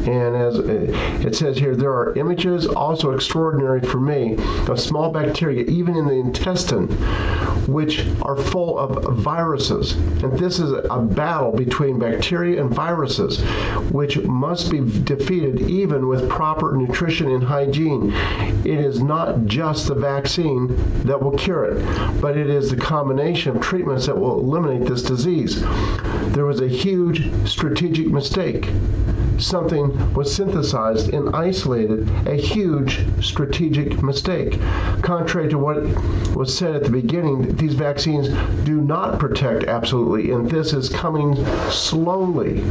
and as uh, it says here, there are images also extraordinary for me of small bacteria, even in the intestine, which are full of viruses. And this is a battle between bacteria and viruses, which must be defeated even with proper nutrition and hygiene. It is not just the vaccine that will cure it, but it is the combination of treatments that will eliminate this disease. There was a huge strategic mistake something was synthesized and isolated, a huge strategic mistake. Contrary to what was said at the beginning, these vaccines do not protect absolutely, and this is coming slowly.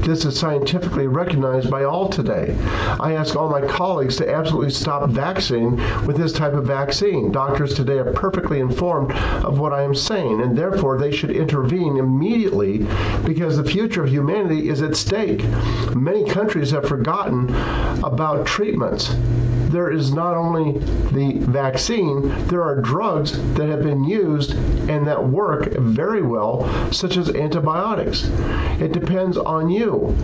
This is scientifically recognized by all today. I ask all my colleagues to absolutely stop vaccinating with this type of vaccine. Doctors today are perfectly informed of what I am saying, and therefore they should intervene immediately because the future of humanity is at stake. Many many countries have forgotten about treatments. There is not only the vaccine, there are drugs that have been used and that work very well, such as antibiotics. It depends on you.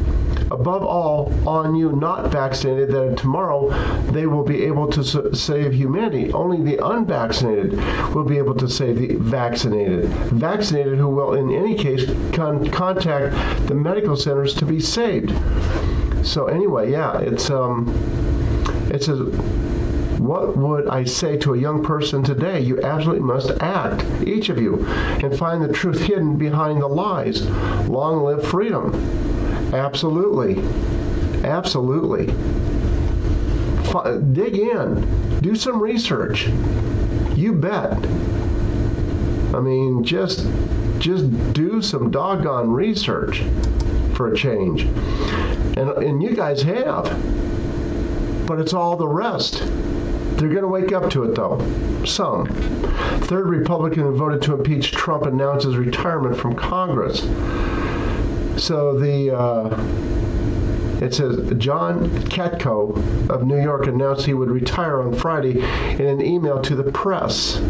Above all, on you not vaccinated that tomorrow they will be able to save humanity. Only the unvaccinated will be able to save the vaccinated. Vaccinated who will in any case con contact the medical centers to be saved. So anyway, yeah, it's um it says what would I say to a young person today? You absolutely must act, each of you, and find the truth hidden behind the lies. Long live freedom. Absolutely. Absolutely. F dig in. Do some research. You bet. I mean, just just do some doggone research for a change. And and you guys have. But it's all the rest. They're going to wake up to it, though. Some. Third Republican who voted to impeach Trump announces retirement from Congress. So the uh, it says John Katko of New York announced he would retire on Friday in an email to the press.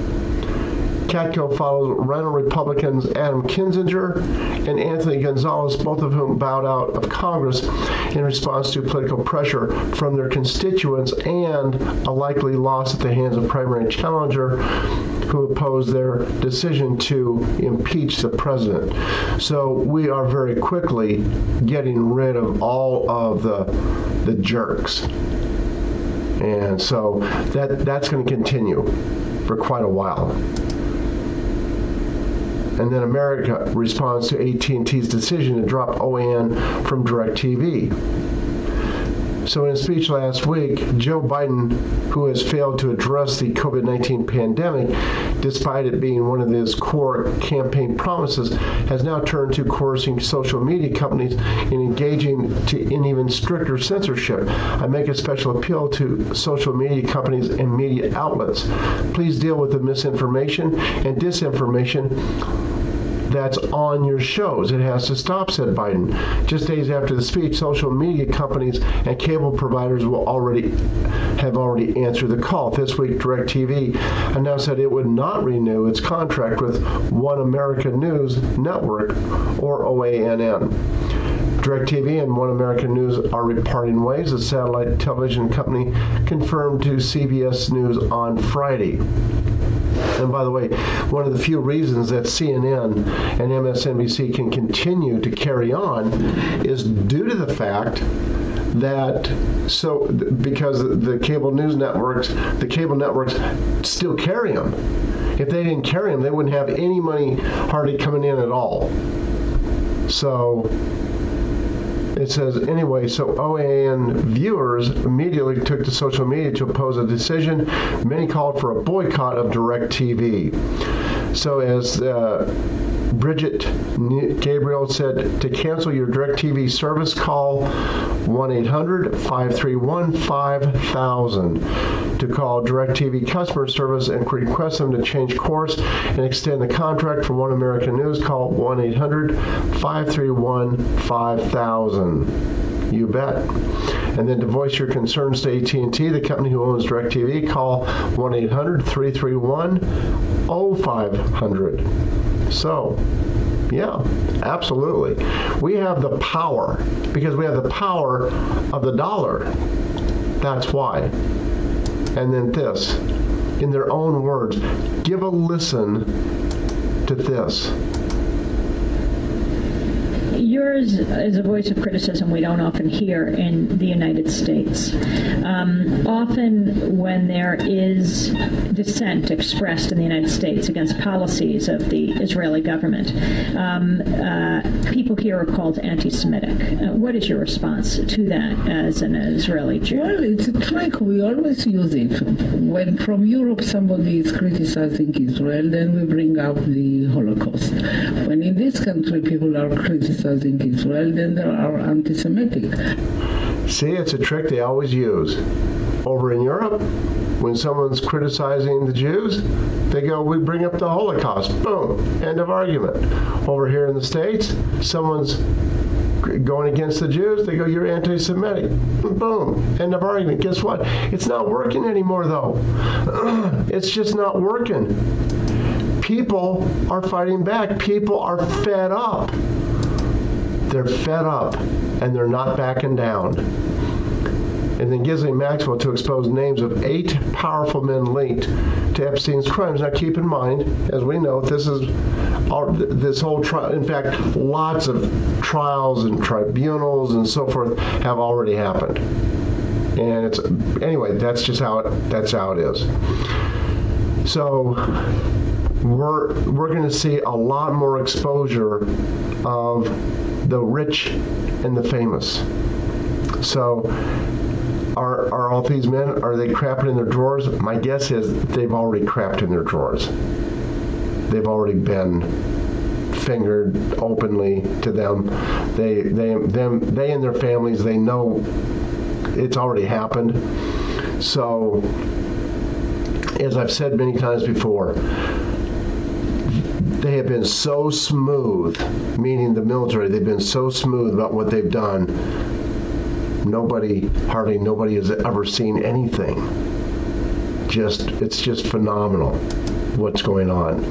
Katko follows RINO Republicans Adam Kinzinger and Anthony Gonzalez, both of whom bowed out of Congress in response to political pressure from their constituents and a likely loss at the hands of primary challenger who opposed their decision to impeach the president. So we are very quickly getting rid of all of the the jerks. And so that that's going to continue for quite a while and then America responds to AT&T's decision to drop OAN from DirecTV. So in a speech last week, Joe Biden, who has failed to address the COVID-19 pandemic despite it being one of his core campaign promises, has now turned to coercing social media companies in engaging to, in even stricter censorship. I make a special appeal to social media companies and media outlets. Please deal with the misinformation and disinformation that's on your shows. It has to stop, said Biden. Just days after the speech, social media companies and cable providers will already have already answered the call. This week, DirecTV announced that it would not renew its contract with One American News Network or OANN. DirecTV and One American News are parting ways, the satellite television company confirmed to CBS News on Friday. And by the way, one of the few reasons that CNN and MSNBC can continue to carry on is due to the fact that so because the cable news networks the cable networks still carry them if they didn't carry them they wouldn't have any money hardly coming in at all. So it says, anyway, so OAN viewers immediately took to social media to oppose a decision. Many called for a boycott of DirecTV. So as uh, Brigitte Gabriel said to cancel your DirecTV service call 1-800-531-5000 to call DirecTV customer service and request them to change course and extend the contract for One American News call 1-800-531-5000 you bet and then to voice your concerns to AT&T the company who owns DirecTV call 1-800-331-0500 so yeah, absolutely. We have the power because we have the power of the dollar. That's why. And then this, in their own words, give a listen to this is a voice of criticism we don't often hear in the United States. Um, often when there is dissent expressed in the United States against policies of the Israeli government, um, uh, people here are called anti-Semitic. Uh, what is your response to that as an Israeli Jew? Well, it's a trick. We always use it. When from Europe somebody is criticizing Israel, then we bring up the Holocaust. When in this country people are criticizing Israel, then they are anti-Semitic. See, it's a trick they always use. Over in Europe, when someone's criticizing the Jews, they go, we bring up the Holocaust. Boom. End of argument. Over here in the States, someone's going against the Jews, they go, you're anti-Semitic. Boom. End of argument. Guess what? It's not working anymore, though. it's just not working. People are fighting back. People are fed up. They're fed up, and they're not backing down. and then Ghislaine Maxwell to expose names of eight powerful men linked to Epstein's crimes. Now keep in mind, as we know, this is all, this whole trial. In fact, lots of trials and tribunals and so forth have already happened. And it's anyway, that's just how it that's how it is. So we're we're going to see a lot more exposure of the rich and the famous. So are are all these men are they crapping in their drawers? My guess is they've already crapped in their drawers. They've already been fingered openly to them. They they them they and their families they know it's already happened. So as I've said many times before, they have been so smooth, meaning the military, they've been so smooth about what they've done. Nobody, hardly nobody has ever seen anything. Just, it's just phenomenal what's going on.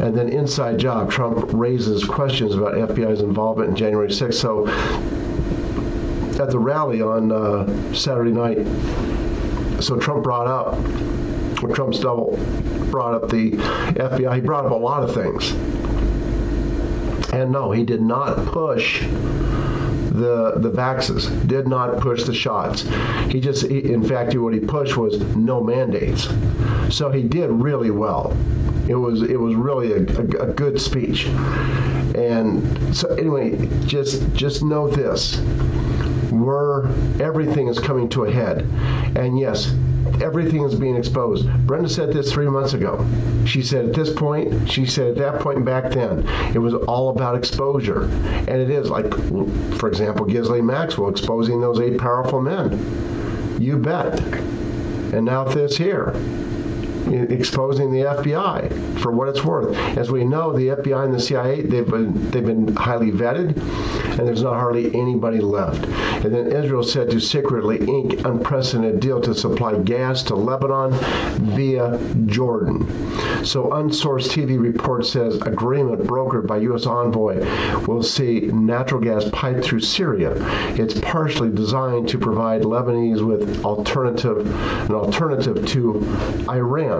And then inside job, Trump raises questions about FBI's involvement in January 6th. So at the rally on uh, Saturday night, so Trump brought up when Trump's double brought up the FBI, he brought up a lot of things. And no, he did not push the the vaxes did not push the shots. He just he, in fact what he pushed was no mandates. So he did really well. It was it was really a, a, a good speech. And so anyway just just know this. We're everything is coming to a head. And yes everything is being exposed. Brenda said this three months ago. She said at this point, she said at that point back then, it was all about exposure. And it is like, for example, Ghislaine Maxwell exposing those eight powerful men. You bet. And now this here exposing the FBI for what it's worth. As we know, the FBI and the CIA they've been they've been highly vetted and there's not hardly anybody left. And then Israel said to secretly ink unprecedented deal to supply gas to Lebanon via Jordan. So unsourced TV report says agreement brokered by US envoy will see natural gas piped through Syria. It's partially designed to provide Lebanese with alternative an alternative to Iran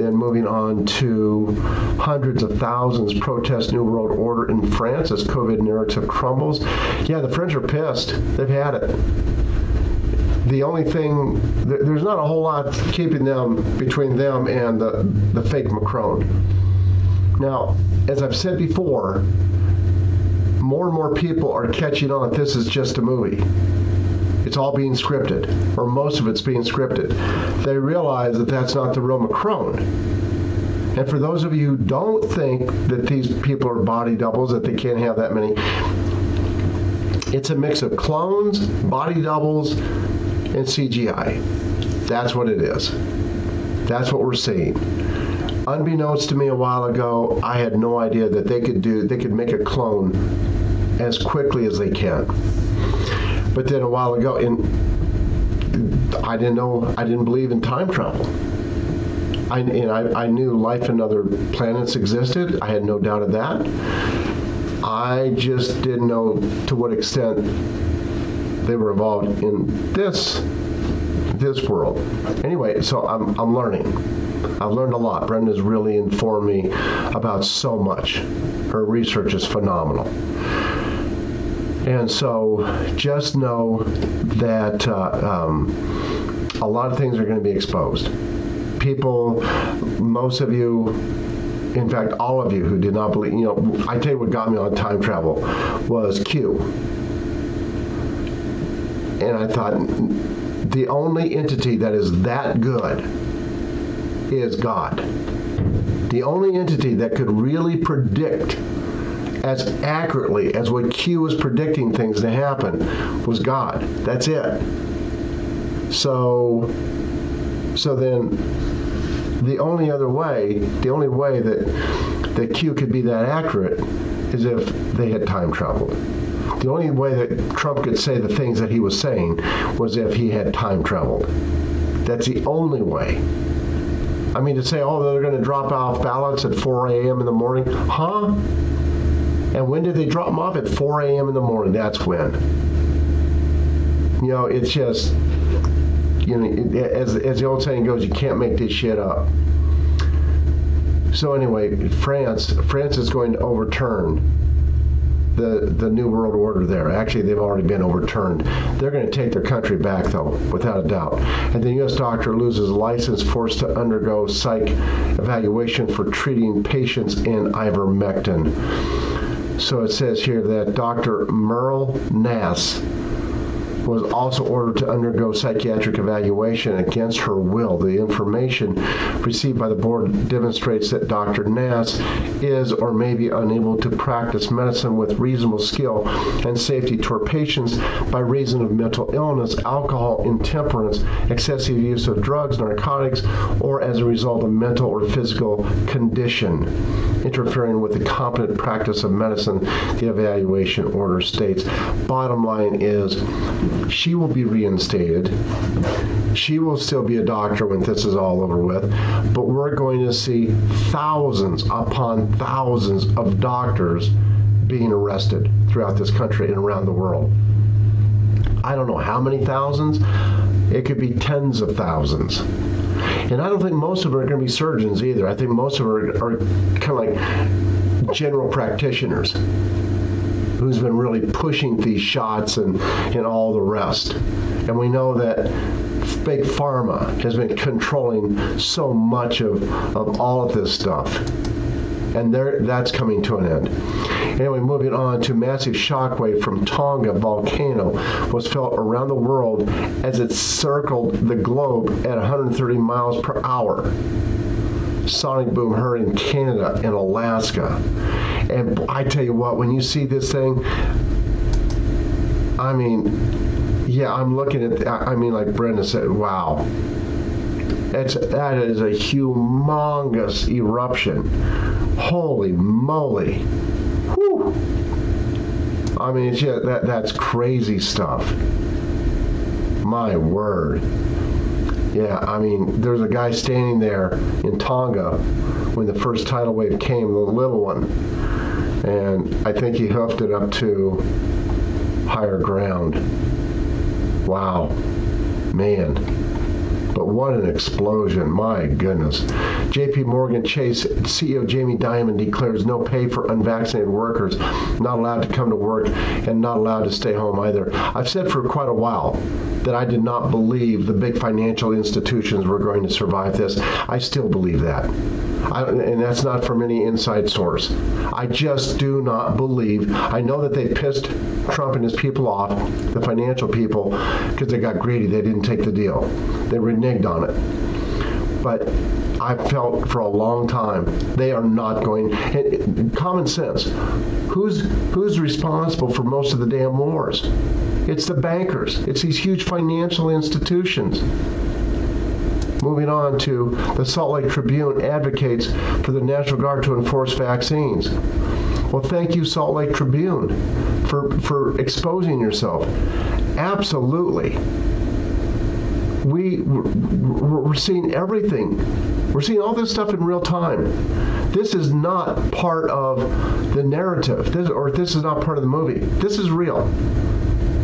then moving on to hundreds of thousands protest New World Order in France as COVID narrative crumbles. Yeah, the French are pissed. They've had it. The only thing, there's not a whole lot keeping them between them and the, the fake Macron. Now, as I've said before, more and more people are catching on that this is just a movie it's all being scripted, or most of it's being scripted. They realize that that's not the real Macron. And for those of you who don't think that these people are body doubles, that they can't have that many, it's a mix of clones, body doubles, and CGI. That's what it is. That's what we're seeing. Unbeknownst to me a while ago, I had no idea that they could do they could make a clone as quickly as they can. But then a while ago, in I didn't know, I didn't believe in time travel. I, and I, I knew life in other planets existed. I had no doubt of that. I just didn't know to what extent they were involved in this this world. Anyway, so I'm I'm learning. I've learned a lot. Brenda's really informed me about so much. Her research is phenomenal. And so just know that uh, um, a lot of things are going to be exposed. People, most of you, in fact, all of you who did not believe, you know, I tell you what got me on time travel was Q. And I thought the only entity that is that good is God. The only entity that could really predict as accurately as what Q was predicting things to happen was God. That's it. So so then the only other way, the only way that that Q could be that accurate is if they had time traveled. The only way that Trump could say the things that he was saying was if he had time traveled. That's the only way. I mean, to say, oh, they're going to drop off ballots at 4 a.m. in the morning, huh? And when did they drop them off? At 4 a.m. in the morning. That's when. You know, it's just you know, as as the old saying goes, you can't make this shit up. So anyway, France France is going to overturn the the new world order there. Actually, they've already been overturned. They're going to take their country back, though, without a doubt. And the U.S. doctor loses license, forced to undergo psych evaluation for treating patients in ivermectin. So it says here that Dr. Meryl Nass was also ordered to undergo psychiatric evaluation against her will. The information received by the board demonstrates that Dr. Nass is or may be unable to practice medicine with reasonable skill and safety to her patients by reason of mental illness, alcohol intemperance, excessive use of drugs, narcotics, or as a result of mental or physical condition interfering with the competent practice of medicine, the evaluation order states. Bottom line is she will be reinstated. She will still be a doctor when this is all over with, but we're going to see thousands upon thousands of doctors being arrested throughout this country and around the world. I don't know how many thousands. It could be tens of thousands. And I don't think most of them are going to be surgeons either. I think most of them are, are kind of like general practitioners who's been really pushing these shots and, and all the rest. And we know that big pharma has been controlling so much of, of all of this stuff. And there, that's coming to an end. Anyway, moving on to massive shockwave from Tonga volcano was felt around the world as it circled the globe at 130 miles per hour sonic boom heard in Canada and Alaska. And I tell you what, when you see this thing, I mean, yeah, I'm looking at, I mean, like Brenda said, wow. It's, that is a humongous eruption. Holy moly. Whew. I mean, just, that, that's crazy stuff. My word. Yeah, I mean, there's a guy standing there in Tonga when the first tidal wave came, the little one. And I think he hoofed it up to higher ground. Wow. Man. But what an explosion. My goodness. JP Morgan Chase CEO Jamie Dimon declares no pay for unvaccinated workers, not allowed to come to work and not allowed to stay home either. I've said for quite a while that I did not believe the big financial institutions were going to survive this. I still believe that. I, and that's not from any inside source. I just do not believe. I know that they pissed Trump and his people off, the financial people, because they got greedy. They didn't take the deal. They reneged on it. But I felt for a long time they are not going. common sense. Who's who's responsible for most of the damn wars? It's the bankers. It's these huge financial institutions. Moving on to the Salt Lake Tribune advocates for the National Guard to enforce vaccines. Well, thank you Salt Lake Tribune for for exposing yourself. Absolutely. We we're seeing everything. We're seeing all this stuff in real time. This is not part of the narrative. This or this is not part of the movie. This is real.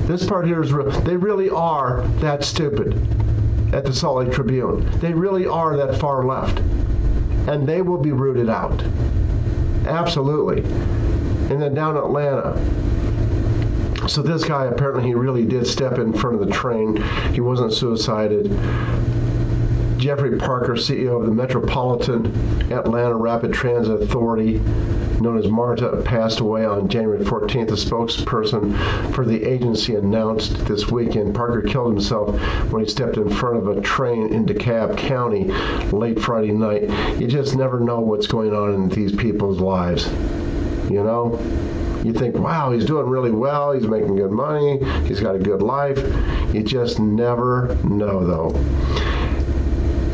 This part here is real. They really are that stupid at the Salt Lake Tribune. They really are that far left. And they will be rooted out. Absolutely. And then down Atlanta, so this guy apparently he really did step in front of the train. He wasn't suicided. Jeffrey Parker, CEO of the Metropolitan Atlanta Rapid Transit Authority, known as MARTA, passed away on January 14th. A spokesperson for the agency announced this weekend Parker killed himself when he stepped in front of a train in DeKalb County late Friday night. You just never know what's going on in these people's lives. You know? You think, wow, he's doing really well. He's making good money. He's got a good life. You just never know, though.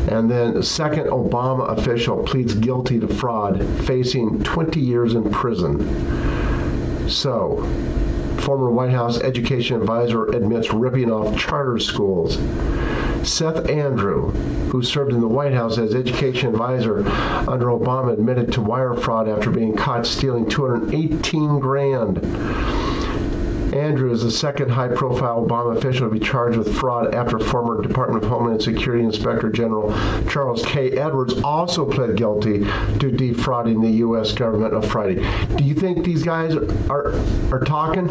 And then second Obama official pleads guilty to fraud, facing 20 years in prison. So, former White House education advisor admits ripping off charter schools. Seth Andrew, who served in the White House as education advisor under Obama, admitted to wire fraud after being caught stealing 218 grand Andrew is the second high-profile Obama official to be charged with fraud after former Department of Homeland Security Inspector General Charles K. Edwards also pled guilty to defrauding the US government on Friday. Do you think these guys are are talking?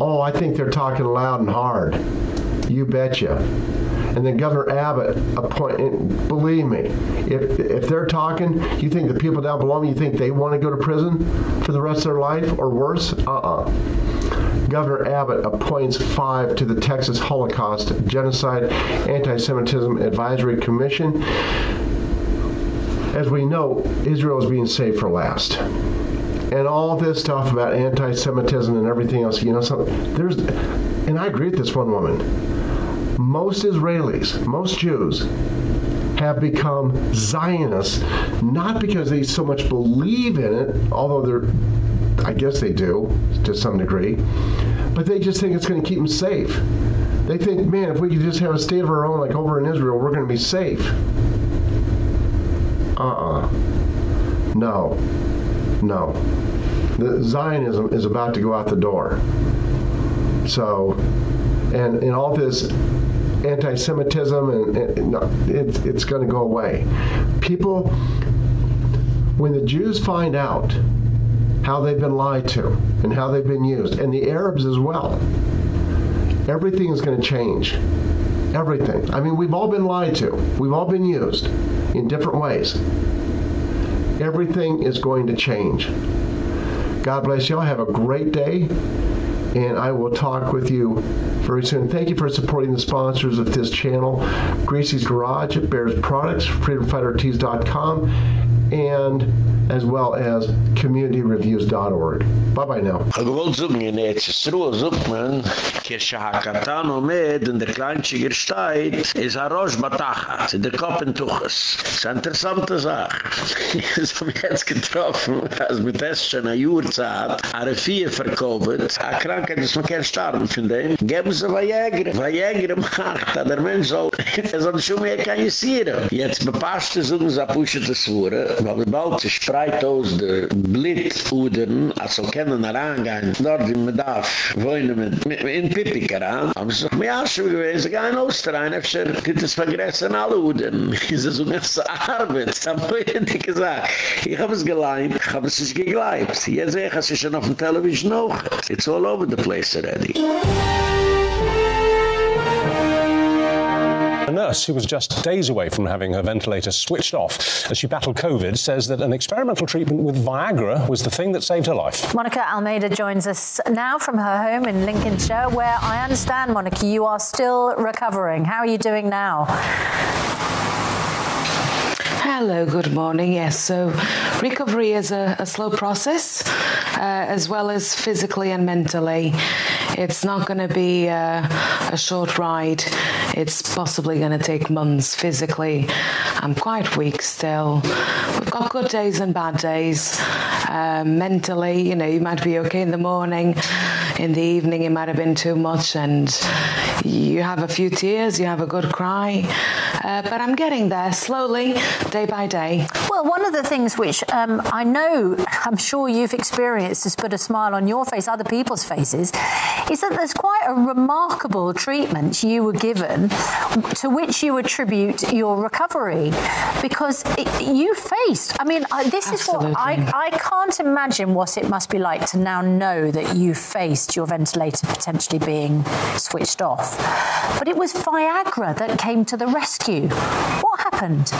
Oh, I think they're talking loud and hard. You betcha. And then Governor Abbott appoint believe me if if they're talking you think the people down below me you think they want to go to prison for the rest of their life or worse? Uh-uh. Governor Abbott appoints 5 to the Texas Holocaust Genocide Anti-Semitism Advisory Commission. As we know Israel is being saved for last. And all this stuff about anti-Semitism and everything else, you know, so there's, and I agree with this one woman most Israelis, most Jews have become Zionists not because they so much believe in it, although they're I guess they do to some degree, but they just think it's going to keep them safe. They think, man, if we could just have a state of our own like over in Israel, we're going to be safe. Uh-uh. No. No. The Zionism is about to go out the door. So, and in all this anti-Semitism, and, and uh, it, it's going to go away. People, when the Jews find out how they've been lied to and how they've been used, and the Arabs as well, everything is going to change. Everything. I mean, we've all been lied to. We've all been used in different ways. Everything is going to change. God bless you all. Have a great day and I will talk with you very soon. Thank you for supporting the sponsors of this channel. Gracie's Garage, Bears Products, freedomfightertees.com, and as well as communityreviews.org. Bye-bye now. Gewollt zoeken in Etzisruhe, zoekt men, Kirsche Hakatan omed, in der Kleinschigger steht, is a Rosh Batacha, in der ist eine interessante Sache. Ich habe jetzt getroffen, als mit das schon eine Jurzeit, eine Vier verkauft, eine Krankheit, dass man kein Starben von dem, geben sie Vajäger. Vajäger macht, der Mensch soll, er soll schon mehr kann jisieren. Jetzt bepasst es uns, a pushet es wurde, weil bald sich spreit aus der Blitudern, also kennen herangehen, dort in Medaf, wohnen mit, in Pippiker an, haben sie doch mehr Asche gewesen, gehen aus der Rhein, öfter, gibt es vergressen alle Udern. Sie so eine Arbeit, das haben wir nicht gesagt. Ich habe es geleimt, ich habe es nicht gegleibt. Jetzt sehe ich, es ist schon auf dem Television auch. It's all over the place already. Nurse who was just days away from having her ventilator switched off as she battled COVID says that an experimental treatment with Viagra was the thing that saved her life. Monica Almeida joins us now from her home in Lincolnshire where I understand Monica you are still recovering. How are you doing now? Hello, good morning. Yes, so recovery is a, a slow process, uh, as well as physically and mentally. It's not going to be a, a short ride. It's possibly going to take months physically. I'm quite weak still. We've got good days and bad days. Uh, mentally, you know, you might be okay in the morning. In the evening, it might have been too much and you have a few tears, you have a good cry. Uh, but I'm getting there slowly, day by day. Well, one of the things which um, I know, I'm sure you've experienced has put a smile on your face, other people's faces, is that there's quite a remarkable treatment you were given to which you attribute your recovery because it, you faced, I mean, I, this Absolutely. is what I, I can't imagine what it must be like to now know that you faced your ventilator potentially being switched off. But it was Viagra that came to the rescue. What happened?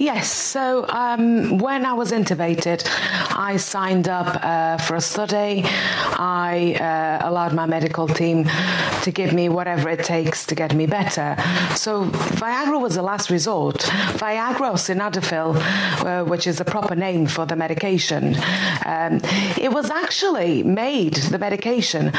Yes, so um, when I was intubated, I signed up uh, for a study. I uh, allowed my medical team to give me whatever it takes to get me better. So Viagra was the last resort. Viagra or uh, which is the proper name for the medication, um, it was actually made, the medication,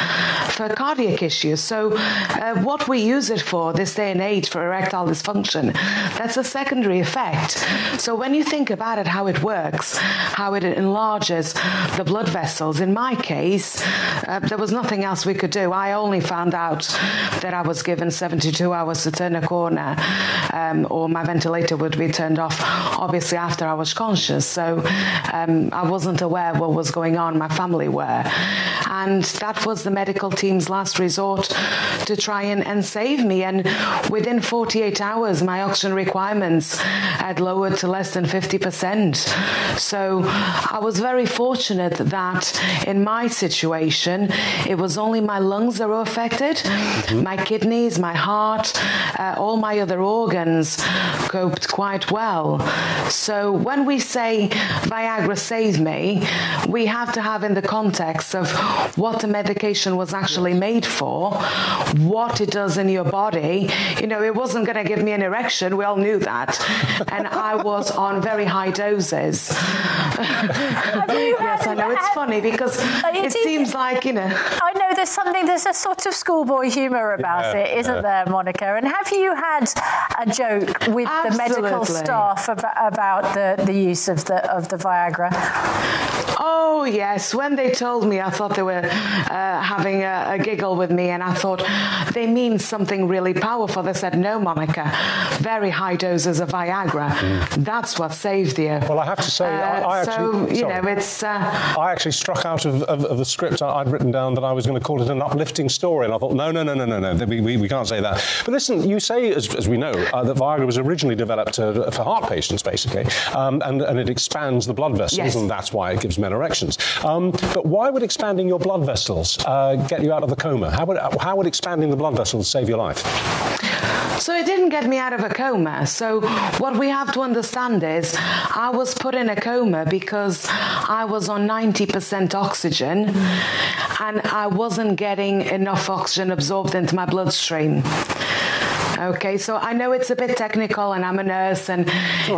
for cardiac issues. So uh, what we use it for this day and age for erectile dysfunction, that's a secondary effect So when you think about it how it works, how it enlarges the blood vessels, in my case, uh, there was nothing else we could do. I only found out that I was given 72 hours to turn a corner um, or my ventilator would be turned off obviously after I was conscious. So um, I wasn't aware what was going on, my family were. And that was the medical team's last resort to try and, and save me and within 48 hours my oxygen requirements had lowered to less than 50%. So I was very fortunate that in my situation it was only my lungs that were affected, mm -hmm. my kidneys, my heart, uh, all my other organs coped quite well. So when we say Viagra saved me, we have to have in the context of what the medication was actually made for, what it does in your body. You know, it wasn't going to give me an erection, we all knew that. and I was on very high doses. yes, I know it's funny because it seems like, you know. I know there's something there's a sort of schoolboy humor about yeah, it, isn't yeah. there, Monica? And have you had a joke with Absolutely. the medical staff about, about the the use of the of the Viagra? Oh, yes. When they told me, I thought they were uh, having a, a giggle with me and I thought they mean something really powerful. They said, "No, Monica. Very high doses of Viagra. Mm. That's what saved you." Well, I have to say uh, I, I actually so, you sorry. know, it's uh, I actually struck out of, of, of the script I'd written down that I was going to call it an uplifting story and I thought, "No, no, no, no, no, no. We, we, we can't say that." But listen, you say as, as we know uh, that Viagra was originally developed uh, for heart patients basically. Um, and and it expands the blood vessels yes. and that's why it gives men erections. Um, but why would expanding your blood vessels uh, get you out of the coma? How would how would expanding the blood vessels save your life? So it didn't get me out of a coma. So what we have to understand is I was put in a coma because I was on 90% oxygen and I wasn't getting enough oxygen absorbed into my bloodstream. Okay, so I know it's a bit technical and I'm a nurse and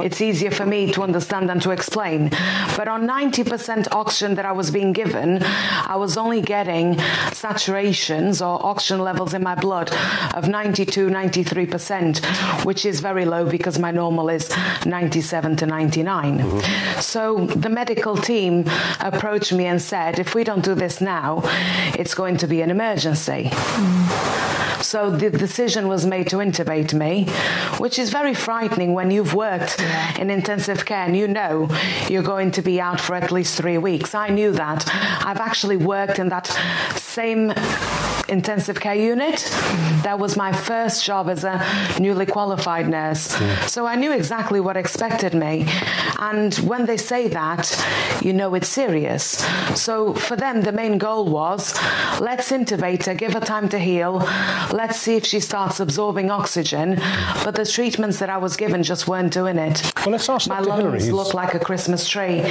it's easier for me to understand than to explain. But on 90% oxygen that I was being given, I was only getting saturations or oxygen levels in my blood of 92 93%, which is very low because my normal is 97 to 99. Mm -hmm. So the medical team approached me and said, if we don't do this now, it's going to be an emergency. Mm. So the decision was made to intubate me, which is very frightening when you've worked yeah. in intensive care and you know you're going to be out for at least 3 weeks. I knew that. I've actually worked in that same intensive care unit. That was my first job as a newly qualified nurse. Yeah. So I knew exactly what expected me. And when they say that, you know it's serious. So for them the main goal was let's intubate her, give her time to heal. Let's see if she starts absorbing oxygen. But the treatments that I was given just weren't doing it. Well, let's ask my Dr. lungs Hilary. look like a Christmas tree.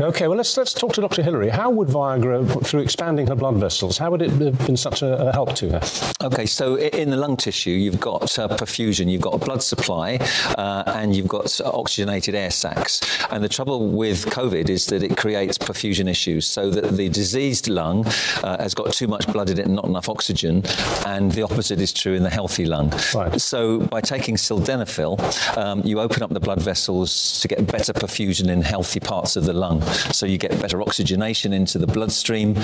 Okay, well let's let's talk to Dr. Hilary. How would Viagra through expanding her blood vessels, how would it have been such a, a help to her? Okay, so in the lung tissue you've got uh, perfusion, you've got a blood supply uh, and you've got oxygenated air sacs. And the trouble with COVID is that it creates perfusion issues so that the diseased lung uh, has got too much blood in it and not enough oxygen and the opposite is true in the healthy lung. Right. So by taking sildenafil um, you open up the blood vessels to get better perfusion in healthy parts of the lung. So you get better oxygenation into the bloodstream,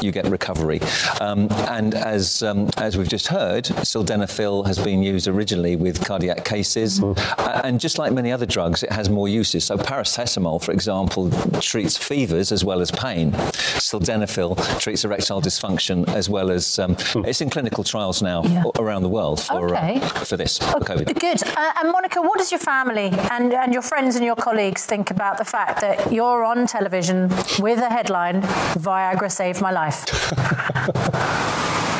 you get recovery. Um, and as um, as we've just heard, sildenafil has been used originally with cardiac cases mm. and just like many other drugs it has more uses. So paracetamol for example treats fevers as well as pain. Sildenafil treats erectile dysfunction as well as um, mm. it's in clinical trials now yeah. around the world for uh, okay. uh, for this for COVID. Good. Uh, and Monica, what does your family and and your friends and your colleagues think about the fact that you're on television with a headline Viagra saved my life?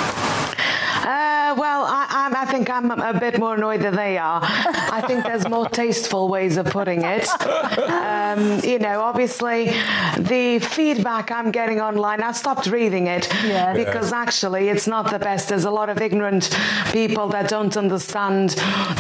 Uh, well, I, I, I, think I'm a bit more annoyed than they are. I think there's more tasteful ways of putting it. Um, you know, obviously, the feedback I'm getting online, I stopped reading it yeah. because yeah. actually it's not the best. There's a lot of ignorant people that don't understand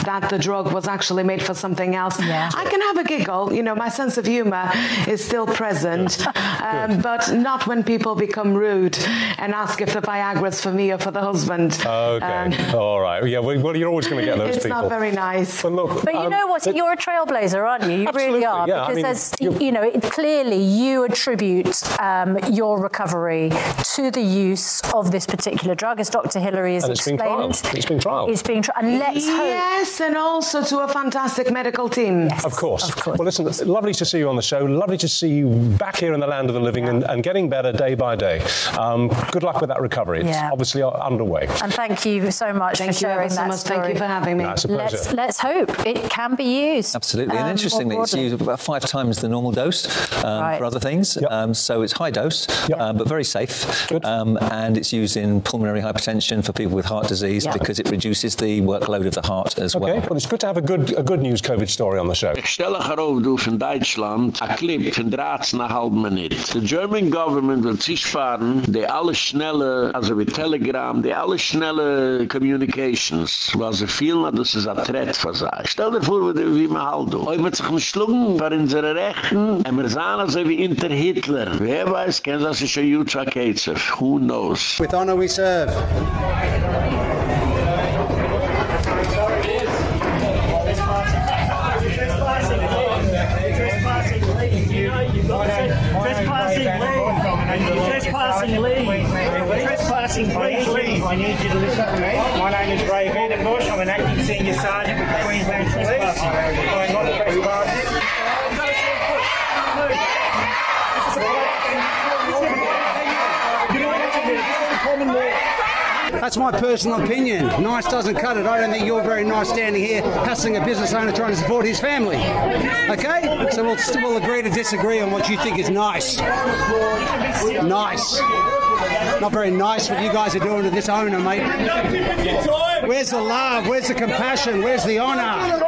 that the drug was actually made for something else. Yeah. I can have a giggle. You know, my sense of humor is still present, um, but not when people become rude and ask if the Viagra's for me or for the husband. Okay. Um, All right. Yeah, well, you're always going to get those it's people. not very nice. But look, But you um, know what? You're a trailblazer, aren't you? You really are. yeah, I because mean, there's, you- you know, it, clearly you attribute um, your recovery to the use of this particular drug, as Dr. Hilary has And it's been explained. trialled. It's been trialled. It's being tried. And let's hope. Yes, and also to a fantastic medical team. Yes, Of course. of course. Well, listen, it's lovely to see you on the show. Lovely to see you back here in the land of the living and, and getting better day by day. Um, good luck with that recovery. It's Yeah. obviously uh, underway. And thank you so much Thank for you ever sharing so that much. story. Thank you for having me. No, it's a pleasure. Let's, let's hope it can be used. Absolutely. and um, interestingly, it's used about five times the normal dose um, Right. for other things. Um, so it's high dose, um, but very safe. Um, and it's used in pulmonary hypertension for people with heart disease Yeah. because it reduces the workload of the heart as Okay, well. well, it's good to have a good, a good news COVID story on the show. Ich stelle herauf, du von Deutschland, a clip von 13,5 Minuten. The German government will sich fahren, die alle schnelle, also wie Telegram, die alle schnelle Communications, weil er sie fühlen, dass es ein Threat für sie. Stell dir vor, wie wie man halt do. Heute wird sich ein Schlungen für unsere Rechten, und wir sahen also wie hinter Hitler. Wer weiß, kennen Sie sich schon Jutsa Ketzer? Who knows? With honor we serve. Trespassing, leave. Trespassing, please I need you to listen to me. My name is Ray Vandenbush. I'm an acting senior sergeant with the Queensland Police. I'm not. That's my personal opinion. Nice doesn't cut it. I don't think you're very nice standing here hassling a business owner trying to support his family. Okay? So we'll still agree to disagree on what you think is nice. Nice. Not very nice what you guys are doing to this owner, mate. Where's the love? Where's the compassion? Where's the honor?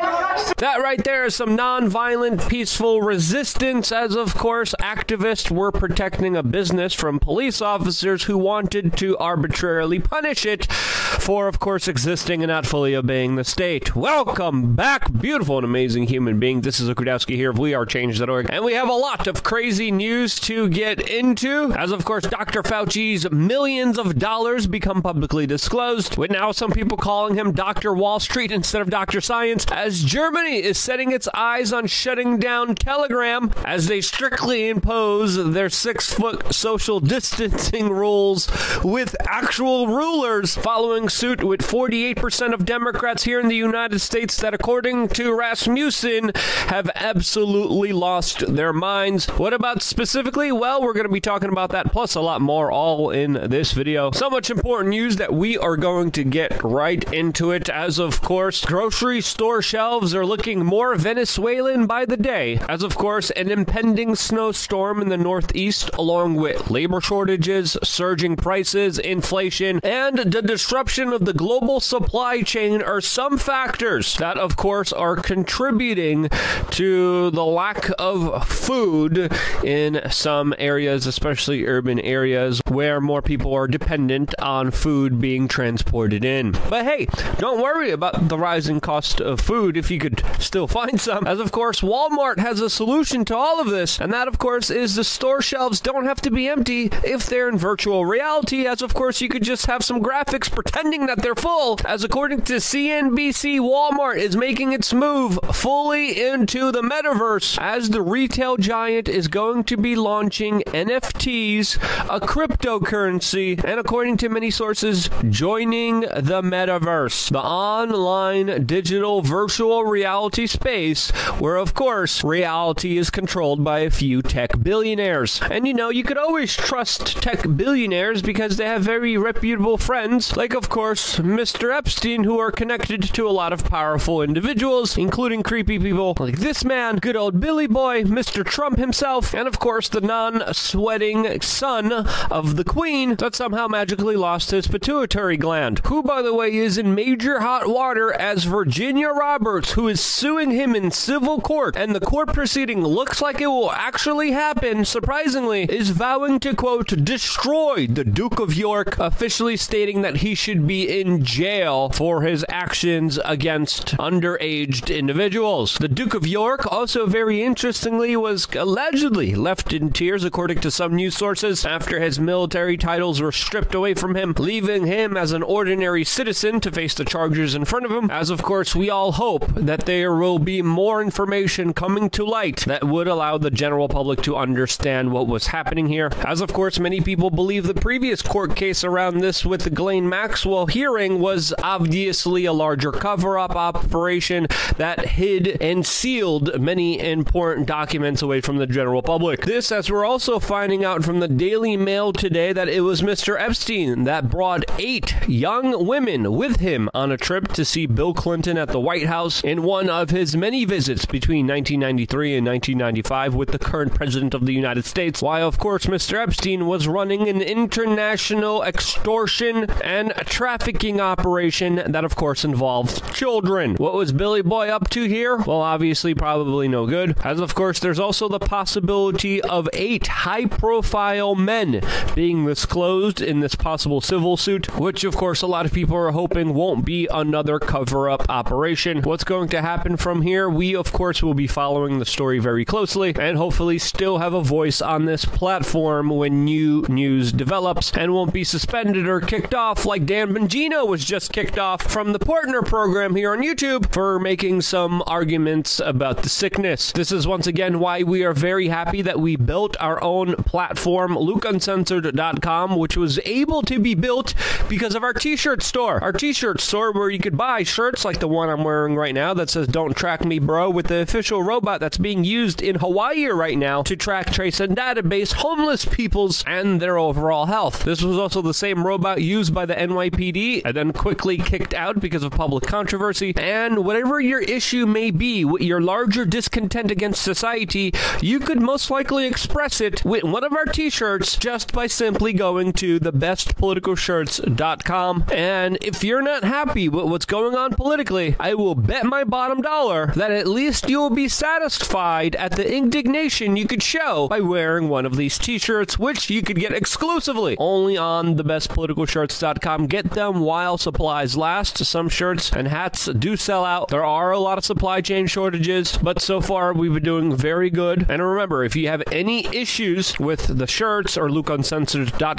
That right there is some non-violent, peaceful resistance, as of course activists were protecting a business from police officers who wanted to arbitrarily punish it for, of course, existing and not fully obeying the state. Welcome back, beautiful and amazing human being. This is Luke Rudkowski here of WeAreChange.org, and we have a lot of crazy news to get into, as of course Dr. Fauci's millions of dollars become publicly disclosed, with now some people calling him Dr. Wall Street instead of Dr. Science, as Germany is setting its eyes on shutting down Telegram as they strictly impose their six foot social distancing rules with actual rulers following suit with 48% of Democrats here in the United States that, according to Rasmussen, have absolutely lost their minds. What about specifically? Well, we're going to be talking about that plus a lot more all in this video. So much important news that we are going to get right into it. As of course, grocery store shelves are looking more Venezuelan by the day. As of course, an impending snowstorm in the northeast, along with labor shortages, surging prices, inflation, and the disruption of the global supply chain are some factors that, of course, are contributing to the lack of food in some areas, especially urban areas where more people are dependent on food being transported in. But hey, don't worry about the rising cost of food if you could still find some. As of course, Walmart has a solution to all of this, and that of course is the store shelves don't have to be empty if they're in virtual reality, as of course you could just have some graphics pretending that they're full. As according to CNBC, Walmart is making its move fully into the metaverse as the retail giant is going to be launching NFTs, a cryptocurrency, and according to many sources, joining the metaverse, the online digital virtual reality space where of course reality is controlled by a few tech billionaires. And you know, you could always trust tech billionaires because they have very reputable friends, like of course Mr. Epstein who are connected to a lot of powerful individuals, including creepy people like this man, good old Billy Boy, Mr. Trump himself, and of course the non-sweating son of the queen that somehow magically lost his pituitary gland, who by the way is in major hot water as Virginia Roberts, who is suing him in civil court, and the court proceeding looks like it will actually happen, surprisingly, is vowing to, quote, destroy the Duke of York, officially stating that he should be in jail for his actions against underaged individuals. The Duke of York, also very interestingly, was allegedly left in tears, according to some news sources, after his military titles were stripped away from him, leaving him as an ordinary citizen to face the charges in front of him. As of course, we all hope that there will be more information coming to light that would allow the general public to understand what was happening here. As of course, many people believe the previous court case around this with the Ghislaine Maxwell hearing was obviously a larger cover-up operation that hid and sealed many important documents away from the general public. This as we're also finding out from the Daily Mail today that it was Mr. Epstein that brought 8 young women with him on a trip to see Bill Clinton at the White House in one of his many visits between 1993 and 1995 with the current president of the United States. Why of course Mr. Epstein was running an international extortion and trafficking operation that of course involved children. What was Billy Boy up to here? Well, obviously probably no good. As of course there's also the possibility of 8 high-profile men being disclosed in this possible civil suit, which of course a lot of people are hoping won't be another cover-up operation. What's going to happen from here? We of course will be following the story very closely and hopefully still have a voice on this platform when new news develops and won't be suspended or kicked off like Dan Bongino was just kicked off from the partner program here on YouTube for making some arguments about the sickness. This is once again why we are very happy that we built our own platform lukeuncensored.com which was able to be built because of our t-shirt store. Our t-shirt store where you could buy shirts like the one I'm wearing right now that says don't track me bro with the official robot that's being used in Hawaii right now to track trace and database homeless people's and their overall health. This was also the same robot used by the NYPD and then quickly kicked out because of public controversy and whatever your issue may be, your larger discontent against society, you could most likely express it with one of our t-shirts just by simply going to thebestpoliticalshirts.com and if you're not happy with what's going on politically, I will bet my bottom dollar that at least you will be satisfied at the indignation you could show by wearing one of these t-shirts which you could get exclusively only on thebestpoliticalshirts.com. Get them while supplies last. Some shirts and hats do sell out. There are a lot of supply chain shortages, but so far we've been doing very good. And remember, if you have any issues with the shirts or lukeuncensored.com,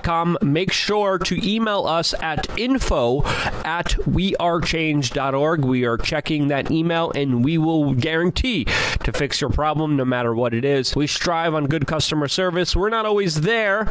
make sure to email us at info at wearechange.org. We are checking that email and we will guarantee to fix your problem no matter what it is. We strive on good customer service. We're not always there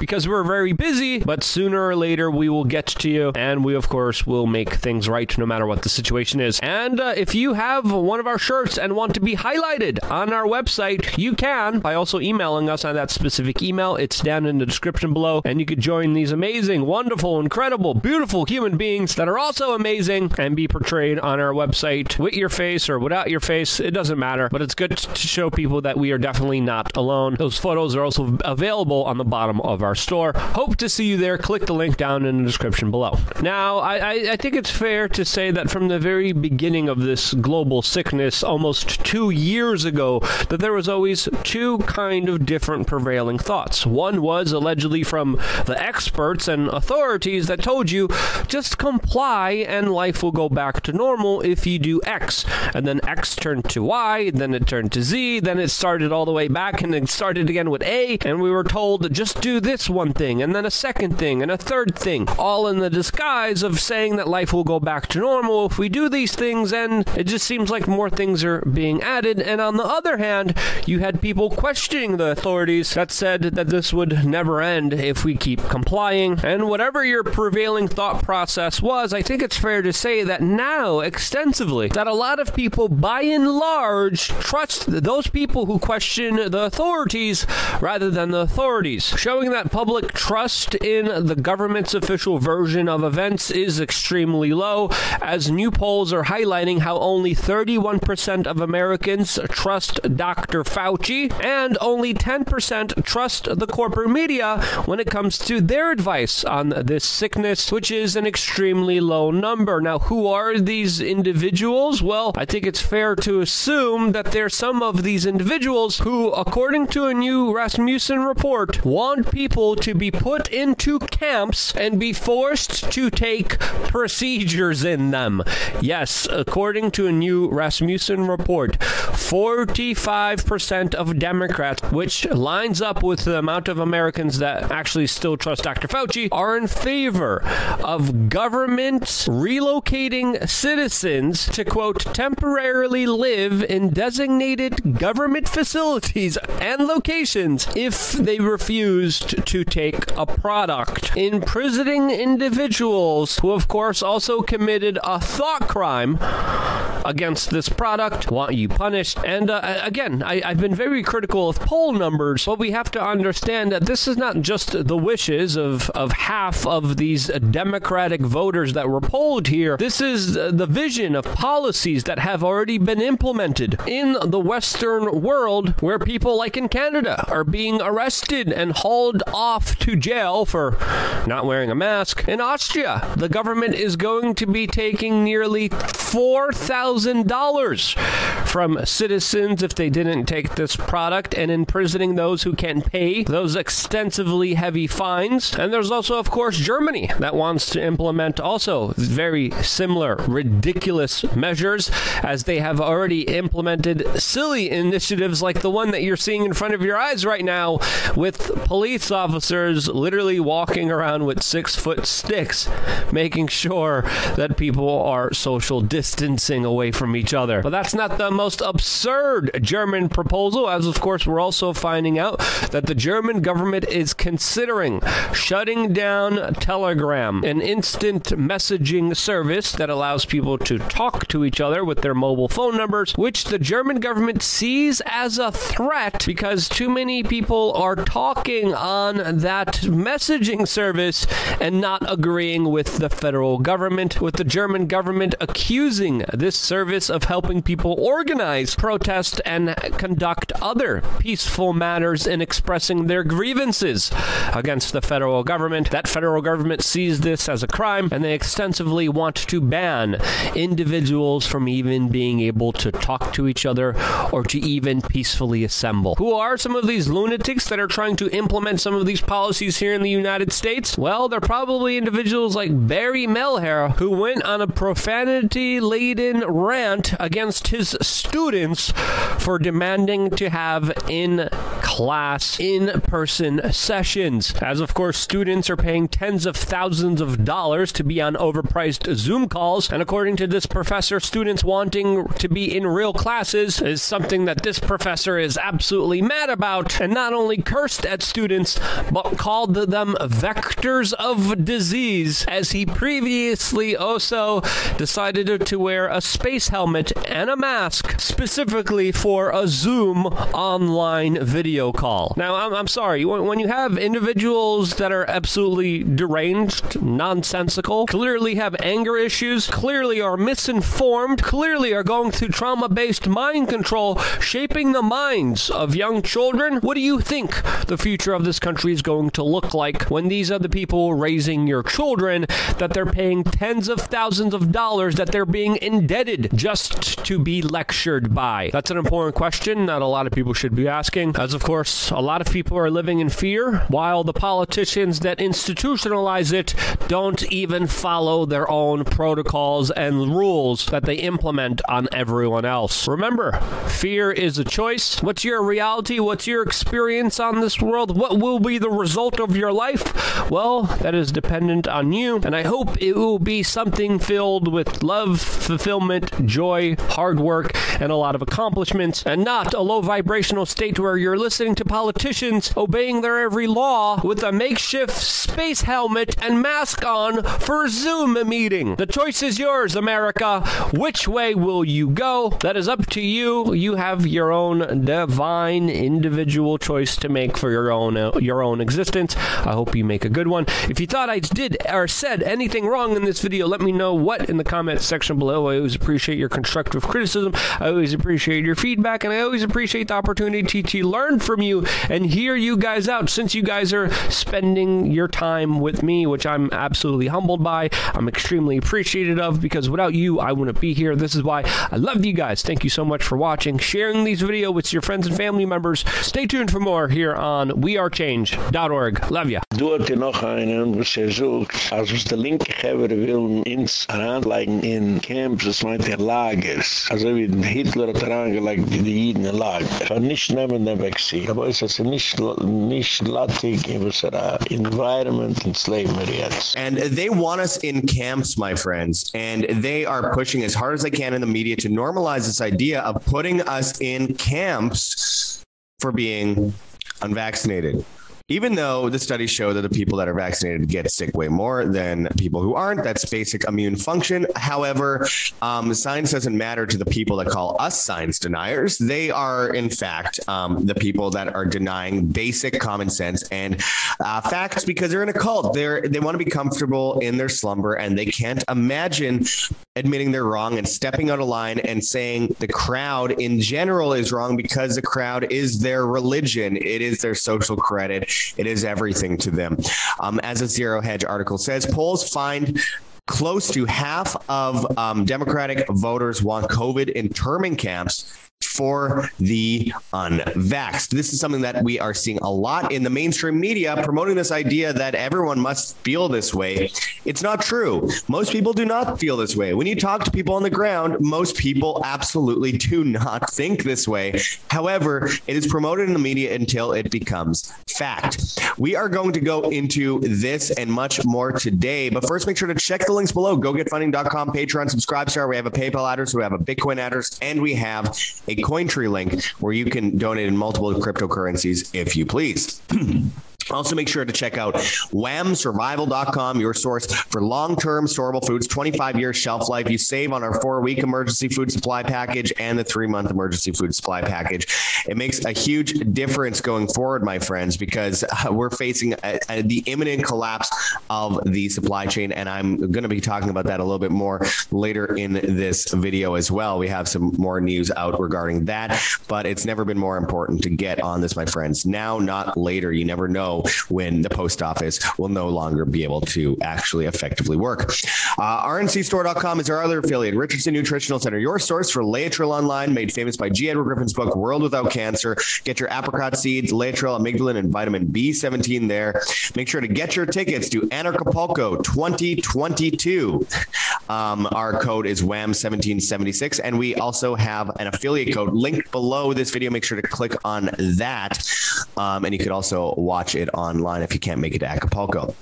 because we're very busy, but sooner or later we will get to you and we of course will make things right no matter what the situation is. And uh, if you have one of our shirts and want to be highlighted on our website, you can by also emailing us on that specific email. It's down in the description below and you could join these amazing, wonderful, incredible, beautiful human beings that are also amazing and be portrayed on our website with your face or without your face. It doesn't matter, but it's good to show people that we are definitely not alone. Those photos are also available on the bottom of our store. Hope to see you there. Click the link down in the description below. Now, I, I, I think it's fair to say that from the very beginning of this global sickness, almost two years ago, that there was always two kind of different prevailing thoughts. One was allegedly from the experts and authorities that told you just comply and life will go back to normal if you do X. And then X turned to Y, then it turned to Z, then it started all the way back and then started again with A, and we were told to just do this one thing and then a second thing and a third thing, all in the disguise of saying that life will go back to normal if we do these things and it just seems like more things are being added and on the other hand, you had people questioning the authorities that said that this would never end if we keep complying. And whatever your prevailing thought process was, I think it's fair to say that now extensively that a lot of people by and large trust those people who question the authorities rather than the authorities, showing that public trust in the government's official version of events is extremely low as new polls are highlighting how only 31% of Americans trust Dr. Fauci and only 10% trust the corporate media when it comes to their advice on this sickness, which is an extremely low number. Now, who are these individuals? Well, I think it's fair to assume that there's some of these individuals who, according to a new Rasmussen report, want people to be put into camps and be forced to take procedures in them. Yes, according to a new Rasmussen report, 45% of Democrats, which lines up with the amount of Americans that actually still trust Dr. Fauci, are in favor of governments relocating citizens to quote temporarily live in designated government facilities and locations if they refused to take a product imprisoning individuals who of course also committed a thought crime against this product want you punished and uh, again I I've been very critical of poll numbers but we have to understand that this is not just the wishes of of half of these democratic voters that were polled here. This is the vision of policies that have already been implemented in the western world where people like in Canada are being arrested and hauled off to jail for not wearing a mask. In Austria the government is going to be taking nearly $4,000 from citizens if they didn't take this product and imprisoning those who can't pay those extensively heavy fines and there's also of course Germany that wants to implement also very similar ridiculous measures as they have already implemented silly initiatives like the one that you're seeing in front of your eyes right now with police officers literally walking around with 6-foot sticks making sure that people are social distancing away from each other. But that's not the most absurd German proposal as of course we're also finding out that the German government is considering shutting down Telegram an instant messaging service that allows people to talk to each other with their mobile phone numbers which the German government sees as a threat because too many people are talking on that messaging service and not agreeing with the federal government with the German government accusing this service of helping people organize protest and conduct other peaceful matters in expressing their grievances against the federal government. That federal government sees this as a crime and they extensively want to ban individuals from even being able to talk to each other or to even peacefully assemble. Who are some of these lunatics that are trying to implement some of these policies here in the United States? Well they're probably individuals like Barry Mehler who went on a profanity laden rant against his students for demanding to have in class in person as of course students are paying tens of thousands of dollars to be on overpriced Zoom calls and according to this professor students wanting to be in real classes is something that this professor is absolutely mad about and not only cursed at students but called them vectors of disease as he previously also decided to wear a space helmet and a mask specifically for a Zoom online video call. Now I'm I'm sorry when you have individuals that are absolutely deranged, nonsensical, clearly have anger issues, clearly are misinformed, clearly are going through trauma-based mind control shaping the minds of young children, what do you think the future of this country is going to look like when these are the people raising your children that they're paying tens of thousands of dollars that they're being indebted just to be lectured by? That's an important question that a lot of people should be asking. As of course, a lot of people are living in fear while the politicians that institutionalize it don't even follow their own protocols and rules that they implement on everyone else. Remember, fear is a choice. What's your reality? What's your experience on this world? What will be the result of your life? Well, that is dependent on you, and I hope it will be something filled with love, fulfillment, joy, hard work, and a lot of accomplishments, and not a low vibrational state where you're listening to politicians obeying their every law with a makeshift space helmet and mask on for Zoom meeting. The choice is yours, America. Which way will you go? That is up to you. You have your own divine individual choice to make for your own your own existence. I hope you make a good one. If you thought I did or said anything wrong in this video, let me know what in the comments section below. I always appreciate your constructive criticism. I always appreciate your feedback and I always appreciate the opportunity to learn from you and hear you guys out since you guys are spending your time with me, which I'm absolutely humbled by. I'm extremely appreciative of because without you, I wouldn't be here. This is why I love you guys. Thank you so much for watching, sharing these videos with your friends and family members. Stay tuned for more here on wearechange.org. Love ya. Du hat noch einen, er der linke will ins in Camps, das meint er Lagers. Also wie Hitler hat herangelegt, die Jiden in Lager. Von nicht nehmen den. Aber es ist nicht, nicht lattig, er environment and slavery. And they want us in camps, my friends, and they are pushing as hard as they can in the media to normalize this idea of putting us in camps for being unvaccinated even though the studies show that the people that are vaccinated get sick way more than people who aren't that's basic immune function. However um, science doesn't matter to the people that call us science deniers. They are in fact um, the people that are denying basic common sense and uh, facts because they're in a cult. They're they want to be comfortable in their slumber and they can't imagine admitting they're wrong and stepping out of line and saying the crowd in general is wrong because the crowd is their religion. It is their social credit it is everything to them. Um, as a zero hedge article says polls find close to half of um, democratic voters want covid internment camps for the unvaxxed. This is something that we are seeing a lot in the mainstream media promoting this idea that everyone must feel this way. It's not true. Most people do not feel this way. When you talk to people on the ground, most people absolutely do not think this way. However, it is promoted in the media until it becomes fact. We are going to go into this and much more today, but first make sure to check the links below gogetfunding.com Patreon subscribe star. We have a PayPal address, we have a Bitcoin address, and we have a Cointree link where you can donate in multiple cryptocurrencies if you please. Also make sure to check out whamsurvival.com your source for long-term storable foods 25 year shelf life. You save on our 4-week emergency food supply package and the 3-month emergency food supply package. It makes a huge difference going forward my friends because uh, we're facing a, a, the imminent collapse of the supply chain and I'm going to be talking about that a little bit more later in this video as well. We have some more news out regarding that but it's never been more important to get on this my friends. Now not later. You never know when the post office will no longer be able to actually effectively work. Uh, rncstore.com is our other affiliate, Richardson Nutritional Center, your source for Laetrile Online, made famous by G. Edward Griffin's book World Without Cancer. Get your apricot seeds, Laetrile, amygdalin and vitamin B17 there. Make sure to get your tickets to Anarchapulco 2022. Um, our code is WHAM1776 and we also have an affiliate code linked below this video. Make sure to click on that. Um, and you could also watch it online if you can't make it to Acapulco.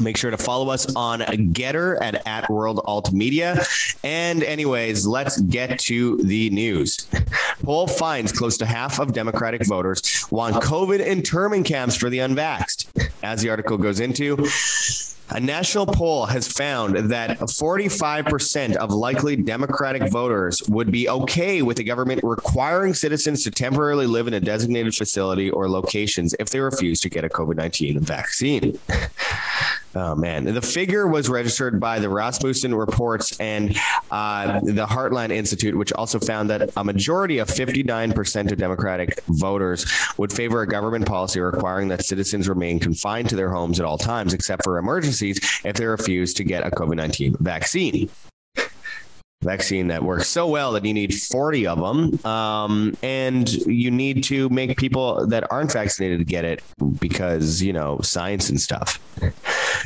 Make sure to follow us on GETTR at at World Alt Media. And anyways, let's get to the news. Poll finds close to half of Democratic voters want COVID internment camps for the unvaxxed. As the article goes into, a national poll has found that 45% of likely Democratic voters would be okay with the government requiring citizens to temporarily live in a designated facility or locations if they refuse to get a COVID-19 vaccine. Oh man, the figure was registered by the Rasmussen reports and uh, the Heartland Institute which also found that a majority of 59% of democratic voters would favor a government policy requiring that citizens remain confined to their homes at all times except for emergencies if they refuse to get a COVID-19 vaccine vaccine that works so well that you need 40 of them um, and you need to make people that aren't vaccinated get it because you know science and stuff.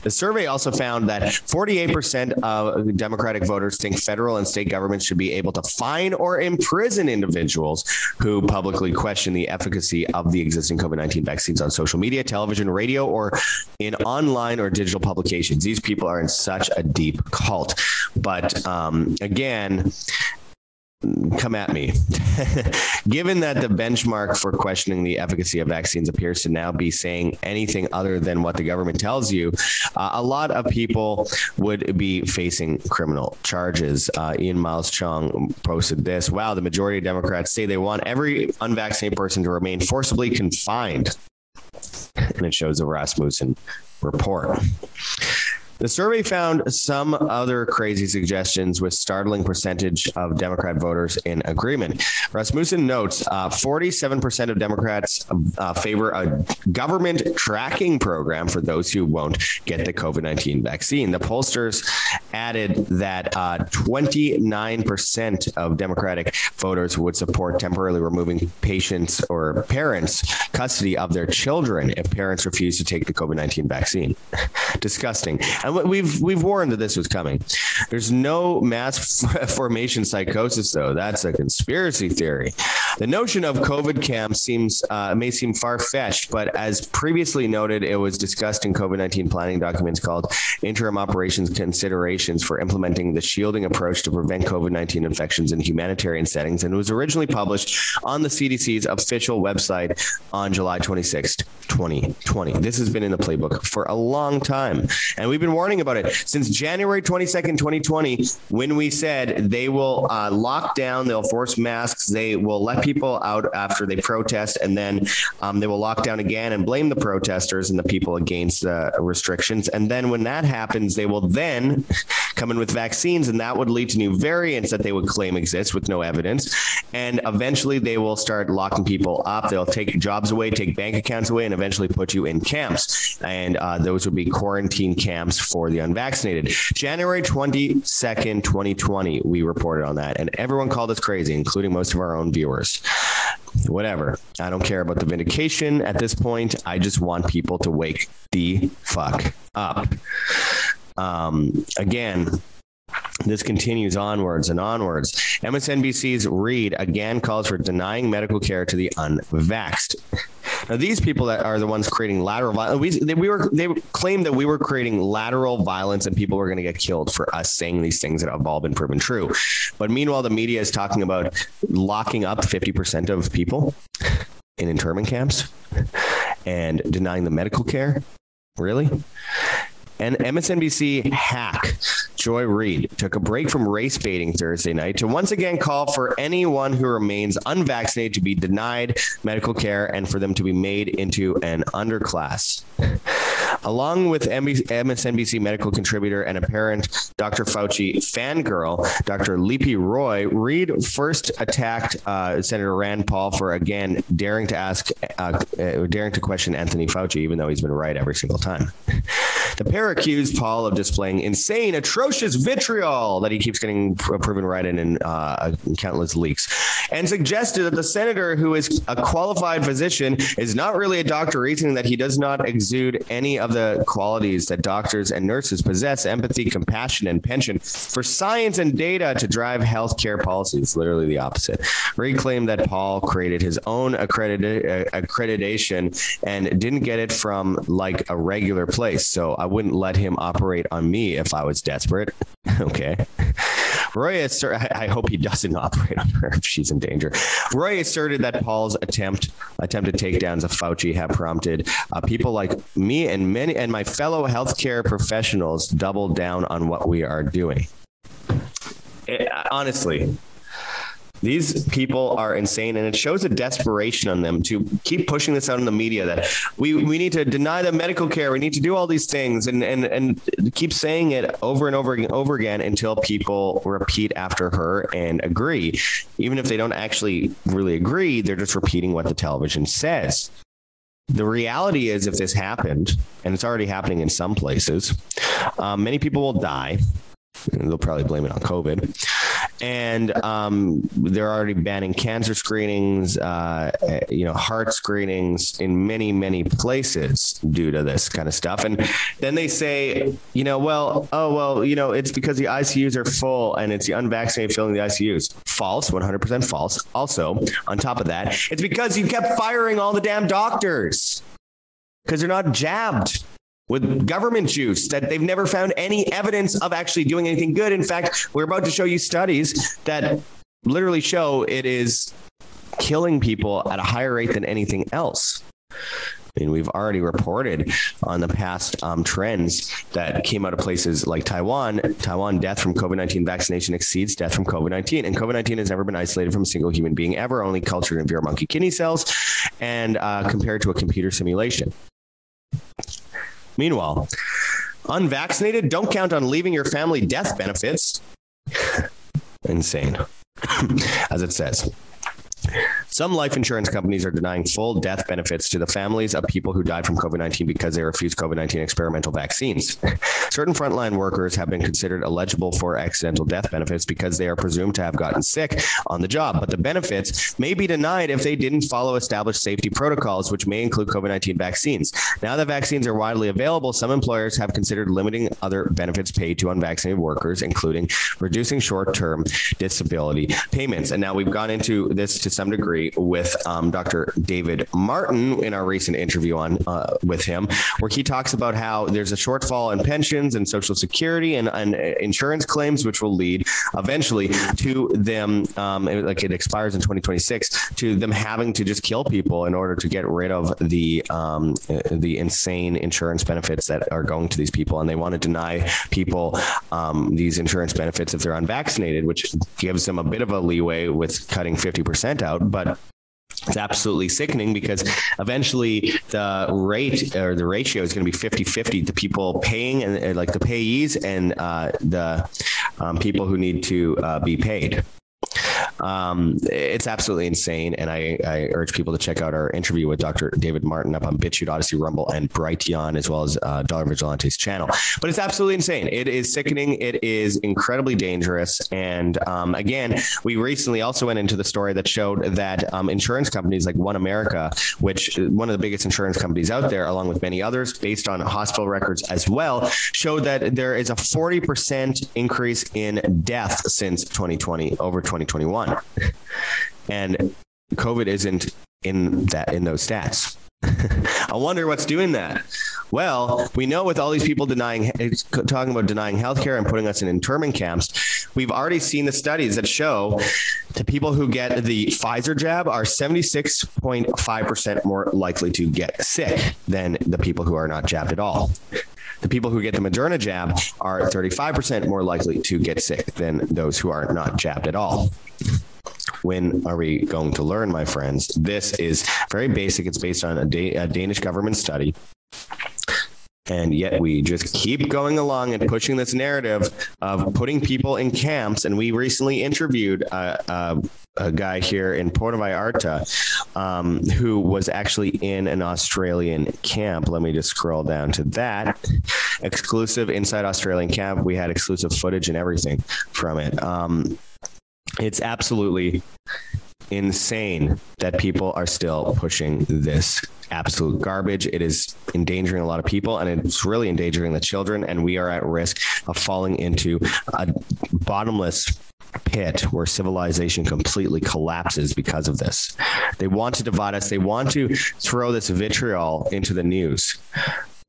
The survey also found that 48% of democratic voters think federal and state governments should be able to fine or imprison individuals who publicly question the efficacy of the existing COVID-19 vaccines on social media television radio or in online or digital publications. These people are in such a deep cult. But um, again again come at me. Given that the benchmark for questioning the efficacy of vaccines appears to now be saying anything other than what the government tells you, uh, a lot of people would be facing criminal charges. Uh, Ian Miles Chong posted this, wow, the majority of Democrats say they want every unvaccinated person to remain forcibly confined. And it shows the Rasmussen report. The survey found some other crazy suggestions with startling percentage of Democrat voters in agreement. Rasmussen notes uh, 47% of Democrats uh, favor a government tracking program for those who won't get the COVID-19 vaccine. The pollsters added that uh, 29% of Democratic voters would support temporarily removing patients or parents custody of their children if parents refuse to take the COVID-19 vaccine. Disgusting. And we've we've warned that this was coming. There's no mass formation psychosis though. That's a conspiracy theory. The notion of COVID camps seems uh, may seem far-fetched, but as previously noted, it was discussed in COVID-19 planning documents called Interim Operations Considerations for implementing the shielding approach to prevent COVID-19 infections in humanitarian settings and it was originally published on the CDC's official website on July 26, 2020. This has been in the playbook for a long time and we've been warning about it. Since January 22nd, 2020 when we said they will uh, lock down, they'll force masks, they will let people out after they protest and then um, they will lock down again and blame the protesters and the people against uh, restrictions. And then when that happens they will then come in with vaccines and that would lead to new variants that they would claim exist with no evidence. And eventually they will start locking people up. They'll take jobs away take bank accounts away and eventually put you in camps. And uh, those would be quarantine camps for the unvaccinated. January 22nd 2020 we reported on that and everyone called us crazy including most of our own viewers. Whatever. I don't care about the vindication at this point. I just want people to wake the fuck up. Um again this continues onwards and onwards. MSNBC's Reid again calls for denying medical care to the unvaxxed. Now these people that are the ones creating lateral violence we they, we were they claimed that we were creating lateral violence and people were going to get killed for us saying these things that have all been proven true. But meanwhile the media is talking about locking up 50% of people in internment camps and denying them medical care. Really? And MSNBC hack Joy Reid took a break from race baiting Thursday night to once again call for anyone who remains unvaccinated to be denied medical care and for them to be made into an underclass. Along with MSNBC medical contributor and apparent Dr. Fauci fangirl, Dr. Lipi Roy, Reid first attacked uh, Senator Rand Paul for again daring to ask uh, uh, daring to question Anthony Fauci even though he's been right every single time. The pair accused Paul of displaying insane atrocious vitriol that he keeps getting proven right in in uh, countless leaks and suggested that the senator who is a qualified physician is not really a doctor reasoning that he does not exude any of the qualities that doctors and nurses possess empathy compassion and pension for science and data to drive healthcare policies. Literally the opposite. Reid claimed that Paul created his own accredited uh, accreditation and didn't get it from like a regular place. So I wouldn't let him operate on me if I was desperate. Okay Roy I hope he doesn't operate on her if she's in danger. Roy asserted that Paul's attempt attempted takedowns of Fauci have prompted uh, people like me and many and my fellow healthcare professionals double down on what we are doing. It, eh, honestly, these people are insane and it shows a desperation on them to keep pushing this out in the media that we we need to deny them medical care, we need to do all these things and and and keep saying it over and over and over again until people repeat after her and agree. Even if they don't actually really agree, they're just repeating what the television says. The reality is if this happened and it's already happening in some places, um, many people will die. They'll probably blame it on COVID and um, they're already banning cancer screenings uh, you know heart screenings in many many places due to this kind of stuff. And then they say you know well oh well you know it's because the ICUs are full and it's the unvaccinated filling the ICUs false 100% false. Also on top of that it's because you kept firing all the damn doctors cuz they're not jabbed with government juice that they've never found any evidence of actually doing anything good. In fact, we're about to show you studies that literally show it is killing people at a higher rate than anything else. I mean, we've already reported on the past um, trends that came out of places like Taiwan. Taiwan death from COVID-19 vaccination exceeds death from COVID-19 and COVID-19 has never been isolated from a single human being ever, only cultured in Vero monkey kidney cells and uh, compared to a computer simulation. Meanwhile, Unvaccinated don't count on leaving your family death benefits. Insane. As it says. Some life insurance companies are denying full death benefits to the families of people who died from COVID-19 because they refused COVID-19 experimental vaccines. Certain frontline workers have been considered eligible for accidental death benefits because they are presumed to have gotten sick on the job, but the benefits may be denied if they didn't follow established safety protocols which may include COVID-19 vaccines. Now that vaccines are widely available, some employers have considered limiting other benefits paid to unvaccinated workers including reducing short-term disability payments. And now we've gone into this to some degree with um, Dr. David Martin in our recent interview on uh, with him where he talks about how there's a shortfall in pensions and social security and, and insurance claims which will lead eventually to them um, like it expires in 2026 to them having to just kill people in order to get rid of the um, the insane insurance benefits that are going to these people and they want to deny people um, these insurance benefits if they're unvaccinated which gives them a bit of a leeway with cutting 50% out but it's absolutely sickening because eventually the rate or the ratio is going to be 50-50 the people paying and like the payees and uh, the um, people who need to uh, be paid um, it's absolutely insane. And I, I urge people to check out our interview with Dr. David Martin up on BitChute Odysee, Rumble and Brighteon as well as uh, Dollar Vigilante's channel. But it's absolutely insane. It is sickening. It is incredibly dangerous. And um, again we recently also went into the story that showed that um, insurance companies like One America which is one of the biggest insurance companies out there along with many others based on hospital records as well showed that there is a 40% increase in death since 2020 over 2021 and COVID isn't in that in those stats. I wonder what's doing that. Well, we know with all these people denying talking about denying healthcare and putting us in internment camps, we've already seen the studies that show the people who get the Pfizer jab are 76.5% more likely to get sick than the people who are not jabbed at all. The people who get the Moderna jab are 35% more likely to get sick than those who are not jabbed at all. When are we going to learn my friends? This is very basic. It's based on a, da a Danish government study and yet we just keep going along and pushing this narrative of putting people in camps. And we recently interviewed a, a, a guy here in Puerto Vallarta um, who was actually in an Australian camp. Let me just scroll down to that. Exclusive inside Australian camp. We had exclusive footage and everything from it. Um, it's absolutely insane that people are still pushing this absolute garbage. It is endangering a lot of people and it's really endangering the children and we are at risk of falling into a bottomless pit where civilization completely collapses because of this. They want to divide us. They want to throw this vitriol into the news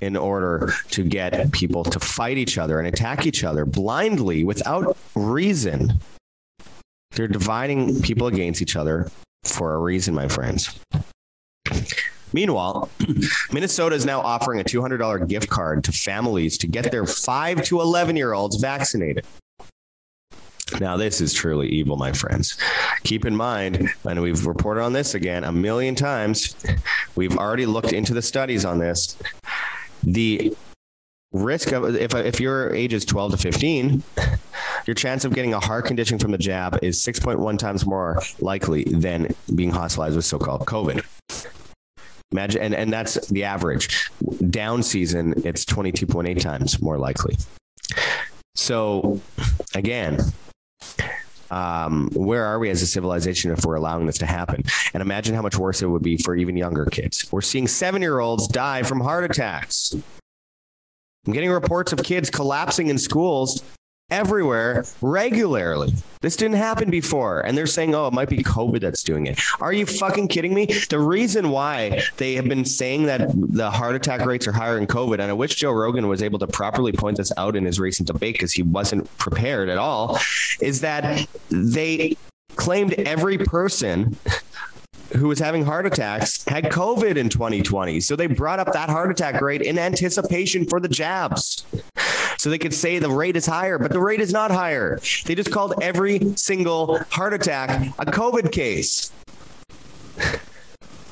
in order to get people to fight each other and attack each other blindly without reason. They're dividing people against each other for a reason, my friends. Meanwhile, Minnesota is now offering a $200 gift card to families to get their 5 to 11-year-olds vaccinated. Now this is truly evil, my friends. Keep in mind, and we've reported on this again a million times. We've already looked into the studies on this. The risk of if if your age is 12 to 15 your chance of getting a heart condition from the jab is 6.1 times more likely than being hospitalized with so-called covid imagine and and that's the average. Down season it's 22.8 times more likely. So again um, where are we as a civilization if we're allowing this to happen? And imagine how much worse it would be for even younger kids. We're seeing 7-year-olds die from heart attacks. I'm getting reports of kids collapsing in schools everywhere regularly. This didn't happen before and they're saying oh it might be covid that's doing it. Are you fucking kidding me? The reason why they have been saying that the heart attack rates are higher in covid and I wish Joe Rogan was able to properly point this out in his recent debate cuz he wasn't prepared at all is that they claimed every person who was having heart attacks had COVID in 2020. So they brought up that heart attack rate in anticipation for the jabs. So they could say the rate is higher, but the rate is not higher. They just called every single heart attack a COVID case.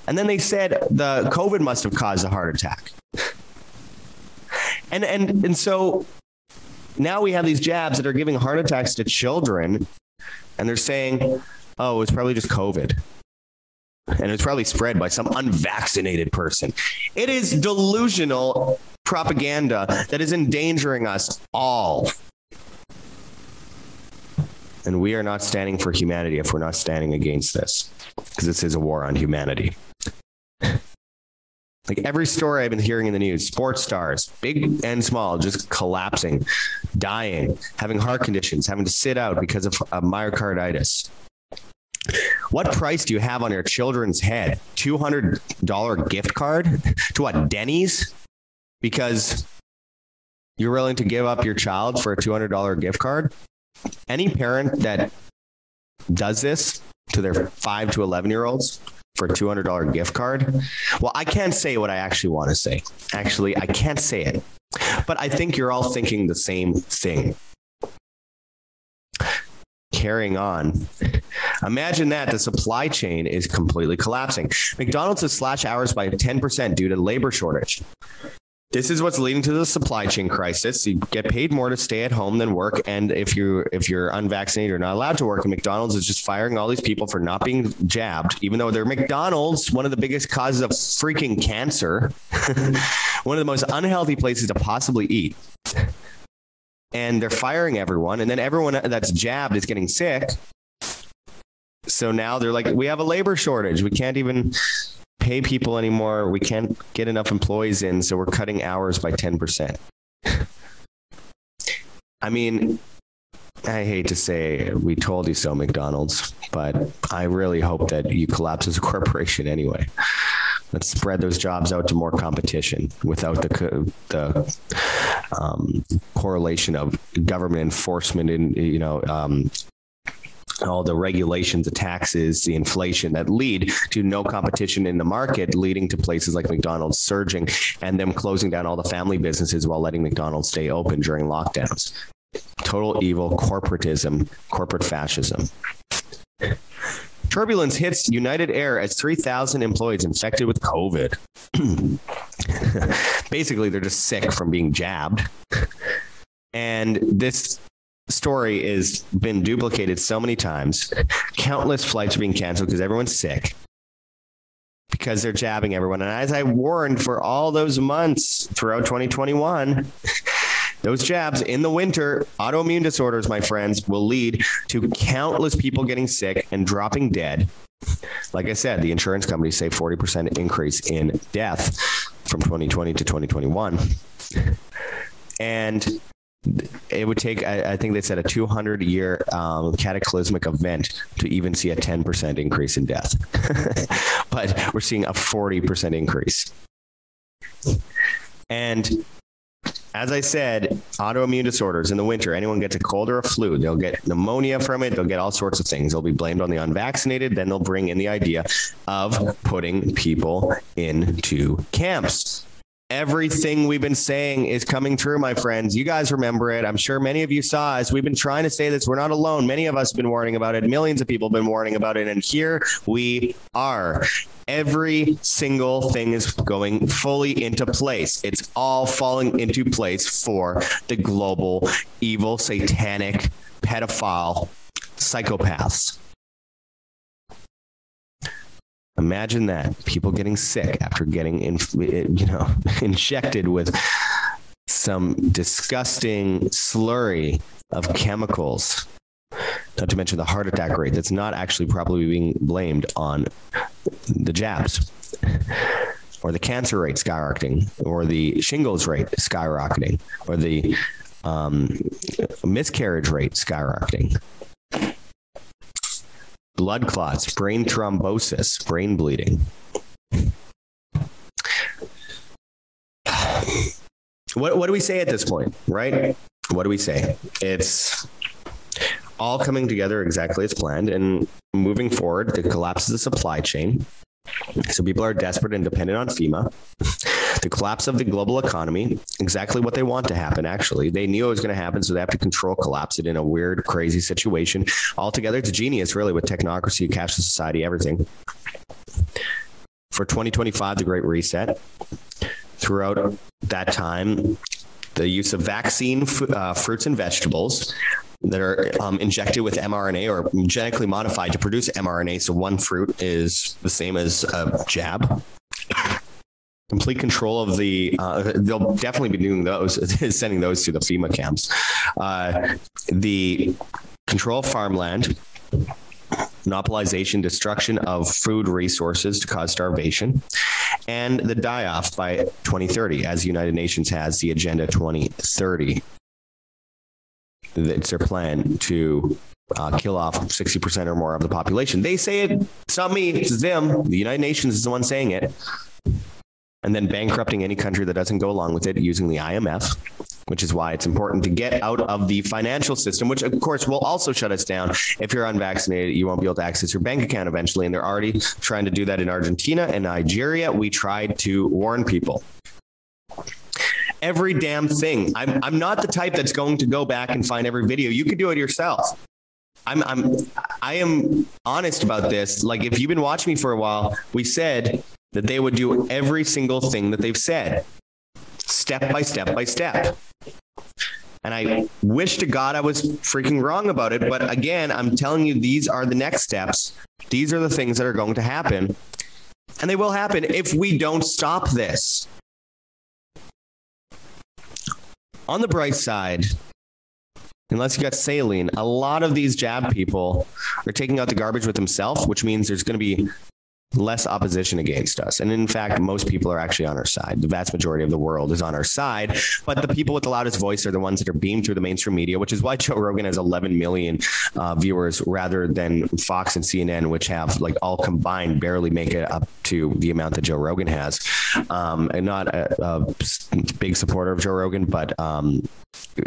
And then they said the COVID must have caused a heart attack. And and and so now we have these jabs that are giving heart attacks to children and they're saying, "Oh, it's probably just COVID." And it's probably spread by some unvaccinated person. It is delusional propaganda that is endangering us all. And we are not standing for humanity if we're not standing against this because this is a war on humanity. Like every story I've been hearing in the news, sports stars, big and small, just collapsing, dying, having heart conditions, having to sit out because of myocarditis. What price do you have on your children's head? $200 gift card to what Denny's? Because you're willing to give up your child for a $200 gift card? Any parent that does this to their 5 to 11 year olds for a $200 gift card. Well, I can't say what I actually want to say. Actually, I can't say it. But I think you're all thinking the same thing. Carrying on. Imagine that the supply chain is completely collapsing. McDonald's has slashed hours by 10% due to labor shortage. This is what's leading to the supply chain crisis. You get paid more to stay at home than work and if you if you're unvaccinated you're not allowed to work and McDonald's is just firing all these people for not being jabbed even though they're McDonald's, one of the biggest causes of freaking cancer. one of the most unhealthy places to possibly eat. And they're firing everyone and then everyone that's jabbed is getting sick. So now they're like we have a labor shortage. We can't even pay people anymore. We can't get enough employees in, so we're cutting hours by 10%. I mean, I hate to say we told you so McDonald's, but I really hope that you collapse as a corporation anyway. Let's spread those jobs out to more competition without the the um, correlation of government enforcement and you know um, all the regulations, the taxes, the inflation that lead to no competition in the market leading to places like McDonald's surging and them closing down all the family businesses while letting McDonald's stay open during lockdowns. Total evil corporatism, corporate fascism. Turbulence hits United Air as 3000 employees infected with COVID. Basically they're just sick from being jabbed. And this story is been duplicated so many times. Countless flights are being canceled because everyone's sick. Because they're jabbing everyone. And as I warned for all those months throughout 2021, those jabs in the winter, autoimmune disorders, my friends, will lead to countless people getting sick and dropping dead. Like I said, the insurance companies say 40% increase in death from 2020 to 2021. And it would take I, I, think they said a 200 year um, cataclysmic event to even see a 10% increase in death. but we're seeing a 40% increase. And as I said, autoimmune disorders in the winter, anyone gets a cold or a flu, they'll get pneumonia from it, they'll get all sorts of things. They'll be blamed on the unvaccinated, then they'll bring in the idea of putting people into camps everything we've been saying is coming true my friends. You guys remember it. I'm sure many of you saw us. We've been trying to say this. We're not alone. Many of us have been warning about it. Millions of people have been warning about it. And here we are. Every single thing is going fully into place. It's all falling into place for the global evil satanic pedophile psychopaths Imagine that. People getting sick after getting in, you know injected with some disgusting slurry of chemicals. Not to mention the heart attack rate that's not actually probably being blamed on the jabs or the cancer rate skyrocketing or the shingles rate skyrocketing or the um, miscarriage rate skyrocketing blood clots, brain thrombosis, brain bleeding. What what do we say at this point, right? What do we say? It's all coming together exactly as planned and moving forward the collapse of the supply chain. So people are desperate and dependent on FEMA the collapse of the global economy, exactly what they want to happen actually. They knew it was going to happen so they have to control collapse it in a weird crazy situation. Altogether it's a genius really with technocracy, cashless society, everything. For 2025 the great reset. Throughout that time the use of vaccine uh, fruits and vegetables that are um, injected with mRNA or genetically modified to produce mRNA so one fruit is the same as a jab complete control of the uh, they'll definitely be doing those sending those to the FEMA camps uh, the control farmland monopolization destruction of food resources to cause starvation and the die off by 2030 as the United Nations has the agenda 2030 it's their plan to uh, kill off 60% or more of the population. They say it, it's not me, it's them. The United Nations is the one saying it. And then bankrupting any country that doesn't go along with it using the IMF, which is why it's important to get out of the financial system, which of course will also shut us down. If you're unvaccinated, you won't be able to access your bank account eventually and they're already trying to do that in Argentina and Nigeria. We tried to warn people every damn thing. I'm I'm not the type that's going to go back and find every video. You could do it yourself. I'm I'm I am honest about this. Like if you've been watching me for a while, we said that they would do every single thing that they've said step by step by step. And I wish to God I was freaking wrong about it, but again, I'm telling you these are the next steps. These are the things that are going to happen. And they will happen if we don't stop this. On the bright side, unless you got saline, a lot of these jab people are taking out the garbage with themselves, which means there's going to be less opposition against us. And in fact, most people are actually on our side. The vast majority of the world is on our side, but the people with the loudest voice are the ones that are beamed through the mainstream media, which is why Joe Rogan has 11 million uh, viewers rather than Fox and CNN which have like all combined barely make it up to the amount that Joe Rogan has. Um and not a, a big supporter of Joe Rogan, but um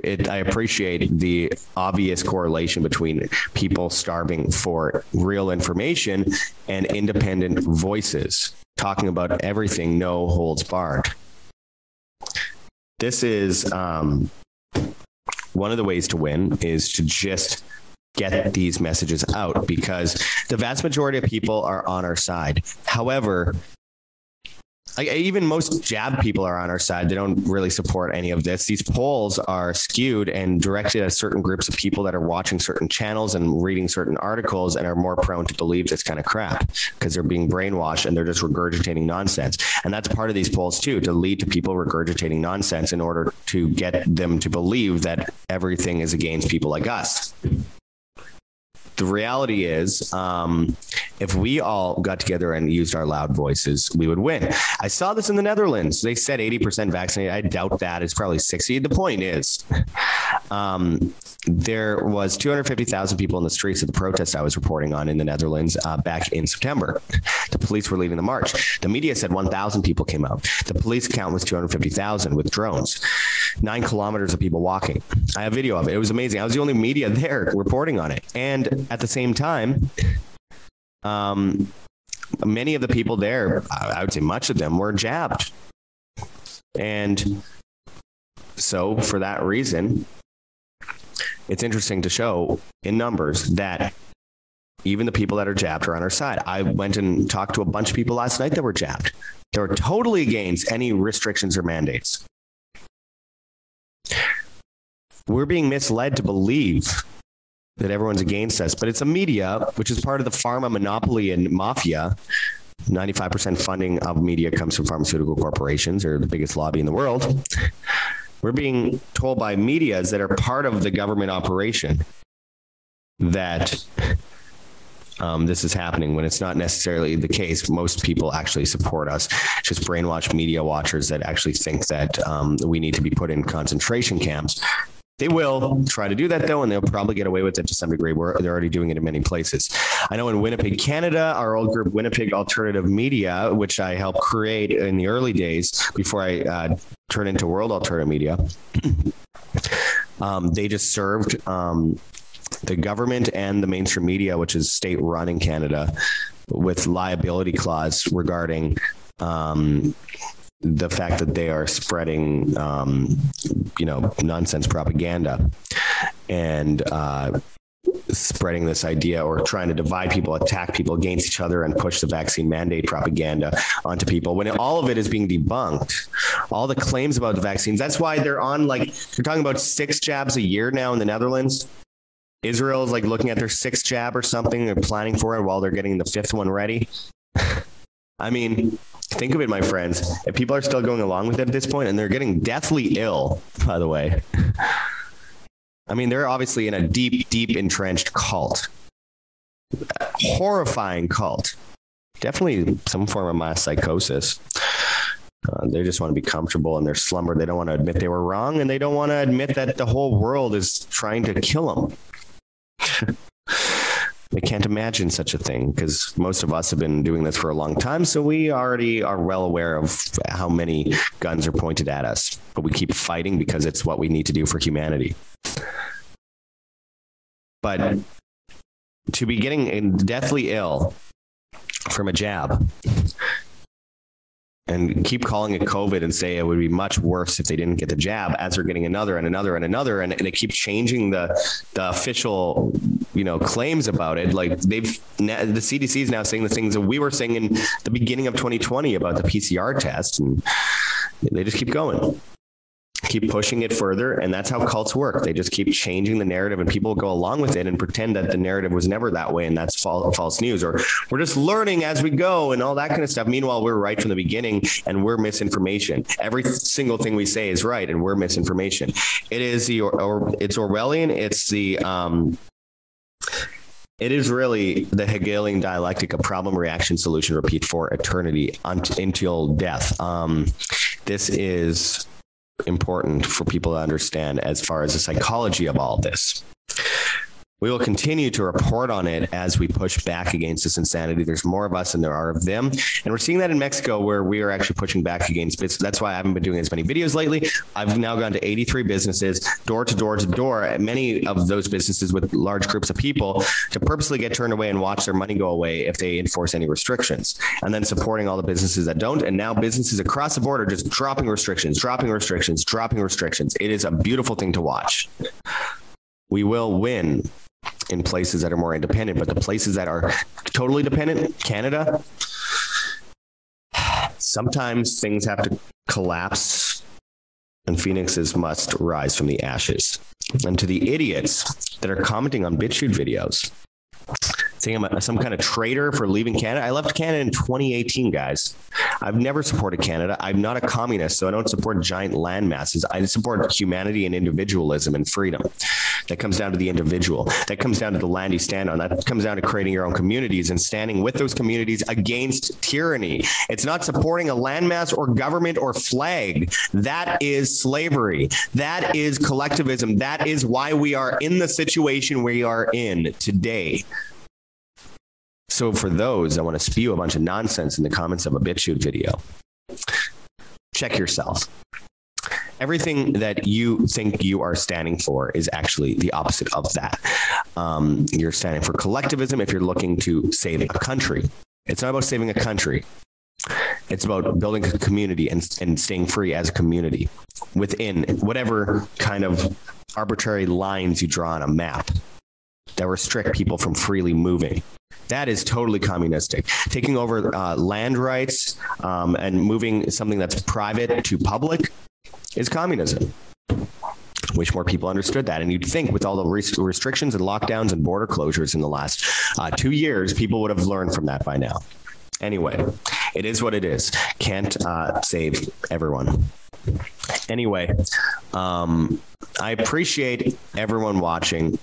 it, I appreciate the obvious correlation between people starving for real information and independent voices talking about everything no holds barred. This is um, one of the ways to win is to just get these messages out because the vast majority of people are on our side. However, like even most jab people are on our side. They don't really support any of this. These polls are skewed and directed at certain groups of people that are watching certain channels and reading certain articles and are more prone to believe this kind of crap because they're being brainwashed and they're just regurgitating nonsense. And that's part of these polls too to lead to people regurgitating nonsense in order to get them to believe that everything is against people like us the reality is um, if we all got together and used our loud voices we would win i saw this in the netherlands they said 80% vaccinated i doubt that it's probably 60 the point is um, there was 250,000 people in the streets of the protest I was reporting on in the Netherlands uh, back in September. The police were leading the march. The media said 1,000 people came out. The police count was 250,000 with drones. 9 kilometers of people walking. I have video of it. It was amazing. I was the only media there reporting on it. And at the same time um, many of the people there, I would say much of them were jabbed. And so for that reason, it's interesting to show in numbers that even the people that are jabbed are on our side. I went and talked to a bunch of people last night that were jabbed. They were totally against any restrictions or mandates. We're being misled to believe that everyone's against us, but it's a media which is part of the pharma monopoly and mafia. 95% funding of media comes from pharmaceutical corporations. Or the biggest lobby in the world. We're being told by medias that are part of the government operation that um, this is happening when it's not necessarily the case. Most people actually support us. It's just brainwashed media watchers that actually think that um, we need to be put in concentration camps they will try to do that though and they'll probably get away with it to some degree. They're already doing it in many places. I know in Winnipeg, Canada, our old group Winnipeg Alternative Media, which I helped create in the early days before I uh, turned into World Alternative Media. um, they just served um, the government and the mainstream media, which is state run in Canada with liability clause regarding um, the fact that they are spreading um, you know nonsense propaganda and uh, spreading this idea or trying to divide people, attack people against each other and push the vaccine mandate propaganda onto people when all of it is being debunked. All the claims about the vaccines. That's why they're on like they're talking about 6 jabs a year now in the Netherlands. Israel is like looking at their sixth jab or something they're planning for it while they're getting the fifth one ready. I mean, think of it my friends. If people are still going along with it at this point and they're getting deathly ill, by the way. I mean, they're obviously in a deep deep entrenched cult. Horrifying cult. Definitely some form of mass psychosis. Uh, they just want to be comfortable in their slumber. They don't want to admit they were wrong and they don't want to admit that the whole world is trying to kill them. they can't imagine such a thing because most of us have been doing this for a long time so we already are well aware of how many guns are pointed at us. But we keep fighting because it's what we need to do for humanity. But to be getting deathly ill from a jab and keep calling it covid and say it would be much worse if they didn't get the jab as they're getting another and another and another. And, and they keep changing the the official you know claims about it. Like they've the CDC is now saying the things that we were saying in the beginning of 2020 about the PCR test. And they just keep going keep pushing it further and that's how cults work. They just keep changing the narrative and people go along with it and pretend that the narrative was never that way and that's false, false news or we're just learning as we go and all that kind of stuff. Meanwhile we're right from the beginning and we're misinformation. Every single thing we say is right and we're misinformation. It is the or, or it's orwellian it's the um it is really the Hegelian dialectic of problem reaction solution repeat for eternity until death. Um this is important for people to understand as far as the psychology of all this. We will continue to report on it as we push back against this insanity. There's more of us than there are of them. And we're seeing that in Mexico where we are actually pushing back against bits. That's why I haven't been doing as many videos lately. I've now gone to 83 businesses door to door to door, many of those businesses with large groups of people to purposely get turned away and watch their money go away if they enforce any restrictions. And then supporting all the businesses that don't and now businesses across the board are just dropping restrictions, dropping restrictions, dropping restrictions. It is a beautiful thing to watch. We will win in places that are more independent but the places that are totally dependent Canada sometimes things have to collapse and phoenixes must rise from the ashes. And to the idiots that are commenting on BitChute videos I'm a, some kind of traitor for leaving Canada. I left Canada in 2018, guys. I've never supported Canada. I'm not a communist, so I don't support giant land masses. I support humanity and individualism and freedom. That comes down to the individual. That comes down to the land you stand on. That comes down to creating your own communities and standing with those communities against tyranny. It's not supporting a landmass or government or flag. That is slavery. That is collectivism. That is why we are in the situation we are in today. So for those I want to spew a bunch of nonsense in the comments of a BitChute video. Check yourself. Everything that you think you are standing for is actually the opposite of that. Um, you're standing for collectivism if you're looking to save a country. It's not about saving a country. It's about building a community and and staying free as a community within whatever kind of arbitrary lines you draw on a map that restrict people from freely moving. That is totally communistic. Taking over uh, land rights um, and moving something that's private to public is communism. Wish more people understood that and you'd think with all the restrictions and lockdowns and border closures in the last uh, 2 years people would have learned from that by now. Anyway, it is what it is. Can't uh, save everyone. Anyway, um, I appreciate everyone watching.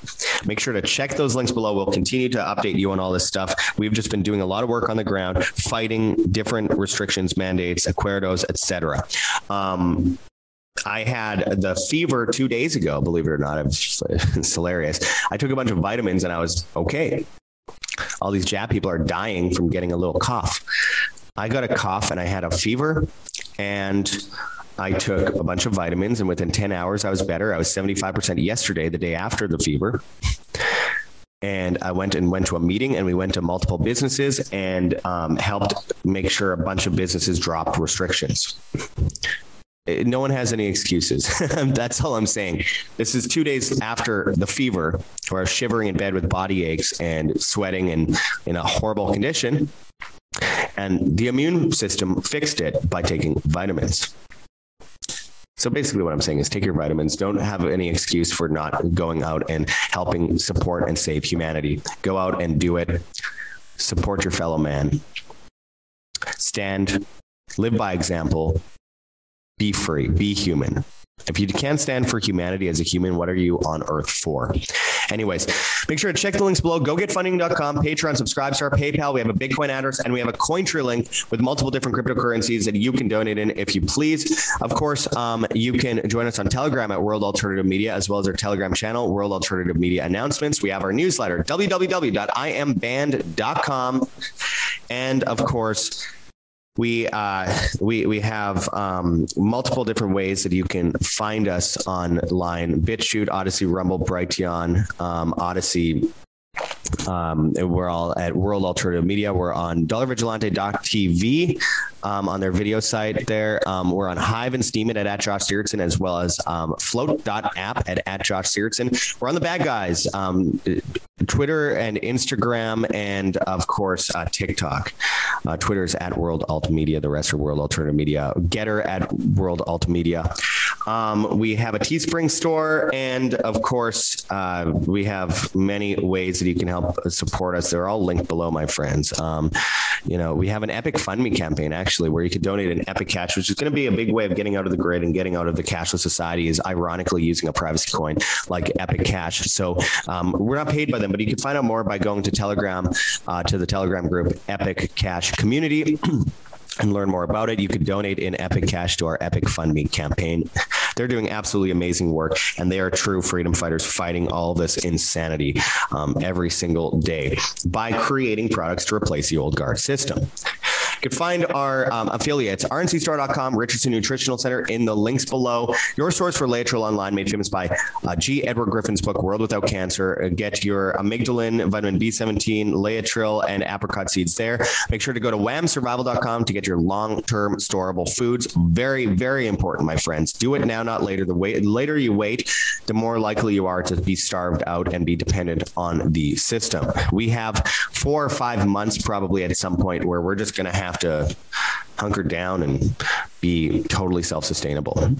Make sure to check those links below. We'll continue to update you on all this stuff. We've just been doing a lot of work on the ground fighting different restrictions, mandates, acuerdos, etc. Um, I had the fever 2 days ago, believe it or not. It's hilarious. I took a bunch of vitamins and I was okay. All these jab people are dying from getting a little cough. I got a cough and I had a fever and I took a bunch of vitamins and within 10 hours I was better. I was 75% yesterday the day after the fever. And I went and went to a meeting and we went to multiple businesses and um, helped make sure a bunch of businesses dropped restrictions. eh, no one has any excuses. That's all I'm saying. This is 2 days after the fever where I was shivering in bed with body aches and sweating and in a horrible condition. And the immune system fixed it by taking vitamins. So basically what I'm saying is take your vitamins. Don't have any excuse for not going out and helping support and save humanity. Go out and do it. Support your fellow man. Stand, live by example. Be free, be human. If you can't stand for humanity as a human, what are you on earth for? Anyways, make sure to check the links below. Go get GoGetFunding.com, Patreon, subscribe to our PayPal. We have a Bitcoin address and we have a Cointree link with multiple different cryptocurrencies that you can donate in if you please. Of course, um, you can join us on Telegram at World Alternative Media as well as our Telegram channel, World Alternative Media Announcements. We have our newsletter, www.iamband.com. And of course, we uh we we have um multiple different ways that you can find us online. BitChute Odysee Rumble Brighteon um Odysee um we're all at World Alternative Media we're on dollarvigilante.tv um on their video site there um we're on Hive and Steemit at, at Josh as well as um flote.app at at Josh we're on the bad guys um Twitter and Instagram and of course uh, TikTok. Uh, Twitter is at World Alt Media, the rest are World Alternative Media. GETTR at World Alt Media. Um, we have a Teespring store and of course uh, we have many ways that you can help support us. They're all linked below my friends. Um, you know, we have an Epic Fund Me campaign actually where you could donate an Epic Cash which is going to be a big way of getting out of the grid and getting out of the cashless society is ironically using a privacy coin like Epic Cash. So um, we're not paid by them but you can find out more by going to Telegram uh, to the Telegram group Epic Cash Community and learn more about it. You could donate in Epic Cash to our Epic Fund Me campaign. They're doing absolutely amazing work and they are true freedom fighters fighting all this insanity um, every single day by creating products to replace the old guard system. You can find our um, affiliates rncstore.com Richardson Nutritional Center in the links below. Your source for Laetrile online made famous by uh, G Edward Griffin's book World Without Cancer. Uh, get your amygdalin, vitamin B17, Laetrile and apricot seeds there. Make sure to go to whamsurvival.com to get your long-term storable foods. Very very important my friends. Do it now not later. The later you wait, the more likely you are to be starved out and be dependent on the system. We have 4 or 5 months probably at some point where we're just going to have to hunker down and be totally self-sustainable.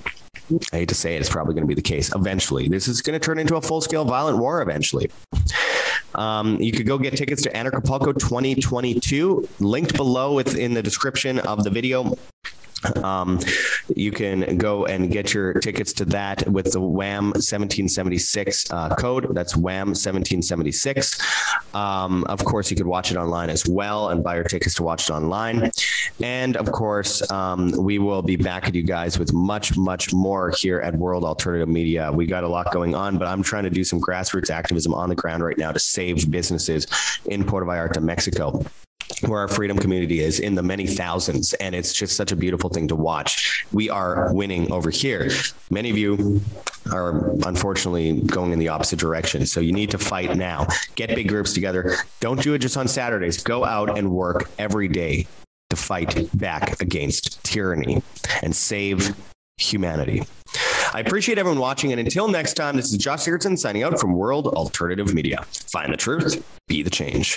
I hate to say it, it's probably going to be the case eventually. This is going to turn into a full-scale violent war eventually. Um, you could go get tickets to Anarchapulco 2022 linked below within the description of the video um, you can go and get your tickets to that with the WHAM 1776 uh, code. That's WHAM 1776 um, of course you could watch it online as well and buy your tickets to watch it online. And of course um, we will be back at you guys with much much more here at World Alternative Media. We got a lot going on but I'm trying to do some grassroots activism on the ground right now to save businesses in Puerto Vallarta Mexico where our freedom community is in the many thousands and it's just such a beautiful thing to watch. We are winning over here. Many of you are unfortunately going in the opposite direction. So you need to fight now. Get big groups together. Don't do it just on Saturdays. Go out and work every day to fight back against tyranny and save humanity. I appreciate everyone watching and until next time this is Josh Sigurdson signing out from World Alternative Media. Find the truth, be the change.